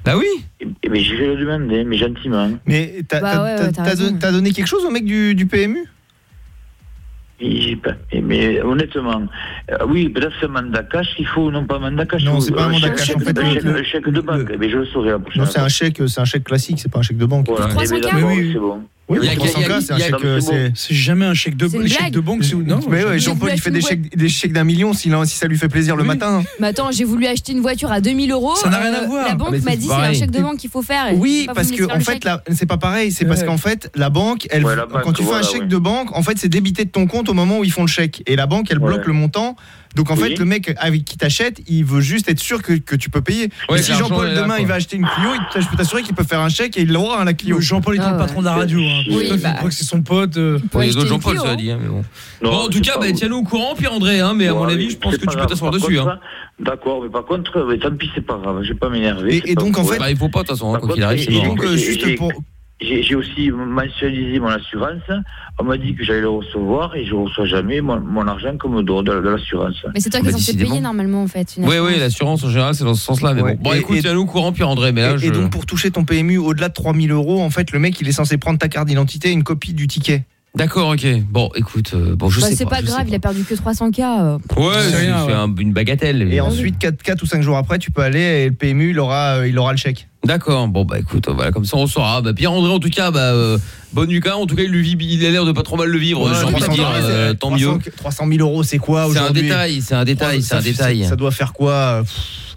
Bah oui. Et, et mais j'irai le demander, mais gentiment. Mais t'as Bah ouais, ouais, donné quelque chose au mec du, du PMU pas- mais honnêtement, euh, oui, mais là c'est un mandat cash, il faut non pas un mandat cash. Non, c'est pas un mandat chèque- cash, chèque en de fait, banque, le- un chèque de banque, mais je le saurai la prochaine Non, c'est fois. un chèque, c'est un chèque classique, c'est pas un chèque de banque. Voilà. Pour 300 Eh bien, K d'accord, Oui, oui. c'est bon. Oui, Il y a- pour 300 il y a- cas, c'est chèque. euh, c'est jamais un chèque de blague. de banque, c'est non Mais ouais, Jean-Paul, il fait des chèques, des chèques d'un million s'il a- si ça lui fait plaisir le Oui. matin. Mais attends, j'ai voulu acheter une voiture à 2000 euros. Ça n'a rien à voir. La Ah, banque m'a dit c'est un chèque de banque qu'il faut faire. Oui, parce que en fait, chèque. c'est pas pareil. C'est parce qu'en fait, la banque, elle, quand tu fais un chèque de banque, en fait, c'est débité de ton compte au moment où ils font le chèque. Et la banque, elle bloque le montant. Donc en Oui. fait, le mec avec qui t'achète, il veut juste être sûr que, que tu peux payer. Ouais, si Jean-Paul est là, demain il va acheter une Clio, il- je peux t'assurer qu'il peut faire un chèque et il l'aura hein, la Clio. Jean-Paul étant Ah le ouais. patron de la radio. Hein. Oui, Christophe, bah. il croit que c'est son pote. euh. peut Bon, il y a acheter d'autres une Jean-Paul, ça a hein. dit. hein, mais bon. Non, Bon, en tout cas, pas bah, tiens-nous au courant, Pierre-André. Hein, mais à mon avis, je pense que tu peux t'asseoir dessus. Hein. D'accord, mais par contre, mais tant pis, c'est pas grave, je vais pas m'énerver. Et- donc, en fait- Bah, il faut pas, de toute façon, quoi qu'il arrive, c'est et- donc, et- euh, juste pour- J'ai aussi mensualisé mon assurance. On m'a dit que j'allais le recevoir et je ne reçois jamais mon, mon argent comme don de, de l'assurance. Mais c'est toi qui es censé payer normalement en fait. une Oui, oui, l'assurance en général, c'est dans ce sens-là. Ouais. bon, bon Et- écoute, et- tiens-nous au courant, Pierre-André. Et, je. et donc pour toucher ton PMU au-delà de 3000 euros, en fait, le mec il est censé prendre ta carte d'identité et une copie du ticket. D'accord, ok. Bon, écoute, euh, bon, je Bah, sais c'est pas. pas je sais grave, il a perdu que 300K. euh. Ouais, C'est c'est rien, c'est ouais. un- une bagatelle. Et ensuite, 4, 4 ou 5 jours après, tu peux aller et le PMU, il aura, euh, il aura le chèque. D'accord. Bon, bah écoute, voilà, comme ça on saura. Bah, Pierre-André, en tout cas, bah, euh, bonne nuit. En tout cas, il, le vit, il a l'air de pas trop mal le vivre. Ouais, J'ai envie de 300 dire, euh, tant mieux. 300 300 000 euros, c'est quoi C'est un aujourd'hui détail, c'est un détail, c'est un Ça détail. Ça doit faire quoi euh, pff,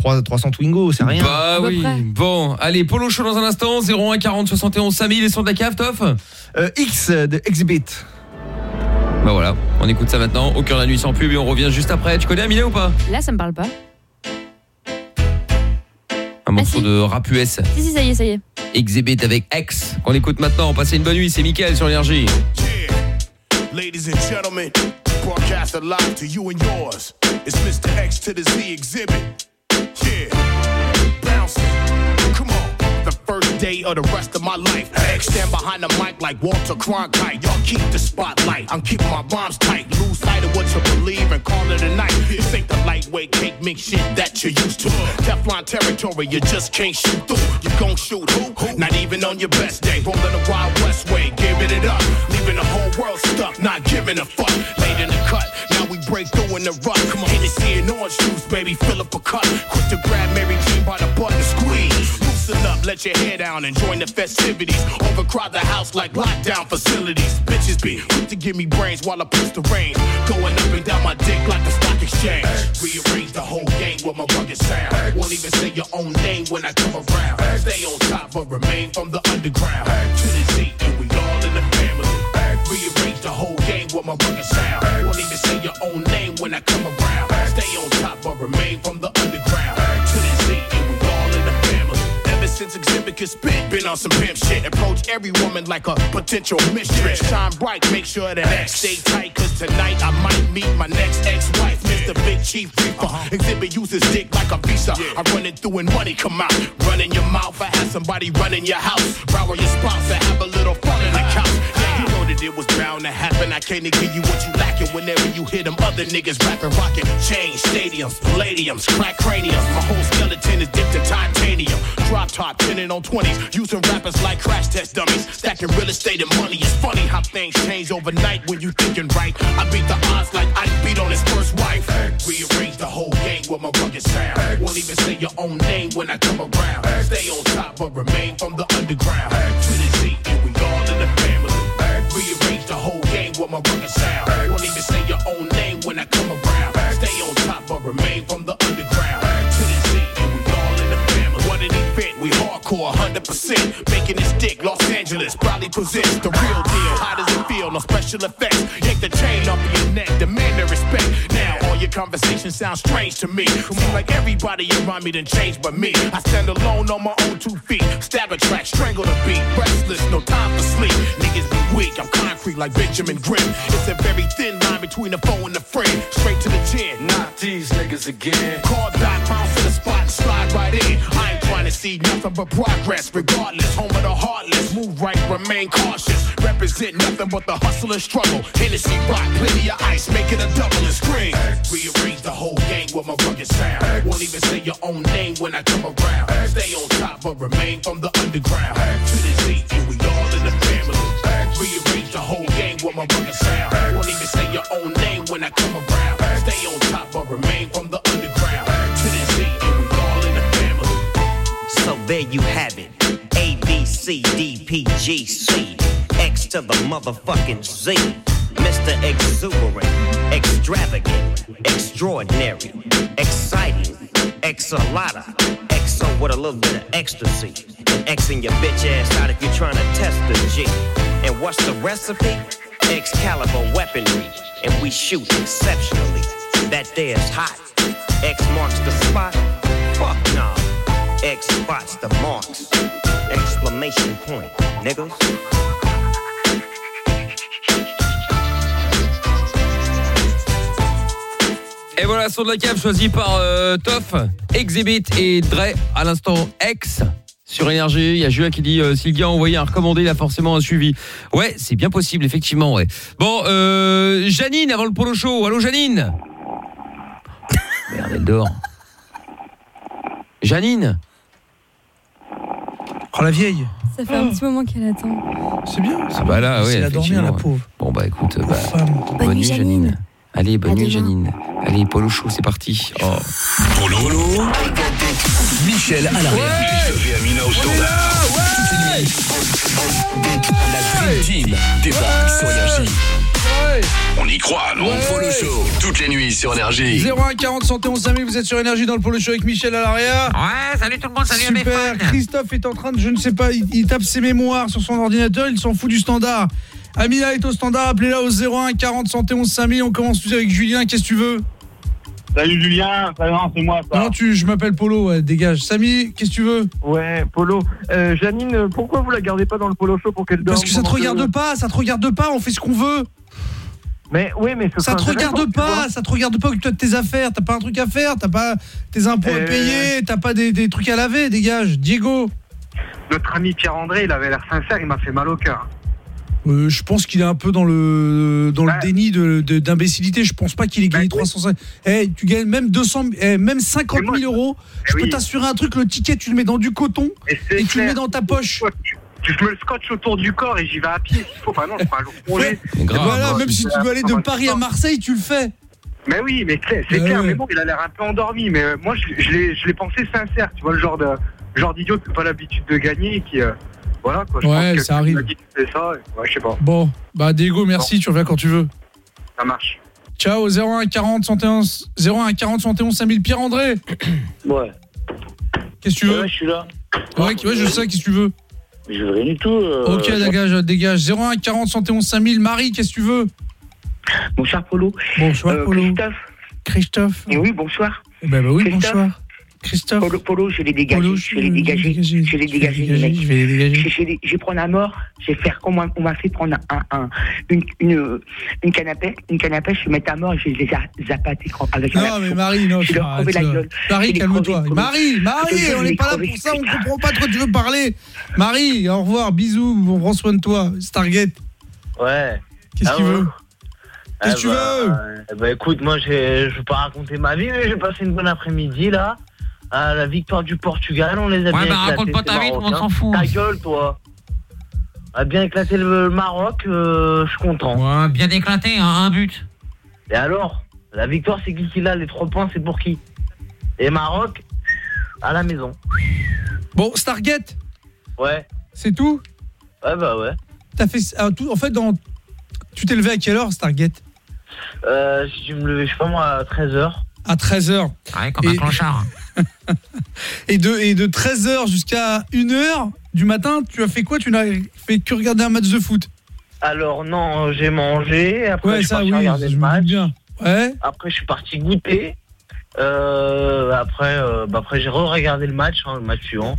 3, 300 Twingo, c'est rien. Bah oui. Bon, allez, Polo Show dans un instant, 01 40 71 5000 et son de la cave, Toff Euh, X de Exhibit. Bah voilà, on écoute ça maintenant, au cœur de la nuit sans pub et on revient juste après. Tu connais Amina ou pas? Là, ça me parle pas. Un morceau de rap US. Si, si, ça y est, ça y est. Exhibit avec X, qu'on écoute maintenant. Passez une bonne nuit, c'est Mickaël sur l'énergie. Ladies and gentlemen, broadcast live to you and yours. It's Mr. X to the Z exhibit. Yeah, bouncing. Come on. The first day of the rest of my life. X stand behind the mic like Walter Cronkite. Y'all keep the spotlight. I'm keeping my bombs tight. Lose sight what you believe and call it a night. This ain't the lightweight cake mix shit that you're used to. Teflon territory, you just can't shoot through. You gon' shoot who? Not even on your best day. Rolling the Wild West way, giving it up. Leaving the whole world stuck, not giving a fuck. Late in the cut, now we break through in the rut. Come on, Hennessy and orange juice, baby, fill up a cup. Quick to grab Mary Jean by the butt Loosen up, let your hair down and join the festivities. Overcrowd the house like lockdown facilities. Bitches be quick to give me brains while I push the reins. Going up and down my dick like the stock exchange. Rearrange the whole game with my rugged sound. Won't even say your own name when I come around. Stay on top but remain from the on some pimp shit. Approach every woman like a potential mistress. Shine bright, make sure that X stay tight. Cause tonight I might meet my next ex-wife, Mr. Big Chief Reaper. Uh-huh. Exhibit uses dick like a visa. I run it through and money come out. Run in your mouth, I have somebody running your house. Rower your spouse, I have a little fun in the couch. Yeah, you know that it was bound to happen. I can't give you what you lacking whenever you hear them other niggas rapping, rocking. Change stadiums, palladiums, crack craniums. My whole skeleton is dipped in titanium. Drop top, pinning on 20s. Using rappers like crash test dummies. Stacking real estate and money. It's funny how things change overnight when you thinking right. I beat the odds like I beat on his first wife. Rearrange the whole game with my rugged sound. Won't even say your own name when I come around. Stay on top but remain from the underground. To the Z, and we all in the family. Rearrange the my rugged sound. Won't even say your own name when I come around. Stay on top but remain from the underground. To the Z, and we all in the family. What he fit? We hardcore, 100%. Making it stick, Los Angeles probably possess the real deal. How does it feel? No special effects. Yank the chain off of your neck, the. Now all your conversations sound strange to me. Seem like everybody around me done changed but me. I stand alone on my own two feet. Stab a track, strangle the beat. Restless, no time for sleep. Niggas be weak, I'm concrete like Benjamin Grimm. It's a very thin line between the foe and the friend. Straight to the chin. Not these niggas again. Call dot, bounce to the spot and slide right in. I ain't trying to see nothing but progress. Regardless, home of the heartless. Move right, remain cautious. Represent nothing but the hustle and struggle. Hennessy rock, plenty of ice, make it a double and scream. Rearrange the whole game with my rugged sound. Won't even say your own name when I come around. Stay on top but remain from the underground. To the Z, and we all in the family. Rearrange the whole game with my rugged sound. Won't even say your own name when I come around. Stay on top but remain from the underground. To and we all in the family. So there you have it. A, B, C, D, P, G, C. X to the motherfucking Z. Mr. Exuberant, extravagant, extraordinary, exciting, exalata, exo with a little bit of ecstasy. Xing your bitch ass out if you're trying to test the G. And what's the recipe? Excalibur weaponry. And we shoot exceptionally. That there's hot. X marks the spot. Fuck nah. X spots the marks. Exclamation point, niggas. Et voilà, son de la cave choisi par euh, Toff, Exhibit et Dre à l'instant X sur énergie. Il y a Julien qui dit euh, si le gars a envoyé un recommandé, il a forcément un suivi. Ouais, c'est bien possible effectivement, ouais. Bon, euh, Janine avant le polo show. Allô Janine? Merde, elle dort. Janine? Oh la vieille. Ça fait un petit moment qu'elle attend. C'est bien. Ah bah là, ouais. C'est la dormir, la pauvre. Bon bah écoute, bah, bonne, nuit Janine. Allez, bonne nuit Janine. Allez, polo show, c'est parti. Oh. Polo. Michel à les nuits. La Dream Team débarque sur Énergie. ouais On y croit, non Polo Show, toutes les nuits sur Énergie. 01 40 71 5000, vous êtes sur Énergie dans le Polo Show avec Michel à l'arrière. Ouais, salut tout le monde, salut à mes Super, fans. Christophe est en train de, je ne sais pas, il, il tape ses mémoires sur son ordinateur, il s'en fout du standard. Amina est au standard, appelez-la au 01 40 71 5000, on commence tout de suite avec Julien, qu'est-ce que tu veux? Salut Julien, ça c'est moi ça. Non, tu, je m'appelle Polo, ouais, dégage. Samy, qu'est-ce que tu veux? Ouais, Polo. Euh, Janine, pourquoi vous la gardez pas dans le Polo Show pour qu'elle dorme Parce que ça te regarde pas, ça te regarde pas, on fait ce qu'on veut. Mais oui, mais ce Ça te regarde tu pas, ça te regarde pas occupe-toi de tes affaires, t'as pas un truc à faire, t'as pas tes impôts à Euh. payer, t'as pas des, des trucs à laver, dégage. Diego Notre ami Pierre-André, il avait l'air sincère, il m'a fait mal au cœur. Euh, je pense qu'il est un peu dans le dans le déni de de- d'imbécilité. Je pense pas qu'il ait gagné 305. Eh, tu gagnes même 200, eh, même 50 000 euros. Je peux t'assurer un truc. Le ticket, tu le mets dans du coton et, tu le mets dans ta poche. Je me le scotche autour du corps et j'y vais à pied s'il faut. Enfin non, un jour voilà, même si tu dois aller de Paris à Marseille, tu le fais. Mais oui, mais clair- c'est Ouais, clair, ouais. mais bon, il a l'air un peu endormi. Mais euh, moi, je, je l'ai je l'ai pensé sincère. Tu vois, le genre de genre d'idiot qui n'a pas l'habitude de gagner et qui. euh, voilà, quoi. Je Ouais, pense que ça arrive. il m'a dit que c'était ça. et- Ouais, je sais pas. Bon, bah Diego, merci. Tu reviens quand tu veux. Ça marche. Ciao, 01 40 71 01 40 71 5000 Pierre André. Ouais. Qu'est-ce que tu veux Ouais, je suis là. Ouais, ouais, je sais. Qu'est-ce que tu veux Je veux rien du tout. euh, Ok, dégage, dégage. 01 40 71 5000 Marie, qu'est-ce que tu veux Bonsoir Polo. Bonsoir Euh, Polo. Christophe. Christophe. Eh oui, bonsoir. Eh ben, bah oui, Christophe. bonsoir. Christophe. Polo, Polo, je vais les dégager. je vais les dégager. Je vais les dégager. les mecs. je vais les dégager. Je, je vais, je prendre un mort. Je vais faire comme on, m'a fait prendre un, un, une, une, une canne à pêche. Une canne à pêche, je vais mettre un mort et je vais les cro- avec Non, mais Marie, non, Je vais leur arrête, crever la gueule. Marie, Je calme-toi. Polo. Marie, Je Marie, on n'est pas là pour ça, on comprend pas de quoi tu veux parler. Marie, au revoir, bisous, on prend soin de toi. Stargate. Ouais. Qu'est-ce Ah que tu ouais. veux Qu'est-ce que tu Eh veux bah, eh bah, écoute, moi je vais pas raconter ma vie, mais j'ai passé une bonne après-midi là. À la victoire du Portugal, on les a Ouais, bien bah, éclatés, raconte pas ta vie, monde Marocains. s'en fout. Ta gueule, toi. On a bien éclaté le Maroc, euh, je suis content. Ouais, bien éclaté, hein, un but. Et alors La victoire, c'est qui qui l'a Les trois points, c'est pour qui? Et Maroc, à la maison. Bon, Stargate, Ouais. c'est tout? Ouais, bah ouais. T'as fait ah, tout, en fait dans tu t'es levé à quelle heure Stargate? Euh, si tu me levais, je sais pas moi, à 13h. À 13h. Ouais, comme un clochard. Et de et de 13h jusqu'à 1h du matin, tu as fait quoi? Tu n'as fait que regarder un match de foot? Alors non, j'ai mangé, après Ouais, je suis ça, parti oui, regarder je le match. bien. Ouais. Après je suis parti goûter. Euh, après euh, bah, après j'ai re-regardé le match, hein, le match suivant.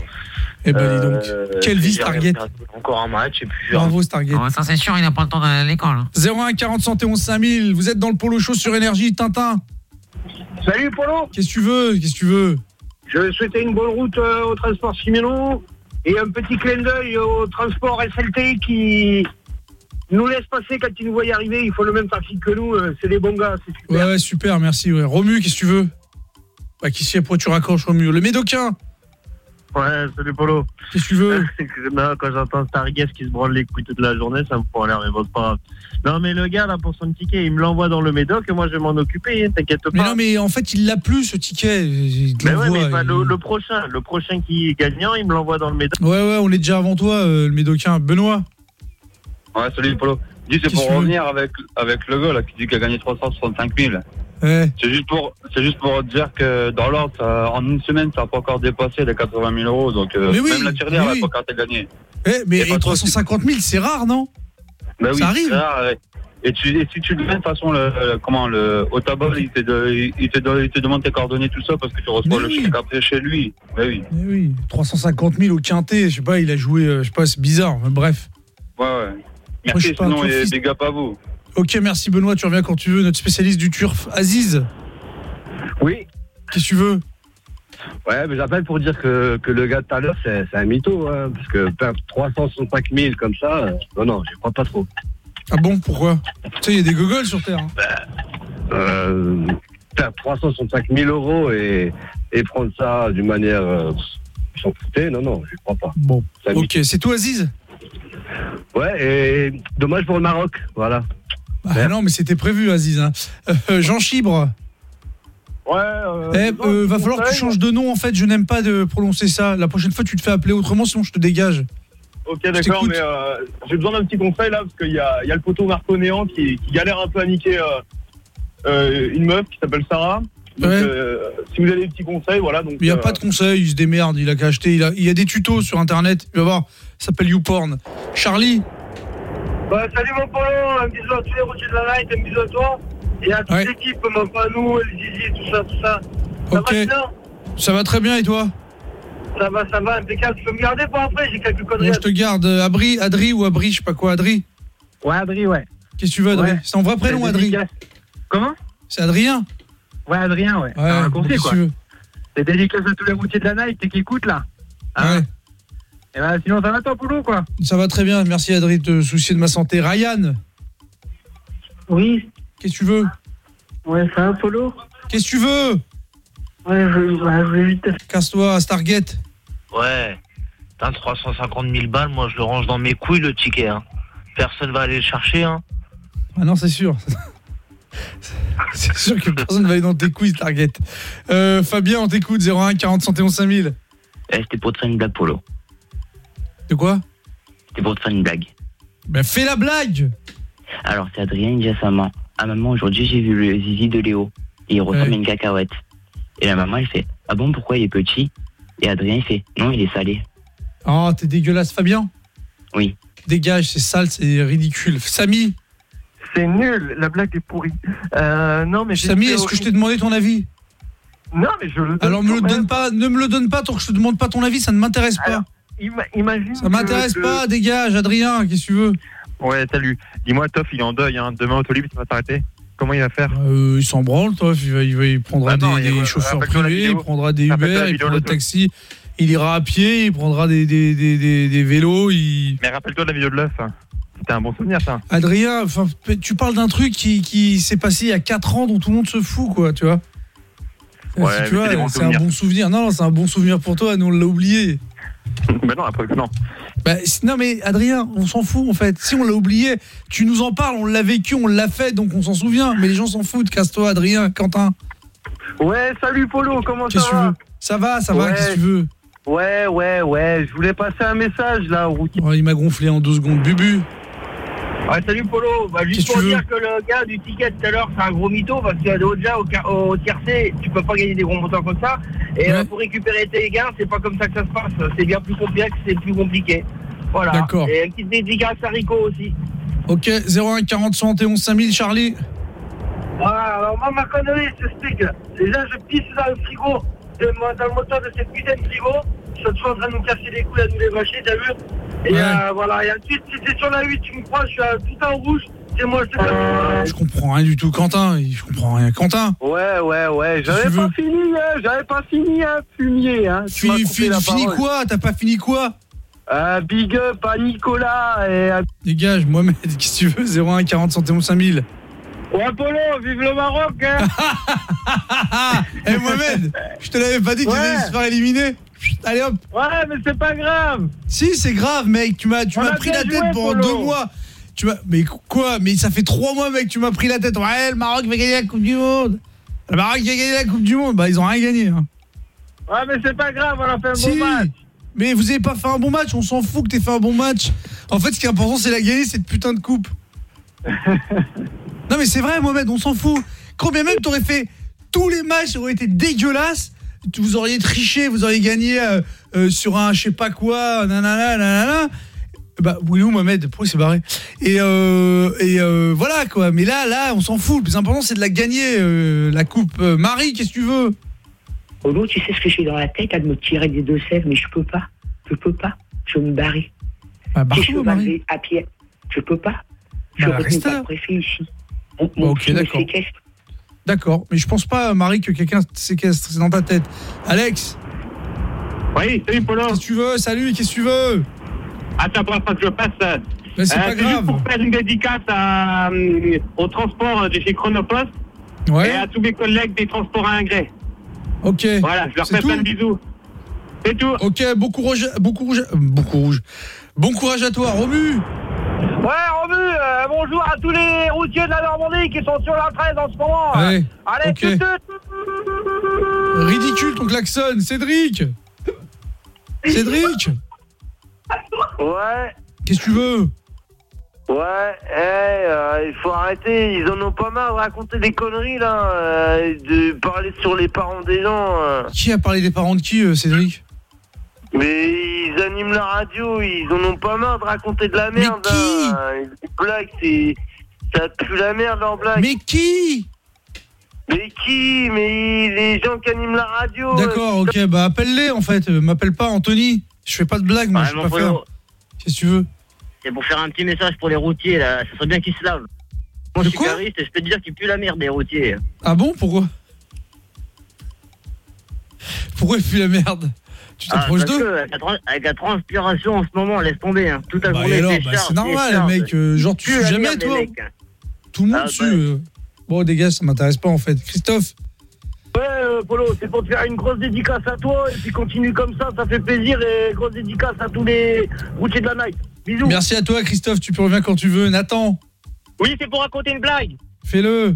Eh ben, dis donc. Euh, Quelle vie, Stargate. Encore un match et puis Bravo Stargate. Ça c'est sûr, il n'a pas le temps d'aller à l'école. hein. 01 40 71 5000, vous êtes dans le polo show sur énergie Tintin. Salut Polo Qu'est-ce que tu veux? Qu'est-ce que tu veux? Je vais souhaiter une bonne route euh, au transport Chimeno et un petit clin d'œil au transport SLT qui nous laisse passer quand ils nous voient arriver. Ils font le même trafic que nous. euh, c'est des bons gars. c'est super. Ouais, ouais, super, merci. Ouais. Romu, qu'est-ce que tu veux? Bah, qui sait pourquoi tu raccroches Romu? Le Médocain, Ouais, salut Polo. qu'est-ce que tu veux non, quand j'entends Starguest qui se branle les couilles toute la journée, ça me en l'air, mais bon, c'est pas grave. Non, mais le gars, là, pour son ticket, il me l'envoie dans le médoc et moi, je vais m'en occuper, hein, t'inquiète pas. Mais non, mais en fait, il l'a plus ce ticket. Il te Mais ouais, mais il- le, le prochain, le prochain qui est gagnant, il me l'envoie dans le médoc. Ouais, ouais, on est déjà avant toi, euh, le Médocain. Benoît Ouais, salut Polo. Dis, c'est pour revenir avec, avec le gars là, qui dit qu'il a gagné 365 000. Ouais. C'est juste pour, c'est juste pour dire que dans l'ordre, ça- en une semaine, ça n'a pas encore dépassé les 80 000 euros. Donc, euh, Mais oui, même la tirelire, mais elle oui. n'a pas encore été gagnée. Eh, mais Et pas et trop, 350 000, c'est rare, non? Bah Ça arrive. c'est rare, ouais. Et, tu, et si tu le fais, de toute façon, le, le- comment, le, au tabac, il te, de- il, te, de- il te demande tes coordonnées, tout ça, parce que tu reçois Mais le oui. chèque après chez lui. Bah oui. Eh oui, 350 000 au quintet, je sais pas, il a joué, euh, je sais pas, c'est bizarre, mais bref. Ouais, ouais. Merci, pas sinon, et turfiste. big up à vous. Ok, merci Benoît, tu reviens quand tu veux, notre spécialiste du turf. Aziz Oui. Qu'est-ce que tu veux? Ouais, mais j'appelle pour dire que, que le gars de tout à l'heure, c'est un mytho, hein, parce que perdre 365 000 comme ça, euh, non, non, j'y crois pas trop. Ah bon, pourquoi? Tu sais, il y a des gogoles sur Terre. hein. Euh, perdre 365 000 euros et, et prendre ça d'une manière euh, s'en foutait, non, non, j'y crois pas. Bon, ok, c'est tout Aziz? Ouais, et dommage pour le Maroc, voilà. Ah non, mais c'était prévu Aziz. hein. Euh, Jean Chibre Ouais. euh, Eh, non, euh, va falloir que tu changes de nom en fait, je n'aime pas de prononcer ça. La prochaine fois tu te fais appeler autrement sinon je te dégage. Ok, d'accord, mais euh, j'ai besoin d'un petit conseil là, parce qu'il y a, il y a le poteau Marco Néant qui, qui galère un peu à niquer euh, euh, une meuf qui s'appelle Sarah. Donc, Ouais. euh, si vous avez des petits conseils, voilà. Donc, Il n'y a euh, pas de conseil, il se démerde, il a qu'à acheter. Il, a, il y a des tutos sur internet, tu vas voir, ça s'appelle YouPorn. Charlie, Bah, salut mon polo, un bisou à tous les routiers de la night, un bisou à toi. Et à toute l'équipe, mon pas nous, le Zizi, tout ça, tout ça. Ça va bien ça va très bien et toi? Ça va, ça va, impeccable. Tu peux me garder pour après, j'ai quelques conneries. Moi je te garde, euh, Abri, Adri ou Abri, je sais pas quoi, Adri Ouais, Adri, ouais. Qu'est-ce que tu veux Adri? Ouais. C'est ton vrai prénom Adri. Comment? C'est Adrien Ouais, Adrien, ouais. Ouais, C'est un conseil, qu'est-ce quoi. que tu veux? C'est dédicace à tous les routiers de la night qui écoutent là? Hein? Ouais. Et bah, sinon, ça va toi, Polo, quoi Ça va très bien, merci Adri de te soucier de ma santé. Ryan Oui. Qu'est-ce que tu veux Ouais, ça va, Polo Qu'est-ce que tu veux Ouais, je, bah, je vais vite. Casse-toi, Stargate. Ouais. Putain, 350 000 balles, moi je le range dans mes couilles le ticket. Hein. Personne va aller le chercher. Hein. Ah non, c'est sûr. c'est sûr que personne va aller dans tes couilles, Stargate. Euh, Fabien, on t'écoute, 01 40 71 5000. Eh, c'était pour te faire une blague, Polo. De quoi C'était pour te faire une blague. Ben fais la blague Alors, c'est Adrien, il dit à sa maman Ah, maman, aujourd'hui, j'ai vu le zizi de Léo. Et il ressemble Ouais. à une cacahuète. Et la maman, elle fait Ah bon, pourquoi il est petit? Et Adrien, il fait Non, il est salé. Oh, t'es dégueulasse, Fabien Oui. Dégage, c'est sale, c'est ridicule. Samy C'est nul, la blague est pourrie. Euh, non, mais Samy, est-ce que je t'ai demandé ton avis Non, mais je le donne Alors me le donne pas, ne me le donne pas tant que je te demande pas ton avis, ça ne m'intéresse pas. Imagine. Ça m'intéresse que- pas, dégage, Adrien, qu'est-ce que tu veux? Ouais, salut. Dis-moi, Toff, il est en deuil. Hein. Demain, Autolib, ça va s'arrêter. Comment il va faire? Euh, il s'en branle, toi. Il, va, il, va- il prendra Bah non, des, il chauffeurs privés, il prendra des Uber, il prendra de des taxis, il ira à pied, il prendra des, vélos. Il... Mais rappelle-toi de la vidéo de l'œuf. hein. C'était un bon souvenir, ça. Adrien, tu parles d'un truc qui, qui s'est passé il y a 4 ans dont tout le monde se fout, quoi, tu vois. Ouais, Si c'est un bon souvenir. Non, non, c'est un bon souvenir pour toi, nous on l'a oublié. bah non, après, non. Bah, non mais Adrien, on s'en fout en fait. Si on l'a oublié, tu nous en parles, on l'a vécu, on l'a fait, donc on s'en souvient. Mais les gens s'en foutent. Casse-toi, Adrien, Quentin. Ouais, salut Polo, comment ça Qu'est-ce que tu va veux? Ça va, ça va. Ouais. Qu'est-ce que tu veux? Ouais, ouais, ouais, je voulais passer un message là au. Oh, Il m'a gonflé en deux secondes. Bubu. Ouais, salut Polo, bah, juste pour dire que le gars du ticket tout à l'heure, c'est un gros mytho parce que déjà au, car- au tiercé, tu peux pas gagner des gros montants comme ça. Et euh, pour récupérer tes gains, c'est pas comme ça que ça se passe. C'est bien plus complexe, c'est plus compliqué. Voilà. D'accord. Et une petite dédicace à Rico aussi. Ok, 01 40 71 5000, Charlie. Voilà, alors moi, ma connerie, je t'explique. Déjà, je pisse dans le frigo, de- dans le moteur de cette putain de frigo. Je suis toujours en train de nous casser les couilles à nous les vacher, t'as vu Et Ouais. euh, voilà, et ensuite, si c'est sur la 8, tu me crois, je suis à- tout en rouge, c'est moi, je te Je comprends rien du tout, Quentin. Je comprends rien. Quentin. Ouais, ouais, ouais, j'avais pas veux fini, hein, j'avais pas fini, hein, fumier, hein. Tu Fini, fini, quoi? T'as pas fini quoi? Euh, big up à Nicolas et à... Dégage, Mohamed, qu'est-ce que tu veux? 01 40 71 5000. Ouais, Polo, vive le Maroc, hein Eh Mohamed, je te l'avais pas dit qu'il Ouais. allait se faire éliminer Allez hop Ouais, mais c'est pas grave Si, c'est grave, mec. Tu m'as, tu pris la tête pendant deux mois. Tu m'as, mais quoi Mais ça fait trois mois, mec. Tu m'as pris la tête. Ouais, le Maroc va gagner la Coupe du Monde. Le Maroc va gagner la Coupe du Monde. Bah, ils ont rien gagné. hein. Ouais, mais c'est pas grave, on a fait un Si. bon match Mais vous avez pas fait un bon match. On s'en fout que t'aies fait un bon match. En fait, ce qui est important, c'est la gagner cette putain de coupe. non, mais c'est vrai, Mohamed. On s'en fout. Combien même t'aurais fait tous les matchs auraient été dégueulasses. Vous auriez triché, vous auriez gagné euh, euh, sur un je sais pas quoi, nanana, nanana. Bah oui, ou Mohamed, pourquoi il s'est barré? Et, euh, et voilà quoi. Mais là, là, on s'en fout. Le plus important, c'est de la gagner, la coupe. Marie, qu'est-ce que tu veux? Polo, tu sais ce que j'ai dans la tête à de me tirer des deux sèvres, mais je peux pas. Je peux pas. Je vais me barrer. Bah, Si je veux Marie. m'arrêter à pied, je peux pas. Je Bah, reste pas là. le préfet ici. Bah, ok, d'accord. D'accord, mais je pense pas, Marie, que quelqu'un te séquestre. C'est dans ta tête. Alex Oui, salut Polo. Qu'est-ce que tu veux Salut, qu'est-ce que tu veux? Attends, pas que je passe. euh, Mais c'est euh, pas juste grave. pour faire une dédicace à, euh, au transport de chez Chronopost Ouais. et à tous mes collègues des transports à Ingré. Ok. Voilà, je leur fais plein de bisous. C'est tout. Ok, courage, bon courage, euh, bon courage. Bon courage à toi, Romu. Ouais, Romu, euh, bonjour à tous les routiers de la Normandie qui sont sur la 13 en ce moment. Ouais, Allez, ok. tut, tut. Ridicule ton klaxon, Cédric. Cédric. Ouais, Qu'est-ce que tu veux? Ouais, eh, euh, il faut arrêter. Ils en ont pas marre de raconter des conneries là, euh, de parler sur les parents des gens. Qui a parlé des parents de qui, Cédric? Mais ils animent la radio, ils en ont pas marre de raconter de la merde. hein. Les blagues, c'est. Ça pue la merde leur blague. Mais qui? Mais qui? Mais les gens qui animent la radio. D'accord, ok, bah appelle-les en fait. Euh, M'appelle pas Anthony. Je fais pas de blague, moi, je sais mon pas. Qu'est-ce que tu veux? C'est pour faire un petit message pour les routiers, là. Ça serait bien qu'ils se lavent. Moi, je suis cariste et je peux te dire qu'ils puent la merde, les routiers. Ah bon? Pourquoi? Pourquoi il pue la merde? Tu Ah, t'approches parce d'eux que, avec la transpiration en ce moment, laisse tomber. Hein. Toute la Bah, journée, alors, bah, c'est normal, mec. euh, genre, tu la jamais, toi mecs. Tout le monde Ah, sue. bah. euh. Bon, dégage, ça m'intéresse pas en fait. Christophe Ouais, euh, Polo, c'est pour te faire une grosse dédicace à toi et puis continue comme ça, ça fait plaisir et grosse dédicace à tous les routiers de la night. Bisous. Merci à toi, Christophe. Tu peux revenir quand tu veux. Nathan, Oui, c'est pour raconter une blague. fais-le.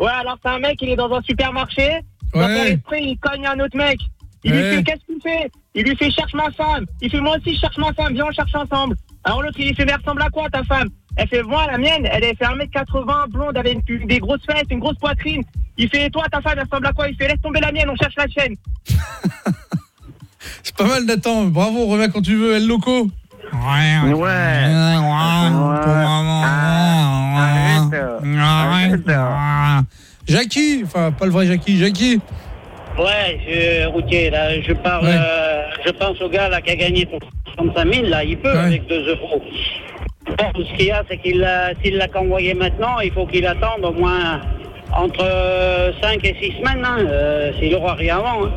Ouais, alors c'est un mec, il est dans un supermarché. Dans Ouais. son esprit, il cogne un autre mec. Il Ouais. lui fait Qu'est-ce qu'il fait? Il lui fait Cherche ma femme. Il fait Moi aussi, je cherche ma femme. Viens, on cherche ensemble. Alors l'autre, il lui fait Mais elle ressemble à quoi ta femme? Elle fait Moi, la mienne, elle est fait 1m80, blonde, avec une- des grosses fesses, une grosse poitrine. Il fait toi, ta femme, elle ressemble à quoi? Il fait Laisse tomber la mienne, on cherche la chaîne. C'est pas mal, Nathan. Bravo, reviens quand tu veux. El Loco. Jackie, enfin pas le vrai Jackie, Jackie. Ouais, je, routier, là, je parle, Ouais. euh, je pense au gars là qui a gagné pour 65 000, là, il peut avec 2 euros. Bon, ce qu'il y a, c'est qu'il l'a, s'il l'a qu'envoyé maintenant, il faut qu'il attende au moins entre 5 et 6 semaines, hein, euh, s'il aura rien avant. hein.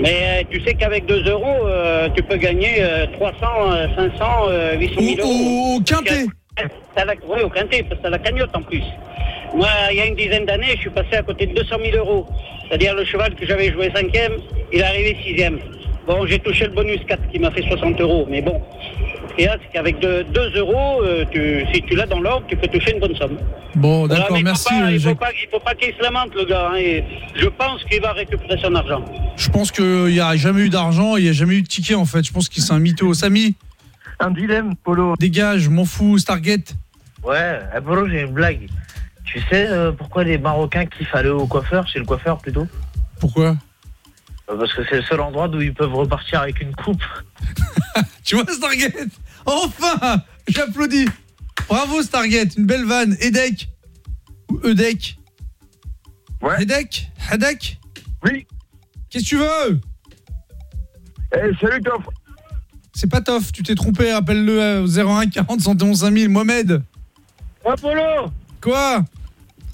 Mais euh, tu sais qu'avec 2 euros, euh, tu peux gagner euh, 300, euh, 500, euh, 800 000 euros. Au quintet T'as la, oui, au quintet, parce que t'as la cagnotte en plus. Moi, il y a une dizaine d'années, je suis passé à côté de 200 000 euros. C'est-à-dire le cheval que j'avais joué cinquième, il est arrivé sixième. Bon, j'ai touché le bonus 4 qui m'a fait 60 euros, mais bon. Y a, c'est qu'avec 2 euros, euh, tu- si tu l'as dans l'ordre, tu peux toucher une bonne somme. Bon, d'accord, merci. pas- euh, Il faut Jackie. pas, il faut pas qu'il se lamente, le gars. hein, et je pense qu'il va récupérer son argent. Je pense qu'il n'y a jamais eu d'argent, il n'y a jamais eu de ticket en fait. Je pense qu'il c'est un mytho. Samy? Un dilemme, Polo. Dégage, je m'en fous, Stargate. Ouais, Polo, j'ai une blague. Tu sais euh, pourquoi les Marocains kiffent aller au coiffeur, chez le coiffeur plutôt? Pourquoi? Euh, Parce que c'est le seul endroit d'où ils peuvent repartir avec une coupe. Tu vois Stargate? Enfin! J'applaudis! Bravo Stargate, une belle vanne. Edek? Ou Edek? Ouais. Edek? Edek Oui. Qu'est-ce que tu veux? Eh, salut Toff. C'est pas Toff, tu t'es trompé, appelle-le euh, au 01 40 111 5000, Mohamed. Polo Quoi?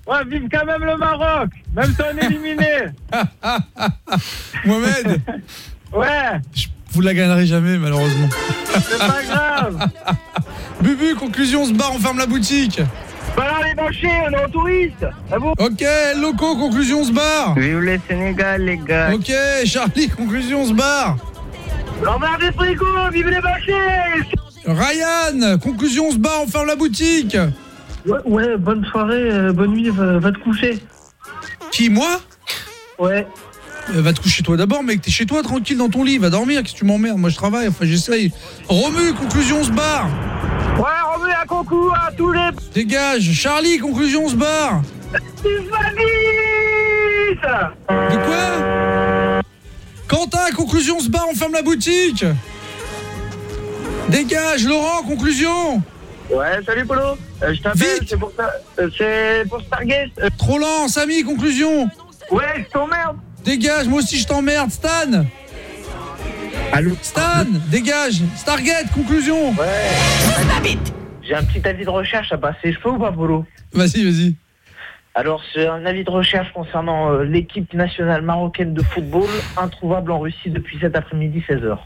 Ouais, vive quand même le Maroc Même si on est éliminé Mohamed Ouais Vous la gagnerez jamais malheureusement. C'est pas grave Bubu, conclusion, on se barre, on ferme la boutique. Bah alors les bâchés, on est en touriste À vous Ok, Loco, conclusion, on se barre. Vive le Sénégal, les gars. Ok, Charlie, conclusion, on se barre. L'emmerde des frigos, vive les bâchés Ryan, conclusion, on se barre, on ferme la boutique. Ouais, ouais, bonne soirée, euh, bonne nuit, va, va te coucher. Qui, moi? Ouais. Euh, va te coucher toi d'abord, mec. T'es chez toi, tranquille, dans ton lit. Va dormir, qu'est-ce que tu m'emmerdes Moi, je travaille, enfin, j'essaye. Romu, conclusion, on se barre. Ouais, remue un concours à tous les... Dégage. Charlie, conclusion, on se barre. De quoi? Quentin, conclusion, on se barre, on ferme la boutique. Dégage. Laurent, conclusion. Ouais, salut Polo Euh, Je t'appelle, c'est pour, ça- euh, c'est pour Stargate Euh, Trop lent, Samy, conclusion. Ouais, je t'emmerde Dégage, moi aussi je t'emmerde, Stan. Allô Stan, dégage. Stargate, conclusion. Ouais. J'ai un petit avis de recherche à passer. Je peux ou pas, Polo? Vas-y, vas-y. Alors, c'est un avis de recherche concernant euh, l'équipe nationale marocaine de football, introuvable en Russie depuis cet après-midi 16h.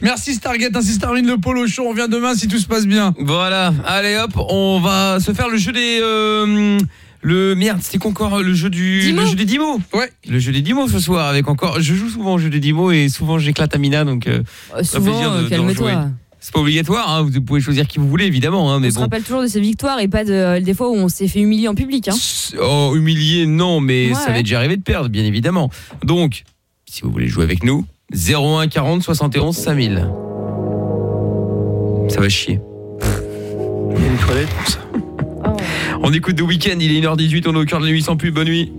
Merci Stargate, ainsi se termine le polo show. On revient demain si tout se passe bien. Voilà, allez hop, on va se faire le jeu des euh, le merde, c'était quoi encore le jeu du le jeu des 10 mots. Ouais. Le jeu des 10 mots ce soir avec encore je joue souvent au jeu des 10 mots et souvent j'éclate Amina donc euh, souvent, euh, calme-toi. rejouer. C'est pas obligatoire hein, vous pouvez choisir qui vous voulez évidemment hein, mais On se bon. rappelle toujours de ses victoires et pas de, des fois où on s'est fait humilier en public. Hein. Oh, humilié, non, mais Ouais, ça ouais. m'est déjà arrivé de perdre, bien évidemment. Donc, si vous voulez jouer avec nous, 01 40 71 5000. Ça va chier. Il y a des toilettes pour ça. On écoute The Weeknd, il est 1h18, on est au cœur de la nuit sans pub, bonne nuit.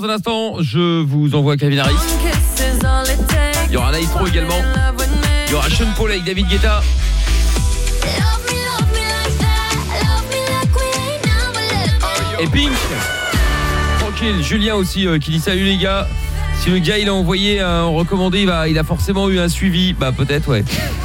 Dans un instant, je vous envoie Kevin Harris. Il y aura Nitro également. Il y aura Sean Paul avec David Guetta. Et Pink Tranquille, Julien aussi euh, qui dit salut les gars. Si le gars il a envoyé un recommandé, il, va, il a forcément eu un suivi. Bah peut-être ouais.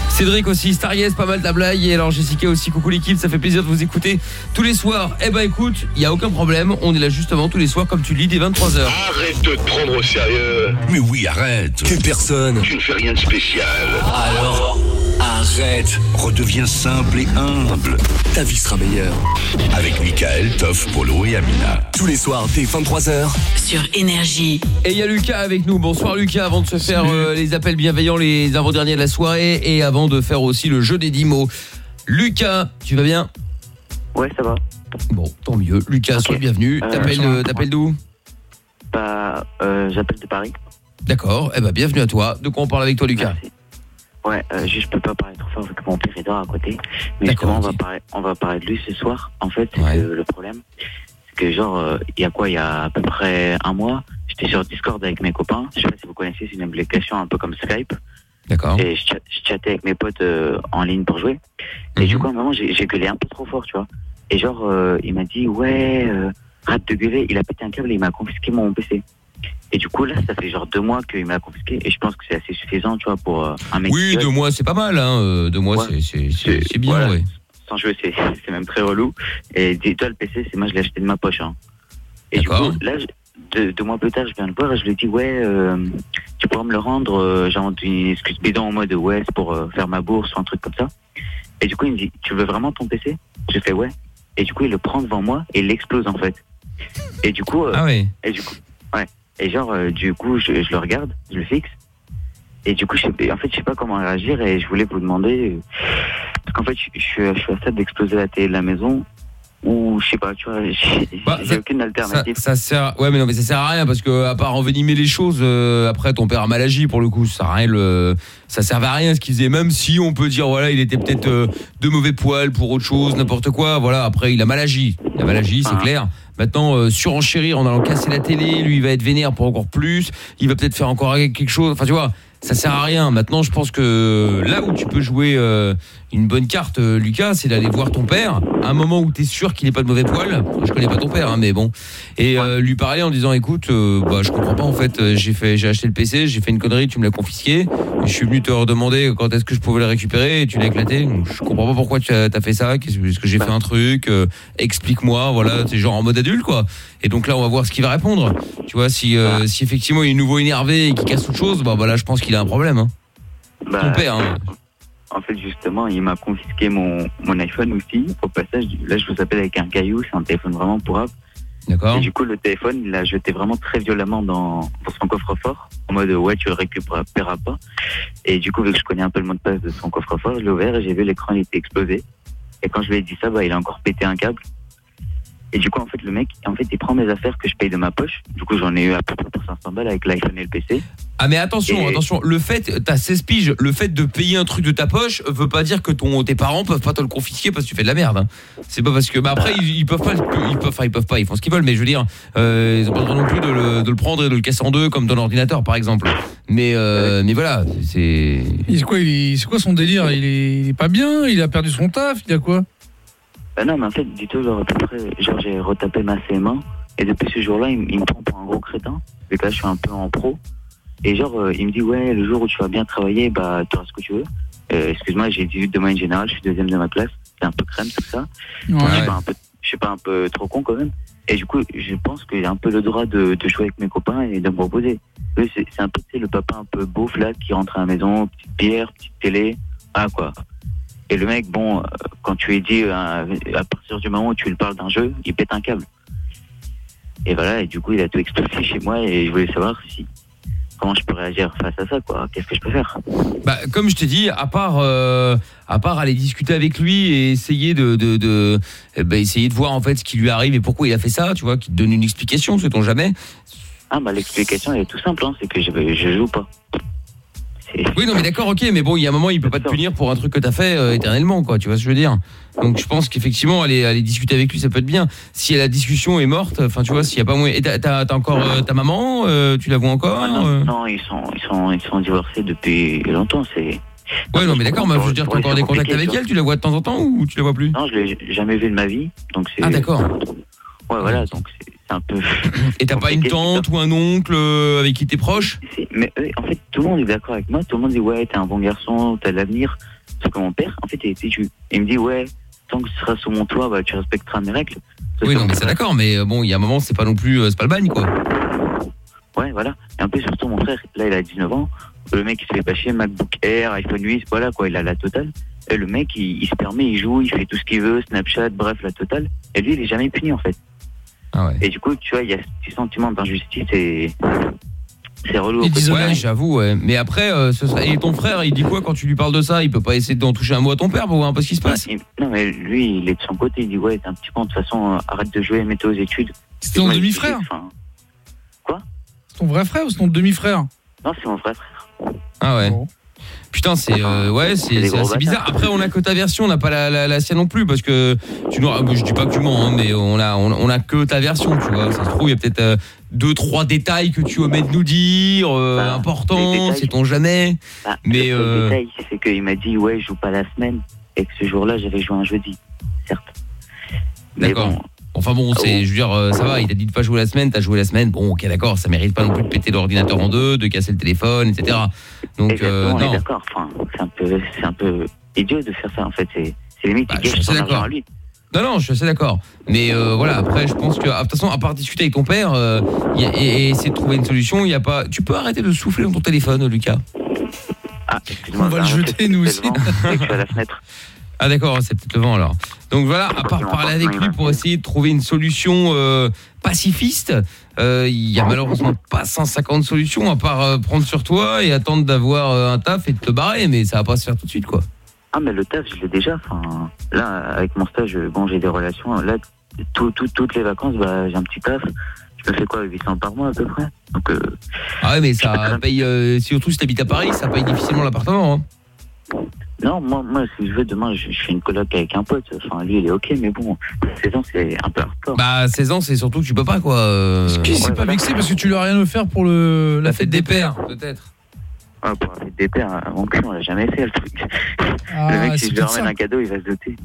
Cédric aussi, Stariès, pas mal ta blague. Et alors Jessica aussi, coucou l'équipe, ça fait plaisir de vous écouter tous les soirs. Eh ben écoute, il y a aucun problème, on est là justement tous les soirs comme tu le dis dès 23h. Arrête de te prendre au sérieux. Mais oui, arrête. T'es personne. Tu ne fais rien de spécial. Alors, arrête. Redeviens simple et humble. Ta vie sera meilleure. Avec Michael, Toff, Polo et Amina. Tous les soirs dès 23h. Sur Énergie. Et il y a Lucas avec nous. Bonsoir Lucas, avant de se faire euh, les appels bienveillants les avant-derniers de la soirée et avant de faire aussi le jeu des 10 mots. Lucas, tu vas bien? Ouais, ça va. Bon, tant mieux. Lucas, sois le bienvenu. Euh, T'appelles euh, t'appelles d'où? Bah, euh, j'appelle de Paris. D'accord. Eh ben bienvenue à toi. De quoi on parle avec toi Lucas? Ouais, euh, je peux pas parler trop fort vu que mon père dort à côté. Mais justement, on va parler, on va parler de lui ce soir. En fait, c'est que le problème, c'est que genre, euh, il y a quoi, il y a à peu près un mois, j'étais sur Discord avec mes copains. Je sais pas si vous connaissez, c'est une application un peu comme Skype. D'accord. Et je, chat- je chattais avec mes potes euh, en ligne pour jouer. Et du coup, à un moment, j'ai gueulé un peu trop fort, tu vois. Et genre, euh, il m'a dit, ouais, euh, arrête de gueuler. Il a pété un câble et il m'a confisqué mon PC. Et du coup, là, ça fait genre deux mois qu'il m'a confisqué. Et je pense que c'est assez suffisant, tu vois, pour un mec. Oui, deux mois, c'est pas mal. Hein. Deux mois, c'est- c'est bien, voilà. ouais. Sans jouer, c'est même très relou. Et dis-toi, le PC, c'est moi, je l'ai acheté de ma poche. Hein. Et du coup, là, deux, deux mois plus tard, je viens le voir et je lui dis ouais, euh, tu pourras me le rendre. euh, J'invente une excuse bidon en mode ouais, c'est pour euh, faire ma bourse ou un truc comme ça. Et du coup, il me dit, tu veux vraiment ton PC Je fais ouais. Et du coup, il le prend devant moi et il l'explose en fait. Et du coup, euh, Ah oui. et du coup, ouais. Et genre, du coup, je, je le regarde, je le fixe. Et du coup, je sais, en fait, je sais pas comment réagir et je voulais vous demander, parce qu'en fait, je, je suis à ça d'exploser la télé de la maison, ou je sais pas, tu vois, j'ai j'ai aucune alternative. ça sert ouais mais non mais ça sert à rien parce que à part envenimer les choses euh, après ton père a mal agi pour le coup ça sert à rien le ça servait à rien ce qu'il faisait même si on peut dire voilà il était peut-être euh, de mauvais poil pour autre chose n'importe quoi voilà après il a mal agi. Il a mal agi c'est clair. Maintenant, euh, surenchérir en allant casser la télé, lui il va être vénère pour encore plus, il va peut-être faire encore quelque chose, enfin tu vois, ça sert à rien. Maintenant, je pense que là où tu peux jouer euh, une bonne carte, euh, Lucas, c'est d'aller voir ton père à un moment où tu es sûr qu'il n'est pas de mauvais poil. Je connais pas ton père, hein, mais bon. Et euh, lui parler en disant, écoute, euh, bah, je comprends pas en fait, j'ai fait, j'ai acheté le PC, j'ai fait une connerie, tu me l'as confisqué, et je suis venu te redemander quand est-ce que je pouvais le récupérer et tu l'as éclaté. Donc, Je comprends pas pourquoi tu as, t'as fait ça, est-ce que j'ai fait un truc, euh, explique-moi, voilà, c'est genre en mode adulte quoi. Et donc là, on va voir ce qu'il va répondre. Tu vois, si, euh, si effectivement il est nouveau énervé et qu'il casse toute chose, bah, bah là, je pense qu'il a un problème. Hein. Bah, Ton père, hein. En fait, justement, il m'a confisqué mon, mon iPhone aussi. Au passage, là, je vous appelle avec un caillou, c'est un téléphone vraiment pourrable. D'accord. Et du coup, le téléphone, il l'a jeté vraiment très violemment dans, dans son coffre-fort, en mode ouais, tu le récupéreras pas. Et du coup, vu que je connais un peu le mot de passe de son coffre-fort, je l'ai ouvert et j'ai vu l'écran, il était explosé. Et quand je lui ai dit ça, bah, il a encore pété un câble. Et du coup, en fait, le mec, en fait, il prend mes affaires que je paye de ma poche. Du coup, j'en ai eu à peu près pour 500 balles avec l'iPhone et le PC. Ah mais attention, Et- attention, le fait, t'as 16 piges, le fait de payer un truc de ta poche veut pas dire que ton, tes parents peuvent pas te le confisquer parce que tu fais de la merde. hein. C'est pas parce que, bah après ils, ils peuvent pas, ils peuvent, enfin ils peuvent pas, ils font ce qu'ils veulent, mais je veux dire, euh, ils ont pas droit non plus de le, de le prendre et de le casser en deux comme ton ordinateur par exemple. Mais, euh, mais voilà, c'est. C'est quoi, c'est son délire? Il est, il est pas bien Il a perdu son taf Il a quoi? Bah non, mais en fait, dis-toi, genre, à peu près, genre, j'ai retapé ma CM1, et depuis ce jour-là, il, me prend pour un gros crétin, vu que là, je suis un peu en pro. Et genre, euh, il me dit, ouais, le jour où tu vas bien travailler, bah, tu auras ce que tu veux. Euh, Excuse-moi, j'ai 18 de moyenne générale, je suis deuxième de ma classe, c'est un peu crème, tout ça. Ouais. Je suis pas un peu, je suis pas un peu trop con quand même. Et du coup, je pense qu'il a un peu le droit de, de jouer avec mes copains et de me proposer. C'est c'est un peu, tu sais, le papa un peu beauf, là, qui rentre à la maison, petite bière, petite télé, ah, quoi. Et le mec, bon, euh, quand tu lui dis, euh, à partir du moment où tu lui parles d'un jeu, il pète un câble. Et voilà, et du coup, il a tout explosé chez moi et je voulais savoir si comment je peux réagir face à ça, quoi. Qu'est-ce que je peux faire? Bah, comme je t'ai dit, à part, euh, à part aller discuter avec lui et essayer de, de, de eh ben, essayer de voir en fait ce qui lui arrive et pourquoi il a fait ça, tu vois, qui te donne une explication, sait-on jamais. Ah, bah, l'explication, elle est tout simple, hein, c'est que je, je joue pas. Oui, non, mais d'accord, ok, mais bon, il y a un moment, il peut pas te punir pour un truc que t'as fait euh, éternellement, quoi, tu vois ce que je veux dire? Donc, je pense qu'effectivement, aller, aller discuter avec lui, ça peut être bien. Si la discussion est morte, enfin, tu vois, s'il y a pas moyen. Et t'as, t'as- t'as encore euh, ta maman, euh, tu la vois encore Ah, non, euh? non, ils sont, ils sont, ils sont divorcés depuis longtemps, c'est. Ouais, non, mais d'accord, mais je veux dire, t'as encore des contacts avec elle, tu la vois de temps en temps ou tu la vois plus? Non, je l'ai jamais vu de ma vie, donc c'est. Ah, d'accord. Ouais, voilà, donc c'est c'est un peu. Et t'as pas une tante ou un oncle euh, avec qui t'es proche? Mais euh, en fait, tout le monde est d'accord avec moi. Tout le monde dit ouais, t'es un bon garçon, t'as de l'avenir. Sauf que mon père, en fait, il est têtu. Il me dit ouais, tant que tu seras sous mon toit, bah, tu respecteras mes règles. Oui, non, mais c'est d'accord, mais euh, bon, il y a un moment, c'est pas non plus, c'est pas le bagne, quoi. Ouais, voilà. Et un peu surtout mon frère, là, il a 19 ans. Le mec, il se fait pas chier, MacBook Air, iPhone 8, voilà quoi, il a la totale. Et le mec, il, il se permet, il joue, il fait tout ce qu'il veut, Snapchat, bref, la totale. Et lui, il est jamais puni en fait. Ah Et du coup, tu vois, il y a ce petit sentiment d'injustice et c'est relou. au Ouais, quotidien. j'avoue, ouais. Mais après, euh, ce serait... et ton frère, il dit quoi quand tu lui parles de ça? Il peut pas essayer d'en toucher un mot à ton père pour voir un peu ce qui se passe Il- Non, mais lui, il est de son côté. Il dit Ouais, t'es un petit peu, de toute façon, euh, arrête de jouer, mets-toi aux études. C'est ton Moi, demi-frère? enfin, C'est ton vrai frère ou c'est ton demi-frère? Non, c'est mon frère. Ah ouais. Putain, c'est euh, ouais, c'est assez bizarre. Après, on a que ta version, on n'a pas la, la, la sienne non plus parce que tu nous, je dis pas que tu mens, hein, mais on a on, on a que ta version, tu vois. Ça se trouve, il y a peut-être euh, deux trois détails que tu omets de nous dire, euh, Bah, importants, sait-on jamais. Ah, Mais le euh, détail, c'est qu'il m'a dit Ouais, je joue pas la semaine. Et que ce jour-là, j'avais joué un jeudi. Certes. Mais D'accord. bon, Enfin bon, c'est, je veux dire, euh, ça va. Il t'a dit de pas jouer la semaine, t'as joué la semaine. Bon, ok, d'accord. Ça mérite pas non plus de péter l'ordinateur en deux, de casser le téléphone, etc. Donc euh, non. d'accord. Enfin, c'est un, peu, c'est un peu idiot de faire ça, en fait. C'est c'est limite, Bah, je suis d'accord. lui. Non, non, je suis assez d'accord. Mais euh, voilà, après, je pense que, ah, de toute façon, à part discuter avec ton père euh, y a- et, et essayer de trouver une solution, il y a pas. Tu peux arrêter de souffler dans ton téléphone, Lucas. excuse-moi, On va le jeter, nous aussi. à la fenêtre. Ah d'accord, c'est peut-être le vent alors. Donc voilà, à part parler avec lui pour essayer de trouver une solution euh, pacifiste, euh, il y a malheureusement pas 150 solutions à part euh, prendre sur toi et attendre d'avoir un taf et de te barrer, mais ça va pas se faire tout de suite quoi. Ah, mais le taf, je l'ai déjà. Enfin, là, avec mon stage, bon, j'ai des relations. Là, tout, tout- toutes les vacances, bah, j'ai un petit taf. Je me fais quoi, 800 par mois à peu près? Donc, Ah ouais, mais ça paye, surtout si t'habites à Paris, ça paye difficilement l'appartement. Hein. Non, moi, moi, si je veux, demain, je, je fais une coloc avec un pote. Enfin, lui, il est ok, mais bon, 16 ans, c'est un peu hardcore. Bah 16 ans, c'est surtout que tu peux pas quoi. euh, Qui s'est pas vexé parce que tu lui as rien offert pour le la, fête des pères peut-être. Ouais, pour la fête des pères, hein, mon cul, on l'a jamais fait, le truc. Ah, le mec, c'est si je lui ramène un cadeau, il va se doter.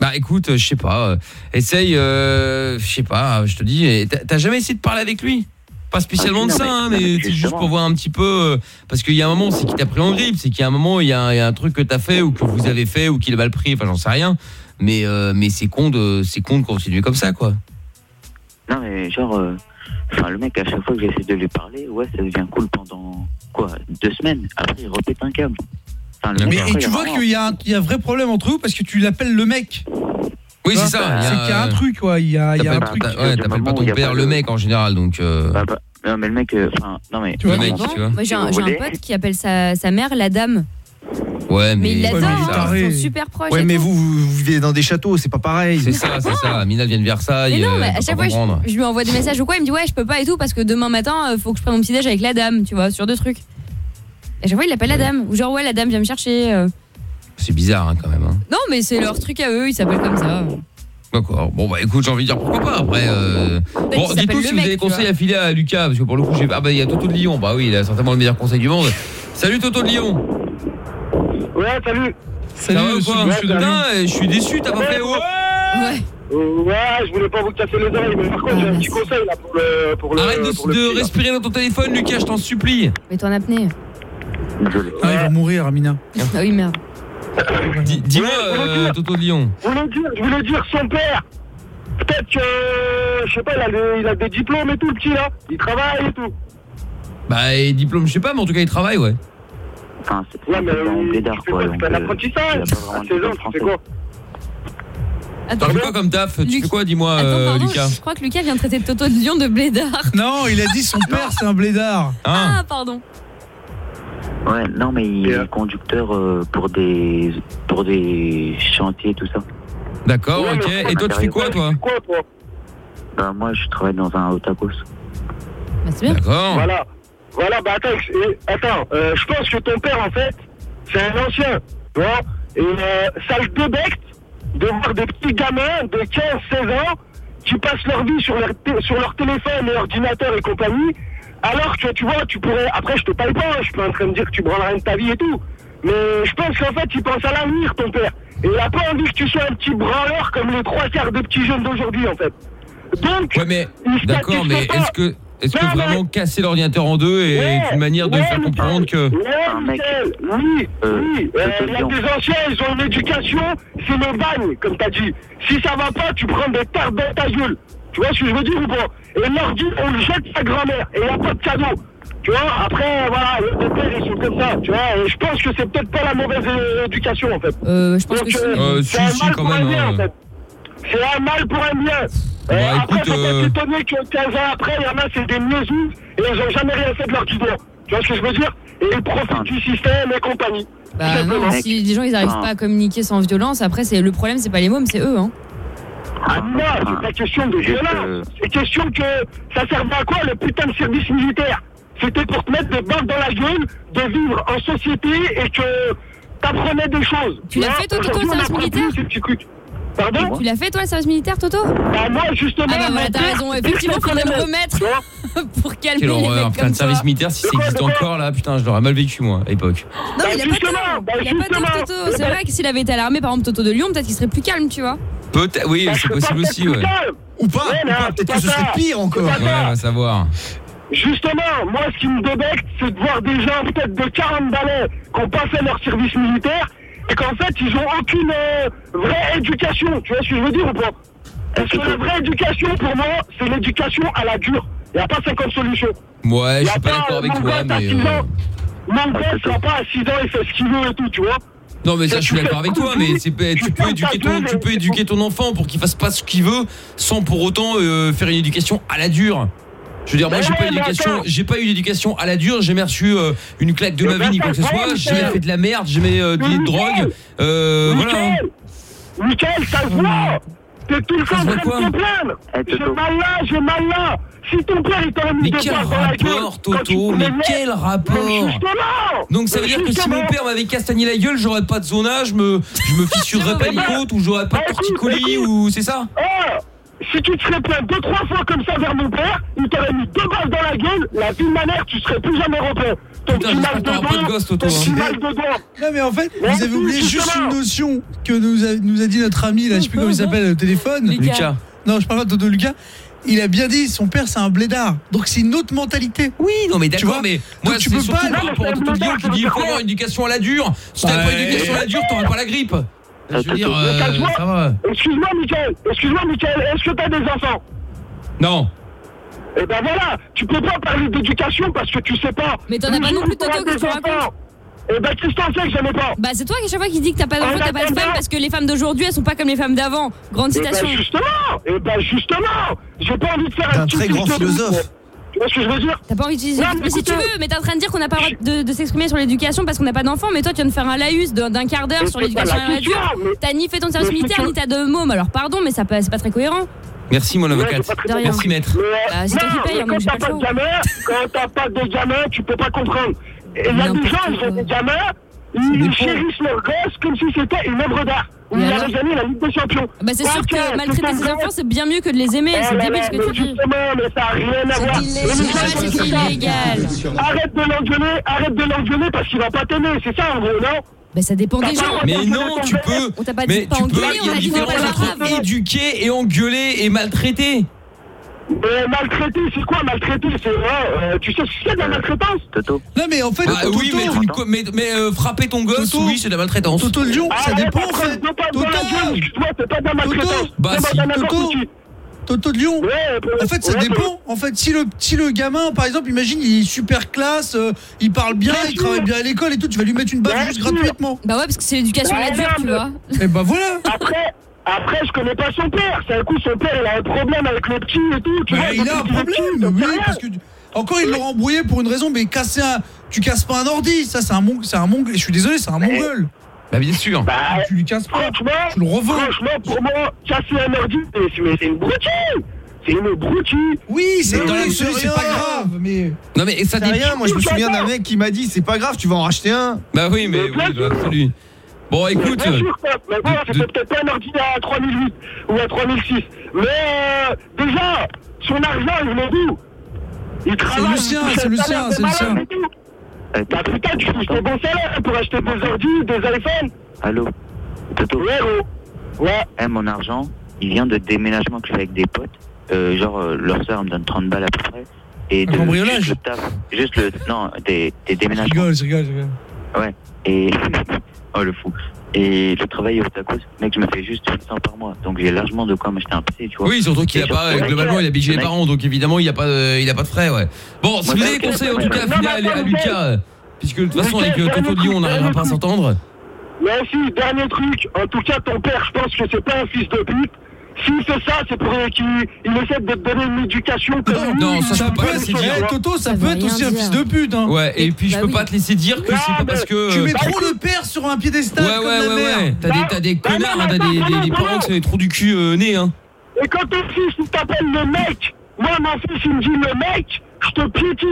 Bah écoute, euh, je sais pas, euh, essaye, euh, je sais pas, je te dis, t'as jamais essayé de parler avec lui? Pas spécialement de Ah, si, ça, hein, mais- c'est juste pour voir un petit peu, euh, parce qu'il y a un moment, c'est qu'il t'a pris en grippe, c'est qu'il y a un moment, il y, a il y a un truc que t'as fait ou que vous avez fait ou qu'il a mal pris, enfin j'en sais rien, mais euh, mais c'est con de c'est con de continuer comme ça quoi. Non, mais genre, euh, enfin, le mec, à chaque fois que j'essaie de lui parler, ouais, ça devient cool pendant, quoi, deux semaines. Après, il repète un câble. Enfin, le mec, Mais après, et tu vois qu'il y a un il y a un vrai problème entre vous parce que tu l'appelles le mec. Oui, c'est ça, il y a- C'est qu'il y a un truc quoi, il y a il y a un truc. ouais, t'appelles pas ton père pas le mec en général, donc. euh, Bah, bah, non, mais le mec, euh, enfin, non, mais. Tu vois, le mec, Bon, tu vois. moi j'ai un, pote qui appelle sa, sa mère la dame. Ouais, mais, Mais il l'adore, Ouais, mais- ils sont super proches. Ouais, mais vous, vous vous vivez dans des châteaux, c'est pas pareil. C'est ça, c'est ça. Mina vient de Versailles. Mais non, euh, mais à chaque fois, je, je lui envoie des messages ou quoi, il me dit ouais, je peux pas et tout parce que demain matin, faut que je prenne mon petit déj avec la dame, tu vois, sur deux trucs. Et à chaque fois, il appelle la dame. Ou genre, ouais, la dame vient me chercher. euh. C'est bizarre hein, quand même. hein. Non, mais c'est leur truc à eux, ils s'appellent comme ça. D'accord. Bon bah écoute, j'ai envie de dire pourquoi pas. Après, euh... bon, dites-nous si vous mec, avez des conseils à filer à Lucas, parce que pour le coup, j'ai ah bah il y a Toto de Lyon. Bah oui, il a certainement le meilleur conseil du monde. Salut Toto de Lyon. Ouais, salut. Va ou quoi Putain, je suis déçu, t'as pas fait ouais. Ouais. Euh, ouais, je voulais pas vous casser les oreilles, mais par contre, j'ai un petit conseil là pour le. Pour le Arrête de, pour le de petit, là. respirer dans ton téléphone, Lucas, je t'en supplie. Mets-toi en apnée. Ah, il va mourir Amina. Ah oui, merde. Dis- Dis-moi, euh, Toto de Lyon. Je voulais dire, je voulais dire son père. Peut-être que, je sais pas, il a, des- il a des diplômes et tout, le petit là. Il travaille et tout. Bah et diplôme, je sais pas, mais en tout cas il travaille, ouais. Enfin, c'est Ouais, mais euh, blédard, quoi. un euh, pas vraiment À de 16 ans, tu fais quoi Attends, Tu fais quoi comme taf? Tu fais quoi, dis-moi, euh, Lucas? je crois que Lucas vient de traiter Toto de Lyon de blédard. Non, il a dit son père c'est un blédard. Ah, pardon. Ouais, non, mais il est conducteur euh, pour des pour des chantiers, tout ça. D'accord, Ouais, ok. Et toi, tu fais quoi, toi Quoi, toi Bah, moi, je travaille dans un Otakos. Bah, c'est bien. D'accord. Voilà. Voilà, bah attends, et- attends euh, je pense que ton père, en fait, c'est un ancien, tu vois Et euh, ça le débecte de voir des petits gamins de 15-16 ans qui passent leur vie sur leur, sur leur téléphone et ordinateur et compagnie, alors que, tu vois, tu pourrais... Après, je te paye pas, hein, je suis pas en train de dire que tu branles rien de ta vie et tout, mais je pense qu'en fait, il pense à l'avenir, ton père. Et il a pas envie que tu sois un petit branleur comme les trois quarts des petits jeunes d'aujourd'hui, en fait. Donc, Ouais, mais il se d'accord, mais est-ce que est-ce que vraiment casser l'ordinateur en deux est Ouais, une manière de ouais, faire comprendre que Ouais, Michel, oui, oui. Euh, Il y a des anciens, ils ont une éducation, c'est le bagne, comme t'as dit. Si ça va pas, tu prends des tartes dans ta gueule. Tu vois ce que je veux dire ou pas? Et l'ordi, on le jette sa grand-mère, et il n'y a pas de cadeau. Tu vois, après, voilà, les pères, ils sont comme ça, tu vois, et je pense que c'est peut-être pas la mauvaise euh, éducation, en fait. Euh, je pense Donc, que si. Euh, c'est si, un si, mal pour un bien, en fait. C'est un mal pour un bien. Bah, Euh, après, écoute, euh, s'étonner que 15 ans après, il y en a, c'est des mieux et ils ont jamais rien fait de leur petit doigt. Tu vois ce que je veux dire? Et ils profitent du système et compagnie. Bah non, si les gens ils arrivent pas à communiquer sans violence, après c'est le problème c'est pas les mômes, c'est eux hein. Ah non, c'est pas question de violence. C'est question que ça servait à quoi le putain de service militaire? C'était pour te mettre des balles dans la gueule, de vivre en société et que t'apprenais des choses. Tu l'as fait, toi, Toto, aujourd'hui, le on service militaire Pardon Tu l'as fait toi le service militaire Toto? Bah moi justement. Ah bah voilà, t'as raison, effectivement faudrait le les remettre pour calmer quelle les horreur, mecs comme de service militaire si ça existe encore là, putain, je l'aurais mal vécu moi à l'époque. Non mais il a pas tort, bah, il a pas tort Toto, c'est vrai que s'il avait été à l'armée par exemple Toto de Lyon, peut-être qu'il serait plus calme, tu vois. Peut-être oui, c'est possible aussi ouais. Ou pas, peut-être que ce serait pire encore. Ouais, on va savoir. Justement, moi, ce qui me débecte, c'est de voir des gens peut-être de 40 balais qui ont pas fait leur service militaire c'est qu'en fait, ils ont aucune euh, vraie éducation. Tu vois ce que je veux dire ou pas? Parce que la vraie éducation, pour moi, c'est l'éducation à la dure. Il n'y a pas 50 solutions. Ouais, je suis pas d'accord avec toi, mais. euh. Mon gosse sera pas à 6 ans, il fait ce qu'il veut et tout, tu vois Non mais ça je suis d'accord avec toi mais tu peux éduquer ton tu peux éduquer ton enfant pour qu'il fasse pas ce qu'il veut sans pour autant euh, faire une éducation à la dure. Je veux dire moi j'ai pas eu d'éducation j'ai pas eu d'éducation à la dure, j'ai jamais reçu euh, une claque de ma vie ni quoi que ce soit, j'ai jamais fait de la merde, j'ai jamais euh, dealé de drogue. Euh voilà. Michael, ça se voit. T'es tout le temps en train de te plaindre. J'ai mal là, j'ai mal là. Si ton père il t'a mis Mais quel balles dans la gueule rapport Toto Mais quel rapport mais justement. Donc ça veut dire que si mon père m'avait castagné la gueule, j'aurais pas de zonage, je me je me fissurerais pas une côte ou j'aurais pas de torticolis ou c'est ça? Oh si tu te serais plaint deux, trois fois comme ça vers mon père, il t'aurait mis deux balles dans la gueule, la vie de ma mère, tu serais plus jamais repris. Ton petit mal de dos, ton petit mal de dos. Non mais en fait, Mais vous avez oublié juste une notion que nous a, nous a dit notre ami là, je sais plus comment il s'appelle au téléphone. Lucas. Lucas. Non, je parle pas de Lucas. Il a bien dit, son père c'est un blédard. Donc c'est une autre mentalité. Oui, non mais Tu d'accord, vois mais moi tu c'est peux surtout pas Guillaume qui dit il faut avoir une éducation à la dure. Si t'as pas une éducation à la dure, t'auras pas la grippe. Je veux dire, Mais euh, calme-toi. ça va. Excuse-moi, Michael, excuse-moi, Michael, est-ce que t'as des enfants? Non. Eh ben voilà, tu peux pas parler d'éducation parce que tu sais pas. Mais t'en as pas non plus, Toto, que tu racontes. Eh ben, qu'est-ce que t'en sais que j'en ai pas? Bah c'est toi qui à chaque fois qui dis que t'as pas d'enfant, t'as pas de femme parce que les femmes d'aujourd'hui elles sont pas comme les femmes d'avant. Grande Eh ben, citation. justement, eh ben justement, j'ai pas envie de faire un petit très grand philosophe. Tu vois ce que je veux dire T'as pas envie d'utiliser. Non, Mais si tu veux, mais t'es en train de dire qu'on n'a pas le droit de, de s'exprimer sur l'éducation parce qu'on n'a pas d'enfant, mais toi tu viens de faire un laïus d'un quart d'heure sur l'éducation à la T'as ni fait ton service militaire, ni t'as de môme, alors pardon, mais ça c'est pas très cohérent. Merci mon avocate. Merci maître. Bah, non, quand t'as pas pas de gamin, quand t'as pas de gamin, tu peux pas comprendre. Et il y a des gens, ils ont des gamins, ils chérissent leur gosse comme si c'était une œuvre d'art. Où Et il alors avait gagné la Ligue des Champions. Bah c'est sûr que maltraiter ses enfants c'est bien mieux que de les aimer, Oh c'est débile ce que mais tu dis. Justement, mais ça n'a rien à voir. Mais C'est illégal. Arrête de l'engueuler, arrête de l'engueuler parce qu'il va pas t'aimer, c'est ça en gros, non? Bah ça dépend des gens. Mais non, tu peux. On t'a pas dit Mais de pas engueuler, Il y on a a une dit pas éduquer et engueuler et maltraiter. Mais maltraiter, c'est quoi maltraiter C'est euh, tu sais ce que c'est de la maltraitance? Toto. Non mais en fait, Bah Toto, oui, mais, co- mais, mais, euh, frapper ton gosse, Toto. oui, c'est de la maltraitance. Toto de Lyon, ça Arrête, dépend Toto, Excuse-moi, c'est pas de la maltraitance. Toto, Bah C'est pas de la Toto. Toto de Lyon. Ouais, pour- En fait, ça ouais, dépend. En fait, si le, si le gamin, par exemple, imagine, il est super classe, euh, il parle bien, Bien il sûr. travaille bien à l'école et tout, tu vas lui mettre une balle Bien juste sûr. gratuitement. Bah ouais, parce que c'est l'éducation à la dure, tu vois. Et bah voilà. Après, après, je connais pas son père. C'est un coup, son père, il a un problème avec le petit et tout. Tu vois, il a un problème, petit, oui, parce que encore il l'aura embrouillé pour une raison, mais casser un, tu casses pas un ordi, ça c'est un mong, c'est un mongol. Je suis désolé, c'est un mongol. Bah bien sûr. Bah, Tu lui casses pas. franchement, Tu le revends. franchement, pour moi, casser un ordi, c'est- mais c'est une broutille. C'est une broutille. Oui, c'est c'est pas grave, mais Non mais ça dépend. rien, moi je me souviens d'un mec qui m'a dit c'est pas grave, tu vas en racheter un. Bah oui, mais oui, absolument. Bon, écoute. Bien sûr, quoi. Mais bon, de- c'était peut-être pas un ordi à 3008 ou à 3006. Mais euh, déjà, son argent, il venait d'où Il travaille. c'est un le salaire sien, de c'est malade sien. et tout. Bah putain, tu touches des bons salaires pour acheter des ordi, des iPhones. Allô Toto Ouais, gros. Ouais. Eh, mon argent, il vient de déménagement que je fais avec des potes. Euh, genre, euh, leur soeur me donne 30 balles à peu près. Et Un de, cambriolage juste le taf. Juste le. Non, des, des je déménagements. rigole, je rigole, je rigole. Ouais. Et. oh, le fou. Et le travail au tacos, mec, je me fais juste 800 par mois. Donc j'ai largement de quoi m'acheter un PC, tu vois. Oui, surtout qu'il a pas, surtout, globalement, il a bigé les parents, donc évidemment, il n'y a pas, il a pas de frais, ouais. Bon, si Moi, vous avez ok, des conseils, en tout cas, à, Lucas, euh, puisque de toute façon, avec euh, Lucas, Toto Lyon, on n'arrivera pas à s'entendre. Mais aussi, dernier truc, en tout cas, ton père, je pense que c'est pas un fils de pute. S'il fait ça, c'est pour qu'il il essaie de te donner une éducation non, ça, il je a peux pas pas laisser de dire. choix. Eh, Toto, ça, Ça peut être aussi un fils de pute, hein. Ouais, et puis je bah peux oui. pas te laisser dire que c'est pas parce que. Tu euh, mets trop le père sur un piédestal Ouais, comme ouais, la ouais. T'as des, t'as des Bah, connards, t'as des, parents qui sont des trous du cul euh, nés, hein. Et quand ton fils, il t'appelle le mec, moi, mon fils, il me dit le mec, je te piétine.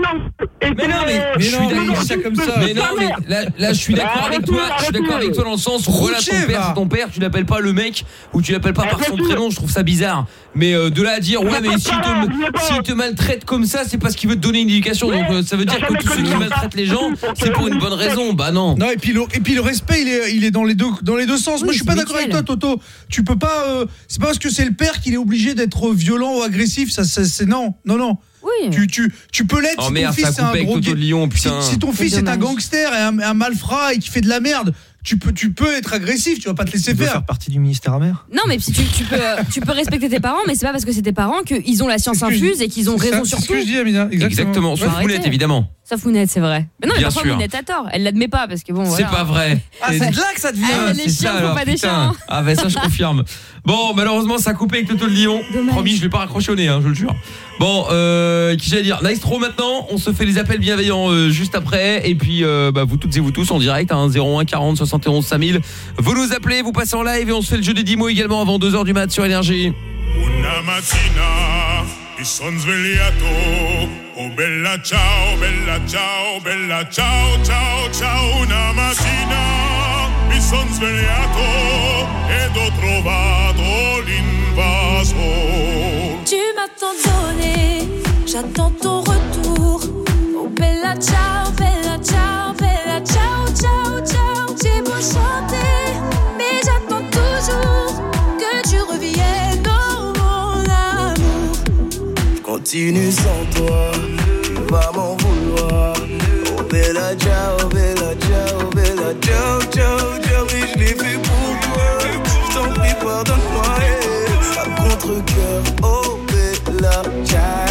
Et Mais non, mais Mais je non, suis mais il d'accord. dit ça comme ça. Mais non, mais là, là, je suis d'accord avec toi. Je suis d'accord avec toi dans le sens voilà ton père, c'est ton père. Tu l'appelles pas le mec ou tu l'appelles pas par son prénom. Je trouve ça bizarre. Mais euh, de là à dire ouais, mais ça, te, te maltraite comme ça, c'est parce qu'il veut te donner une éducation. Donc euh, ça veut dire que tous ceux qui maltraitent les gens, c'est pour une bonne raison. Bah non. Non et puis le et puis le respect il est il est dans les deux dans les deux sens. Moi je suis pas d'accord avec toi. Toto. Tu peux pas euh, c'est pas parce que c'est le père qu'il est obligé d'être violent ou agressif, ça c'est- non. Non non. Oui. Tu tu tu peux l'être Oh si ton fils ça c'est un gros de Lyon, si, putain. si ton fils est un gangster et un, un malfrat et qui fait de la merde, tu peux tu peux être agressif, tu vas pas te laisser faire. faire partie du ministère amer? Non, mais si tu, tu peux, euh, tu peux respecter tes parents, mais c'est pas parce que c'est tes parents qu'ils ont la science ce infuse et qu'ils ont ça, raison sur ce tout. que je dis, Amina, exactement. Exactement. Mounette évidemment. Ça Founette, c'est vrai. Mais non, mais Bien parfois sûr. Mounette a tort. Elle l'admet pas parce que bon, C'est pas vrai. Ah, c'est de là que ça devient. Ah, les c'est chiens ça, font alors, pas des putain. chiens. Ah bah ça je confirme. Bon, malheureusement ça a coupé avec Toto le Lion. Promis, je l'ai pas raccroché au nez, hein, je le jure. Bon, euh, qui j'allais dire? Nice Throw maintenant, on se fait les appels bienveillants euh, juste après et puis euh, bah, vous toutes et vous tous en direct hein, 01 40 71 5000. Vous nous appelez, vous passez en live et on se fait le jeu des 10 mots également avant 2h du mat sur énergie. Una mattina mi son svegliato, oh bella ciao, bella ciao, bella ciao, ciao, ciao. Una mattina mi son svegliato ed ho trovato l'invaso. Tu m'as tant donné, j'attends ton retour. Oh bella ciao, bella ciao, Continue sans toi, tu vas m'en vouloir. Oh bella ciao, bella ciao, bella ciao, ciao, ciao. Oui, je l'ai fait pour toi. Je t'en prie, pardonne-moi. À contre-cœur, oh bella ciao.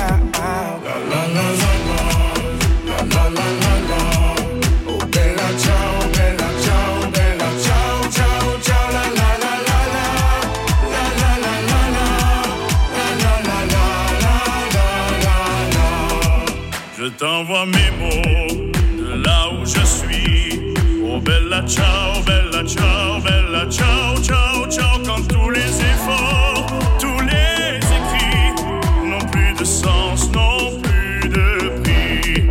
T'envoie mes mots de là où je suis. Oh bella ciao, bella ciao, bella ciao, ciao, ciao. Quand tous les efforts, tous les écrits n'ont plus de sens, n'ont plus de prix.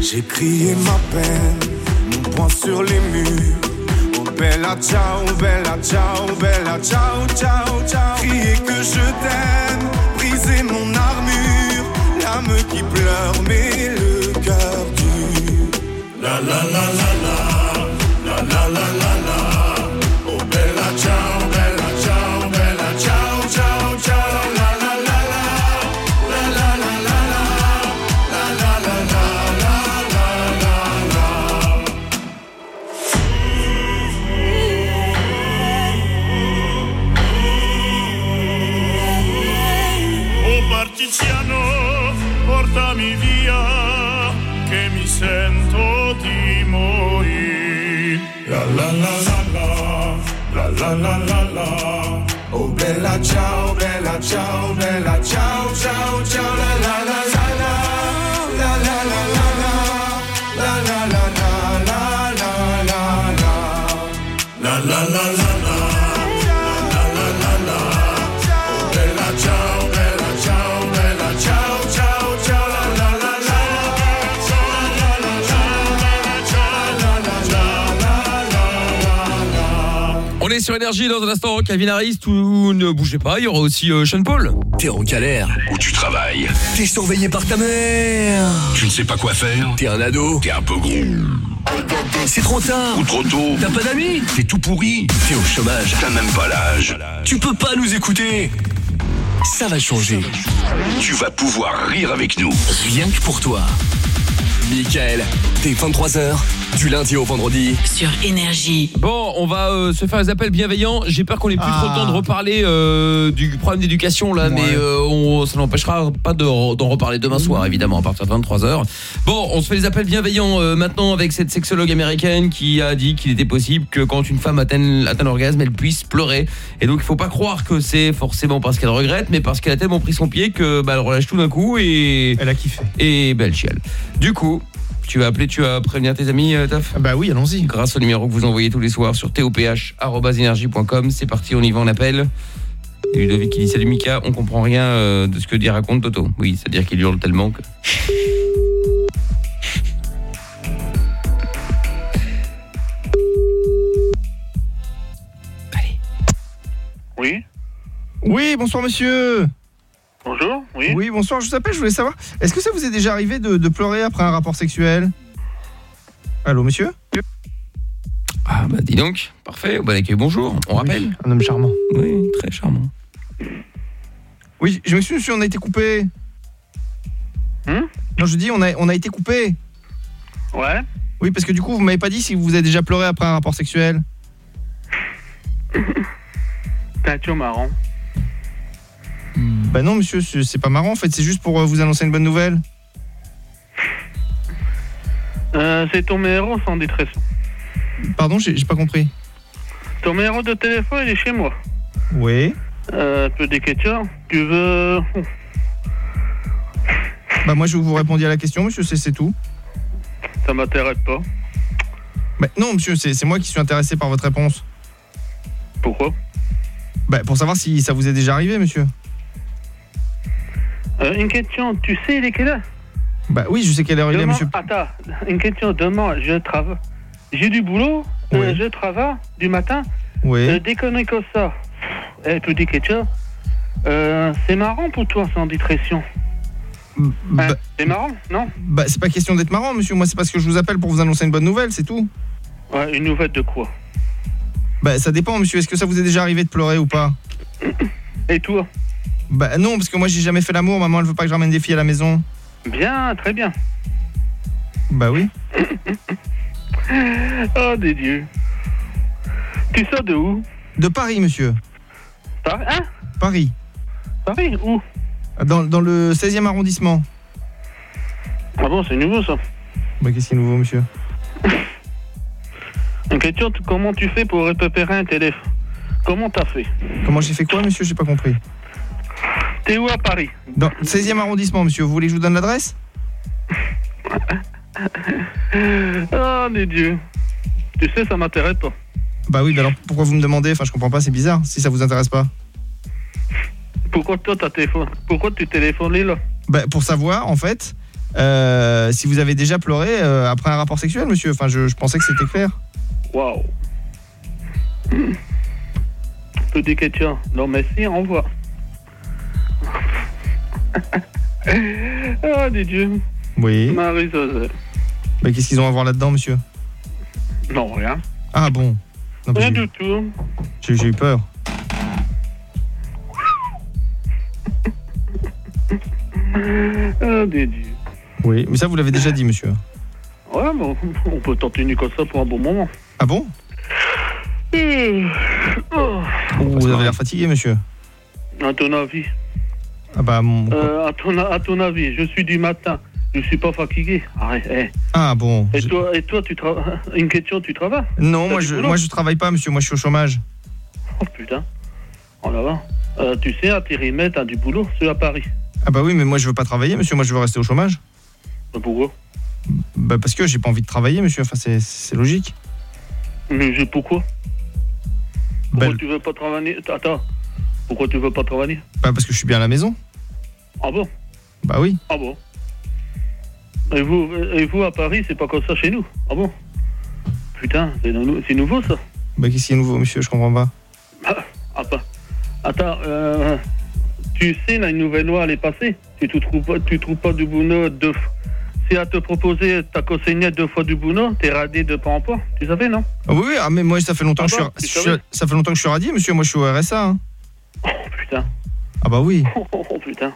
J'ai crié ma peine, mon poing sur les murs. Oh bella ciao, bella ciao, bella ciao, ciao, ciao. Crier que je t'aime, qui pleure, mais le cœur dur. La la la la la, I ciao, bella. Sur énergie dans un instant Calvin Harris, tout ne bougez pas, il y aura aussi euh, Sean Paul. T'es en galère Où tu travailles T'es surveillé par ta mère. Tu ne sais pas quoi faire T'es un ado. T'es un peu gros C'est trop tard. Ou trop tôt T'as pas d'amis T'es tout pourri T'es au chômage. T'as même pas l'âge Tu peux pas nous écouter. Ça va changer. Tu vas pouvoir rire avec nous Rien que pour toi. Michael, dès 23h, du lundi au vendredi. Sur Énergie. Bon, on va euh, se faire les appels bienveillants. J'ai peur qu'on ait plus trop le temps de reparler euh, du problème d'éducation là, mais euh, on, ça n'empêchera pas de- d'en reparler demain soir, évidemment, à partir de 23h. Bon, on se fait les appels bienveillants euh, maintenant avec cette sexologue américaine qui a dit qu'il était possible que quand une femme atteint, atteint l'orgasme, elle puisse pleurer. Et donc, il faut pas croire que c'est forcément parce qu'elle regrette, mais parce qu'elle a tellement pris son pied que bah, elle relâche tout d'un coup et elle a kiffé. Et bah, elle chiale. Du coup. Tu vas appeler, tu vas prévenir tes amis, euh, Taf Bah oui, allons-y. Grâce au numéro que vous envoyez tous les soirs sur toph.energie.com. C'est parti, on y va, on appelle. Et Ludovic qui dit salut Mika, on comprend rien euh, de ce que dit raconte Toto. Oui, c'est-à-dire qu'il hurle tellement que... Oui Oui, bonsoir monsieur. Bonjour, oui. Oui, bonsoir, je vous appelle, je voulais savoir, est-ce que ça vous est déjà arrivé de, de pleurer après un rapport sexuel? Allô monsieur? Ah bah dis donc, parfait, bon accueil, bonjour, on rappelle. Un homme charmant. Oui, très charmant. Oui, je m'excuse monsieur, on a été coupé. non, je dis, on a, on a été coupé. Ouais. Oui, parce que du coup, vous m'avez pas dit si vous avez déjà pleuré après un rapport sexuel. T'es toujours marrant. Bah non, monsieur, c'est pas marrant. En fait, c'est juste pour euh, vous annoncer une bonne nouvelle. Euh, c'est ton meilleur sans détression. Pardon, j'ai pas compris. Ton meilleur de téléphone, il est chez moi. Oui. Euh, peu des questions? Tu veux. Bah moi, je vous répondis à la question, monsieur, c'est c'est tout. Ça m'intéresse pas. Bah non, monsieur, c'est c'est moi qui suis intéressé par votre réponse. Pourquoi? Bah pour savoir si ça vous est déjà arrivé, monsieur. Euh, une question, tu sais il est quelle heure Bah oui, je sais quelle heure il est, Demain- monsieur. Attends, une question. Demain, je travaille. J'ai du boulot. euh, je travaille du matin. Oui. Euh, déconner comme ça. Et puis des questions. Euh, c'est marrant pour toi, sans discrétion. Hein, c'est marrant, non Bah c'est pas question d'être marrant, monsieur. Moi, c'est parce que je vous appelle pour vous annoncer une bonne nouvelle, c'est tout. Ouais, une nouvelle de quoi Bah ça dépend, monsieur. Est-ce que ça vous est déjà arrivé de pleurer ou pas Et toi Bah non, parce que moi j'ai jamais fait l'amour. Maman, elle veut pas que je ramène des filles à la maison. Bien, très bien. Bah oui. Oh, des dieux. Tu sors de où? De Paris, monsieur. Paris Hein? Paris. Paris Où? Dans, dans le 16e arrondissement. Ah bon, c'est nouveau ça. Bah qu'est-ce qui est nouveau, monsieur? Une question, comment tu fais pour récupérer un téléphone? Comment t'as fait? Comment j'ai fait quoi, monsieur? J'ai pas compris. T'es où à Paris Dans le 16e arrondissement, monsieur. Vous voulez que je vous donne l'adresse? Oh, des dieux. Tu sais, ça m'intéresse pas. Bah oui, alors pourquoi vous me demandez? Enfin, je comprends pas, c'est bizarre, si ça vous intéresse pas. Pourquoi toi, t'as téléphone Pourquoi tu téléphones là? Bah pour savoir, en fait, euh, si vous avez déjà pleuré euh, après un rapport sexuel, monsieur. Enfin, je, je pensais que c'était clair. Waouh. Petite question. Non, mais si, on voit. Oh, des dieux. Oui. Marie-Josée. Bah qu'est-ce qu'ils ont à voir là-dedans, monsieur? Non, rien. Ah bon Non, Rien du tout. J'ai j'ai eu peur. Oh, des dieux. Oui, mais ça vous l'avez déjà dit, monsieur. Ouais, bon, on peut continuer comme ça pour un bon moment. Ah bon? Euh, oh. Vous avez l'air fatigué, monsieur. À ton avis Ah bah mon... euh, à, ton, à ton avis, je suis du matin. Je suis pas fatigué. Arrête. eh. Ah bon. Et je- toi, et toi, tu travailles Une question, tu travailles? Non, moi je, moi je travaille pas, monsieur. Moi je suis au chômage. Oh putain. Oh là là. Euh, tu sais, à Térimé, t'as du boulot, c'est à Paris. Ah bah oui, mais moi je veux pas travailler, monsieur. Moi je veux rester au chômage. Mais pourquoi? Bah parce que j'ai pas envie de travailler, monsieur. Enfin, c'est- c'est logique. Mais je- pourquoi? Pourquoi Ben- tu veux pas travailler? Attends. Pourquoi tu veux pas travailler? Bah parce que je suis bien à la maison. Ah bon Bah oui. Ah bon et vous, et vous, à Paris, c'est pas comme ça chez nous Ah bon Putain, c'est nou- c'est nouveau ça Bah qu'est-ce qui est nouveau, monsieur? Je comprends pas. Ah, ah, pas. Attends, euh, tu sais, là, une nouvelle loi, elle est passée. Tu trouves pas, tu trouves pas du boulot deux fois. Si elle te proposé, t'as consigné deux fois du boulot, t'es radé de pas en pas. Tu savais, non? Ah oui, oui, ah, mais moi ça fait longtemps Ah que je suis, tu je suis- savais ça fait longtemps que je suis radié, monsieur. Moi je suis au RSA. hein. Putain. Ah bah oui. Oh, oh, oh, putain.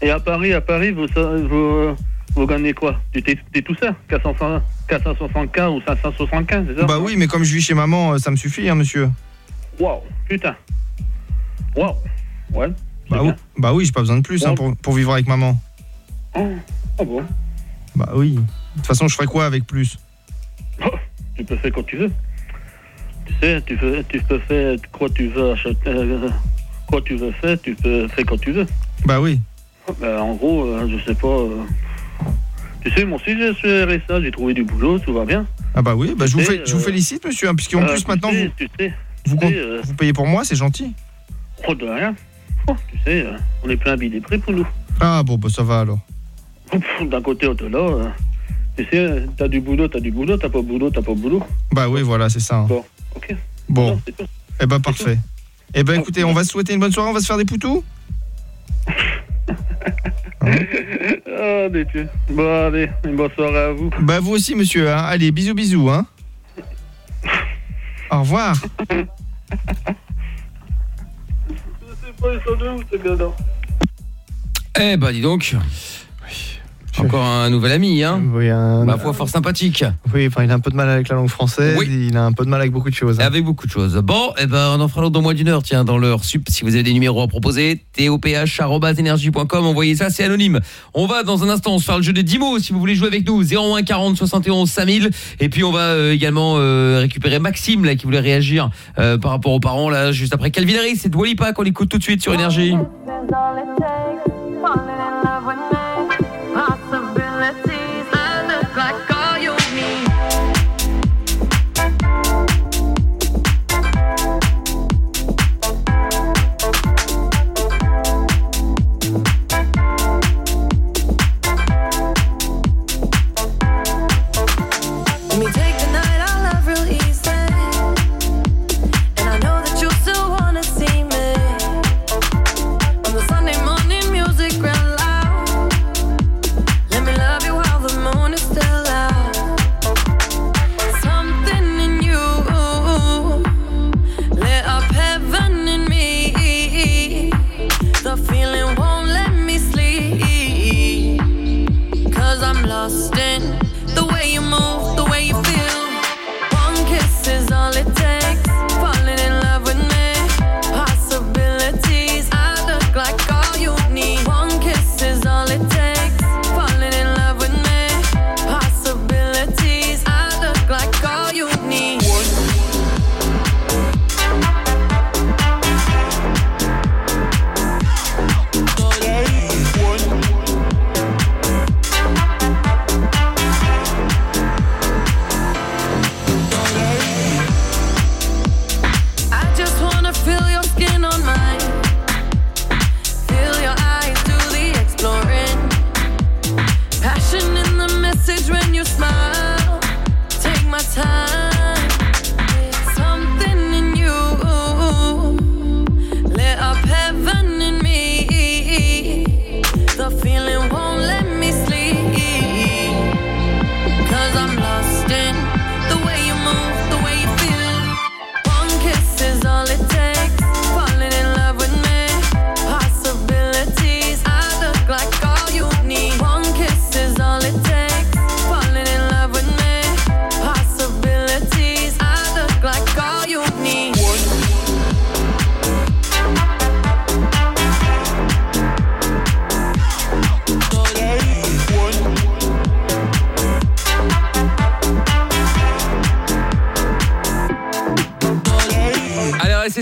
Et à Paris, à Paris, vous, sa- vous, vous gagnez quoi? Tu t'es tout ça 400 475 ou 575, c'est ça? Bah oui, mais comme je vis chez maman, euh, ça me suffit, hein, monsieur. Waouh, putain. Waouh. Ouais. Bah, oui- bah oui, j'ai pas besoin de plus hein, pour, pour vivre avec maman. Oh, ah bon? Bah oui. De toute façon, je ferais quoi avec plus? Tu peux faire quand tu veux. Tu sais, tu, peux, tu peux faire quoi tu veux acheter. euh, quoi tu veux faire, tu peux faire quand tu veux. Bah oui. Ben, en gros, euh, je sais pas. euh, Tu sais, mon si je suis RSA, j'ai trouvé du boulot, tout va bien. Ah bah oui, bah je vous, fais- je vous euh, félicite, monsieur, hein, puisqu'en Euh, plus tu maintenant sais, vous, Tu sais, vous, tu compte- sais, euh, vous payez pour moi, c'est gentil. oh, de rien. Oh, tu sais, euh, on est plein des prix pour nous. Ah bon, bah ça va alors. Pff, D'un côté ou de l'autre, euh, tu sais, euh, t'as du boulot, t'as du boulot, t'as pas de boulot, t'as pas de boulot. Bah oui, voilà, c'est ça. hein. Bon, ok. Bon. Non, c'est tout. Eh bah parfait. Eh ben écoutez, on va se souhaiter une bonne soirée, on va se faire des poutous? Ah, des dieux. Bon, allez, une bonne soirée à vous. Bah vous aussi, monsieur, hein. Allez, bisous, bisous, hein. Au revoir. Eh bah dis donc. Encore un nouvel ami, hein Oui, un... Ma foi, fort sympathique. Oui, enfin, il a un peu de mal avec la langue française, il a un peu de mal avec beaucoup de choses. hein. Avec beaucoup de choses. Bon, eh ben, on en fera l'autre dans moins d'une heure, tiens, dans l'heure sup. Si vous avez des numéros à proposer, toph.energie.com, envoyez ça, c'est anonyme. On va, dans un instant, se faire le jeu des 10 mots, si vous voulez jouer avec nous, 01 40 71 5000. Et puis, on va euh, également euh, récupérer Maxime, là, qui voulait réagir euh, par rapport aux parents, là, juste après Calvin Harris. C'est Dwalipa qu'on écoute tout de suite sur Énergie.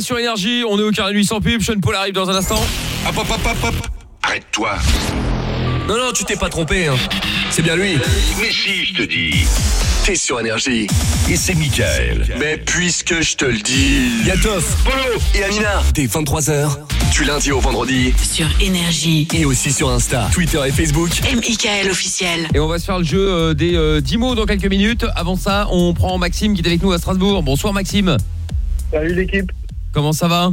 Sur Énergie, on est au carré de nuit sans pub. Sean Paul arrive dans un instant. Hop, hop, hop, hop, hop. Arrête-toi. Non, non, tu t'es pas trompé. Hein. C'est bien lui. Mais si, je te dis. T'es sur Énergie. Et c'est Michael. Mais puisque je te le dis. Yatoff, Polo et Amina. Dès 23h, du lundi au vendredi. Sur Énergie. Et aussi sur Insta, Twitter et Facebook. M.I.K.L. officiel. Et on va se faire le jeu euh, des euh, 10 mots dans quelques minutes. Avant ça, on prend Maxime qui est avec nous à Strasbourg. Bonsoir Maxime. Salut l'équipe. Comment ça va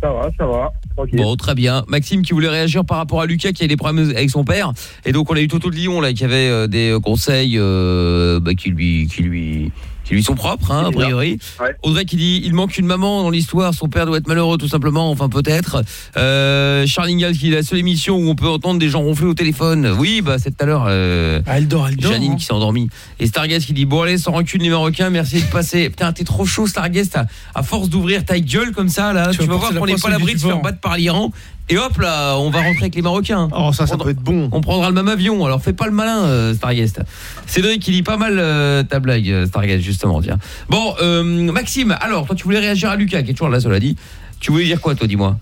Ça va, ça va. Tranquille. Bon, très bien. Maxime qui voulait réagir par rapport à Lucas qui a des problèmes avec son père. Et donc on a eu Toto de Lyon là qui avait euh, des conseils euh, bah, qui lui qui lui qui lui sont propres hein, a priori. Audrey qui dit il manque une maman dans l'histoire, son père doit être malheureux tout simplement, enfin peut-être. Euh Charlingal qui est la seule émission où on peut entendre des gens ronfler au téléphone. Oui, bah c'est tout à l'heure euh, elle dort, elle dort, Janine hein. qui s'est endormie. Et Starguest qui dit bon allez sans rancune les Marocains, merci de passer. Putain, t'es trop chaud Starguest à, force d'ouvrir ta gueule comme ça là, tu, vas vas voir qu'on n'est pas l'abri de se faire battre par l'Iran. Et hop là, on va rentrer avec les Marocains. Oh, ça, ça peut être bon. On prendra le même avion. Alors fais pas le malin, euh, Starguest. Cédric, il lit pas mal euh, ta blague, euh, Starguest, justement. Tiens. Bon, euh, Maxime, alors, toi, tu voulais réagir à Lucas, qui est toujours là, cela dit. Tu voulais dire quoi, toi, dis-moi?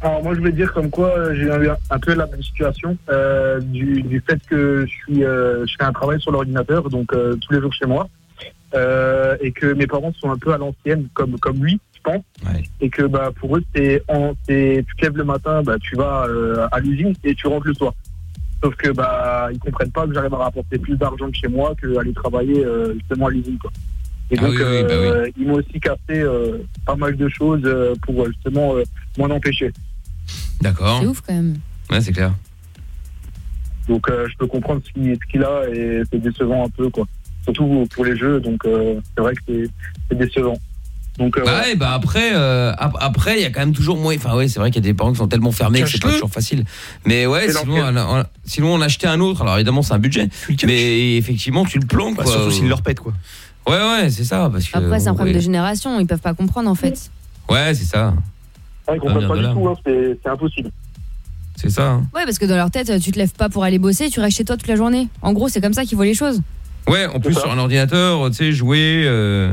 Alors moi je voulais dire comme quoi euh, j'ai eu un, un peu la même situation euh, du, du fait que je suis euh, je fais un travail sur l'ordinateur donc euh, tous les jours chez moi euh, et que mes parents sont un peu à l'ancienne comme comme lui et que bah pour eux c'est en- c'est- tu te lèves le matin bah tu vas euh, à l'usine et tu rentres le soir sauf que bah ils comprennent pas que j'arrive à rapporter plus d'argent que chez moi que aller travailler euh, justement à l'usine quoi et Ah donc oui, oui, bah euh, ils m'ont aussi cassé euh, pas mal de choses euh, pour euh, justement euh, m'en empêcher D'accord. C'est ouf quand même. Ouais, c'est clair. Donc euh, je peux comprendre ce qu'il ce qu'il a et c'est décevant un peu quoi. Surtout pour les jeux, donc euh, c'est vrai que c'est- c'est décevant. Donc, euh, Bah ouais, bah après, euh, ap- après, il y a quand même toujours moins. Enfin ouais, c'est vrai qu'il y a des parents qui sont tellement fermés que c'est pas toujours facile. Mais ouais, sinon, on, a- sinon on achetait un autre. Alors évidemment, c'est un budget. Mais effectivement, tu le planques. Bah, quoi. surtout s'ils leur pètent, quoi. Ouais, ouais, c'est ça. Parce que, Après, c'est un problème ouais. de génération, ils peuvent pas comprendre en fait. Ouais, c'est ça. ah, ils comprennent pas du là. tout, hein, c'est impossible. C'est ça. hein. Ouais, parce que dans leur tête, tu te lèves pas pour aller bosser, tu restes chez toi toute la journée. En gros, c'est comme ça qu'ils voient les choses. Ouais, en plus sur un ordinateur, tu sais, jouer. euh,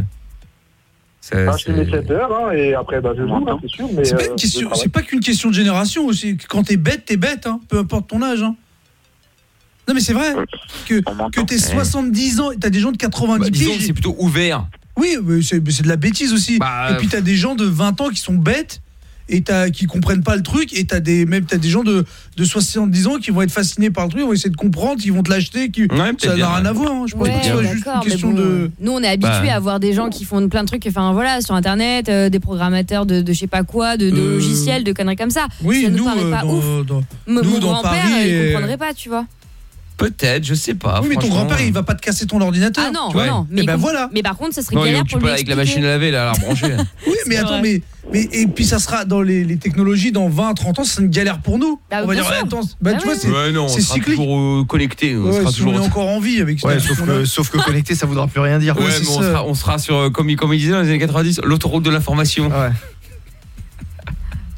ça- je fais c'est- mes 7 heures, hein, et après, bah, je joue, hein, c'est sûr. mais, C'est pas, euh, pas qu'une question de génération aussi. Quand t'es bête, t'es bête, hein, peu importe ton âge. hein. Non mais c'est vrai que, que t'es 70 ans, t'as des gens de 90 Bah, disons c'est plutôt ouvert. Oui, mais c'est mais c'est de la bêtise aussi. Bah, et puis t'as des gens de 20 ans qui sont bêtes et t'as qui comprennent pas le truc et t'as des même t'as des gens de, de 70 ans qui vont être fascinés par le truc, vont essayer de comprendre, qui vont te l'acheter, qui peut-être ça n'a rien ouais. à voir. hein. Je pense Ouais, pas que ce soit juste une d'accord, mais question bon, de. Nous, on est habitués Bah. à voir des gens qui font plein de trucs, enfin voilà, sur internet, euh, des programmateurs de, de je sais pas quoi, de, de Euh, logiciels, de conneries comme ça. Oui, ça nous, nous, paraît euh, pas dans- ouf. dans- nous, mon dans grand-père, Paris il et- comprendrait pas, tu vois. Peut-être, je sais pas. oui, mais ton grand-père, il va pas te casser ton ordinateur. Ah non, tu vois. non, mais, Et ben voilà. mais par contre, ça serait Non, galère pour lui avec la machine à laver, là, à la brancher. Oui, mais attends, mais, mais et puis ça sera dans les, les technologies dans 20, 30 ans, c'est une galère pour nous. Bah, on va dire, sûr. attends, bah, tu vois, c'est Ouais, non, on c'est sera cyclique. toujours euh, connecté. On Ouais, sera si toujours. on est encore en vie avec Ouais, sauf que, question-là. sauf que connecté, ça voudra plus rien dire. Ouais, mais on sera, on sera sur, euh, comme il, comme il disait dans les années 90, l'autoroute de l'information. Ouais.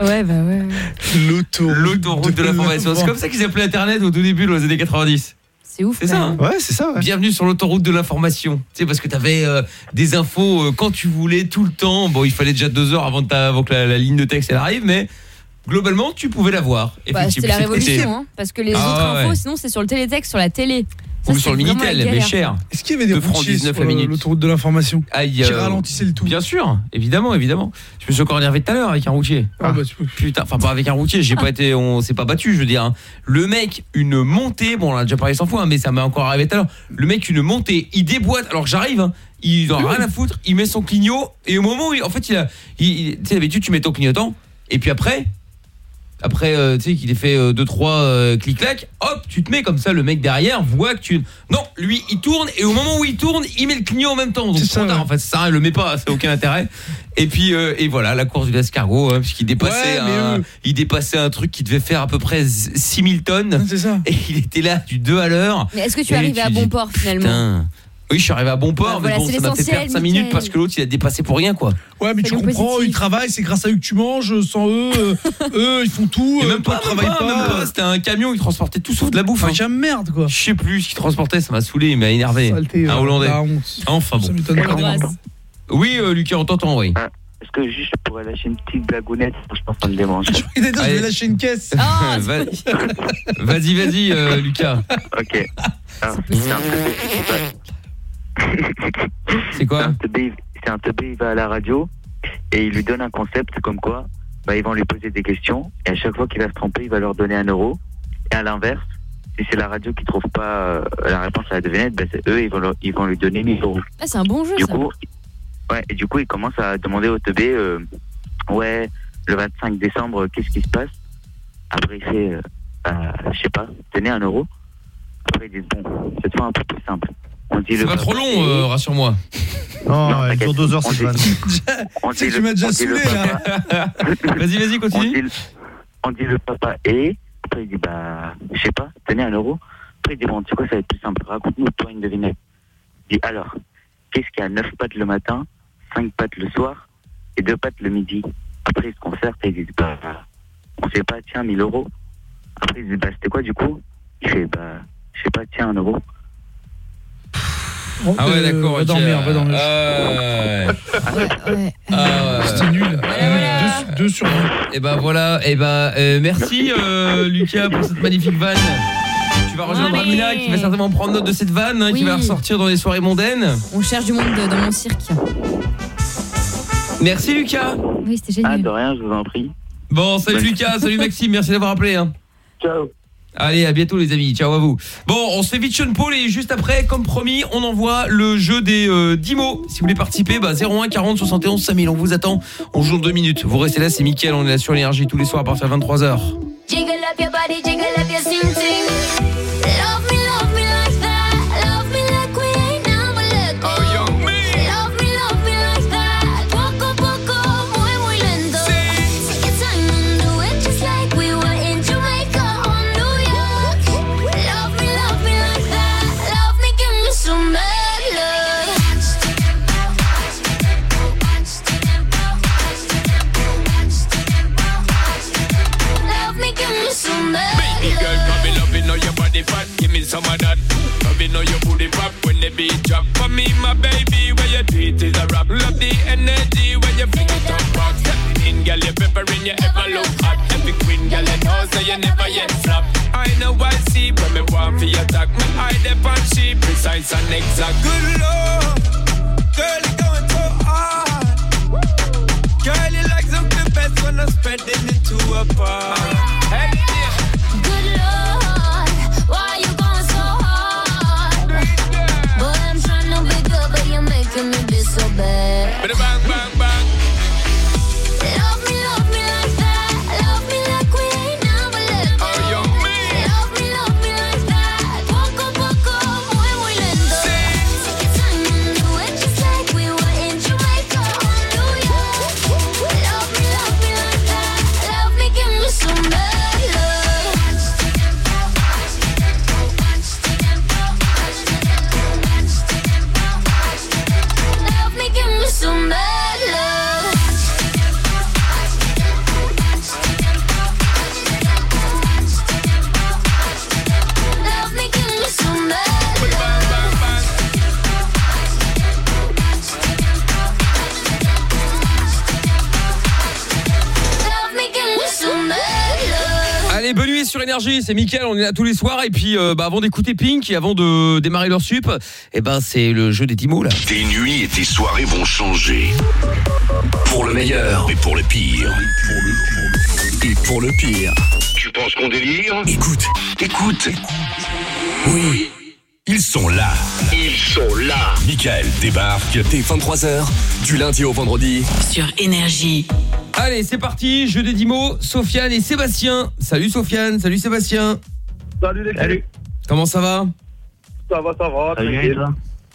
Ouais, bah ouais. L'autoroute de l'information. C'est comme ça qu'ils appelaient Internet au tout début dans les années 90. C'est ouf. C'est ça. hein Ouais, c'est ça, ouais. Bienvenue sur l'autoroute de l'information. Tu sais, parce que tu avais des infos euh, quand tu voulais, tout le temps. Bon, il fallait déjà deux heures avant, de ta- avant que la, la ligne de texte elle arrive, mais globalement, tu pouvais l'avoir. Bah, c'était la révolution, hein, parce que les Ah, autres ouais. infos, sinon, c'est sur le télétexte, sur la télé. Ça, Ou sur le Minitel, mais cher. Est-ce qu'il y avait des 2 francs routiers 19 sur l'autoroute de l'information qui euh, ralentissaient le tout Bien sûr, évidemment, évidemment. Je me suis encore énervé tout à l'heure avec un routier. Ah, bah, tu peux- Putain, enfin pas avec un routier, j'ai pas été, on s'est pas battu, je veux dire. hein. Le mec, une montée, bon on a déjà parlé 100 fois, hein, mais ça m'est encore arrivé tout à l'heure. Le mec, une montée, il déboîte, alors j'arrive, hein, il en a rien à foutre, il met son clignot, et au moment où, il- en fait, il a, il, il- tu sais d'habitude tu mets ton clignotant, et puis après, après, euh, tu sais qu'il ait fait 2-3 clic-clac, hop, tu te mets comme ça, le mec derrière voit que tu... Non, lui, il tourne, et au moment où il tourne, il met le clignot en même temps. Donc c'est trop tard, en fait, ça, il le met pas, ça n'a aucun intérêt. Et puis, euh, et voilà, la course du escargot, hein, puisqu'il dépassait, Ouais, un, eux- il dépassait un truc qui devait faire à peu près 6000 tonnes. C'est ça. Et il était là, du 2 à l'heure. Mais est-ce que tu es arrivé à dis, bon port finalement? Putain. Oui, je suis arrivé à bon port, Bah, mais voilà, bon, c'est ça m'a fait l'essentiel, perdre 5 minutes parce que l'autre, il a dépassé pour rien, quoi. Ouais, mais tu comprends, ils travaillent, c'est grâce à eux que tu manges, sans eux, euh, eux, ils font tout, Et euh, même toi, pas, tu même travailles pas, pas. même pas, c'était un camion, il transportait tout sauf de la bouffe. Enfin, hein. j'ai merde, quoi. Je sais plus ce qu'il transportait, ça m'a saoulé, il m'a énervé. Saleté, un euh, Hollandais. Enfin bon. Ça m'étonne. Oui, euh, Lucas, on t'entend, oui. Est-ce que juste je pourrais lâcher une petite blagounette Je pense que ça me dit, je vais lâcher une caisse. Ah, Va- Vas-y, vas-y, euh, Lucas. Ok. Alors, c'est quoi c'est un teubé, il va à la radio et il lui donne un concept comme quoi bah, ils vont lui poser des questions et à chaque fois qu'il va se tromper, il va leur donner un euro. Et à l'inverse, si c'est la radio qui trouve pas euh, la réponse à la devinette, bah, c'est eux, ils vont, leur- ils vont lui donner 1000 euros. Ah, c'est un bon jeu Du ça. coup, ouais, et du coup, il commence à demander au teubé, euh, ouais, le 25 décembre, qu'est-ce qui se passe? Après, il fait, euh, bah, je sais pas, tenez un euro. Après, il dit, bon, cette fois un peu plus simple. On dit C'est le pas trop long, euh, rassure-moi. Non, Non, elle dure deux heures, On cette vanne. Tu m'as déjà saoulé, là. papa. Vas-y, vas-y, On continue. dit, le- on dit le papa et après il dit bah je sais pas, tenez un euro. Après il dit bon tu sais quoi ça va être plus simple, raconte-nous toi une devinette. Il dit alors, qu'est-ce qui a neuf pattes le matin, cinq pattes le soir et deux pattes le midi? Après il se concerte et il dit bah on sait pas, tiens 1000 euros. Après il dit bah c'était quoi du coup? Il fait bah je sais pas, tiens un euro. Bon, Ah ouais, euh, d'accord. Va ok. dormir, va dormir. Euh, Ouais. ah, ouais. C'était nul. Deux, deux sur vingt. Et ben voilà, et ben euh, merci euh, Lucas pour cette magnifique vanne. Tu vas rejoindre Allez. Amina qui va certainement prendre note de cette vanne hein, qui va ressortir dans les soirées mondaines. On cherche du monde de- dans mon cirque. Merci Lucas. Oui, c'était Ah génial. de rien, je vous en prie. Bon, salut Lucas, salut Maxime, merci d'avoir appelé hein. Ciao. Allez, à bientôt les amis. Ciao à vous. Bon, on se fait vite Sean Paul et juste après, comme promis, on envoie le jeu des euh, 10 mots. Si vous voulez participer, bah 01 40 71 5000. On vous attend. On joue en deux minutes. Vous restez là, c'est Mickaël. On est là sur l'énergie tous les soirs à partir de 23h. Fat. Give me some of that. In on your booty pop when the beat drop. For me, my baby, where you treat is a rap. Love the energy when you fling it up. Step in, girl, you peppering, you ever look hot. Every queen, girl, you know, so you never yet flop. I know I see when me want for your attack. Me eye dep on she precise and exact. Good lord, girl, you going so hard. Girl, you like something best when I'm spreading it to a bar. Hey, Allez, bonne nuit sur Énergie, c'est Mickaël, on est là tous les soirs et puis euh, bah, avant d'écouter Pink et avant de démarrer leur sup, eh ben c'est le jeu des 10 mots là. Tes nuits et tes soirées vont changer. Pour le meilleur et pour le pire. Et pour le pire. Tu penses qu'on délire? Écoute, écoute. Oui, ils sont là. Ils sont là. Michael débarque dès 23h, du lundi au vendredi. Sur Énergie. Allez, c'est parti, jeu des 10 mots, Sofiane et Sébastien. Salut Sofiane, salut Sébastien. Salut les gars. Comment ça va? Ça va, ça va. Salut,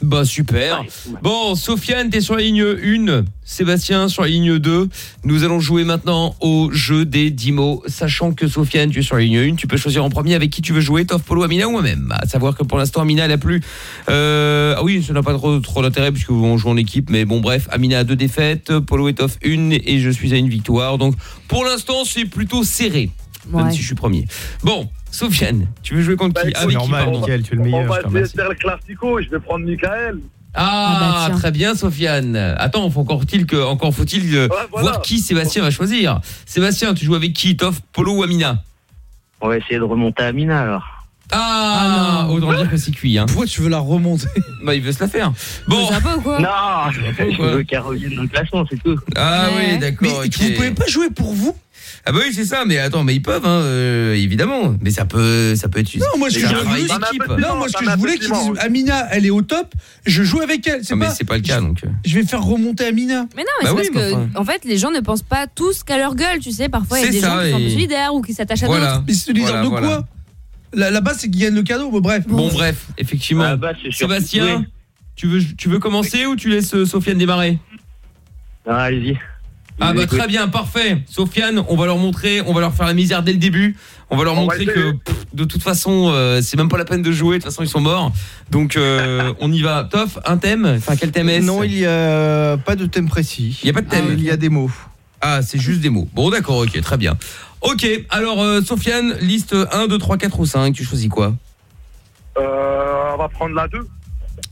Bah super. Bon, Sofiane, t'es sur la ligne 1, Sébastien sur la ligne 2. Nous allons jouer maintenant au jeu des 10 mots, sachant que Sofiane, tu es sur la ligne 1, tu peux choisir en premier avec qui tu veux jouer, Toff, Polo, Amina ou moi-même. À savoir que pour l'instant, Amina, elle a plus... Euh, ah oui, ça n'a pas trop, trop d'intérêt puisque on joue en équipe, mais bon bref, Amina a deux défaites, Polo et Toff une et je suis à une victoire. Donc pour l'instant, c'est plutôt serré, même Ouais. si je suis premier. Bon, Sofiane, tu veux jouer contre qui? Bah, Avec écoute, qui, pardon? On va- On va essayer de faire le classico, je vais prendre Michael. Ah, très bien Sofiane. Attends, faut encore faut-il que encore faut-il euh, voilà. voir qui Sébastien va choisir. Sébastien, tu joues avec qui Toff, Polo ou Amina? On va essayer de remonter à Mina alors. Ah, autant dire que c'est cuit hein. Pourquoi tu veux la remonter? Bah il veut se la faire. Bon. pas ou quoi Non, je veux qu'elle revienne dans le classement, c'est tout. Ah oui, d'accord. Mais ok. vous pouvez pas jouer pour vous Ah bah oui, c'est ça, mais attends, mais ils peuvent hein, euh, évidemment, mais ça peut ça peut être Non, moi ce que je voulais, non, moi ce que je voulais qu'ils disent Amina, elle est au top, je joue avec elle, c'est Ah, mais pas c'est pas le cas donc. euh. je vais faire remonter Amina. Mais non, mais Bah c'est oui, parce mais que, enfin. en fait, les gens ne pensent pas tous qu'à leur gueule, tu sais. Parfois, il y a des ça, gens qui sont solidaires ou qui s'attachent à Voilà. d'autres. Mais c'est solidaire Voilà, de voilà. quoi? La, la base c'est qu'ils gagnent le cadeau, mais bref. Bon bref, effectivement. Sébastien, tu veux tu veux commencer ou tu laisses euh, Sofiane démarrer? Non, allez-y. Ah bah très bien, parfait. Sofiane, on va leur montrer, on va leur faire la misère dès le début. On va leur On montrer que pff, de toute façon, euh, c'est même pas la peine de jouer. De toute façon, ils sont morts. Donc euh, on y va. Toff, un thème? Enfin, quel thème est-ce? Non, il y a pas de thème précis. Il y a pas de thème. Il y a des mots. Ah, c'est juste des mots. Bon, d'accord, ok, très bien. Ok, alors euh, Sofiane, liste 1, 2, 3, 4 ou 5. Tu choisis quoi? Euh, on va prendre la 2.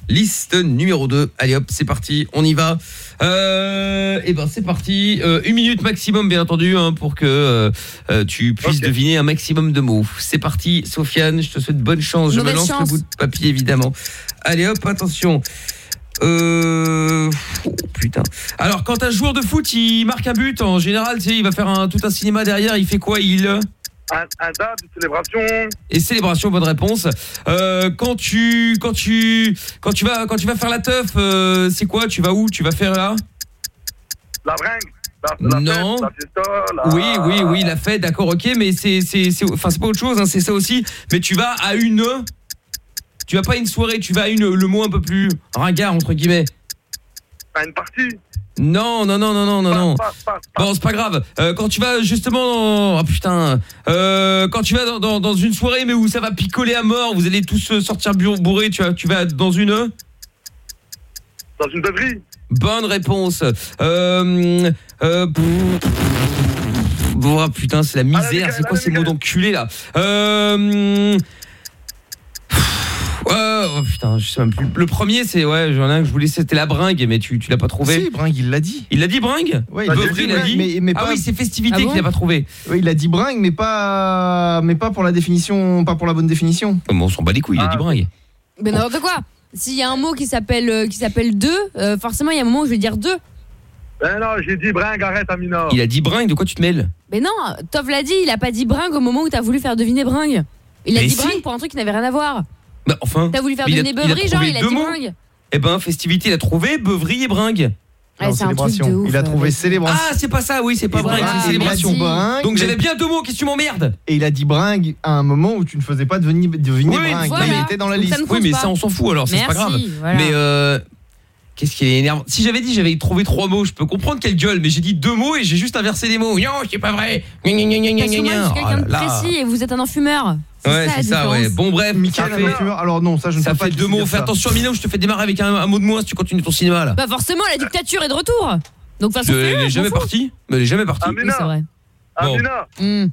Liste numéro 2. Allez hop, c'est parti, on y va. Euh, et ben c'est parti. Euh, une minute maximum, bien entendu, hein, pour que euh, euh, tu puisses deviner un maximum de mots. C'est parti, Sofiane, je te souhaite bonne chance. Je me lance chance. le bout de papier, évidemment. Allez hop, attention. Euh... oh, putain. Alors, quand un joueur de foot, il marque un but, en général, tu sais, il va faire un, tout un cinéma derrière, il fait quoi Il... Un, un dab, une célébration. Et célébration, bonne réponse. Euh, quand tu quand tu quand tu vas quand tu vas faire la teuf, euh, c'est quoi? Tu vas où? Tu vas faire là? La bringue. La, la Non. fête, la fiesta, la... Oui, oui, oui, la fête, d'accord, ok, mais c'est c'est c'est enfin c'est pas autre chose, hein, c'est ça aussi. Mais tu vas à une tu vas pas à une soirée, tu vas à une le mot un peu plus ringard entre guillemets. À une partie. Non, non, non, non, non, non, non. Bon, c'est pas grave. Euh, quand tu vas justement, oh putain, euh, quand tu vas dans, dans, dans une soirée mais où ça va picoler à mort, vous allez tous euh, sortir bourrés, tu vas, tu vas dans une. Dans une beuverie. Bonne réponse. Euh, euh, Oh putain, c'est la misère. C'est quoi ces mots d'enculé là Euh. Ouais, oh putain, je sais même plus. Le premier, c'est ouais, j'en ai un que je voulais, c'était la bringue, mais tu, tu l'as pas trouvé. Si, bringue, il l'a dit. Il l'a dit bringue Ouais, Beuvry, il il l'a dit. Mais, mais ah pas- oui, c'est festivité Ah bon qu'il a pas trouvé. Oui, il a dit bringue, mais pas, mais pas pour la définition, pas pour la bonne définition. Bon, on s'en bat les couilles, il a dit bringue. Mais n'importe quoi. S'il y a un mot qui s'appelle euh, qui s'appelle deux, euh, forcément il y a un moment où je vais dire deux. Ben non, j'ai dit bringue, arrête, Amina. Il a dit bringue, de quoi tu te mêles? Mais non, Tov l'a dit, il a pas dit bringue au moment où t'as voulu faire deviner bringue. Il a Mais dit si. bringue pour un truc qui n'avait rien à voir. Bah enfin. T'as voulu faire deviner beuverie, genre il a dit bringue. Eh ben, festivité, il a trouvé Beuvry et bringue. Ouais, c'est un truc de ouf. Il a trouvé célébration. Ah, c'est pas ça, oui, c'est pas bringue, voilà, c'est célébration. bringue, Donc j'avais bien deux mots, qu'est-ce que tu m'emmerdes? Et il a dit bringue à un moment où tu ne faisais pas deviner, deviner Oui, bringue. voilà. Il était dans la Donc liste. Oui, mais pas. ça, on s'en fout, alors, c'est pas grave. Voilà. Mais euh Qu'est-ce qui est énervant? Si j'avais dit j'avais trouvé trois mots, je peux comprendre quelle gueule, mais j'ai dit deux mots et j'ai juste inversé les mots. Non, c'est pas vrai. Gna, gna, gna, gna, gna, Parce que moi je suis quelqu'un de Oh précis et vous êtes un enfumeur. Ouais, c'est ça, ouais. Bon, bref, Michael ça fait, alors non, ça je ne ça peux pas fait deux mots. Fais ça. attention, Amina, ou je te fais démarrer avec un, un mot de moins si tu continues ton cinéma là. Bah forcément la dictature est de retour. Donc de toute façon, Je- fais-le, Elle est jamais partie Mais elle est jamais partie. Oui, c'est vrai. Bon. Amina, Hmm.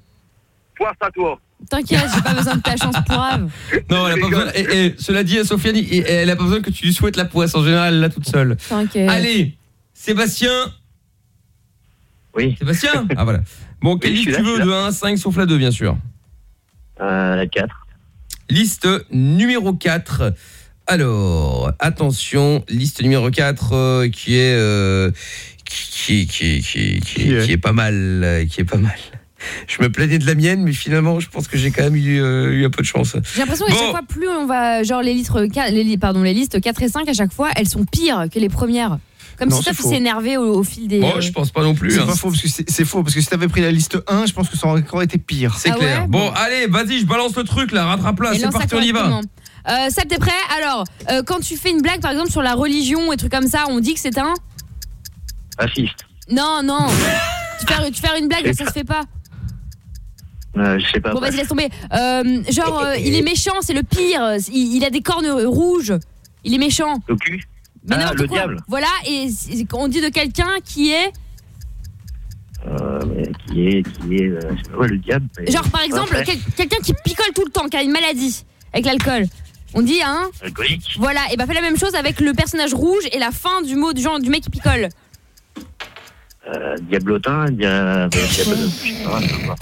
poisse à toi. T'inquiète, j'ai pas besoin de ta chance pourrave. Non, elle a pas besoin. Et, et, cela dit, Sofiane, elle a pas besoin que tu lui souhaites la poisse. En général, l'a toute seule. T'inquiète. Allez, Sébastien. Oui. Sébastien? Ah voilà. Bon, quelle Oui, tu là, veux De 1 à 5 sauf la 2, bien sûr. Euh, la 4. Liste numéro 4. Alors, attention, liste numéro 4 euh, qui est euh, qui, qui, qui, qui, qui est pas mal, qui est pas mal. Je me plaignais de la mienne, mais finalement, je pense que j'ai quand même eu, euh, eu un peu de chance. J'ai l'impression qu'à Bon. chaque fois plus on va genre les listes les, pardon, les listes 4 et 5 à chaque fois, elles sont pires que les premières. Comme Non, si s'est énervé au, au fil des Bon, je pense pas non plus. C'est hein. pas faux parce que c'est faux parce que si t'avais pris la liste 1, je pense que ça aurait encore été pire. C'est Ah clair. ouais bon, Bon. allez, vas-y, je balance le truc là, rattrape-là, Et c'est ça parti, on y va. Euh, Seb, t'es prêt? Alors, euh, quand tu fais une blague par exemple sur la religion et trucs comme ça, on dit que c'est un Raciste. Non, non. tu fais tu fais une blague, ça se fait pas. Euh, je sais pas. Bon, vas-y, laisse tomber. Euh, genre, euh, il est méchant, c'est le pire. Il, il a des cornes rouges. Il est méchant. Le cul? Mais Ah, n'importe le quoi. diable. Voilà, et on dit de quelqu'un qui est. Euh, mais qui est, qui est, euh, je sais pas, ouais, le diable. mais- Genre, par exemple, Ouais, quel- quelqu'un qui picole tout le temps, qui a une maladie avec l'alcool. On dit, hein Alcoolique. Voilà, et bah fais la même chose avec le personnage rouge et la fin du mot du genre du mec qui picole. Euh, diablotin, dia... diable... je sais pas, je sais pas.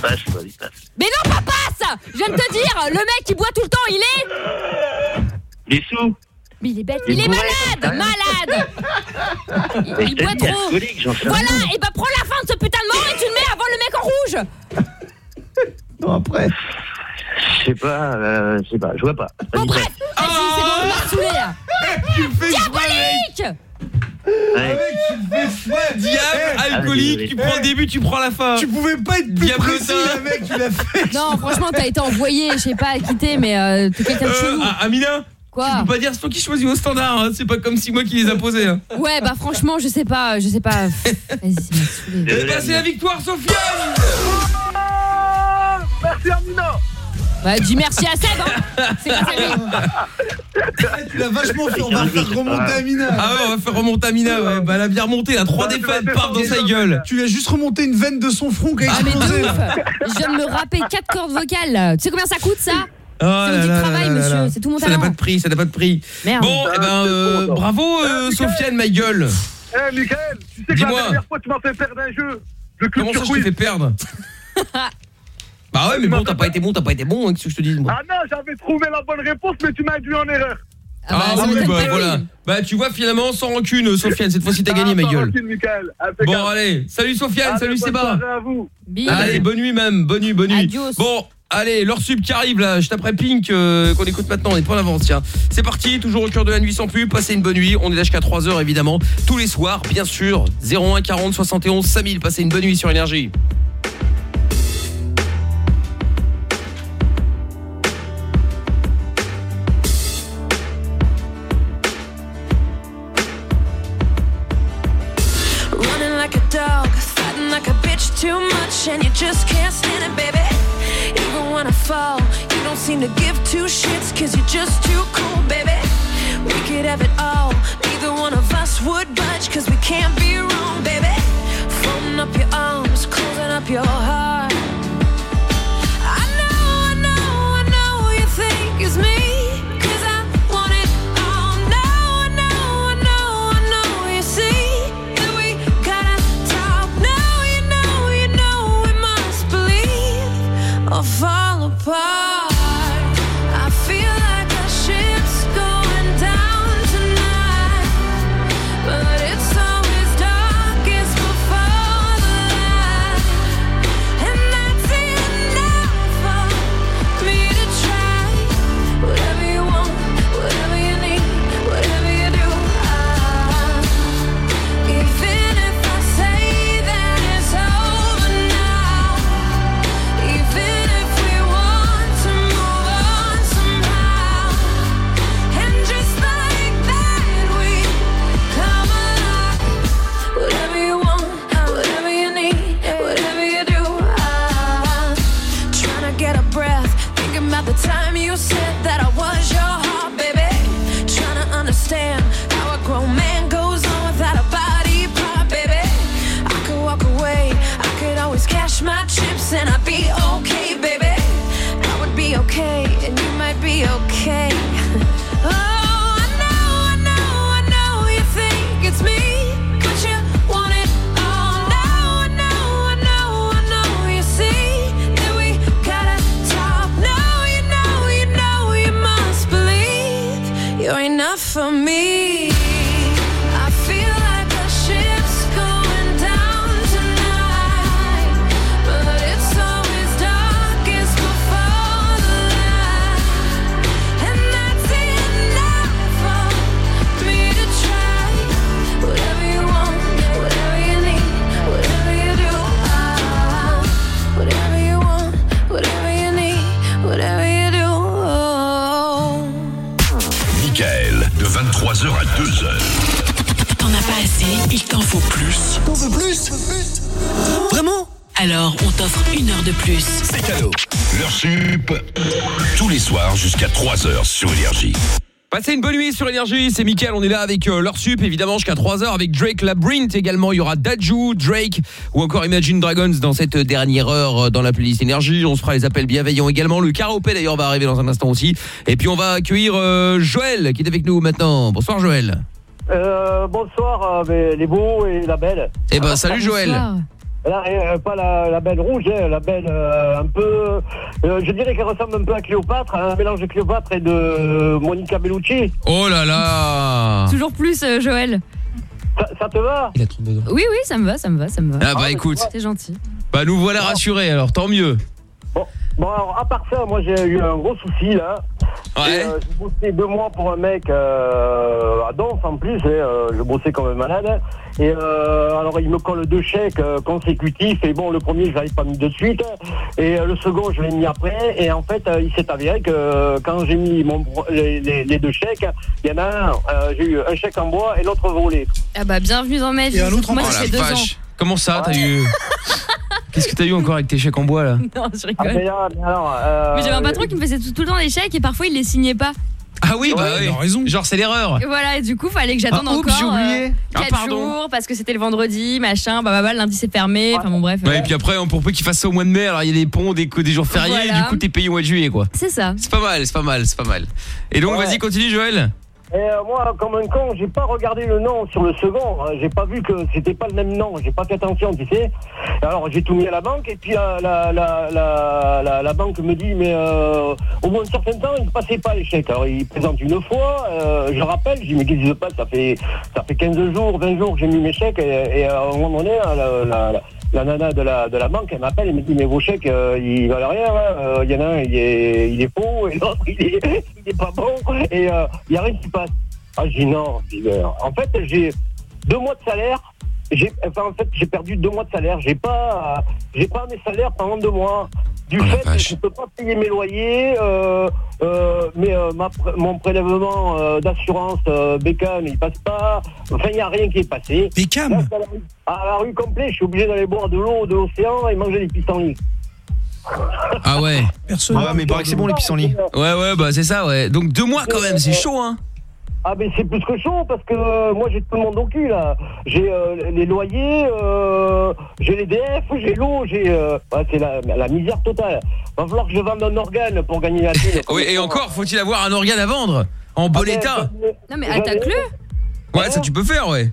Passe, vas-y, passe. Mais non, pas passe Je viens de te dire, le mec qui boit tout le temps, il est. Les sous Mais il est bête, Il il est malade Malade Il, boit trop Voilà, rien. et bah prends la fin de ce putain de mot et tu le mets avant le mec en rouge Non, après. Je sais pas, euh, je sais pas, je vois pas. Bon bref, vas-y, c'est bon, on m'a saoulé là Tu me fais Diabolique Ouais. Diable, alcoolique, tu prends le début, tu prends la fin. Tu pouvais pas être plus Diablotin. précis, là, mec, tu l'as fait. Non, franchement, t'as été envoyé, je sais pas, quitté, mais euh, t'es quelqu'un de Euh, chelou. ah, Amina Quoi Tu peux pas dire c'est toi qui choisis au standard, hein, c'est pas comme si moi qui les a posés. Hein. Ouais, bah franchement, je sais pas, je sais pas. Vas-y, ça m'a saoulé. Eh ben, c'est la victoire, Sofiane Merci, Amina. Bah, dis merci à Seb, hein C'est grâce à lui Tu l'as vachement fait, on va faire remonter Amina. Ah ouais, on va faire remonter Amina, ouais. Bah, elle a bien remonté, la 3 défaites, paf dans sa gueule. Tu lui as juste remonté une veine de son front qui a Ah, mais de explosé. ouf Je viens de me râper 4 cordes vocales. Tu sais combien ça coûte, ça? Oh C'est là travail, là là monsieur, c'est tout mon Ça n'a talent. pas de prix, ça n'a pas de prix. Merde. Bon, eh ben, euh, bravo, euh, Sofiane, ma gueule. Eh, Michael, tu sais que la Dis-moi. dernière fois, tu m'as fait perdre un jeu Comment ça, je t'ai fait perdre Bah ouais, mais bon, t'as pas été bon, t'as pas été bon, hein, qu'est-ce que je te dis, moi Ah non, j'avais trouvé la bonne réponse, mais tu m'as induit en erreur. Ah, oui, m'étonne bah pas, voilà. lui. Bah tu vois, finalement, sans rancune, Sofiane, cette fois-ci t'as gagné, ma Ah, gueule. Michael. Bon, allez, salut Sofiane, salut. Allez, bonne nuit même, bonne nuit, bonne nuit. Adios. Bon, allez, leur sub qui arrive là, je taperai Pink euh, qu'on écoute maintenant, on est pas en avance, tiens. C'est parti, toujours au cœur de la nuit sans pub, passez une bonne nuit, on est là jusqu'à 3h évidemment, tous les soirs, bien sûr, 01 40 71 5000, passez une bonne nuit sur Énergie. Running like a dog, fighting like a bitch too much, and you just can't stand it, baby. Fall, you don't seem to give two shits, cause you're just too cool, baby. We could have it all, neither one of us would budge, cause we can't be wrong, baby. Folding up your arms, closing up your heart. Alors, on t'offre une heure de plus. C'est cadeau. Leur sup, tous les soirs jusqu'à 3h sur Énergie. Passez une bonne nuit sur Énergie, c'est Mickaël, on est là avec euh, leur sup évidemment jusqu'à 3h avec Drake Labyrinth également, il y aura Daju, Drake ou encore Imagine Dragons dans cette dernière heure euh, dans la playlist Énergie, on se fera les appels bienveillants également, le karaopé d'ailleurs va arriver dans un instant aussi et puis on va accueillir euh, Joël qui est avec nous maintenant. Bonsoir Joël. Euh, bonsoir, euh, les beaux et la belle. Eh ben salut Joël. Euh, pas la, la belle rouge, hein, la belle euh, un peu. euh, je dirais qu'elle ressemble un peu à Cléopâtre, hein, un mélange de Cléopâtre et de Monica Bellucci. Oh là là. Toujours plus, euh, Joël. Ça, ça te va? Il a trop dedans. Oui, oui, ça me va, ça me va, ça me va. Ah bah écoute. C'est gentil. Bah nous voilà rassurés alors tant mieux. Bon, alors, à part ça, moi j'ai eu un gros souci là. Ouais. Et, euh, j'ai bossé deux mois pour un mec euh, à Donf en plus, et, euh, je bossais comme un malade. Et euh, alors il me colle deux chèques euh, consécutifs, et bon, le premier je l'avais pas mis de suite, et euh, le second je l'ai mis après, et en fait euh, il s'est avéré que euh, quand j'ai mis mon, les, les- les deux chèques, il y en a un, euh, j'ai eu un chèque en bois et l'autre volé. Ah bah bienvenue dans ma vie. Moi, oh ça la fait deux ans. Comment ça t'as eu Qu'est-ce que t'as eu encore avec tes chèques en bois là Non, je Ah, rigole. mais là, mais alors, euh, Mais j'avais un patron qui me faisait tout, tout le temps des chèques et parfois il les signait pas. Ah oui bah oui. Genre c'est l'erreur. Et voilà, et du coup, fallait que j'attende Ah, oups, encore j'ai oublié. Ah, 4 pardon. jours parce que c'était le vendredi, machin, bah, bah, bah, lundi c'est fermé, enfin bon bref. Ouais, et puis après, on- pour peu qu'il fasse ça au mois de mai, alors il y a des ponts, des, des jours fériés, Voilà. du coup t'es payé au mois de juillet quoi. C'est ça. C'est pas mal, c'est pas mal, c'est pas mal. Et donc Ouais. vas-y, continue Joël. Et euh, moi, comme un con, j'ai pas regardé le nom sur le second. hein. J'ai pas vu que c'était pas le même nom. J'ai pas fait attention, tu sais. Alors j'ai tout mis à la banque et puis euh, la, la, la, la, banque me dit mais euh, au bout d'un certain temps il ne passait pas les chèques. Alors il présente une fois, euh, je rappelle, je dis mais qu'est-ce qui se Ça fait ça fait 15 jours, 20 jours que j'ai mis mes chèques et, et à un moment donné la, la, nana de la, de la banque, elle m'appelle et me dit mais vos chèques euh, ils valent rien. hein. Euh, Il y en a un il est, il est faux et l'autre il est, il est pas bon et euh, il y a rien qui passe. Ah, j'ai dit non. Euh, En fait, j'ai deux mois de salaire. J'ai, enfin, en fait, j'ai perdu deux mois de salaire. J'ai pas, j'ai pas mes salaires pendant deux mois. Du fait que je peux pas payer mes loyers, euh, euh, mais euh, ma mon prélèvement euh, d'assurance euh, Bécam, il passe pas. Enfin, il y a rien qui est passé. Bécam à la, rue, à la rue complète, je suis obligé d'aller boire de l'eau de l'océan et manger des pissenlits. Ah ouais. Personne. Ouais, mais il paraît que c'est bon les pissenlits. Ouais ouais, bah c'est ça ouais. Donc deux mois quand même, c'est chaud hein. Ah mais c'est plus que chaud parce que euh, moi j'ai tout le monde au cul là. J'ai euh, les loyers, euh, j'ai les DF, j'ai l'eau, j'ai... euh, ouais, c'est la, la misère totale. Va falloir que je vende un organe pour gagner la thune. Oui, et encore, faut-il avoir un organe à vendre En bon mais, état Non mais attaque-le. Ouais, ça tu peux faire, ouais.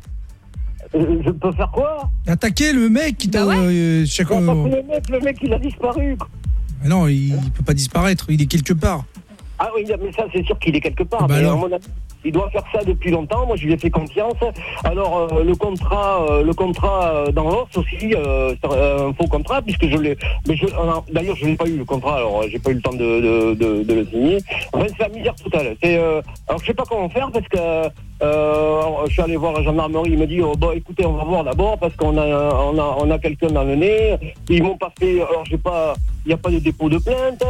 Je peux faire quoi? Attaquer le mec qui t'a. Bah chaque- Non, parce que le mec, le mec il a disparu. mais non, il, il peut pas disparaître. Il est quelque part. Ah oui, mais ça c'est sûr qu'il est quelque part. Ah bah mais alors. à mon avis, il doit faire ça depuis longtemps. Moi, je lui ai fait confiance. Alors euh, le contrat, euh, le contrat euh, dans l'os aussi, c'est un faux contrat puisque je l'ai. Mais je, euh, d'ailleurs, je l'ai pas eu le contrat. Alors j'ai pas eu le temps de, de, de, de le signer. Enfin, c'est la misère totale. C'est. alors je sais pas comment faire parce que. Je suis allé voir la gendarmerie, il me dit oh, bon écoutez on va voir d'abord parce qu'on a on a on a quelqu'un dans le nez. Ils m'ont pas fait alors j'ai pas il n'y a pas de dépôt de plainte.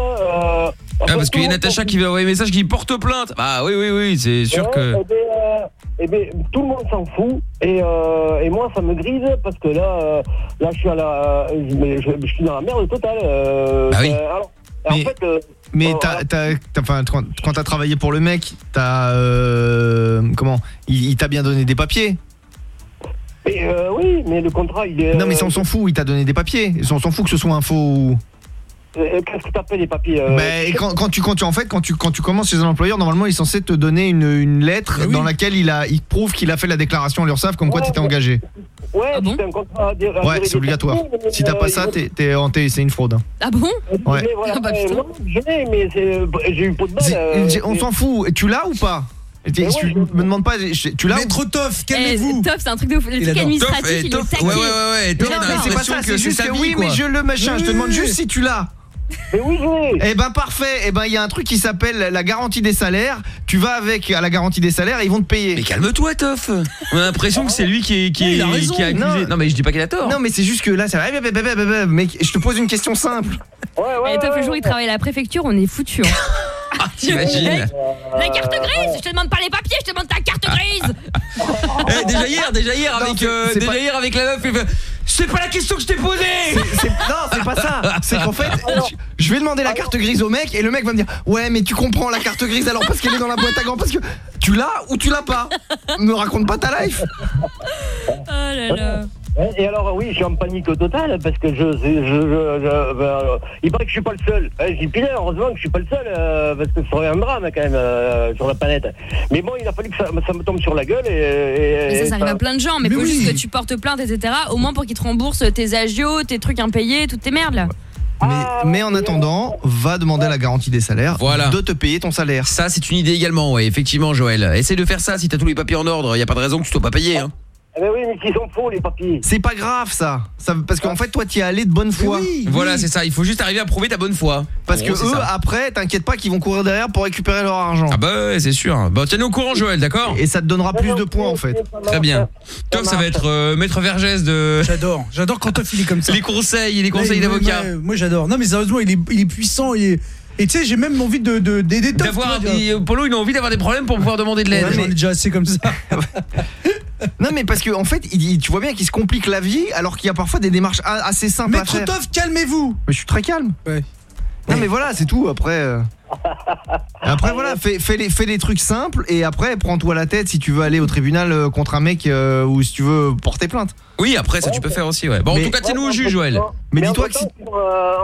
Ah, parce qu'il y a Natacha qui va envoyer un message qui porte plainte. Bah oui, oui, oui, c'est sûr Que. eh ben, euh, eh ben, tout le monde s'en fout et, euh, et moi ça me grise parce que là, euh, là je suis à la, je, mais je- je suis dans la merde totale. euh, Bah oui. en Mais- fait, Mais t'as- enfin, quand, quand t'as travaillé pour le mec, t'as euh, comment Il, il t'a bien donné des papiers? Mais, euh, oui, mais le contrat il est. Non, mais ça on s'en fout. Il t'a donné des papiers. On s'en fout que ce soit un faux. ou- Qu'est-ce que t'appelles les papiers euh, Mais quand, quand tu quand tu en fait quand tu quand tu commences chez un employeur normalement il est censé te donner une, une lettre dans laquelle il a il prouve qu'il a fait la déclaration à l'URSSAF comme quoi tu étais engagé. Ouais, dire- à Ouais, c'est obligatoire. Si t'as pas euh, ça, t'es t'es t'es- c'est une fraude. hein. Ah bon Ouais. Mais voilà, Ah bah, euh, non, je mais c'est- j'ai eu peau de balle. Euh, On s'en fout. Tu l'as ou pas? Tu ouais, tu me demandes pas. Tu l'as Maître Toff, Eh, Top, c'est un truc de ouf. Le Il truc administratif, Top, eh, il est taqué. ouais, ouais, ouais, ouais, c'est pas ça, c'est juste que oui, quoi. mais je le machin, je te demande Oui. juste si tu l'as. Mais oui, je l'ai. Eh ben parfait, eh ben il y a un truc qui s'appelle la garantie des salaires. Tu vas avec à la garantie des salaires et ils vont te payer. Mais calme-toi, Toff. On a l'impression que c'est lui qui est, qui Ouais, est, il a qui accusé. Non. Non. mais je dis pas qu'il a tort. Non mais c'est juste que là ça va. Mec, je te pose une question simple. Et Top, le jour où il travaille à la préfecture, on est foutu. hein. Ah, T'imagines La carte grise Je te demande pas les papiers, je te demande ta carte grise Eh, déjà hier, déjà hier Non, avec c'est- euh, c'est déjà pas- hier avec la meuf, il fait, c'est pas la question que je t'ai posée. C'est- non, c'est pas ça. C'est qu'en fait, je- je vais demander la carte grise au mec et le mec va me dire Ouais, mais tu comprends la carte grise alors parce qu'elle est dans la boîte à gants parce que tu l'as ou tu l'as pas? Me raconte pas ta life. Oh là là. Ouais, Et alors oui, je suis en panique totale parce que je, je, je, je- ben, il paraît que je suis pas le seul. Je dis putain, heureusement que je suis pas le seul euh, parce que ce serait un drame quand même euh, sur la planète. Mais bon, il a fallu que ça, ça me tombe sur la gueule et, et- Mais ça, ça arrive à plein de gens, mais, Mais faut oui. juste que tu portes plainte, etc. Au moins pour qu'ils te remboursent tes agios, tes trucs impayés, toutes tes merdes là. Mais, mais en attendant, va demander la garantie des salaires Voilà. de te payer ton salaire. Ça, c'est une idée également, ouais, effectivement, Joël. Essaye de faire ça si t'as tous les papiers en ordre. Y a pas de raison que tu sois pas payé, hein. Eh ben oui, mais qu'ils sont faux les papiers. C'est pas grave ça. ça parce qu'en fait, toi, tu es allé de bonne foi. Voilà, c'est ça. Il faut juste arriver à prouver ta bonne foi. Parce En que gros, eux, ça. après, t'inquiète pas qu'ils vont courir derrière pour récupérer leur argent. Ah bah ouais, c'est sûr. Bon, tiens-nous au courant, Joël, d'accord Et ça te donnera plus de points en fait. Très bien. Top, ça va être euh, Maître Vergès de. J'adore, j'adore quand Toff il est comme ça. Les conseils, les conseils d'avocat. Moi j'adore. Non mais sérieusement, il est, il est puissant, il est... Et tu sais, j'ai même envie de de- d'aider Toff. D'avoir, Polo, il a envie d'avoir des problèmes pour pouvoir demander de l'aide. Ouais, J'en ai déjà assez comme ça. Non mais parce que en fait, il, tu vois bien qu'il se complique la vie alors qu'il y a parfois des démarches a- assez simples à Maître faire. Toff, calmez-vous Mais je suis très calme. Ouais. Non mais voilà, c'est tout. Après, euh, après voilà, fais, fais, les, fais les trucs simples et après prends-toi la tête si tu veux aller au tribunal euh, contre un mec euh, ou si tu veux porter plainte. Oui, après, ça, tu peux faire aussi, ouais. Bon, en tout cas, tiens-nous au jus, Joël. Mais dis-toi que si...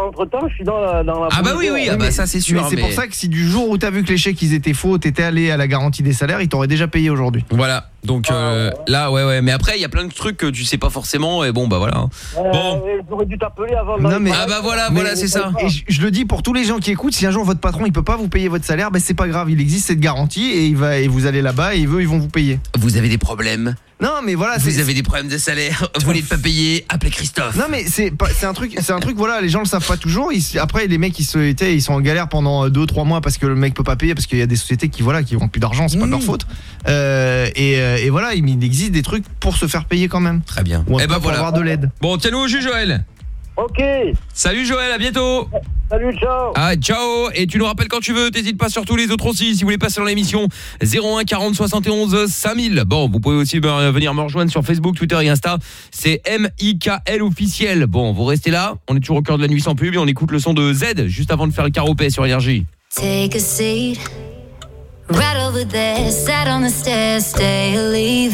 entre temps, je suis dans la, dans la Ah bah oui, oui, ah bah ça, c'est sûr. Mais c'est pour ça que si du jour où t'as vu que les chèques ils étaient faux, t'étais allé à la garantie des salaires, ils t'auraient déjà payé aujourd'hui. Voilà. Donc euh, là, ouais, ouais. Mais après, il y a plein de trucs que tu sais pas forcément. Et bon, bah voilà. Bon. Euh, J'aurais dû t'appeler avant. Non mais Ah bah voilà, Mais- voilà, c'est ça. Et je, je le dis pour tous les gens qui écoutent, si un jour votre patron il peut pas vous payer votre salaire, ben c'est pas grave, il existe cette garantie et il va et vous allez là-bas et eux ils vont vous payer. Vous avez des problèmes? Non mais voilà, Vous avez des problèmes de salaire. Vous n'êtes pas payé. Appelez Christophe. non mais c'est pas- c'est un truc c'est un truc voilà les gens le savent pas toujours ils- après les mecs ils se sais, ils sont en galère pendant 2 3 mois parce que le mec peut pas payer parce qu'il y a des sociétés qui voilà qui ont plus d'argent c'est pas de leur faute Euh, et, euh, et voilà il il existe des trucs pour se faire payer quand même Très bien. ou en Eh tout ben pour voilà. avoir de l'aide Bon, tiens-nous au jus, Joël. Ok. Salut, Joël. À bientôt. Salut, ciao. Ah, ciao. Et tu nous rappelles quand tu veux. T'hésites pas sur tous les autres aussi. Si vous voulez passer dans l'émission 01 40 71 5000. Bon, vous pouvez aussi ben, venir me rejoindre sur Facebook, Twitter et Insta. C'est M-I-K-L officiel. Bon, vous restez là. On est toujours au cœur de la nuit sans pub et on écoute le son de Z juste avant de faire le caropé sur énergie. Take a seat. Right over there, sat on the stairs, stay or leave.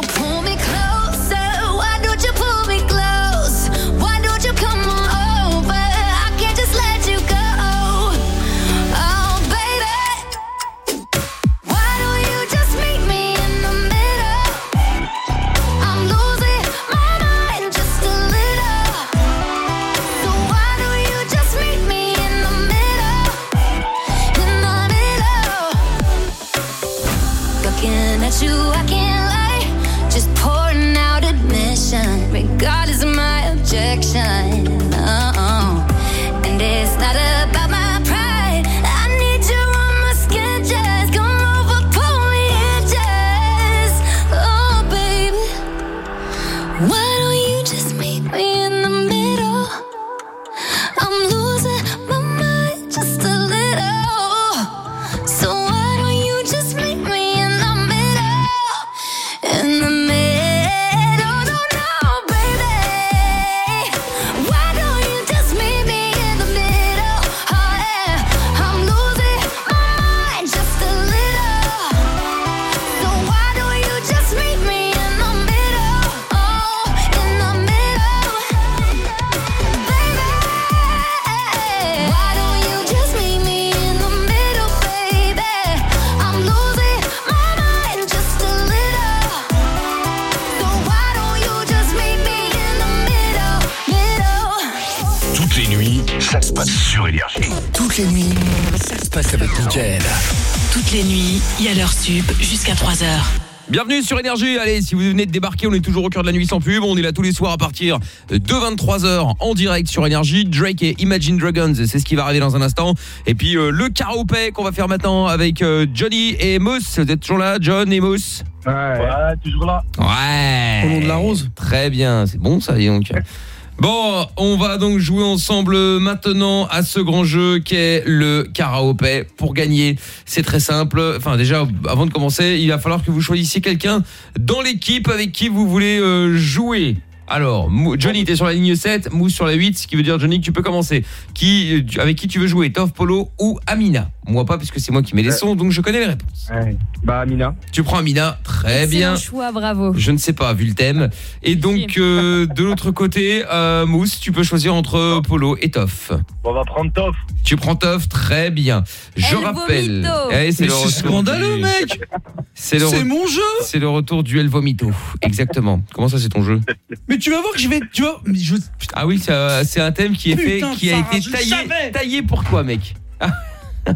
Toutes les nuits, ça se passe avec Mickaël. Toutes les nuits, il y a l'heure sup jusqu'à 3h. Bienvenue sur Énergie. Allez, si vous venez de débarquer, on est toujours au cœur de la nuit sans pub. On est là tous les soirs à partir de 23h en direct sur Énergie. Drake et Imagine Dragons, c'est ce qui va arriver dans un instant. Et puis euh, le karaopé qu'on va faire maintenant avec euh, Johnny et Mousse. Vous êtes toujours là, John et Mousse? Ouais, toujours là. Ouais. Au nom de la rose. Très bien, c'est bon ça, dis donc. Bon, on va donc jouer ensemble maintenant à ce grand jeu qu'est le karaopé. Pour gagner, c'est très simple. Enfin déjà, avant de commencer, il va falloir que vous choisissiez quelqu'un dans l'équipe avec qui vous voulez euh, jouer. Alors, Johnny, t'es sur la ligne 7, Mousse sur la 8, ce qui veut dire, Johnny, tu peux commencer. Qui, euh, avec qui tu veux jouer Toff, Polo ou Amina? Moi pas, puisque c'est moi qui mets les sons, donc je connais les réponses. Bah, Amina. Tu prends Amina, très bien. Excellent choix, bravo. Je ne sais pas, vu le thème. Et donc, euh, de l'autre côté, euh, Mousse, tu peux choisir entre Polo et Toff. On va prendre Toff. Tu prends Toff, très bien. Je El rappelle. Eh, c'est le retour scandaleux, du- mec. C'est C'est re- mon jeu. C'est le retour du El Vomito. Exactement. Comment ça, c'est ton jeu? Mais tu vas voir que je vais. Tu vois, mais je- Ah oui, c'est c'est un thème qui est fait, Putain, qui a été taillé, savais. taillé pour toi, mec.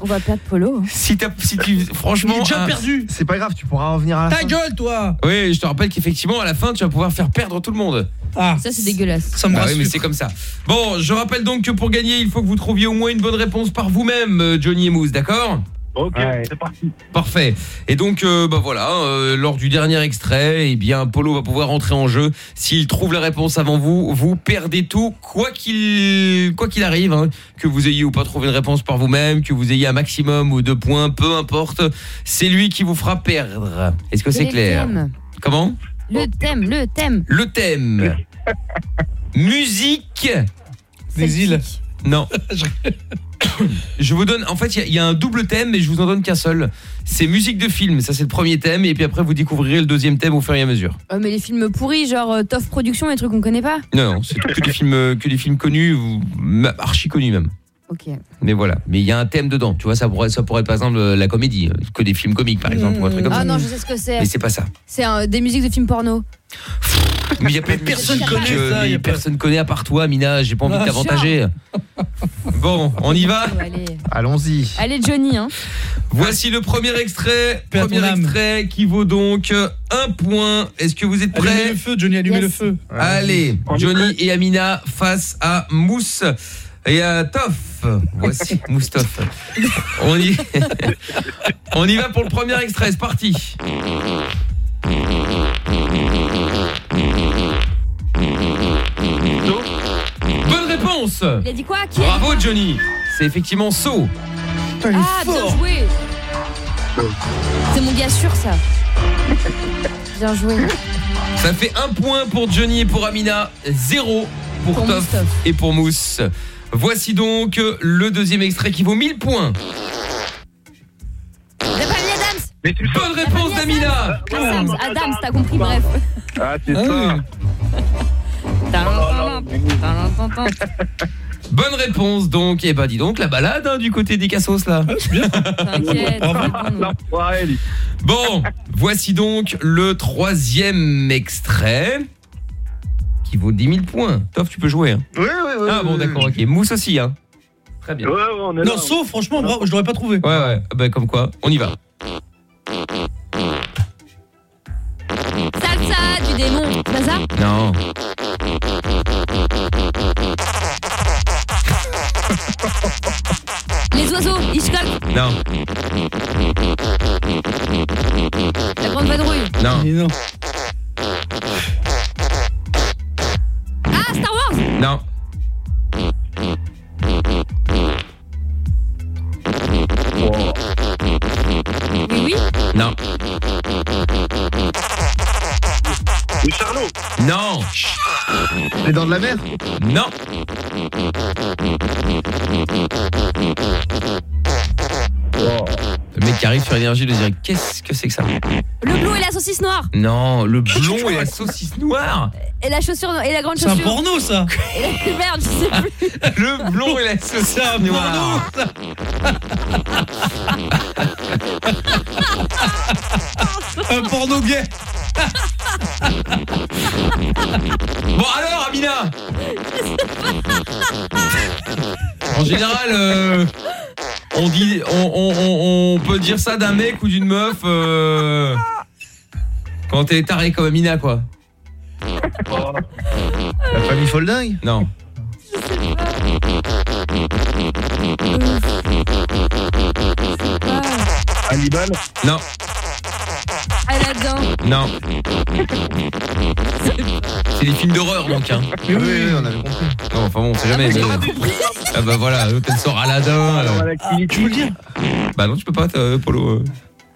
On va perdre Polo. Si, t'as- si tu, franchement, déjà un- perdu. C'est pas grave, tu pourras revenir à la Ta fin. gueule, toi. Oui, je te rappelle qu'effectivement, à la fin, tu vas pouvoir faire perdre tout le monde. Ah, Ça, c'est dégueulasse. ça me Ah oui, rassure. mais c'est comme ça. Bon, je rappelle donc que pour gagner, il faut que vous trouviez au moins une bonne réponse par vous-même, euh, Johnny et Mousse, d'accord? Ok, c'est parti. Parfait. Et donc, euh, bah voilà, euh, lors du dernier extrait, eh bien, Polo va pouvoir entrer en jeu. S'il trouve la réponse avant vous, vous perdez tout, quoi qu'il quoi qu'il arrive, hein. que vous ayez ou pas trouvé une réponse par vous-même, que vous ayez un maximum ou deux points, peu importe, c'est lui qui vous fera perdre. Est-ce que c'est clair thème Comment Le thème, le thème. Le thème. Musique. Des îles. Non. je vous donne en fait il y a- il y, a un double thème mais je vous en donne qu'un seul. C'est musique de film, ça c'est le premier thème et puis après vous découvrirez le deuxième thème au fur et à mesure. Oh, mais les films pourris, genre euh, Toff Production, les trucs qu'on connaît pas? Non non, c'est que des films euh, que des films connus ou archi connus même. Ok. Mais voilà, mais il y a un thème dedans, tu vois ça pourrait ça pourrait être par exemple euh, la comédie, que des films comiques par exemple ou un truc comme Ah ça. non, je sais ce que c'est. Mais c'est pas ça. C'est un- des musiques de films porno. Mais il y a de personne connaît ça, y a pas- personne connaît à part toi Mina, j'ai pas envie de Ah, t'avantager. Bon, on y va Allons-y. Allez Johnny, hein. Voici le premier extrait, premier âme. extrait qui vaut donc un point. Est-ce que vous êtes Allumez prêts? le feu, Johnny, allumez Yes. le feu. Allez, Johnny et Amina face à Mousse et à Toff. Voici Moustoff. On y On y va pour le premier extrait, c'est parti. Bonne réponse. Il a dit quoi Qui Bravo Johnny. C'est effectivement So. Ah, bien joué. C'est mon gars sûr, ça. Bien joué. Ça fait un point pour Johnny et pour Amina, zéro pour, Pour Toff Moustapha. et pour Mousse. Voici donc le deuxième extrait qui vaut 1000 points. Mais tu Bonne réponse d'Amina. Adams, Adams, t'as compris, bref. Ah, c'est Ah ça. Bonne réponse donc. Et bah dis donc la balade hein, du côté des cassos là. Lui. Bon, voici donc le troisième extrait qui vaut 10 000 points. Toff, tu peux jouer. hein. Ouais, ouais, ouais. Ah bon, d'accord, ok. Mousse aussi, hein. Très bien. Ouais, ouais, on est là. Non, sauf, franchement, bravo, je l'aurais pas trouvé. Ouais, ouais. Bah, comme quoi, on y va. Salsa du démon. C'est pas ça Non. Les oiseaux, Hitchcock, Non. la grande vadrouille. Non. Mais non. Non. Oui, oui. Non. Charlot. Non. Les dents de la mer Non. Le mec qui arrive sur énergie de dire qu'est-ce que c'est que ça Le bleu et la saucisse noire. Non, le blond et la saucisse noire. Et la chaussure et la grande C'est un chaussure. porno, ça. Et la... Merde, je sais plus. Le blond et la saucisse C'est un noire. porno, ça. Un porno gay. Bon alors Amina En général euh, on dit on, on- on- on peut dire ça d'un mec ou d'une meuf euh, quand t'es taré comme Amina quoi. La famille Folding Non. Hannibal. Non. Aladdin. Non. C'est des films d'horreur donc hein. Oui, oui, oui, on avait compris. Non, enfin bon, on sait jamais. mais- Ah bah voilà, elle sort Aladdin. euh. Tu peux le dire Bah non, tu peux pas, euh, Polo. euh.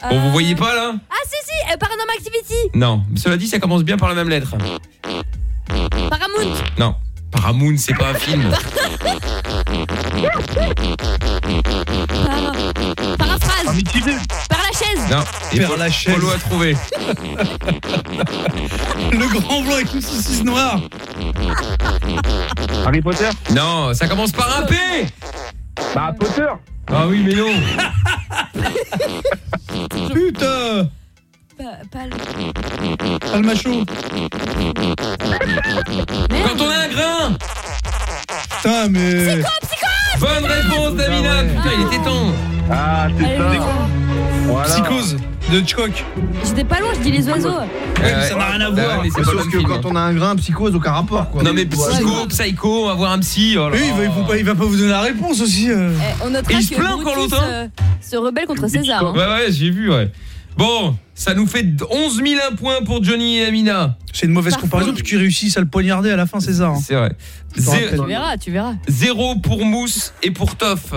Bon, vous voyez pas là Ah, si, si, euh, Paranormal Activity. Non. Mais cela dit, ça commence bien par la même lettre. Paramount. Non. Paramount, c'est pas un film. Para... Par la chaise. Non. Et Père Polo- Lachaise. Polo a trouvé. Le grand blanc avec une saucisse noire. Harry Potter? Non, ça commence par un P. Bah, Potter. Ah oui, mais non. Putain. Pa- pal- Pas le macho. Quand on a un grain. Putain, mais. Bonne réponse, Damina. Putain, il était temps. Ah, c'est ça. Voilà. Psychose de Hitchcock. J'étais pas loin, je dis les oiseaux. mais ça n'a rien à Bah voir. ouais, mais c'est pas même que film. quand on a un grain, psychose, aucun rapport, quoi. Non mais psycho, psycho, on va voir un psy. oh là Oui, il va, là. il faut pas, il va pas vous donner la réponse aussi. euh. Eh, on notera Et il se que plaint encore, Brutus, l'autre, hein euh, se rebelle contre César. hein. Ouais, ouais, j'ai vu, ouais. Bon, ça nous fait 11 001 points pour Johnny et Amina. C'est une mauvaise comparaison parce qu'ils réussissent à le poignarder à la fin, César. hein. C'est vrai. Zé-. Tu verras, tu verras. Zéro pour Mousse et pour Toff.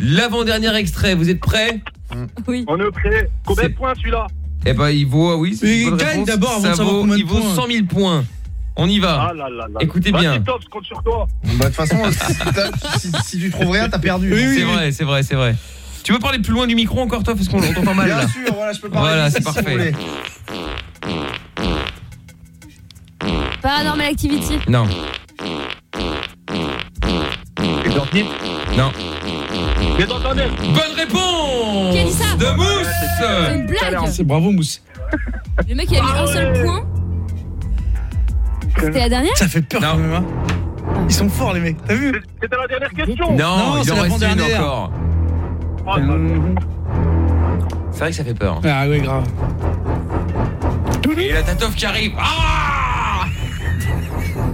L'avant-dernier extrait, vous êtes prêts Oui. On est prêt. Combien C'est- de points celui-là Eh ben, il vaut, ah oui, c'est Mais bonne gagne d'abord avant Ça de savoir vaut- combien de Il vaut points. 100 000 points. On y va. Ah là là là. Écoutez Vas-y, bien. Top, je compte sur toi. Bah, de toute façon, si, t'as- si- si tu trouves rien, t'as perdu. c'est vrai, c'est vrai, c'est vrai. Tu peux parler plus loin du micro encore, toi, parce qu'on t'entend mal Bien là. sûr, voilà, je peux parler Voilà, c'est si parfait. Paranormal Activity. Non. Non. Bonne réponse Qui a dit ça De Mousse C'est une blague C'est bravo Mousse. Le mec il a mis un seul point. C'était la dernière Ça fait peur quand même hein. Ils sont forts les mecs, t'as vu C'était la dernière question. Non, il c'est en reste une encore. Oh là. C'est vrai que ça fait peur. Ah ouais grave. Et la Tatoff qui arrive. Ah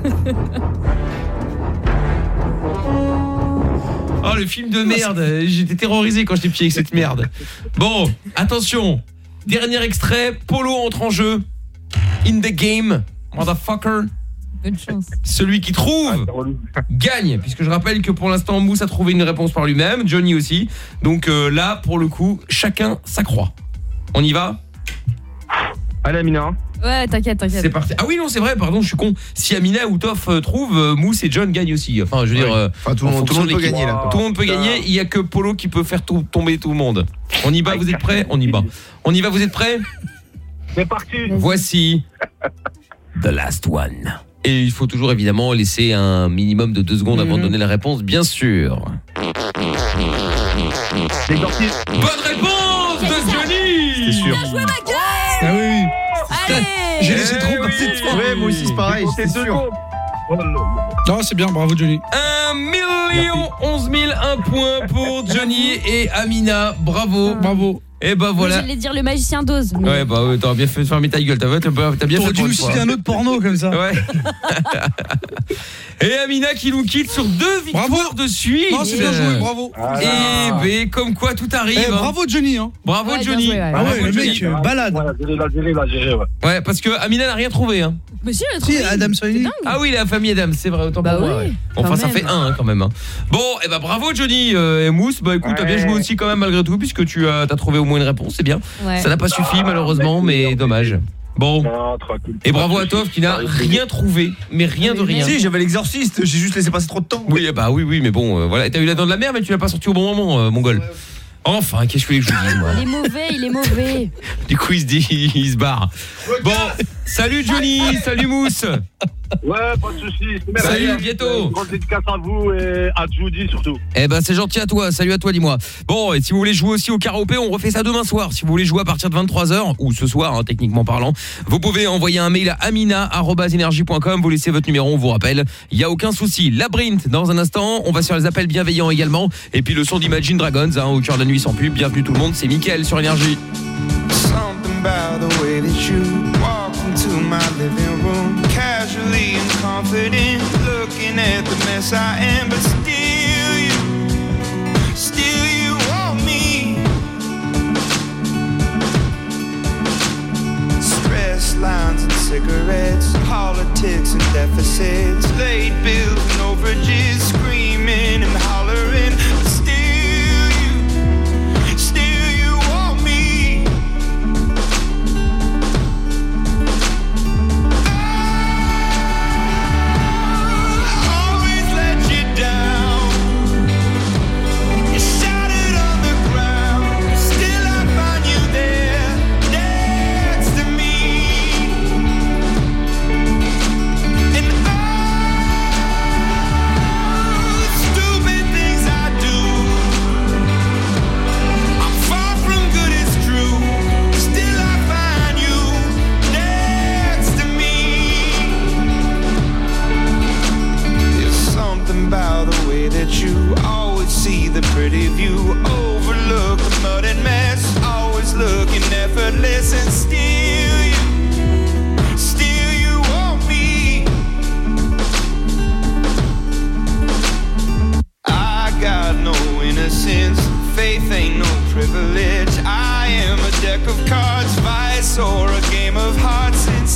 Oh le film de merde, j'étais terrorisé quand j'étais pied avec cette merde. Bon, attention. Dernier extrait, Polo entre en jeu. In the game, motherfucker. Bonne chance. Celui qui trouve gagne, puisque je rappelle que pour l'instant Mousse a trouvé une réponse par lui-même, Johnny aussi. Donc euh, là, pour le coup, chacun s'accroît. On y va Allez, Amina. Ouais, t'inquiète, t'inquiète. C'est parti. Ah oui, non, c'est vrai, pardon, je suis con. Si Amina ou Toff euh, trouve, euh, Mousse et John gagnent aussi. Enfin, je veux Ouais. dire, euh, Enfin, tout le en monde- tout le fonction monde de peut gagner, là. Tout le monde peut gagner. Il y a que Polo qui peut faire tout- tomber tout le monde. On y va, vous êtes prêts? On y va. On y va, vous êtes prêts? C'est parti. Voici The Last One. Et il faut toujours évidemment laisser un minimum de deux secondes avant de donner la réponse, bien sûr. Bonne réponse de Johnny C'est sûr. Bien joué, ma gueule Ah oui J'ai laissé trop passer. Ouais, moi aussi, c'est pareil, c'est sûr. Non, c'est bien, bravo Johnny. 1 million 11 000, un point pour Johnny et Amina. Bravo. Bravo. Et ben Moi, voilà. J'allais dire le magicien d'ose. mais- Ouais, bah ouais, t'aurais bien fait de fermer ta gueule. T'as bien T'aurais fait dû pour nous citer un autre porno comme ça. Ouais. Et Amina qui nous quitte sur deux victoires Bravo. de suite. Non, c'est bien joué, bravo. Et ben, comme quoi tout arrive. Eh, hein. bravo Johnny hein. Bravo Ouais, bien Johnny. joué, ouais. Ah Bravo, ouais, le Johnny. mec euh, balade. Voilà. Ouais, parce que Amina n'a rien trouvé. Hein. Mais si, elle a Si, trouvé. Adam dingue. Ah oui, la famille Adam, c'est vrai, autant Bah pour moi. oui, ouais. Enfin, ça même. fait un hein, quand même. hein. Bon, et ben bravo Johnny euh, et Mousse. Bah écoute, t'as bien Ouais. joué aussi quand même malgré tout, puisque tu as, t'as trouvé au moins une réponse, c'est bien. Ouais. Ça n'a pas suffi malheureusement, mais dommage. Bon. Et bravo à Toff qui n'a rien trouvé, mais rien de rien. Si, j'avais l'exorciste, j'ai juste laissé passer trop de temps. Oui, bah oui, oui, mais bon, euh, voilà. T'as eu la dent de la mer, mais tu l'as pas sorti au bon moment, euh, mongol. Enfin, qu'est-ce que je vous dis, moi Il est mauvais, il est mauvais. Du coup, il se dit, il se barre. Bon, salut Johnny, salut Mousse. Ouais, pas de soucis. Merci. Salut, bientôt. Une grosse dédicace à vous et à Judy surtout. Eh ben, c'est gentil à toi. Salut à toi, dis-moi. Bon, et si vous voulez jouer aussi au karaopé, on refait ça demain soir. Si vous voulez jouer à partir de 23h, ou ce soir, hein, techniquement parlant, vous pouvez envoyer un mail à amina.energie.com. Vous laissez votre numéro, on vous rappelle. Il y a aucun souci. Labyrinth, dans un instant. On va sur les appels bienveillants également. Et puis le son d'Imagine Dragons, hein, au cœur de la nuit sans pub. Bienvenue tout le monde. C'est Mickaël sur Énergie. Something about the way that you walk into my living room, and confident, looking at the mess I am, but still you, still you want me. Stress lines and cigarettes, politics and deficits, late bills and overages, screaming of cards, vice or a game of hearts, and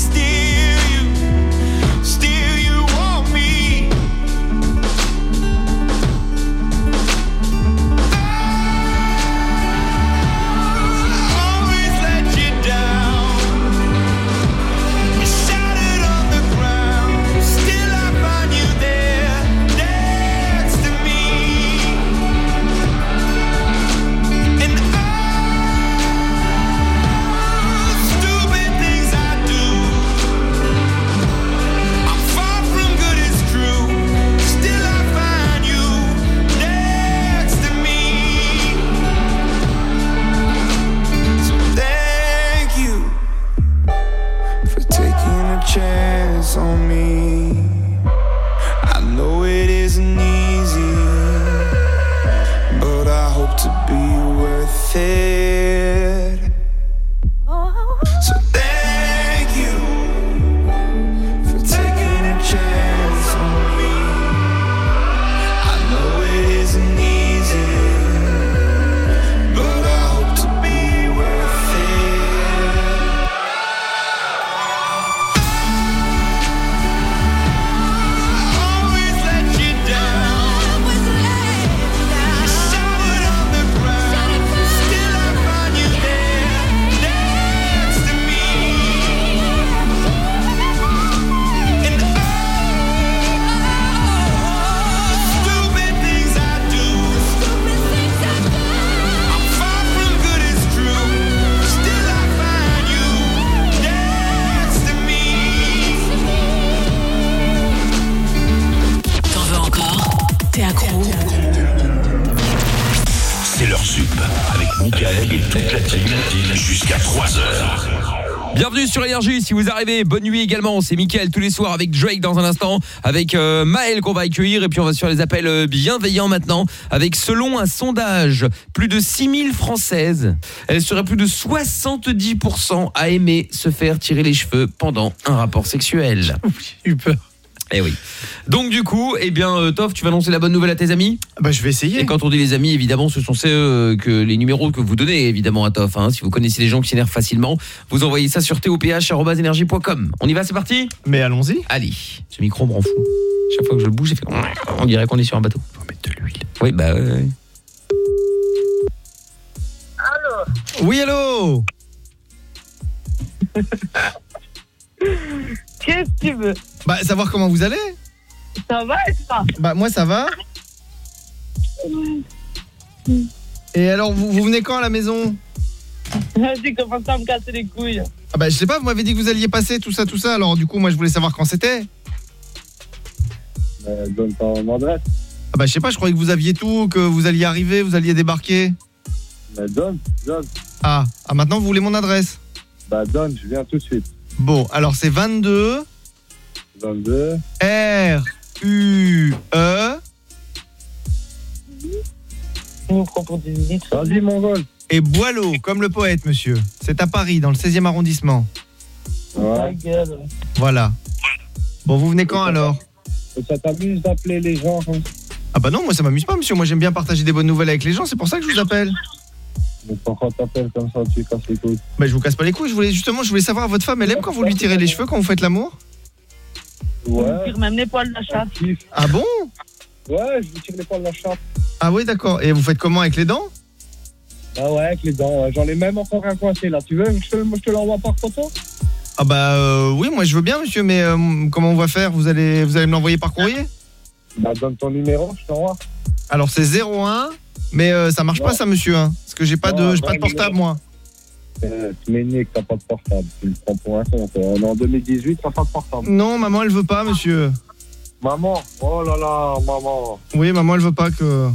Si vous arrivez, bonne nuit également, c'est Mickaël tous les soirs avec Drake dans un instant, avec euh, Maël qu'on va accueillir et puis on va sur les appels euh, bienveillants maintenant, avec selon un sondage, plus de 6000 Françaises, elles seraient plus de 70% à aimer se faire tirer les cheveux pendant un rapport sexuel. J'ai eu peur. Eh oui. Donc du coup, eh bien euh, Toff, tu vas annoncer la bonne nouvelle à tes amis? Bah je vais essayer. Et quand on dit les amis, évidemment, ce sont ceux euh, que les numéros que vous donnez évidemment à Toff hein. si vous connaissez les gens qui s'énervent facilement, vous envoyez ça sur toph@energie.com. On y va, c'est parti? Mais allons-y. Allez, ce micro me rend fou. Chaque fois que je le bouge, j'ai fait on dirait qu'on est sur un bateau. Faut mettre de l'huile. Oui, bah ouais, ouais. Oui, allô? Qu'est-ce que tu veux? Bah savoir comment vous allez Ça va et ça Bah moi ça va. Et alors vous, vous venez quand à la maison? Vas-y, commence à me casser les couilles. Ah bah je sais pas, vous m'avez dit que vous alliez passer tout ça tout ça alors du coup moi je voulais savoir quand c'était. donne ton adresse. Ah bah je sais pas, je croyais que vous aviez tout, que vous alliez arriver, vous alliez débarquer. Bah, donne, donne. Ah, ah maintenant vous voulez mon adresse Bah, donne, je viens tout de suite. Bon, alors c'est 22 22 R U E nous prend pour des minutes. Vas-y, Mongol. et Boileau, comme le poète, monsieur. C'est à Paris, dans le 16e arrondissement. Gueule. Voilà. Bon, vous venez quand alors? Ça t'amuse d'appeler les gens ça Ah bah non, moi ça m'amuse pas, monsieur. Moi j'aime bien partager des bonnes nouvelles avec les gens, c'est pour ça que je vous appelle. Mais pourquoi t'appelles comme ça Tu casses les couilles. Bah je vous casse pas les couilles, je voulais justement, je voulais savoir, votre femme, elle aime quand vous lui tirez les cheveux, quand vous faites l'amour? Ouais. tire même les poils de la chatte. Ah bon? Ouais, je vous tire les poils de la chatte. Ah oui, d'accord. Et vous faites comment avec les dents? Ah ouais, avec les dents. ouais. J'en ai même encore un coincé là. Tu veux Je te, moi, je te l'envoie par photo? Ah bah euh, oui, moi je veux bien, monsieur, mais euh, comment on va faire? Vous allez, vous allez me l'envoyer par courrier? Bah, donne ton numéro, je t'envoie. Alors c'est 01, mais euh, ça marche pas ça, monsieur, hein, parce que j'ai pas de, j'ai pas de portable moi. Euh, tu m'énerves que t'as pas de portable. Tu le prends pour un con. On est en 2018, t'as pas de portable. Non, maman elle veut pas, monsieur. Maman, oh là là, maman. Oui, maman elle veut pas que.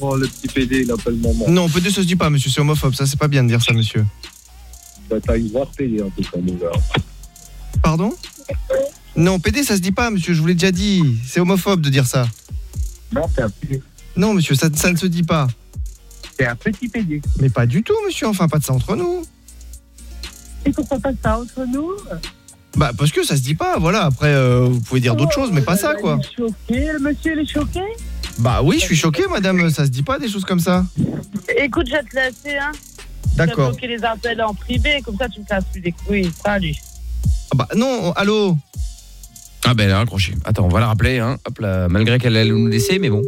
Oh, le petit PD, il appelle maman. Non, PD ça se dit pas, monsieur, c'est homophobe, ça c'est pas bien de dire ça, monsieur. Bah, t'as une voix de PD en tout cas, mon gars. Pardon? Non, PD ça se dit pas, monsieur, je vous l'ai déjà dit. C'est homophobe de dire ça. Non, t'es un PD. Non, monsieur, ça, ça ne se dit pas. T'es un petit PD. Mais pas du tout, monsieur, enfin pas de ça entre nous. Et pourquoi pas ça entre nous? Bah parce que ça se dit pas, voilà, après euh, vous pouvez dire d'autres choses, mais pas ça quoi. Il est choqué, le monsieur, il est choqué? Bah oui, je suis choqué, madame, ça se dit pas des choses comme ça. Écoute, je vais te laisser, hein. D'accord. Je vais bloquer les appels en privé, comme ça tu me casses plus les couilles. Salut. Ah bah non, allô? Ah ben elle a raccroché. Attends, on va la rappeler hein. Hop là, malgré qu'elle allait nous laisser mais bon.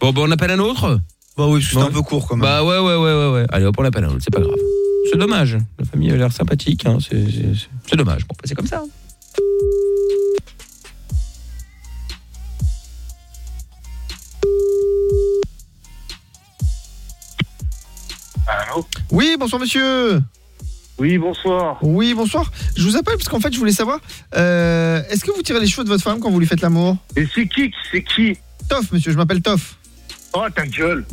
Bon, bon on appelle un autre Bah oui, c'est un peu court quand même. Bah ouais, ouais, ouais, ouais, ouais. Allez, hop, on l'appelle un autre, c'est pas grave. C'est dommage. La famille a l'air sympathique, hein. c'est c'est- c'est- c'est dommage. Bon, bah, c'est comme ça. hein. Allô Oui, bonsoir monsieur. Oui, bonsoir. Oui, bonsoir. Je vous appelle parce qu'en fait, je voulais savoir, euh, est-ce que vous tirez les cheveux de votre femme quand vous lui faites l'amour? Et c'est qui? C'est qui? Toff, monsieur, je m'appelle Toff. Oh, ta gueule.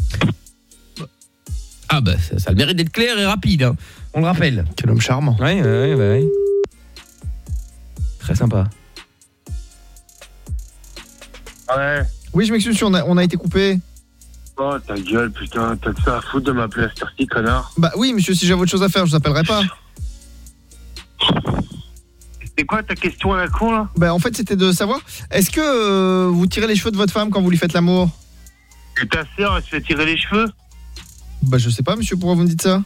Ah bah ça, ça a le mérite d'être clair et rapide. hein. On le rappelle. Quel homme charmant. Ouais, ouais, ouais, ouais. Très sympa. Ouais. Oui, je m'excuse, on a, on a été coupé. Oh, ta gueule, putain. T'as que ça à foutre de m'appeler à cette heure-ci, connard. Bah oui, monsieur, si j'avais autre chose à faire, je vous appellerai pas. C'est quoi ta question à la con, là? Bah en fait, c'était de savoir, est-ce que euh, vous tirez les cheveux de votre femme quand vous lui faites l'amour? Et ta sœur, elle se fait tirer les cheveux Bah je sais pas, monsieur, pourquoi vous me dites ça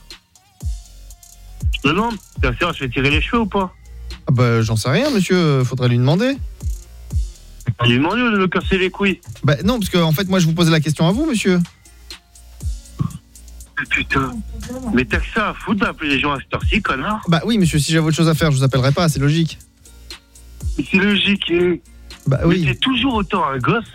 Non, non. Ta sœur, elle se fait tirer les cheveux ou pas Ah bah j'en sais rien, monsieur, euh, faudrait lui demander. On lui demande de me casser les couilles. Bah non, parce que en fait, moi je vous posais la question à vous, monsieur. Putain. Mais t'as que ça à foutre d'appeler les gens à cette heure-ci, connard. Bah oui, monsieur, si j'avais autre chose à faire, je vous appellerai pas, c'est logique. C'est logique. eh. Bah Mais t'es toujours autant un gosse.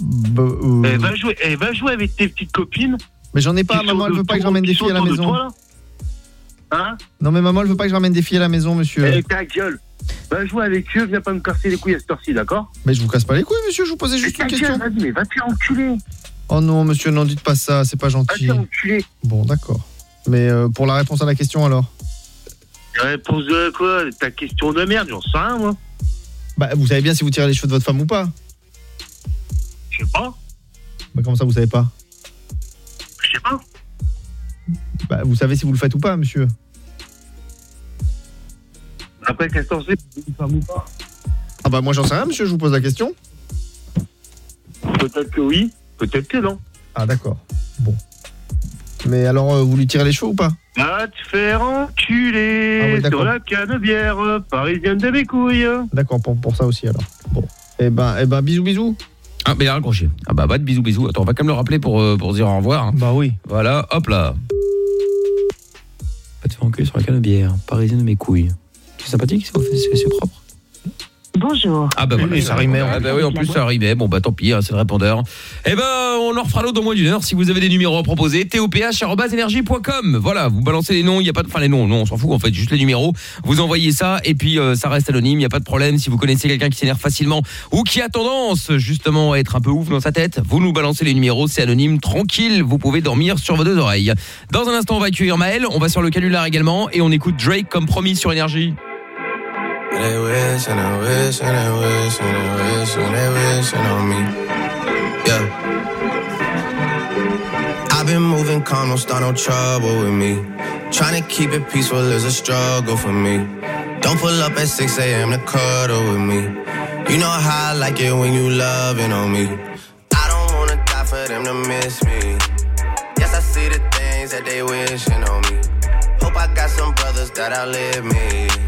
Bah, euh, Eh, va, jouer, eh, va jouer avec tes petites copines. Mais j'en ai pas, maman, elle veut pas que je ramène des filles à la maison. toi. Hein Non mais maman, elle veut pas que je ramène des filles à la maison, monsieur. Eh, ta gueule. Va jouer avec eux, viens pas me casser les couilles à cette heure-ci, d'accord Mais je vous casse pas les couilles, monsieur, je vous posais juste Eh, une question. Vas-y, mais va te faire enculer. Oh non, monsieur, n'en dites pas ça, c'est pas gentil. Va te faire enculer. Bon, d'accord. Mais euh, pour la réponse à la question alors Réponse de quoi? Ta question de merde, j'en sais rien, moi. Bah, vous savez bien si vous tirez les cheveux de votre femme ou pas Je sais pas. Bah, comment ça, vous savez pas Je sais pas. Bah, vous savez si vous le faites ou pas, monsieur Après, qu'est-ce que t'en sais Une femme ou pas? Ah bah, moi, j'en sais rien, monsieur, je vous pose la question. Peut-être que oui, peut-être que non. Ah, d'accord. Bon. Mais alors, euh, vous lui tirez les cheveux ou pas? Va te faire enculer Ah oui, d'accord. sur la canebière parisienne de mes couilles. D'accord, pour, pour ça aussi, alors. Bon. Eh ben, eh ben, bisous, bisous. Ah, mais il a raccroché. Ah bah, bah, bisous, bisous. Attends, on va quand même le rappeler pour, euh, pour dire au revoir. Bah oui. Voilà, hop là. Pas te faire enculer sur la canebière, parisienne de mes couilles. C'est sympathique, c'est propre. Bonjour. Ah bah voilà. Et ça rimait, en Ah bah oui, en plus ça rimait. Bon bah tant pis, hein, c'est le répondeur. Eh ben, on en refera l'autre dans moins d'une heure si vous avez des numéros à proposer. toph@energie.com. Voilà, vous balancez les noms, il y a pas de enfin les noms, non, on s'en fout en fait, juste les numéros. Vous envoyez ça et puis euh, ça reste anonyme, il y a pas de problème si vous connaissez quelqu'un qui s'énerve facilement ou qui a tendance justement à être un peu ouf dans sa tête, vous nous balancez les numéros, c'est anonyme, tranquille, vous pouvez dormir sur vos deux oreilles. Dans un instant, on va accueillir Maël, on va sur le canular également et on écoute Drake comme promis sur énergie. They wish and they wish and they wish and they wish and they wishing on me. Yeah. I've been moving calm, don't start no trouble with me. Trying to keep it peaceful is a struggle for me. Don't pull up at 6 a.m. to cuddle with me. You know how I like it when you loving on me. I don't wanna die for them to miss me. Yes, I see the things that they wishing on me. Hope I got some brothers that outlive me.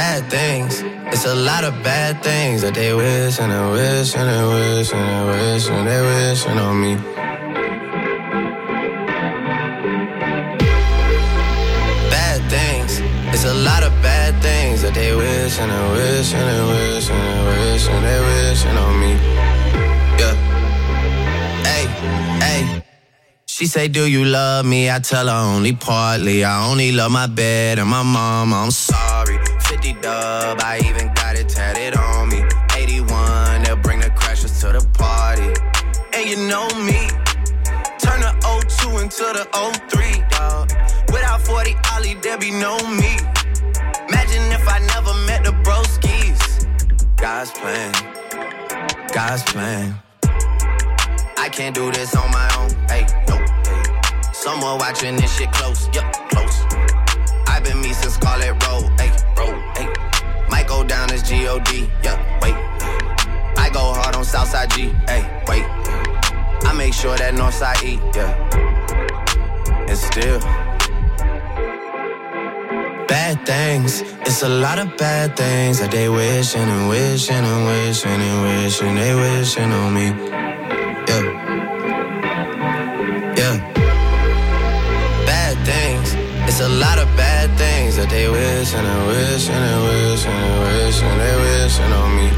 bad things. It's a lot of bad things that they wish and they wish and they wish and they wish and they wishing on me. Bad things. It's a lot of bad things that they wish and they wish and they wish and they wish and they wishing on me. Yeah. Hey, hey. She say, Do you love me? I tell her only partly. I only love my bed and my mom. I'm sorry. 50 dub, I even got it tatted on me. 81, they'll bring the crashers to the party. And you know me, turn the 02 into the 03, dog. Without 40 Ollie, there be no me. Imagine if I never met the broskies. God's plan, God's plan. I can't do this on my own. Hey, nope. Someone watching this shit close. Yup, close. I've been me since Scarlet. Road. Hey. Down as G-O-D. Yeah, wait. I go hard on Southside G. Hey, wait. I make sure that Northside E. Yeah. And still. Bad things. It's a lot of bad things that they wishing and wishing and wishing and wishing they wishing on me. It's a lot of bad things that they wish and they wish and they wish and they wish and they on me.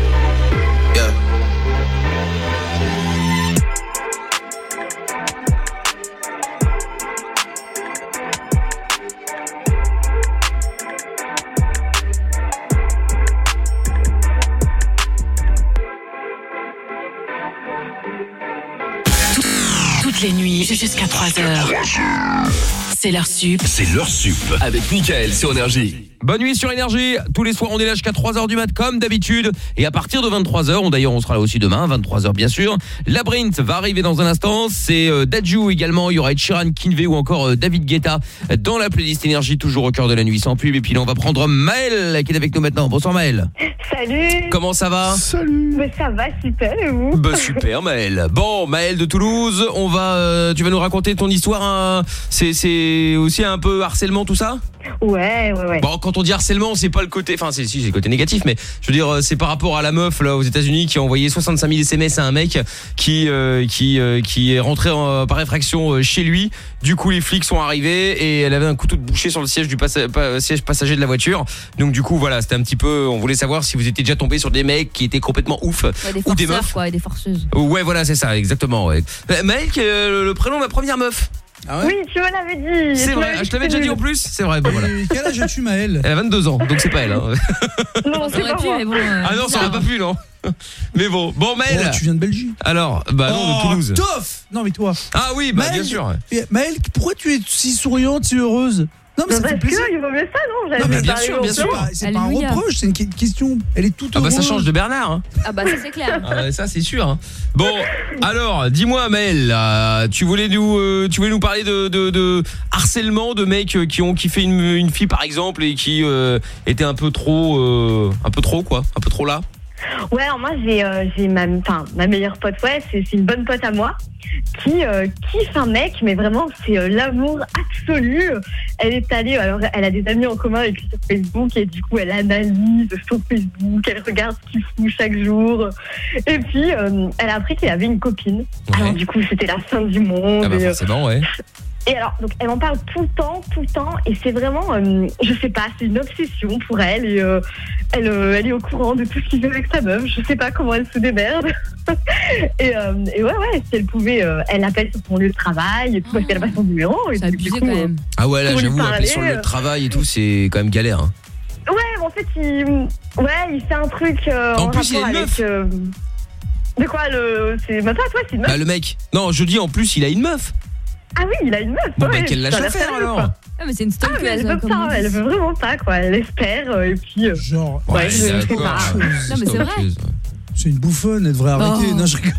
Toutes les nuits jusqu'à 3 heures. C'est leur sup. C'est leur sup avec Michael sur Énergie. Bonne nuit sur Énergie. Tous les soirs, on est là jusqu'à 3h du mat comme d'habitude. Et à partir de 23h, on d'ailleurs, on sera là aussi demain, 23h bien sûr. Labyrinth va arriver dans un instant. C'est euh, Dadju également. Il y aura Ed Sheeran, Kinvey ou encore euh, David Guetta dans la playlist Énergie, toujours au cœur de la nuit sans pub. Et puis là, on va prendre Maël qui est avec nous maintenant. Bonsoir Maël. Salut Comment ça va? Salut Mais ça va super et vous? Bah super Maël. Bon Maël de Toulouse, on va, euh, tu vas nous raconter ton histoire. hein. C'est c'est aussi un peu harcèlement tout ça? Ouais, ouais, ouais. Bon, quand on dit harcèlement, c'est pas le côté, enfin, c'est si, c'est le côté négatif, mais je veux dire, euh, c'est par rapport à la meuf là aux États-Unis qui a envoyé 65 000 SMS à un mec qui euh, qui euh, qui est rentré en- par effraction chez lui. Du coup, les flics sont arrivés et elle avait un couteau de boucher sur le siège du passa- pa- siège passager de la voiture. Donc du coup, voilà, c'était un petit peu, on voulait savoir si vous étiez déjà tombé sur des mecs qui étaient complètement ouf Ouais, des ou des meufs. quoi, et des forceuses. Ouais, voilà, c'est ça, exactement. Ouais. Euh, le le prénom de ma première meuf. Oui, tu me l'avais dit. C'est vrai, ah, je t'avais déjà dit en plus. C'est vrai, bon voilà. Quel âge as-tu Maël Elle a 22 ans, donc c'est pas elle. hein. Non, Ça aurait pu, mais bon. euh, Ah non, ça aurait pas pu, non. Mais bon, bon Maël. Oh, tu viens de Belgique Alors, bah non, de Oh, Toulouse. Toff Non mais toi. Ah oui, bah bien sûr. et- Maël, pourquoi tu es si souriante, si heureuse? Non mais ça fait plaisir. que il vaut mieux ça, non? Non, mais bien sûr, bien sûr. plan. C'est pas un reproche, c'est une que- question. Elle est toute Ah bah ça change de Bernard. hein. Ah bah ça c'est clair. Ah, ça c'est sûr. hein. Bon, alors, dis-moi Maël, là, tu voulais nous, euh, tu voulais nous parler de, de, de harcèlement de mecs euh, qui ont kiffé une, une fille par exemple et qui euh, étaient un peu trop, euh, un peu trop quoi, un peu trop là? Ouais, alors moi j'ai euh, j'ai ma, meilleure pote, ouais, c'est une bonne pote à moi qui euh, kiffe un mec, mais vraiment c'est euh, l'amour absolu. Elle est allée, alors elle a des amis en commun avec lui sur Facebook et du coup elle analyse sur Facebook, elle regarde ce qu'il fout chaque jour. Et puis elle a appris qu'il avait une copine. Alors du coup c'était la fin du monde. Ah bah et, forcément, ouais. Et alors, donc, elle en parle tout le temps, tout le temps, et c'est vraiment, euh, je sais pas, c'est une obsession pour elle, et euh, elle, euh, elle est au courant de tout ce qu'il fait avec sa meuf, je sais pas comment elle se démerde. et, euh, et ouais, ouais, si elle pouvait, euh, elle appelle sur son lieu de travail, et tout, parce qu'elle a pas son numéro. Et C'est du coup, quand euh, même. Ah ouais, là j'avoue, appeler sur le lieu de travail et tout, c'est quand même galère. hein. Ouais, mais en fait, il, ouais, il fait un truc euh, En en, plus, il rapport a une avec. euh, de quoi le. C'est pas toi, c'est une meuf. Bah le mec. Non, je dis en plus, il a une meuf. Ah oui, il a une meuf. Bon ouais, bah qu'elle lâche sérieux, alors. Ah mais c'est une Ah, mais elle stalkeuse. veut pas, dit. elle veut vraiment pas, quoi. Elle espère, euh, et puis. euh, Genre, Ouais, je- je sais pas. Non mais c'est vrai. Stalkeuse. c'est une bouffonne, elle devrait arrêter. Oh. Non, je rigole.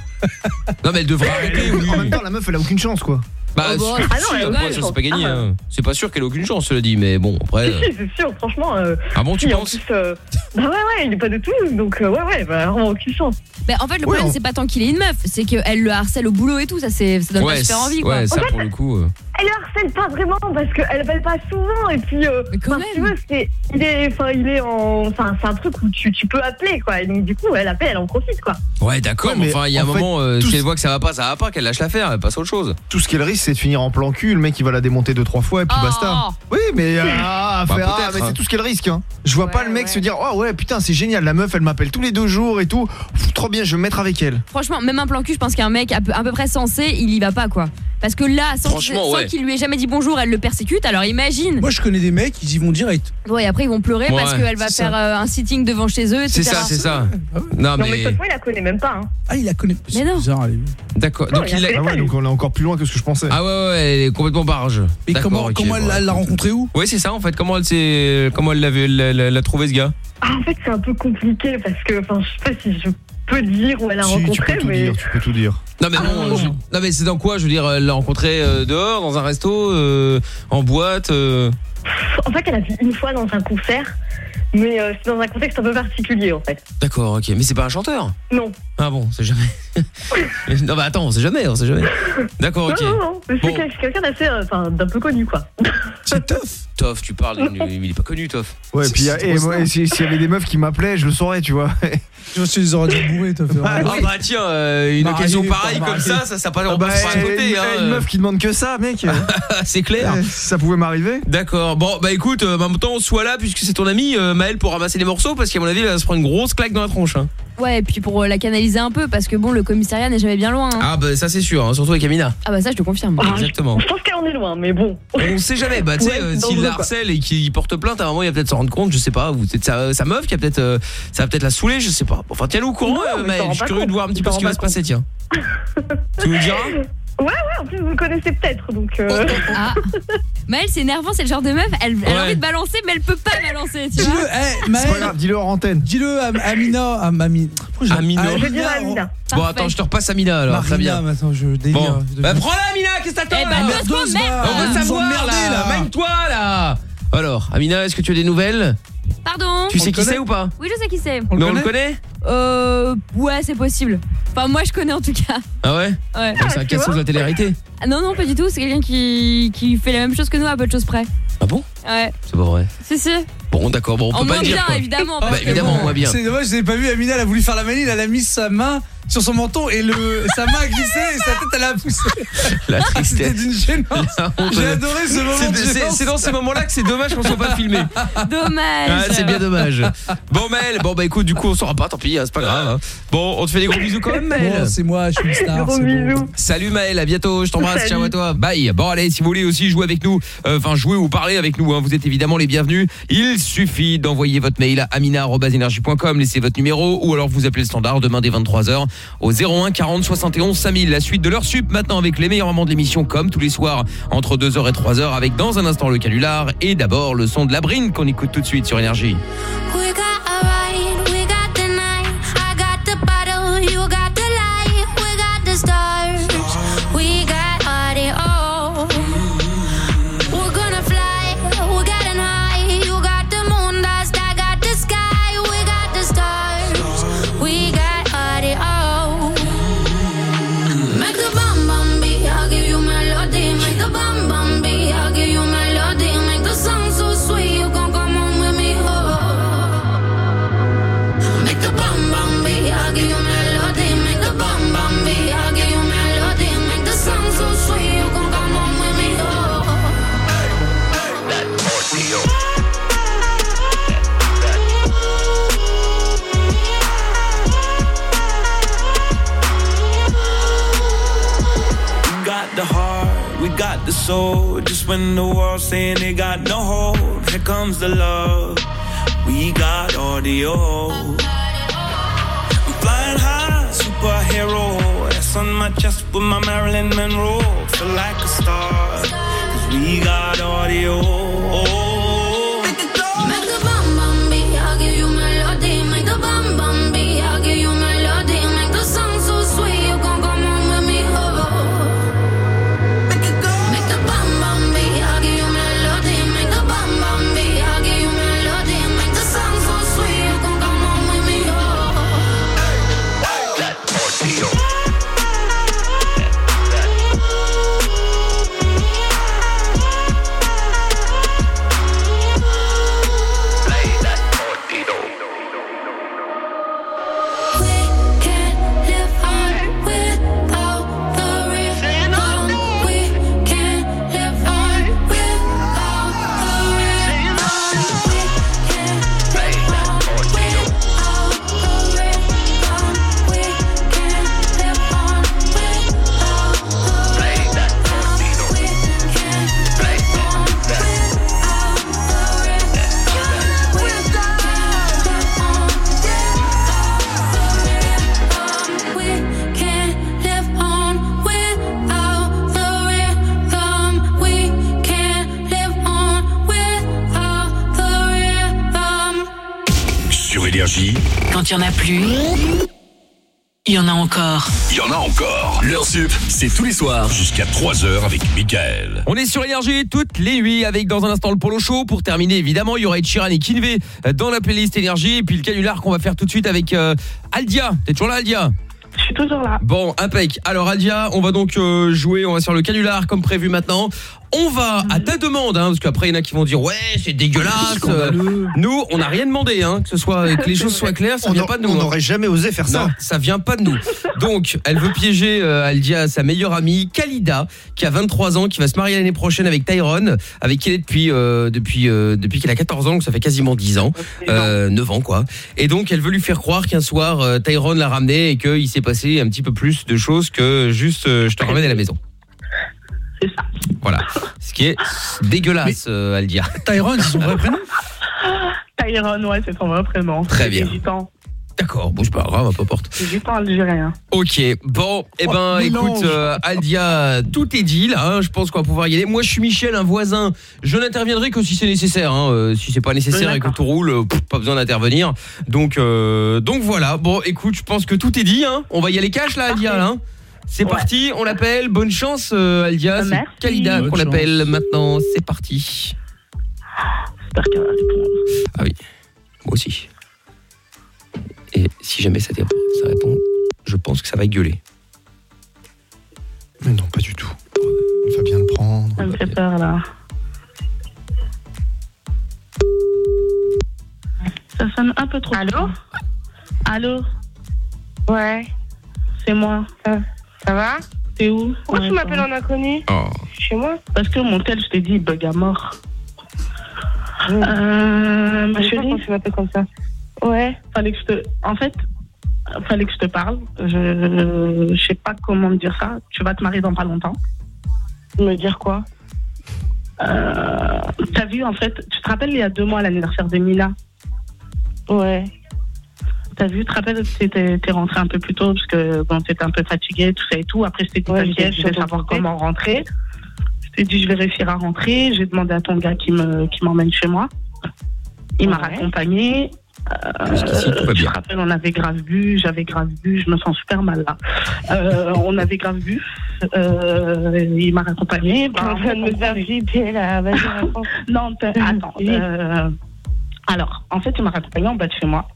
Non mais elle devrait arrêter. oui. En même temps, la meuf, elle a aucune chance, quoi. Bah, Oh, bon. Ah non, elle a chance. c'est pas gagné. Ah. hein. C'est pas sûr qu'elle a aucune chance, cela dit, mais bon après. Si, euh, si, c'est sûr, franchement. euh, Ah bon, tu si, en penses plus, euh, Bah ouais, ouais, il est pas de tout, donc euh, ouais, ouais, bah, vraiment aucune chance. Bah, en fait, le Ouais, problème, on- c'est pas tant qu'il est une meuf, c'est qu'elle le harcèle au boulot et tout. Ça, c'est, ça donne pas super envie, quoi. ouais, ça pour le coup. euh. Elle le harcèle pas vraiment parce qu'elle appelle pas souvent et puis euh, Mais quand si tu veux, c'est il est enfin il est en enfin c'est un truc où tu, tu peux appeler quoi et donc du coup elle appelle elle en profite quoi. Ouais, d'accord, Ouais, mais enfin, il y a un en fait, moment, si elle voit que ça va pas, ça va pas, qu'elle lâche l'affaire, elle passe à autre chose. Tout ce qu'elle risque, c'est de finir en plan cul. Le mec, il va la démonter deux, trois fois et puis Oh. basta. Oui, mais, ah, Bah, ah, mais c'est tout ce qu'elle risque. Hein. Je vois Ouais, pas le mec ouais. se dire Oh ouais, putain, c'est génial. La meuf, elle m'appelle tous les deux jours et tout. Pff, trop bien, je vais me mettre avec elle. Franchement, même un plan cul, je pense qu'un mec à peu, à peu près sensé, il y va pas, quoi. Parce que là, sans, ouais. qu'il lui ait jamais dit bonjour, elle le persécute. Alors imagine. Moi, je connais des mecs, ils y vont direct. Ouais, après ils vont pleurer Ouais, parce qu'elle va faire euh, un sitting devant chez eux, etc. C'est ça, c'est ça. Ah. Non, Non mais de mais. il la connaît même pas hein. Ah, il la connaît. C'est non. bizarre, elle est- D'accord. Non, Donc il a il fait- a. Ah ouais, donc on est encore plus loin que ce que je pensais. Ah ouais, ouais, elle est complètement barge. Mais D'accord, comment, elle l'a- rencontré où? Ouais, c'est ça en fait. Comment elle s'est, comment elle l'a trouvé ce gars? Ah, en fait c'est un peu compliqué parce que enfin je sais pas si je peux dire où elle a Si, tu rencontré peux tout mais dire, tu peux tout dire. Non mais Ah, bon, non. je- non mais c'est dans quoi Je veux dire, elle l'a rencontré euh, dehors, dans un resto, euh, en boîte. euh. En fait elle a vu une fois dans un concert mais euh, c'est dans un contexte un peu particulier en fait. D'accord, ok. Mais c'est pas un chanteur? Non. Ah bon, c'est jamais. non bah attends, on sait jamais, on sait jamais. D'accord, ok. Non non non, mais c'est Bon. quel- quelqu'un d'assez euh, enfin d'un peu connu quoi. C'est tough. Toff, tu parles, il, il est pas connu, Toff. Ouais, puis et trop moi, si- s'il y avait des meufs qui m'appelaient, je le saurais, tu vois. Tu vois, tu les auras déjà bourrés, t'as fait. Ah bah tiens, euh, une Marié, occasion pas pareille comme marié. ça, ça, ça pas, on Bah, passe pas à côté. une, Hein, une meuf qui demande que ça, mec. c'est clair. Eh, ça pouvait m'arriver. D'accord. Bon, bah écoute, euh, en même temps, sois là puisque c'est ton ami euh, Maël pour ramasser les morceaux parce qu'à mon avis, elle va se prendre une grosse claque dans la tronche. hein. Ouais, et puis pour euh, la canaliser un peu, parce que bon, le commissariat n'est jamais bien loin. hein. Ah bah ça c'est sûr, hein, surtout avec Amina. Ah bah ça, je te confirme. Ah, Exactement. Je pense qu'elle en est loin mais bon. On sait jamais, bah tu sais, Ouais, euh, s'il dangereux, la quoi. harcèle et qu'il porte plainte, à un moment il va peut-être s'en rendre compte, je sais pas, ou peut-être sa, sa meuf qui a peut-être, euh, ça va peut-être la saouler, je sais pas. Enfin tiens-le au courant, Non, euh, mais t'en Maël, rends je suis pas curieux de compte, voir un petit tu peu t'en ce qui va se pas passer, tiens. tu nous diras Ouais ouais en plus vous le connaissez peut-être donc. euh, Ah, Maëlle, c'est énervant, c'est le genre de meuf, elle, elle a Ouais. envie de balancer, mais elle peut pas balancer, tu Dis-le, vois. eh, Maël. dis-le en antenne. Dis-le à Amina. À Mami. Amina. Je dirais Amina. Bon, attends, je te repasse Amina alors, très Marina, mais attends, je délire. Bon, je bah deviens- prends-la Amina, qu'est-ce que t'attends Eh là bah, doucement, Merdeuse, merde. va. On veut savoir là, là. Mène-toi là Alors, Amina, est-ce que tu as des nouvelles? Pardon Tu On sais qui c'est ou pas Oui, je sais qui c'est. On Mais le on le connaît Euh, ouais, c'est possible. Enfin, moi, je connais en tout cas. Ah ouais Ouais. Donc, C'est un cassos de la télé-réalité Ah, Non, non, pas du tout. C'est quelqu'un qui, qui fait la même chose que nous à peu de choses près. Ah bon Ouais. C'est pas vrai. Si, si. Bon, d'accord, bon, on En peut pas dire bien, quoi. évidemment. Bah, évidemment, bon, moi bien. C'est dommage, je n'ai pas vu. Amina, elle a voulu faire la manille, elle a mis sa main sur son menton et le, sa main a glissé et sa tête, elle a poussé. La C'était tristesse. d'une gênance. J'ai adoré ce moment. C'est dans ces moments-là que c'est dommage qu'on soit pas filmé. Dommage. Ah, c'est bien dommage. Bon Mel, bon bah écoute, du coup on saura pas, tant pis, hein, c'est pas grave. hein. Bon, on te fait des gros bisous quand même Mel. Bon, c'est moi, je suis une star. Gros c'est bon. bisous. Salut Maël, à bientôt, je t'embrasse, Salut. ciao à toi. Bye. Bon allez, si vous voulez aussi jouer avec nous, euh, enfin jouer ou parler avec nous, hein, vous êtes évidemment les bienvenus. Il suffit d'envoyer votre mail à amina@energie.com, laissez votre numéro ou alors vous appelez le standard demain dès 23h au 01 40 71 5000. La suite de leur sup maintenant avec les meilleurs moments de l'émission comme tous les soirs entre 2h et 3h avec dans un instant le canular et d'abord le son de la brine qu'on écoute tout de suite sur énergie. Soul. Just when the world's saying they got no hope, here comes the love. We got audio. I'm flying high, superhero. S on my chest with my Marilyn Monroe. Feel like a star, cause we got audio. Quand il y en a plus, il y en a encore. il y en a encore. Leur sup, c'est tous les soirs jusqu'à 3h avec Michael. On est sur Énergie toutes les nuits avec dans un instant le Polo Show. Pour terminer, évidemment, il y aura Sheeran et Kinvé dans la playlist Énergie. Et puis le canular qu'on va faire tout de suite avec euh, Aldia. T'es toujours là, Aldia? Je suis toujours là. Bon, impec. Alors Aldia, on va donc euh, jouer, on va sur le canular comme prévu maintenant. On va à ta demande, hein, parce qu'après il y en a qui vont dire ouais c'est dégueulasse. Scandaleux. nous, on n'a rien demandé, hein, que ce soit que les choses soient claires, ça On vient pas de nous. on hein. n'aurait jamais osé faire ça. Non, ça vient pas de nous. Donc, elle veut piéger euh, Aldia, sa meilleure amie, Kalida, qui a 23 ans, qui va se marier l'année prochaine avec Tyrone, avec qui elle est depuis euh, depuis euh, depuis qu'elle a 14 ans, donc ça fait quasiment 10 ans, euh, 9 ans quoi. Et donc, elle veut lui faire croire qu'un soir, euh, Tyrone l'a ramené et qu'il s'est passé un petit peu plus de choses que juste euh, je te ramène à la maison. C'est ça. Voilà. Ce qui est dégueulasse, euh, Aldia. Tyrone, c'est son vrai prénom? Tyron, ouais, c'est son vrai prénom. Très bien. D'accord, bouge pas, grave, peu importe. C'est du temps algérien. Ok, bon, eh ben, Oh, mélange. écoute, euh, Aldia, tout est dit là. hein, je pense qu'on va pouvoir y aller. Moi, je suis Michel, un voisin. Je n'interviendrai que si c'est nécessaire. Hein, euh, si c'est pas nécessaire et que tout roule, euh, pff, pas besoin d'intervenir. Donc, euh, donc voilà. Bon, écoute, je pense que tout est dit. Hein. On va y aller cash là, Aldia. Là, hein. C'est parti. On l'appelle. Bonne chance, euh, Aldia. C'est Kalida qu'on chance. l'appelle maintenant. C'est parti. J'espère qu'elle va répondre. Ah oui, moi aussi. Et si jamais ça, ça répond, je pense que ça va gueuler. Mais non, pas du tout. Il va bien le prendre. Ça me fait peur là. Ça sonne un peu trop. Allô Allô Ouais. C'est moi. Ça va T'es où Pourquoi Ouais, tu m'appelles en inconnu Oh. Chez moi Parce que mon tel, je t'ai dit, bug à mort. Euh, Euh, ma je sais pas chérie. tu m'appelles comme ça. Ouais. Fallait que je te. En fait, fallait que je te parle. Je, je sais pas comment me dire ça. Tu vas te marier dans pas longtemps. Me dire quoi euh, T'as vu, en fait, tu te rappelles il y a deux mois l'anniversaire de Mila? Ouais. T'as vu, tu te rappelles, t'es rentré un peu plus tôt parce que bon, t'étais un peu fatigué, tout ça et tout. Après, c'était Ouais, t'inquiète, j'étais je vais savoir comment rentrer. Je t'ai dit, je vais réussir à rentrer. J'ai demandé à ton gars qui me qui m'emmène chez moi. Il m'a raccompagné. Je bien. te rappelle, on avait grave bu, j'avais grave bu, je me sens super mal là. Euh, on avait grave bu. Euh, il m'a raccompagné. Train de me faire flipper là, vas-y. Non, attends. euh, alors, en fait, il m'a raccompagné en bas de chez moi.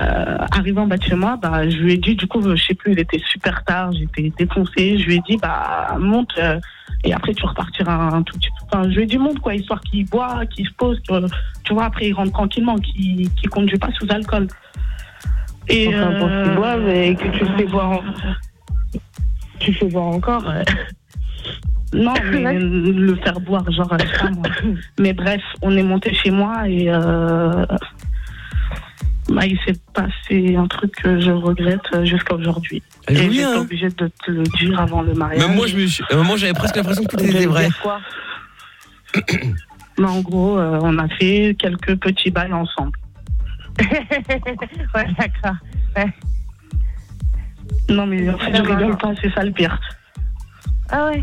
Euh, arrivé en bas de chez moi, bah, je lui ai dit, du coup, je sais plus, il était super tard, j'étais défoncée. Je lui ai dit, bah, monte euh, et après tu repartiras un tout petit peu. Enfin, je lui ai dit, monte quoi, histoire qu'il boit, qu'il se pose, que, tu vois, après il rentre tranquillement, qu'il qu'il conduit pas sous alcool. Et Enfin, pour qu'il boive et que tu le fais boire en- Tu fais boire encore Non, mais le faire boire, genre, je sais pas moi. Mais bref, on est monté chez moi et euh, bah, il s'est passé un truc que je regrette jusqu'à aujourd'hui. Et j'étais hein. obligée de te le dire avant le mariage. Même moi, je me suis- j'avais presque l'impression que tout était vrai. quoi Mais en gros, euh, on a fait quelques petits bails ensemble. ouais, d'accord. Ouais. Non, mais en fait, je rigole pas, c'est ça le pire. Ah ouais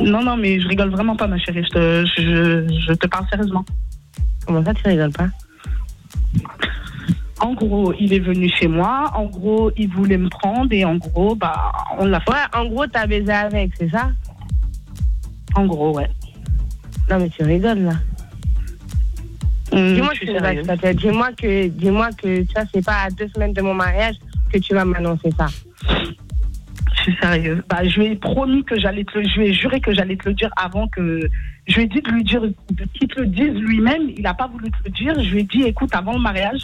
Non, non, mais je rigole vraiment pas, ma chérie. Je te, je, je te parle sérieusement. Comment ça, tu rigoles pas? En gros, il est venu chez moi. En gros, il voulait me prendre. Et en gros, bah, on l'a fait. Ouais, en gros, t'as baisé avec, c'est ça? En gros, ouais. Non, mais tu rigoles là. Hum, dis-moi que c'est te plaît. Dis-moi que, dis-moi que tu vois, c'est pas à deux semaines de mon mariage que tu vas m'annoncer ça. Je suis sérieuse. Bah, je lui ai promis que j'allais te le, je lui ai juré que j'allais te le dire avant que, je lui ai dit de lui dire, de- qu'il te le dise lui-même. Il n'a pas voulu te le dire. Je lui ai dit, écoute, avant le mariage,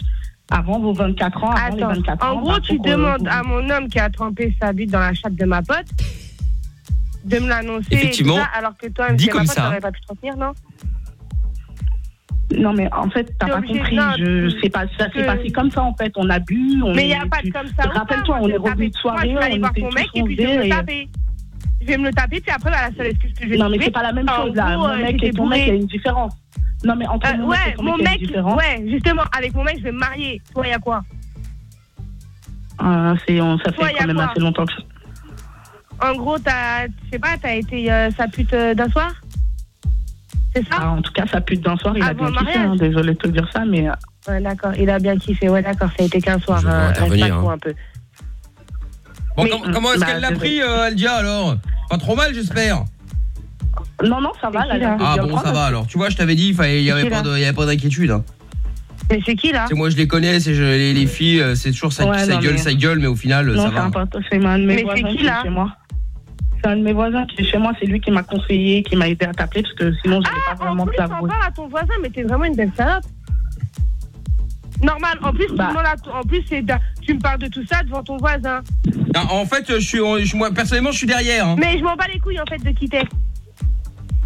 avant vos 24 ans, avant les Attends, 24 ans. en gros, bah, tu demandes à mon homme qui a trempé sa bite dans la chatte de ma pote de me l'annoncer. Effectivement, ça, alors que toi, dit c'est ma comme pote, ça. pas pu transmettre, non? Non, mais en fait, t'as pas compris. non, je sais pas, ça s'est passé comme ça en fait. On a bu. On Mais il n'y a pas de comme ça. Rappelle-toi, on est revenu de soirée. On voir était ton tous mec et puis je me Je vais me le taper, puis après, bah, la seule excuse que je vais Non, mais c'est pas la même chose là. Mon euh, mec et ton mec, il y a une différence. Non, mais entre Euh, mon mec et ton mec, il y a mec, une différence. ouais, justement, avec mon mec, je vais me marier. Toi, il y a quoi? Euh, c'est, on, ça Toi, fait quand même assez longtemps que En gros, t'as, je sais pas, t'as été euh, sa pute euh, d'un soir? C'est ça? Ah, en tout cas, ça pute d'un soir, il a bien kiffé. Hein, désolé de te dire ça, mais. Ouais, d'accord, il a bien kiffé. Ouais, d'accord, ça a été qu'un soir. Je intervenir, hein. un peu. Bon, Mais- com- comment est-ce bah, qu'elle l'a pris, euh, Aldia, alors? Pas trop mal, j'espère Non, non, ça va. Là, là elle a Ah bon, prendre. ça va alors. Tu vois, je t'avais dit, il fallait- il y C'est avait pas avait pas d'inquiétude. hein. Mais c'est qui là? C'est moi, je les connais, c'est je- les, les filles, euh, c'est toujours ça, Ouais, non, gueule, mais- ça gueule, mais au final, Non, ça c'est va. un pote, c'est un de mes Mais c'est voisins qui, là est chez moi. C'est un de mes voisins qui est chez moi, c'est lui qui m'a conseillé, qui m'a aidé à t'appeler, parce que sinon, je n'allais pas En vraiment plus, te l'avouer. parles à ton voisin, mais t'es vraiment une belle salope. Normal, en plus, tu, Bah. ton- en plus c'est tu me parles de tout ça devant ton voisin. Non, en fait, je suis, je moi, personnellement, je suis derrière. hein. Mais je m'en bats les couilles en fait de quitter.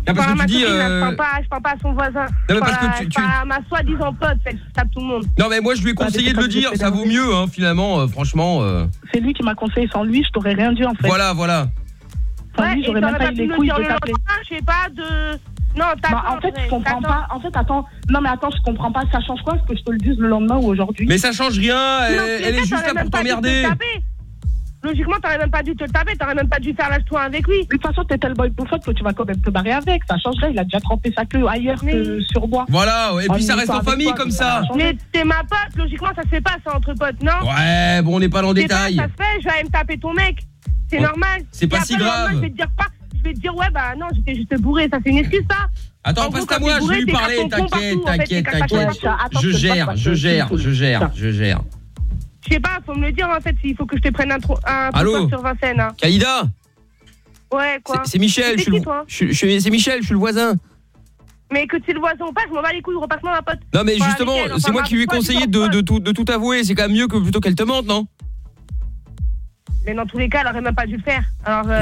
Non, parce que tu dis. Je euh, parle pas, je parle pas à son voisin. mais je parce parle que à- tu- tu- à ma soi-disant pote, celle qui tape tout le monde. Non, mais moi, je lui ai Bah, conseillé de le dire, ça vaut mieux, hein, finalement, euh, franchement. euh. C'est lui qui m'a conseillé, sans lui, je t'aurais rien dit en fait. Voilà, voilà. Sans Ouais, j'aurais même pas eu les couilles de le t'appeler. je sais pas, de, Non. Bah, en fait, je comprends pas. En fait, attends. Non, mais attends, je comprends pas. Ça change quoi Est-ce que je te le dise le lendemain ou aujourd'hui Mais ça change rien, elle, Non, elle mais est juste t'aurais là pour même pas dû te t'emmerder. taper. Logiquement, t'aurais même pas dû te le taper, t'aurais même pas dû faire l'âge-toi avec lui. De toute façon, t'es tel boy bouffotte que tu vas quand même te barrer avec. Ça changerait. Il a déjà trempé sa queue ailleurs que sur bois. Voilà, ouais, et puis Ah, ça reste en famille toi, comme ça. ça Mais t'es ma pote, logiquement, ça se fait pas, ça, entre potes, non Ouais, bon, on n'est pas dans le détail. ça se fait, je vais aller me taper ton mec. C'est normal. C'est pas si grave. Je vais te dire pas, je vais te dire, ouais, bah non, j'étais juste bourré, ça c'est une excuse, ça. Attends, passe à moi, je vais lui parler, t'inquiète, t'inquiète, t'inquiète. Je gère, je gère, je gère, je gère. Je sais pas, faut me le dire en fait, s'il faut que je te prenne un, tro- un sur Vincennes. hein. Kaïda, Ouais, quoi. c'est Michel, je C'est suis- c'est Michel, je suis le voisin. Mais que tu le voisin ou pas, je m'en bats les couilles, repasse-moi ma pote. Non mais justement, c'est moi qui lui ai conseillé de tout avouer, c'est quand même mieux que plutôt qu'elle te mente, non? Mais dans tous les cas, elle aurait même pas dû le faire. Euh,